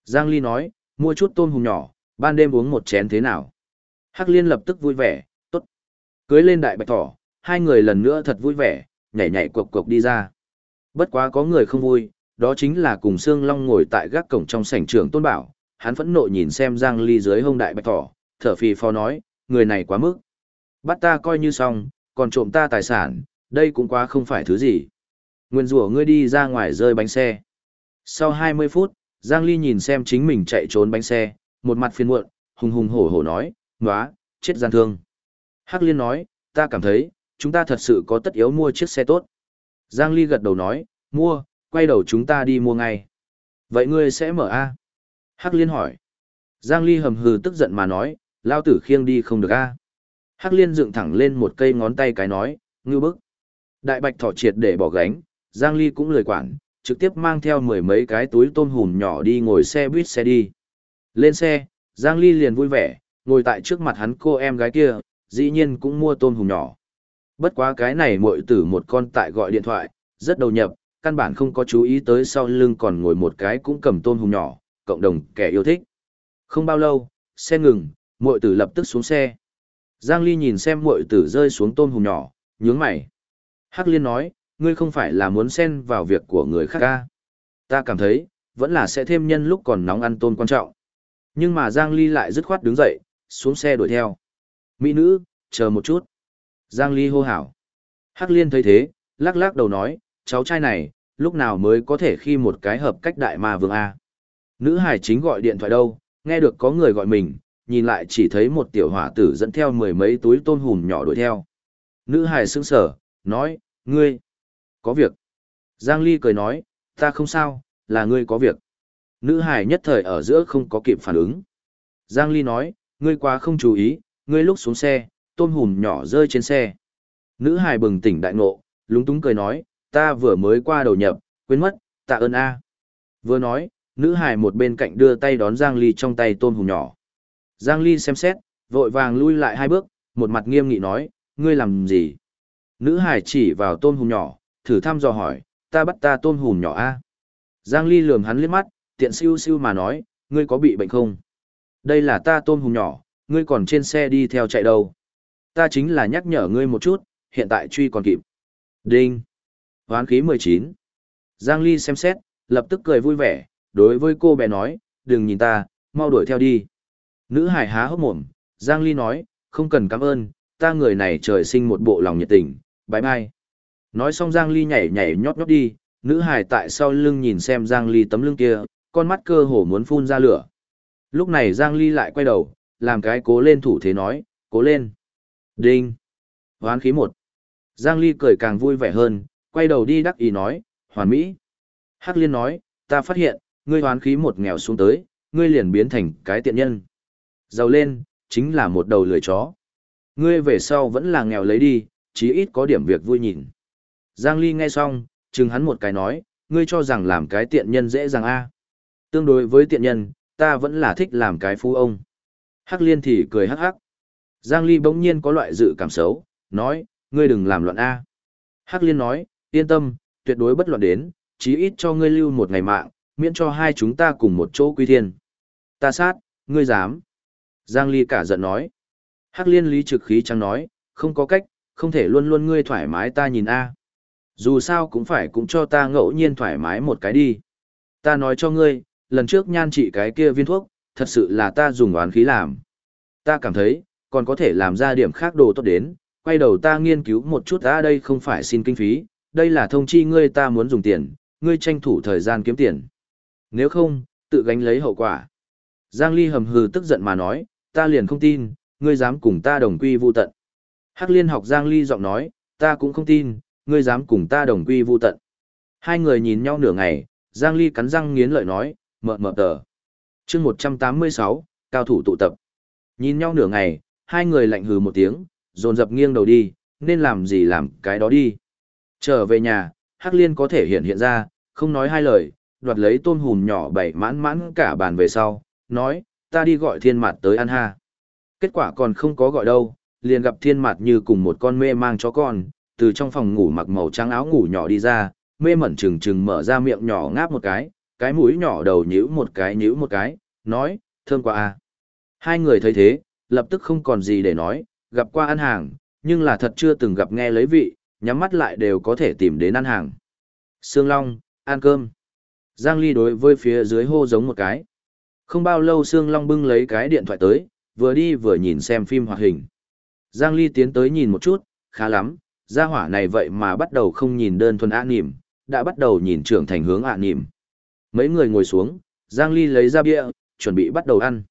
Giang Ly nói, mua chút tôm hùm nhỏ, ban đêm uống một chén thế nào? Hắc Liên lập tức vui vẻ, tốt. Cưới lên đại bạch thỏ, hai người lần nữa thật vui vẻ, nhảy nhảy cộc cộc đi ra. Bất quá có người không vui, đó chính là cùng Sương Long ngồi tại gác cổng trong sảnh trường Tôn Bảo, hắn phẫn nộ nhìn xem Giang Ly dưới hông đại bạch thỏ, thở phì phò nói, người này quá mức. Bắt ta coi như xong, còn trộm ta tài sản, đây cũng quá không phải thứ gì. Nguyên rủa ngươi đi ra ngoài rơi bánh xe. Sau 20 phút, Giang Ly nhìn xem chính mình chạy trốn bánh xe, một mặt phiền muộn, hùng hùng hổ hổ nói, ngóa, chết gian thương. Hắc Liên nói, ta cảm thấy, chúng ta thật sự có tất yếu mua chiếc xe tốt. Giang Ly gật đầu nói, mua, quay đầu chúng ta đi mua ngay. Vậy ngươi sẽ mở A? Hắc Liên hỏi. Giang Ly hầm hừ tức giận mà nói, lao tử khiêng đi không được A. Hắc Liên dựng thẳng lên một cây ngón tay cái nói, ngư bức. Đại bạch thỏ triệt để bỏ gánh, Giang Ly cũng lười quản, trực tiếp mang theo mười mấy cái túi tôm hùm nhỏ đi ngồi xe buýt xe đi. Lên xe, Giang Ly liền vui vẻ, ngồi tại trước mặt hắn cô em gái kia, dĩ nhiên cũng mua tôm hùm nhỏ. Bất quá cái này muội tử một con tại gọi điện thoại, rất đầu nhập, căn bản không có chú ý tới sau lưng còn ngồi một cái cũng cầm tôm hùm nhỏ, cộng đồng kẻ yêu thích. Không bao lâu, xe ngừng, muội tử lập tức xuống xe. Giang Ly nhìn xem muội tử rơi xuống tôm hùm nhỏ, nhướng mày. Hắc Liên nói, ngươi không phải là muốn xen vào việc của người khác ca. À? Ta cảm thấy, vẫn là sẽ thêm nhân lúc còn nóng ăn tôm quan trọng. Nhưng mà Giang Ly lại dứt khoát đứng dậy, xuống xe đuổi theo. Mỹ nữ, chờ một chút. Giang Ly hô hào. Hắc Liên thấy thế, lắc lắc đầu nói, cháu trai này, lúc nào mới có thể khi một cái hợp cách đại ma vương A. Nữ hải chính gọi điện thoại đâu, nghe được có người gọi mình, nhìn lại chỉ thấy một tiểu hỏa tử dẫn theo mười mấy túi tôn hùm nhỏ đuổi theo. Nữ hải sững sở, nói, ngươi, có việc. Giang Ly cười nói, ta không sao, là ngươi có việc. Nữ hải nhất thời ở giữa không có kịp phản ứng. Giang Ly nói, ngươi quá không chú ý, ngươi lúc xuống xe, tôm hùm nhỏ rơi trên xe. Nữ hải bừng tỉnh đại ngộ, lúng túng cười nói, ta vừa mới qua đầu nhập, quên mất, tạ ơn a. Vừa nói, nữ hải một bên cạnh đưa tay đón Giang Ly trong tay tôm hùm nhỏ. Giang Ly xem xét, vội vàng lui lại hai bước, một mặt nghiêm nghị nói, ngươi làm gì? Nữ hải chỉ vào tôm hùm nhỏ, thử thăm dò hỏi, ta bắt ta tôm hùm nhỏ a. Giang Ly lườm hắn liếc mắt, tiện siêu siêu mà nói, ngươi có bị bệnh không? Đây là ta tôm hùm nhỏ, ngươi còn trên xe đi theo chạy đâu? Ta chính là nhắc nhở ngươi một chút, hiện tại truy còn kịp. Đinh. Hoán khí 19. Giang Ly xem xét, lập tức cười vui vẻ, đối với cô bé nói, đừng nhìn ta, mau đuổi theo đi. Nữ hải há hốc mồm, Giang Ly nói, không cần cảm ơn, ta người này trời sinh một bộ lòng nhiệt tình, bye bye. Nói xong Giang Ly nhảy nhảy nhót nhót đi, nữ hải tại sau lưng nhìn xem Giang Ly tấm lưng kia, con mắt cơ hồ muốn phun ra lửa. Lúc này Giang Ly lại quay đầu, làm cái cố lên thủ thế nói, cố lên. Đinh. Hoán khí một. Giang Ly cười càng vui vẻ hơn, quay đầu đi đắc ý nói, hoàn mỹ. Hắc Liên nói, ta phát hiện, ngươi hoán khí một nghèo xuống tới, ngươi liền biến thành cái tiện nhân. Giàu lên, chính là một đầu lười chó. Ngươi về sau vẫn là nghèo lấy đi, chí ít có điểm việc vui nhìn. Giang Ly nghe xong, chừng hắn một cái nói, ngươi cho rằng làm cái tiện nhân dễ dàng a? Tương đối với tiện nhân, ta vẫn là thích làm cái phú ông. Hắc Liên thì cười hắc hắc. Giang Ly bỗng nhiên có loại dự cảm xấu, nói, ngươi đừng làm loạn a. Hắc Liên nói, yên tâm, tuyệt đối bất loạn đến, chí ít cho ngươi lưu một ngày mạng, miễn cho hai chúng ta cùng một chỗ quy thiên. Ta sát, ngươi dám. Giang Ly cả giận nói. Hắc Liên lý trực khí trắng nói, không có cách, không thể luôn luôn ngươi thoải mái ta nhìn a. Dù sao cũng phải cũng cho ta ngẫu nhiên thoải mái một cái đi. Ta nói cho ngươi, lần trước nhan trị cái kia viên thuốc, thật sự là ta dùng oán khí làm. Ta cảm thấy, còn có thể làm ra điểm khác đồ tốt đến, quay đầu ta nghiên cứu một chút ra đây không phải xin kinh phí, đây là thông chi ngươi ta muốn dùng tiền, ngươi tranh thủ thời gian kiếm tiền. Nếu không, tự gánh lấy hậu quả. Giang Ly hầm hừ tức giận mà nói, ta liền không tin, ngươi dám cùng ta đồng quy vu tận. Hắc liên học Giang Ly giọng nói, ta cũng không tin, ngươi dám cùng ta đồng quy vu tận. Hai người nhìn nhau nửa ngày, Giang Ly cắn răng nghiến lợi nói, mờ mờ tờ. chương 186, cao thủ tụ tập. Nhìn nhau nửa ngày, hai người lạnh hừ một tiếng, dồn dập nghiêng đầu đi, nên làm gì làm cái đó đi. Trở về nhà, Hắc Liên có thể hiện hiện ra, không nói hai lời, đoạt lấy tôm hùm nhỏ bảy mãn mãn cả bàn về sau, nói, ta đi gọi thiên mặt tới ăn ha. Kết quả còn không có gọi đâu, liền gặp thiên mặt như cùng một con mê mang chó con, từ trong phòng ngủ mặc màu trắng áo ngủ nhỏ đi ra, mê mẩn trừng trừng mở ra miệng nhỏ ngáp một cái, cái mũi nhỏ đầu nhíu một cái nhíu một cái, nói, thơm quá à. Hai người thấy thế, lập tức không còn gì để nói, gặp qua ăn hàng, nhưng là thật chưa từng gặp nghe lấy vị, nhắm mắt lại đều có thể tìm đến ăn hàng. Sương Long, ăn cơm. Giang Ly đối với phía dưới hô giống một cái. Không bao lâu Sương Long bưng lấy cái điện thoại tới, vừa đi vừa nhìn xem phim hoạt hình. Giang Ly tiến tới nhìn một chút, khá lắm, gia hỏa này vậy mà bắt đầu không nhìn đơn thuần ạ nỉm, đã bắt đầu nhìn trưởng thành hướng ạ nỉm. Mấy người ngồi xuống, Giang Ly lấy ra bia, chuẩn bị bắt đầu ăn.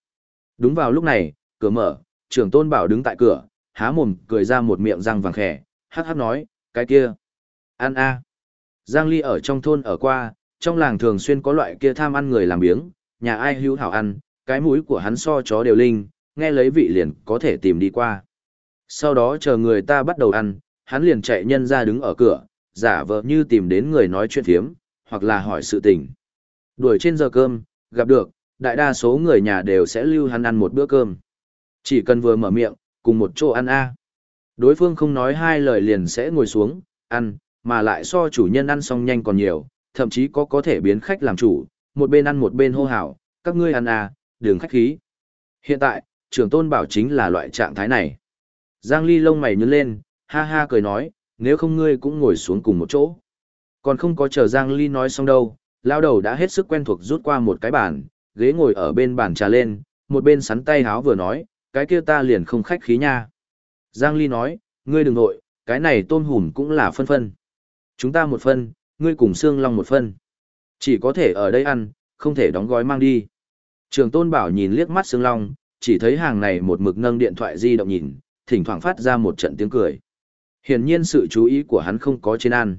Đúng vào lúc này, cửa mở, trưởng tôn bảo đứng tại cửa, há mồm cười ra một miệng răng vàng khẻ, hát hát nói, cái kia. Ăn a. Giang Ly ở trong thôn ở qua, trong làng thường xuyên có loại kia tham ăn người làm biếng, nhà ai hữu hảo ăn, cái mũi của hắn so chó đều linh, nghe lấy vị liền có thể tìm đi qua. Sau đó chờ người ta bắt đầu ăn, hắn liền chạy nhân ra đứng ở cửa, giả vờ như tìm đến người nói chuyện thiếm, hoặc là hỏi sự tình. Đuổi trên giờ cơm, gặp được, đại đa số người nhà đều sẽ lưu hắn ăn một bữa cơm. Chỉ cần vừa mở miệng, cùng một chỗ ăn a. Đối phương không nói hai lời liền sẽ ngồi xuống, ăn, mà lại so chủ nhân ăn xong nhanh còn nhiều, thậm chí có có thể biến khách làm chủ, một bên ăn một bên hô hào, các ngươi ăn à, đường khách khí. Hiện tại, trưởng tôn bảo chính là loại trạng thái này. Giang Ly lông mày nhướng lên, ha ha cười nói, nếu không ngươi cũng ngồi xuống cùng một chỗ. Còn không có chờ Giang Ly nói xong đâu, lao đầu đã hết sức quen thuộc rút qua một cái bàn, ghế ngồi ở bên bàn trà lên, một bên sắn tay háo vừa nói, cái kia ta liền không khách khí nha. Giang Ly nói, ngươi đừng nội, cái này tôm hùm cũng là phân phân. Chúng ta một phân, ngươi cùng xương long một phân. Chỉ có thể ở đây ăn, không thể đóng gói mang đi. Trường tôn bảo nhìn liếc mắt xương long, chỉ thấy hàng này một mực nâng điện thoại di động nhìn, thỉnh thoảng phát ra một trận tiếng cười. Hiển nhiên sự chú ý của hắn không có trên ăn.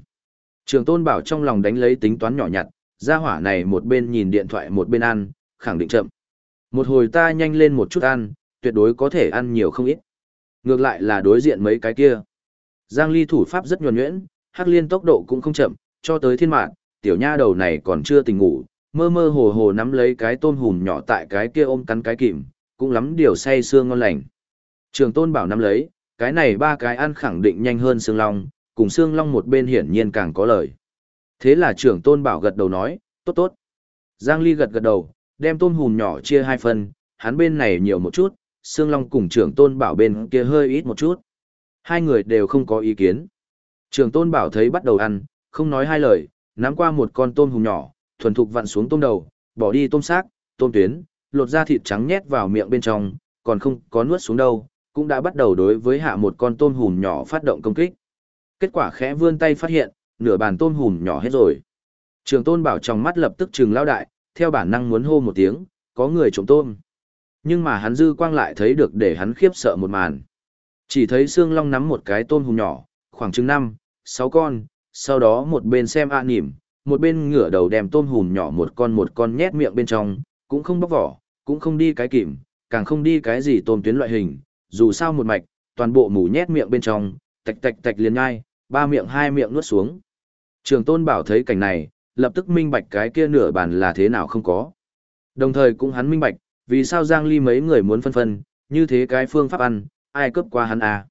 Trường tôn bảo trong lòng đánh lấy tính toán nhỏ nhặt, gia hỏa này một bên nhìn điện thoại một bên ăn, khẳng định chậm. Một hồi ta nhanh lên một chút ăn, tuyệt đối có thể ăn nhiều không ít. Ngược lại là đối diện mấy cái kia. Giang ly thủ pháp rất nhuần nhuyễn, hắc liên tốc độ cũng không chậm, cho tới thiên mạng, tiểu nha đầu này còn chưa tỉnh ngủ, mơ mơ hồ hồ nắm lấy cái tôm hùm nhỏ tại cái kia ôm cắn cái kìm, cũng lắm điều say xương ngon lành. Trường tôn bảo nắm lấy, cái này ba cái ăn khẳng định nhanh hơn xương long, cùng xương long một bên hiển nhiên càng có lời. Thế là trưởng tôn bảo gật đầu nói, tốt tốt. Giang Ly gật gật đầu, đem tôm hùm nhỏ chia hai phần, hắn bên này nhiều một chút, Sương long cùng trưởng tôn bảo bên kia hơi ít một chút. Hai người đều không có ý kiến. Trường tôn bảo thấy bắt đầu ăn, không nói hai lời, nắm qua một con tôm hùm nhỏ, thuần thục vặn xuống tôm đầu, bỏ đi tôm xác, tôm tuyến, lột ra thịt trắng nhét vào miệng bên trong, còn không có nuốt xuống đâu, cũng đã bắt đầu đối với hạ một con tôm hùm nhỏ phát động công kích. Kết quả khẽ vươn tay phát hiện, nửa bàn tôm hùm nhỏ hết rồi. Trường tôn bảo trong mắt lập tức trừng lao đại, theo bản năng muốn hô một tiếng, có người trộm tôm. Nhưng mà hắn dư quang lại thấy được để hắn khiếp sợ một màn. Chỉ thấy xương long nắm một cái tôm hùm nhỏ, khoảng chừng năm, sáu con, sau đó một bên xem ạ à nỉm, một bên ngửa đầu đem tôm hùm nhỏ một con một con nhét miệng bên trong, cũng không bóc vỏ, cũng không đi cái kìm, càng không đi cái gì tôm tuyến loại hình, dù sao một mạch, toàn bộ mù nhét miệng bên trong, tạch tạch tạch liền ngai, ba miệng hai miệng nuốt xuống. Trường tôn bảo thấy cảnh này, lập tức minh bạch cái kia nửa bàn là thế nào không có. Đồng thời cũng hắn minh bạch, vì sao Giang Ly mấy người muốn phân phân, như thế cái phương pháp ăn, ai cướp qua hắn à.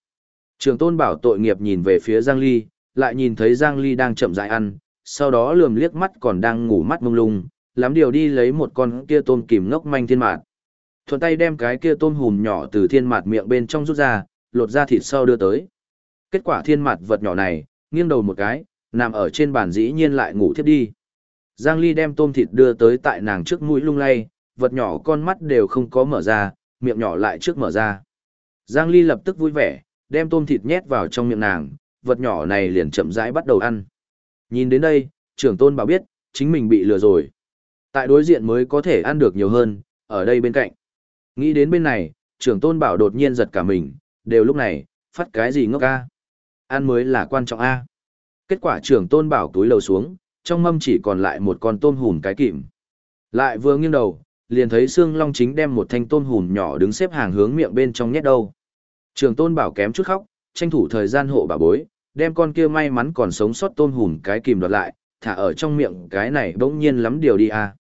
Trường tôn bảo tội nghiệp nhìn về phía Giang Ly, lại nhìn thấy Giang Ly đang chậm rãi ăn, sau đó lườm liếc mắt còn đang ngủ mắt mông lung, lắm điều đi lấy một con kia tôm kìm ngốc manh thiên mạt. Thuận tay đem cái kia tôm hùm nhỏ từ thiên mạt miệng bên trong rút ra, lột ra thịt sau đưa tới. Kết quả thiên mạt vật nhỏ này, nghiêng đầu một cái, nằm ở trên bàn dĩ nhiên lại ngủ thiếp đi. Giang Ly đem tôm thịt đưa tới tại nàng trước mũi lung lay, vật nhỏ con mắt đều không có mở ra, miệng nhỏ lại trước mở ra. Giang Ly lập tức vui vẻ, đem tôm thịt nhét vào trong miệng nàng, vật nhỏ này liền chậm rãi bắt đầu ăn. Nhìn đến đây, trưởng tôn bảo biết, chính mình bị lừa rồi. Tại đối diện mới có thể ăn được nhiều hơn, ở đây bên cạnh. Nghĩ đến bên này, trưởng tôn bảo đột nhiên giật cả mình, đều lúc này, phát cái gì ngốc a Ăn mới là quan trọng a Kết quả trưởng tôn bảo túi lầu xuống, trong mâm chỉ còn lại một con tôm hùm cái kìm. Lại vừa nghiêng đầu, liền thấy Sương Long chính đem một thanh tôm hùm nhỏ đứng xếp hàng hướng miệng bên trong nhét đâu. Trường tôn bảo kém chút khóc, tranh thủ thời gian hộ bà bối, đem con kia may mắn còn sống sót tôm hùm cái kìm đoạt lại, thả ở trong miệng cái này bỗng nhiên lắm điều đi à.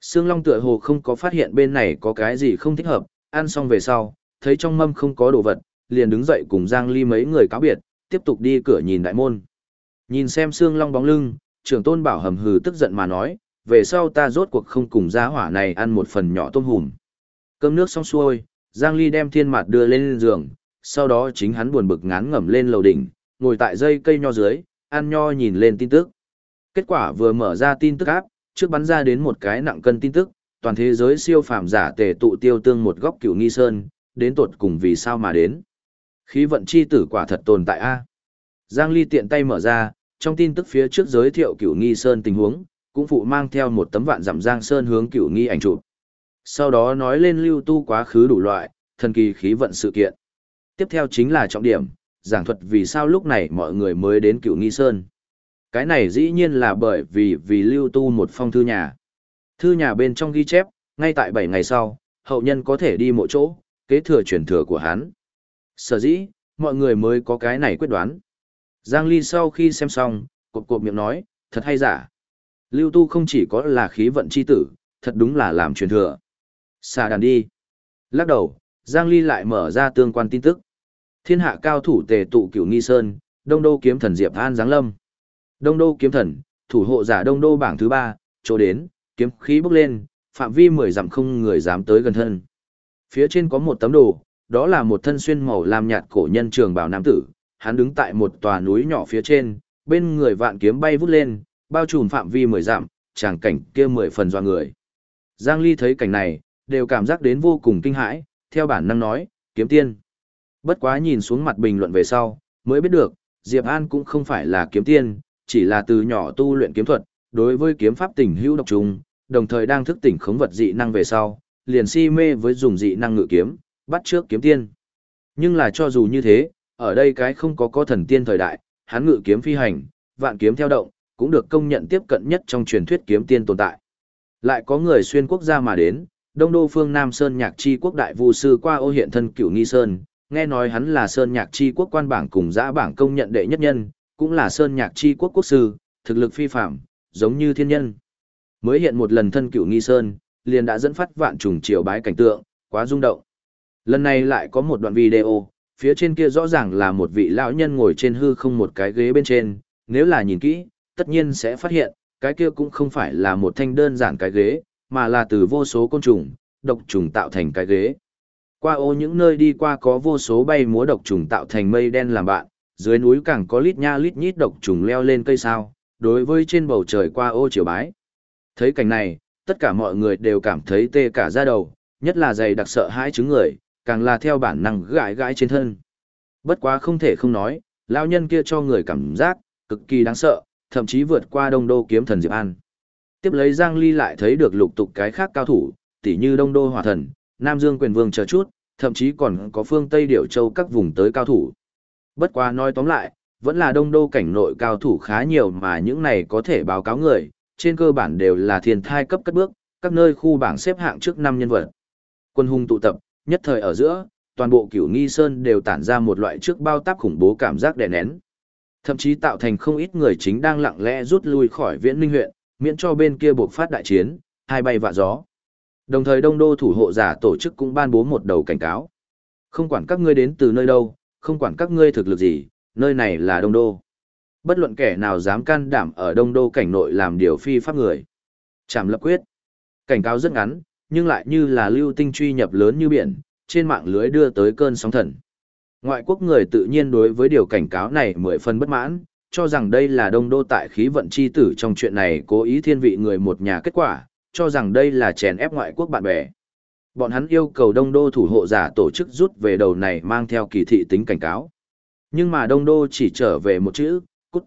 Sương Long tựa hồ không có phát hiện bên này có cái gì không thích hợp, ăn xong về sau, thấy trong mâm không có đồ vật, liền đứng dậy cùng Giang Ly mấy người cáo biệt, tiếp tục đi cửa nhìn đại môn. Nhìn xem Sương Long bóng lưng, trưởng tôn bảo hầm hừ tức giận mà nói, về sau ta rốt cuộc không cùng giá hỏa này ăn một phần nhỏ tôm hùm. Cơm nước xong xuôi, Giang Ly đem thiên mặt đưa lên giường, sau đó chính hắn buồn bực ngán ngẩm lên lầu đỉnh, ngồi tại dây cây nho dưới, ăn nho nhìn lên tin tức. Kết quả vừa mở ra tin tức áp, trước bắn ra đến một cái nặng cân tin tức, toàn thế giới siêu phàm giả tề tụ tiêu tương một góc cửu nghi sơn, đến tột cùng vì sao mà đến. Khí vận chi tử quả thật tồn tại A. Giang Ly tiện tay mở ra, trong tin tức phía trước giới thiệu cửu nghi sơn tình huống, cũng phụ mang theo một tấm vạn dặm giang sơn hướng cửu nghi ảnh chụp. Sau đó nói lên lưu tu quá khứ đủ loại, thần kỳ khí vận sự kiện. Tiếp theo chính là trọng điểm, giảng thuật vì sao lúc này mọi người mới đến cửu nghi sơn. Cái này dĩ nhiên là bởi vì vì lưu tu một phong thư nhà. Thư nhà bên trong ghi chép, ngay tại 7 ngày sau, hậu nhân có thể đi mộ chỗ, kế thừa truyền thừa của hắn. Sở dĩ, mọi người mới có cái này quyết đoán. Giang Ly sau khi xem xong, cộp cộp miệng nói, thật hay giả. Lưu Tu không chỉ có là khí vận chi tử, thật đúng là làm truyền thừa. Xà đàn đi. Lắc đầu, Giang Ly lại mở ra tương quan tin tức. Thiên hạ cao thủ tề tụ cửu nghi sơn, đông đô kiếm thần Diệp An Giáng Lâm. Đông đô kiếm thần, thủ hộ giả đông đô bảng thứ ba, chỗ đến, kiếm khí bốc lên, phạm vi mười dặm không người dám tới gần thân. Phía trên có một tấm đồ, đó là một thân xuyên màu lam nhạt cổ nhân trường bảo nam tử, hắn đứng tại một tòa núi nhỏ phía trên, bên người vạn kiếm bay vút lên, bao trùm phạm vi mười dặm, tràng cảnh kia mười phần doa người. Giang Ly thấy cảnh này, đều cảm giác đến vô cùng kinh hãi, theo bản năng nói, kiếm tiên. Bất quá nhìn xuống mặt bình luận về sau, mới biết được, Diệp An cũng không phải là kiếm tiên, chỉ là từ nhỏ tu luyện kiếm thuật, đối với kiếm pháp tình hữu độc trùng, đồng thời đang thức tỉnh khống vật dị năng về sau, liền si mê với dùng dị năng ngự kiếm, bắt trước kiếm tiên. Nhưng là cho dù như thế, ở đây cái không có có thần tiên thời đại, hắn ngự kiếm phi hành, vạn kiếm theo động, cũng được công nhận tiếp cận nhất trong truyền thuyết kiếm tiên tồn tại. Lại có người xuyên quốc gia mà đến, Đông Đô Phương Nam Sơn Nhạc Chi quốc đại vu sư qua ô hiện thân cửu nghi sơn, nghe nói hắn là Sơn Nhạc Chi quốc quan bảng cùng giã bảng công nhận đệ nhất nhân, cũng là Sơn Nhạc Chi quốc quốc sư, thực lực phi phạm, giống như thiên nhân. Mới hiện một lần thân cửu nghi sơn, liền đã dẫn phát vạn trùng triều bái cảnh tượng, quá rung động. Lần này lại có một đoạn video, phía trên kia rõ ràng là một vị lão nhân ngồi trên hư không một cái ghế bên trên, nếu là nhìn kỹ, tất nhiên sẽ phát hiện, cái kia cũng không phải là một thanh đơn giản cái ghế, mà là từ vô số côn trùng, độc trùng tạo thành cái ghế. Qua ô những nơi đi qua có vô số bay múa độc trùng tạo thành mây đen làm bạn, dưới núi càng có lít nha lít nhít độc trùng leo lên cây sao, đối với trên bầu trời qua ô chiều bái. Thấy cảnh này, tất cả mọi người đều cảm thấy tê cả da đầu, nhất là dày đặc sợ hãi chứng người, càng là theo bản năng gãi gãi trên thân. Bất quá không thể không nói, lão nhân kia cho người cảm giác cực kỳ đáng sợ, thậm chí vượt qua Đông Đô kiếm thần Diệp An. Tiếp lấy Giang Ly lại thấy được lục tục cái khác cao thủ, tỉ như Đông Đô Hỏa Thần, Nam Dương Quyền Vương chờ chút, thậm chí còn có phương Tây Điểu Châu các vùng tới cao thủ. Bất quá nói tóm lại, vẫn là Đông Đô cảnh nội cao thủ khá nhiều mà những này có thể báo cáo người, trên cơ bản đều là thiên thai cấp cất bước, các nơi khu bảng xếp hạng trước năm nhân vật. Quân hùng tụ tập, nhất thời ở giữa, toàn bộ cửu nghi sơn đều tản ra một loại trước bao táp khủng bố cảm giác đè nén. Thậm chí tạo thành không ít người chính đang lặng lẽ rút lui khỏi viễn minh huyện, miễn cho bên kia buộc phát đại chiến, hai bay vạ gió. Đồng thời đông đô thủ hộ giả tổ chức cũng ban bố một đầu cảnh cáo. Không quản các ngươi đến từ nơi đâu, không quản các ngươi thực lực gì, nơi này là đông đô. Bất luận kẻ nào dám can đảm ở đông đô cảnh nội làm điều phi pháp người. Chảm lập quyết. Cảnh cáo rất ngắn, nhưng lại như là lưu tinh truy nhập lớn như biển, trên mạng lưới đưa tới cơn sóng thần. Ngoại quốc người tự nhiên đối với điều cảnh cáo này mười phần bất mãn, cho rằng đây là đông đô tại khí vận chi tử trong chuyện này cố ý thiên vị người một nhà kết quả, cho rằng đây là chèn ép ngoại quốc bạn bè. Bọn hắn yêu cầu đông đô thủ hộ giả tổ chức rút về đầu này mang theo kỳ thị tính cảnh cáo. Nhưng mà đông đô chỉ trở về một chữ, cút.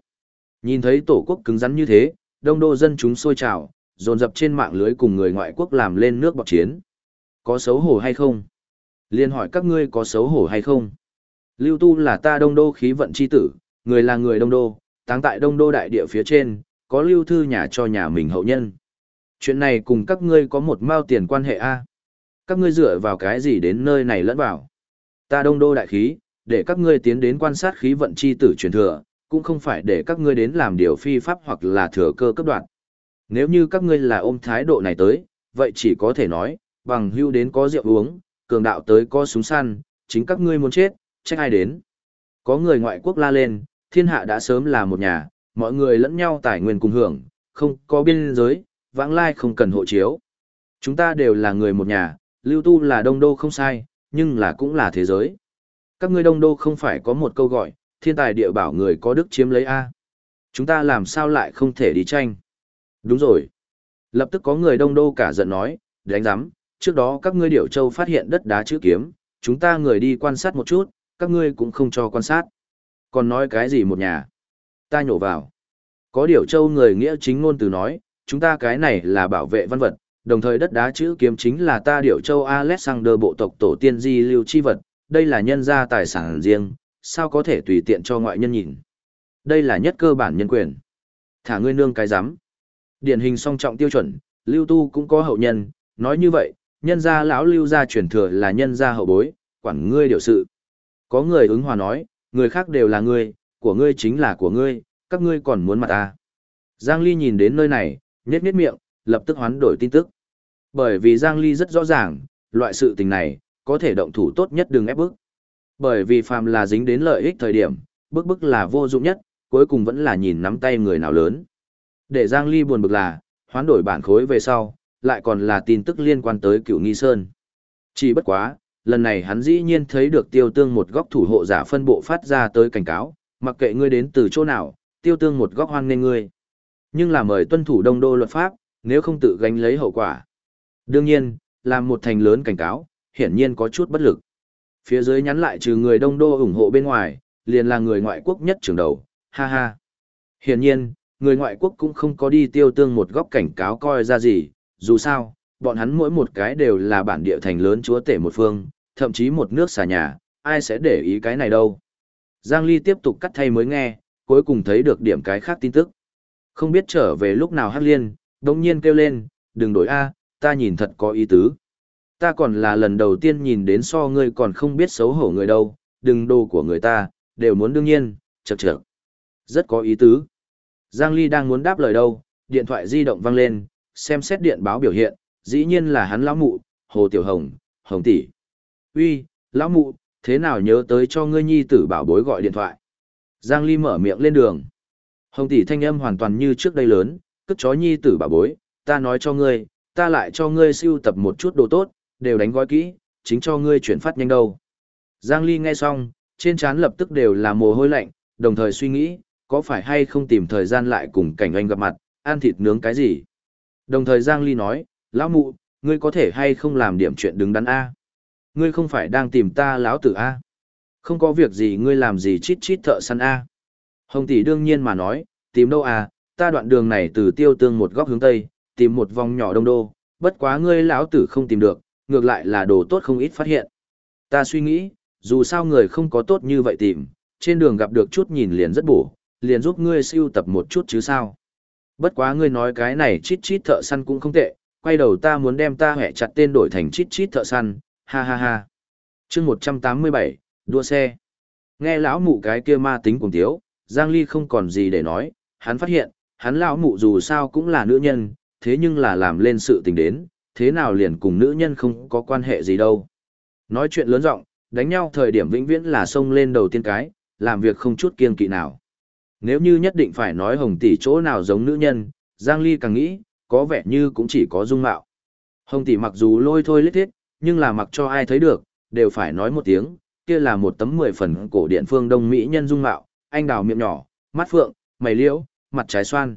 Nhìn thấy tổ quốc cứng rắn như thế, đông đô dân chúng sôi trào, dồn dập trên mạng lưới cùng người ngoại quốc làm lên nước bọc chiến. Có xấu hổ hay không? Liên hỏi các ngươi có xấu hổ hay không? Lưu Tu là ta đông đô khí vận chi tử, người là người đông đô, táng tại đông đô đại địa phía trên, có lưu thư nhà cho nhà mình hậu nhân. Chuyện này cùng các ngươi có một mao tiền quan hệ a Các ngươi dựa vào cái gì đến nơi này lẫn vào? Ta đông đô đại khí, để các ngươi tiến đến quan sát khí vận chi tử truyền thừa, cũng không phải để các ngươi đến làm điều phi pháp hoặc là thừa cơ cấp đoạn. Nếu như các ngươi là ôm thái độ này tới, vậy chỉ có thể nói, bằng hưu đến có rượu uống, cường đạo tới có súng săn, chính các ngươi muốn chết, trách ai đến. Có người ngoại quốc la lên, thiên hạ đã sớm là một nhà, mọi người lẫn nhau tài nguyên cùng hưởng, không có biên giới, vãng lai không cần hộ chiếu. Chúng ta đều là người một nhà, lưu tu là đông đô không sai, nhưng là cũng là thế giới. Các ngươi đông đô không phải có một câu gọi, thiên tài địa bảo người có đức chiếm lấy A. Chúng ta làm sao lại không thể đi tranh. Đúng rồi. Lập tức có người đông đô cả giận nói, đánh giám, trước đó các ngươi điểu châu phát hiện đất đá chữ kiếm, chúng ta người đi quan sát một chút, các ngươi cũng không cho quan sát. Còn nói cái gì một nhà? Ta nhổ vào. Có điều châu người nghĩa chính ngôn từ nói, chúng ta cái này là bảo vệ văn vật, đồng thời đất đá chữ kiếm chính là ta điều châu Alexander bộ tộc tổ tiên di lưu chi vật, đây là nhân gia tài sản riêng, sao có thể tùy tiện cho ngoại nhân nhìn. Đây là nhất cơ bản nhân quyền. Thả ngươi nương cái giám. Điển hình song trọng tiêu chuẩn, lưu tu cũng có hậu nhân, nói như vậy, nhân gia lão lưu gia truyền thừa là nhân gia hậu bối, quản ngươi điều sự. Có người ứng hòa nói, người khác đều là ngươi, của ngươi chính là của ngươi, các ngươi còn muốn mặt ta. Giang Ly nhìn đến nơi này, nhếch nhếch miệng, lập tức hoán đổi tin tức. Bởi vì Giang Ly rất rõ ràng, loại sự tình này, có thể động thủ tốt nhất đừng ép bức. Bởi vì phàm là dính đến lợi ích thời điểm, bức bức là vô dụng nhất, cuối cùng vẫn là nhìn nắm tay người nào lớn. Để Giang Ly buồn bực là, hoán đổi bản khối về sau, lại còn là tin tức liên quan tới cựu nghi sơn. Chỉ bất quá, lần này hắn dĩ nhiên thấy được tiêu tương một góc thủ hộ giả phân bộ phát ra tới cảnh cáo, mặc kệ ngươi đến từ chỗ nào, tiêu tương một góc hoan nên ngươi. Nhưng là mời tuân thủ đông đô luật pháp, nếu không tự gánh lấy hậu quả. Đương nhiên, làm một thành lớn cảnh cáo, hiển nhiên có chút bất lực. Phía dưới nhắn lại trừ người đông đô ủng hộ bên ngoài, liền là người ngoại quốc nhất trường đầu, ha ha. Hiển nhiên, người ngoại quốc cũng không có đi tiêu tương một góc cảnh cáo coi ra gì, dù sao, bọn hắn mỗi một cái đều là bản địa thành lớn chúa tể một phương, thậm chí một nước xà nhà, ai sẽ để ý cái này đâu. Giang Ly tiếp tục cắt thay mới nghe, cuối cùng thấy được điểm cái khác tin tức. Không biết trở về lúc nào Hắc Liên, đồng nhiên kêu lên, đừng đổi A, ta nhìn thật có ý tứ. Ta còn là lần đầu tiên nhìn đến so ngươi còn không biết xấu hổ người đâu, đừng đồ của người ta, đều muốn đương nhiên, chật chật. Rất có ý tứ. Giang Ly đang muốn đáp lời đâu, điện thoại di động vang lên, xem xét điện báo biểu hiện, dĩ nhiên là hắn lão mụ, Hồ Tiểu Hồng, Hồng tỷ. Uy, lão mụ, thế nào nhớ tới cho ngươi nhi tử bảo bối gọi điện thoại. Giang Ly mở miệng lên đường. Hồng tỷ thanh âm hoàn toàn như trước đây lớn, cất chó nhi tử bảo bối, ta nói cho ngươi, ta lại cho ngươi siêu tập một chút đồ tốt, đều đánh gói kỹ, chính cho ngươi chuyển phát nhanh đâu. Giang Ly nghe xong, trên trán lập tức đều là mồ hôi lạnh, đồng thời suy nghĩ, có phải hay không tìm thời gian lại cùng cảnh anh gặp mặt, ăn thịt nướng cái gì. Đồng thời Giang Ly nói, lão mụ, ngươi có thể hay không làm điểm chuyện đứng đắn A. Ngươi không phải đang tìm ta lão tử A. Không có việc gì ngươi làm gì chít chít thợ săn A. Hồng tỷ đương nhiên mà nói, tìm đâu à, ta đoạn đường này từ tiêu tương một góc hướng tây, tìm một vòng nhỏ đông đô, bất quá ngươi lão tử không tìm được, ngược lại là đồ tốt không ít phát hiện. Ta suy nghĩ, dù sao người không có tốt như vậy tìm, trên đường gặp được chút nhìn liền rất bổ, liền giúp ngươi siêu tập một chút chứ sao. Bất quá ngươi nói cái này chít chít thợ săn cũng không tệ, quay đầu ta muốn đem ta hẹ chặt tên đổi thành chít chít thợ săn, ha ha ha. chương 187, đua xe. Nghe lão mụ cái kia ma tính cùng tiếu, Giang Ly không còn gì để nói, hắn phát hiện, hắn lão mụ dù sao cũng là nữ nhân, thế nhưng là làm lên sự tình đến, thế nào liền cùng nữ nhân không có quan hệ gì đâu. Nói chuyện lớn rộng, đánh nhau thời điểm vĩnh viễn là xông lên đầu tiên cái, làm việc không chút kiên kỵ nào. Nếu như nhất định phải nói hồng tỷ chỗ nào giống nữ nhân, Giang Ly càng nghĩ, có vẻ như cũng chỉ có dung mạo. Hồng tỷ mặc dù lôi thôi lít thiết, nhưng là mặc cho ai thấy được, đều phải nói một tiếng, kia là một tấm mười phần cổ điện phương đông mỹ nhân dung mạo, anh đào miệng nhỏ, mắt phượng, mày liễu, mặt trái xoan.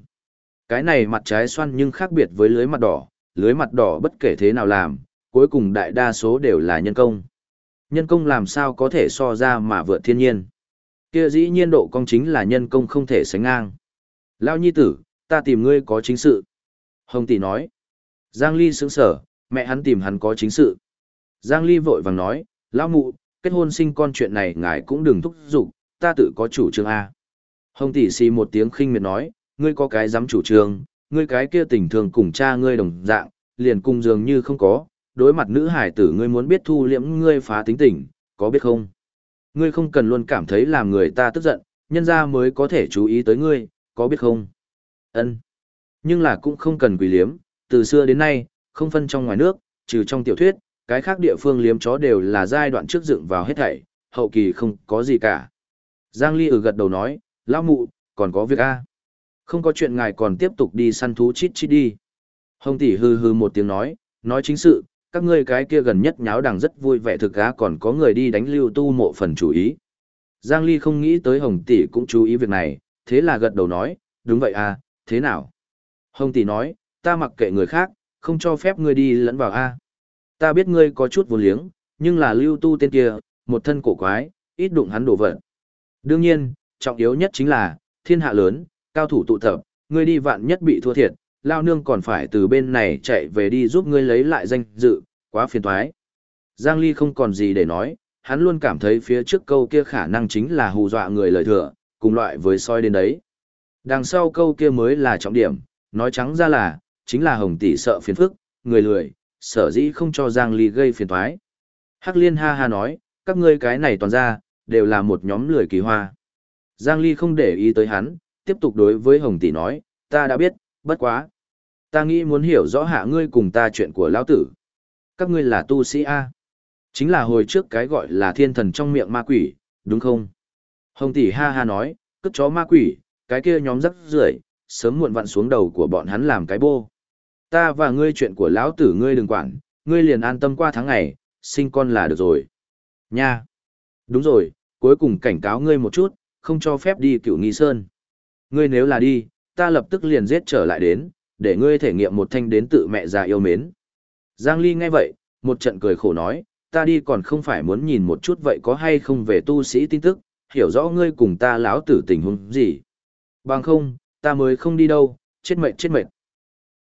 Cái này mặt trái xoan nhưng khác biệt với lưới mặt đỏ, lưới mặt đỏ bất kể thế nào làm, cuối cùng đại đa số đều là nhân công. Nhân công làm sao có thể so ra mà vượt thiên nhiên. Kia dĩ nhiên độ công chính là nhân công không thể sánh ngang. Lao nhi tử, ta tìm ngươi có chính sự. Hồng tỷ nói. Giang Ly sững sở, mẹ hắn tìm hắn có chính sự. Giang Ly vội vàng nói, Lão mụ, kết hôn sinh con chuyện này ngài cũng đừng thúc giục, ta tự có chủ trương A. Hồng tỷ xì một tiếng khinh miệt nói, ngươi có cái dám chủ trương, ngươi cái kia tình thường cùng cha ngươi đồng dạng, liền cùng dường như không có, đối mặt nữ hải tử ngươi muốn biết thu liễm ngươi phá tính tình, có biết không? Ngươi không cần luôn cảm thấy làm người ta tức giận, nhân ra mới có thể chú ý tới ngươi, có biết không? Ân. Nhưng là cũng không cần quỷ liếm, từ xưa đến nay, không phân trong ngoài nước, trừ trong tiểu thuyết, cái khác địa phương liếm chó đều là giai đoạn trước dựng vào hết thảy, hậu kỳ không có gì cả. Giang Ly ừ gật đầu nói, lão mụ, còn có việc a Không có chuyện ngài còn tiếp tục đi săn thú chít chít đi. Hồng tỷ hư hư một tiếng nói, nói chính sự, các ngươi cái kia gần nhất nháo đằng rất vui vẻ thực á còn có người đi đánh lưu tu mộ phần chủ ý. Giang Ly không nghĩ tới Hồng tỷ cũng chú ý việc này, thế là gật đầu nói, đúng vậy à, thế nào? Hồng tỷ nói, ta mặc kệ người khác, không cho phép ngươi đi lẫn vào a. Ta biết ngươi có chút vô liếng, nhưng là lưu tu tên kia, một thân cổ quái, ít đụng hắn đổ vật. Đương nhiên, trọng yếu nhất chính là, thiên hạ lớn, cao thủ tụ tập, ngươi đi vạn nhất bị thua thiệt, lao nương còn phải từ bên này chạy về đi giúp ngươi lấy lại danh dự, quá phiền toái. Giang Ly không còn gì để nói, hắn luôn cảm thấy phía trước câu kia khả năng chính là hù dọa người lời thừa, cùng loại với soi đến đấy. Đằng sau câu kia mới là trọng điểm, nói trắng ra là, chính là Hồng tỷ sợ phiền phức, người lười, sở dĩ không cho Giang Ly gây phiền toái. Hắc Liên ha ha nói, các ngươi cái này toàn ra, đều là một nhóm lười kỳ hoa. Giang Ly không để ý tới hắn, tiếp tục đối với Hồng tỷ nói, ta đã biết, bất quá. Ta nghĩ muốn hiểu rõ hạ ngươi cùng ta chuyện của lão tử. Các ngươi là tu sĩ A. Chính là hồi trước cái gọi là thiên thần trong miệng ma quỷ, đúng không? Hồng tỷ ha ha nói, cất chó ma quỷ, cái kia nhóm rắc rưởi sớm muộn vặn xuống đầu của bọn hắn làm cái bô. Ta và ngươi chuyện của lão tử ngươi đừng quản, ngươi liền an tâm qua tháng ngày, sinh con là được rồi. Nha! Đúng rồi, cuối cùng cảnh cáo ngươi một chút, không cho phép đi cựu nghi sơn. Ngươi nếu là đi, ta lập tức liền giết trở lại đến, để ngươi thể nghiệm một thanh đến tự mẹ già yêu mến. Giang Ly nghe vậy, một trận cười khổ nói, ta đi còn không phải muốn nhìn một chút vậy có hay không về tu sĩ tin tức, hiểu rõ ngươi cùng ta lão tử tình huống gì. Bằng không, ta mới không đi đâu, chết mệt chết mệt.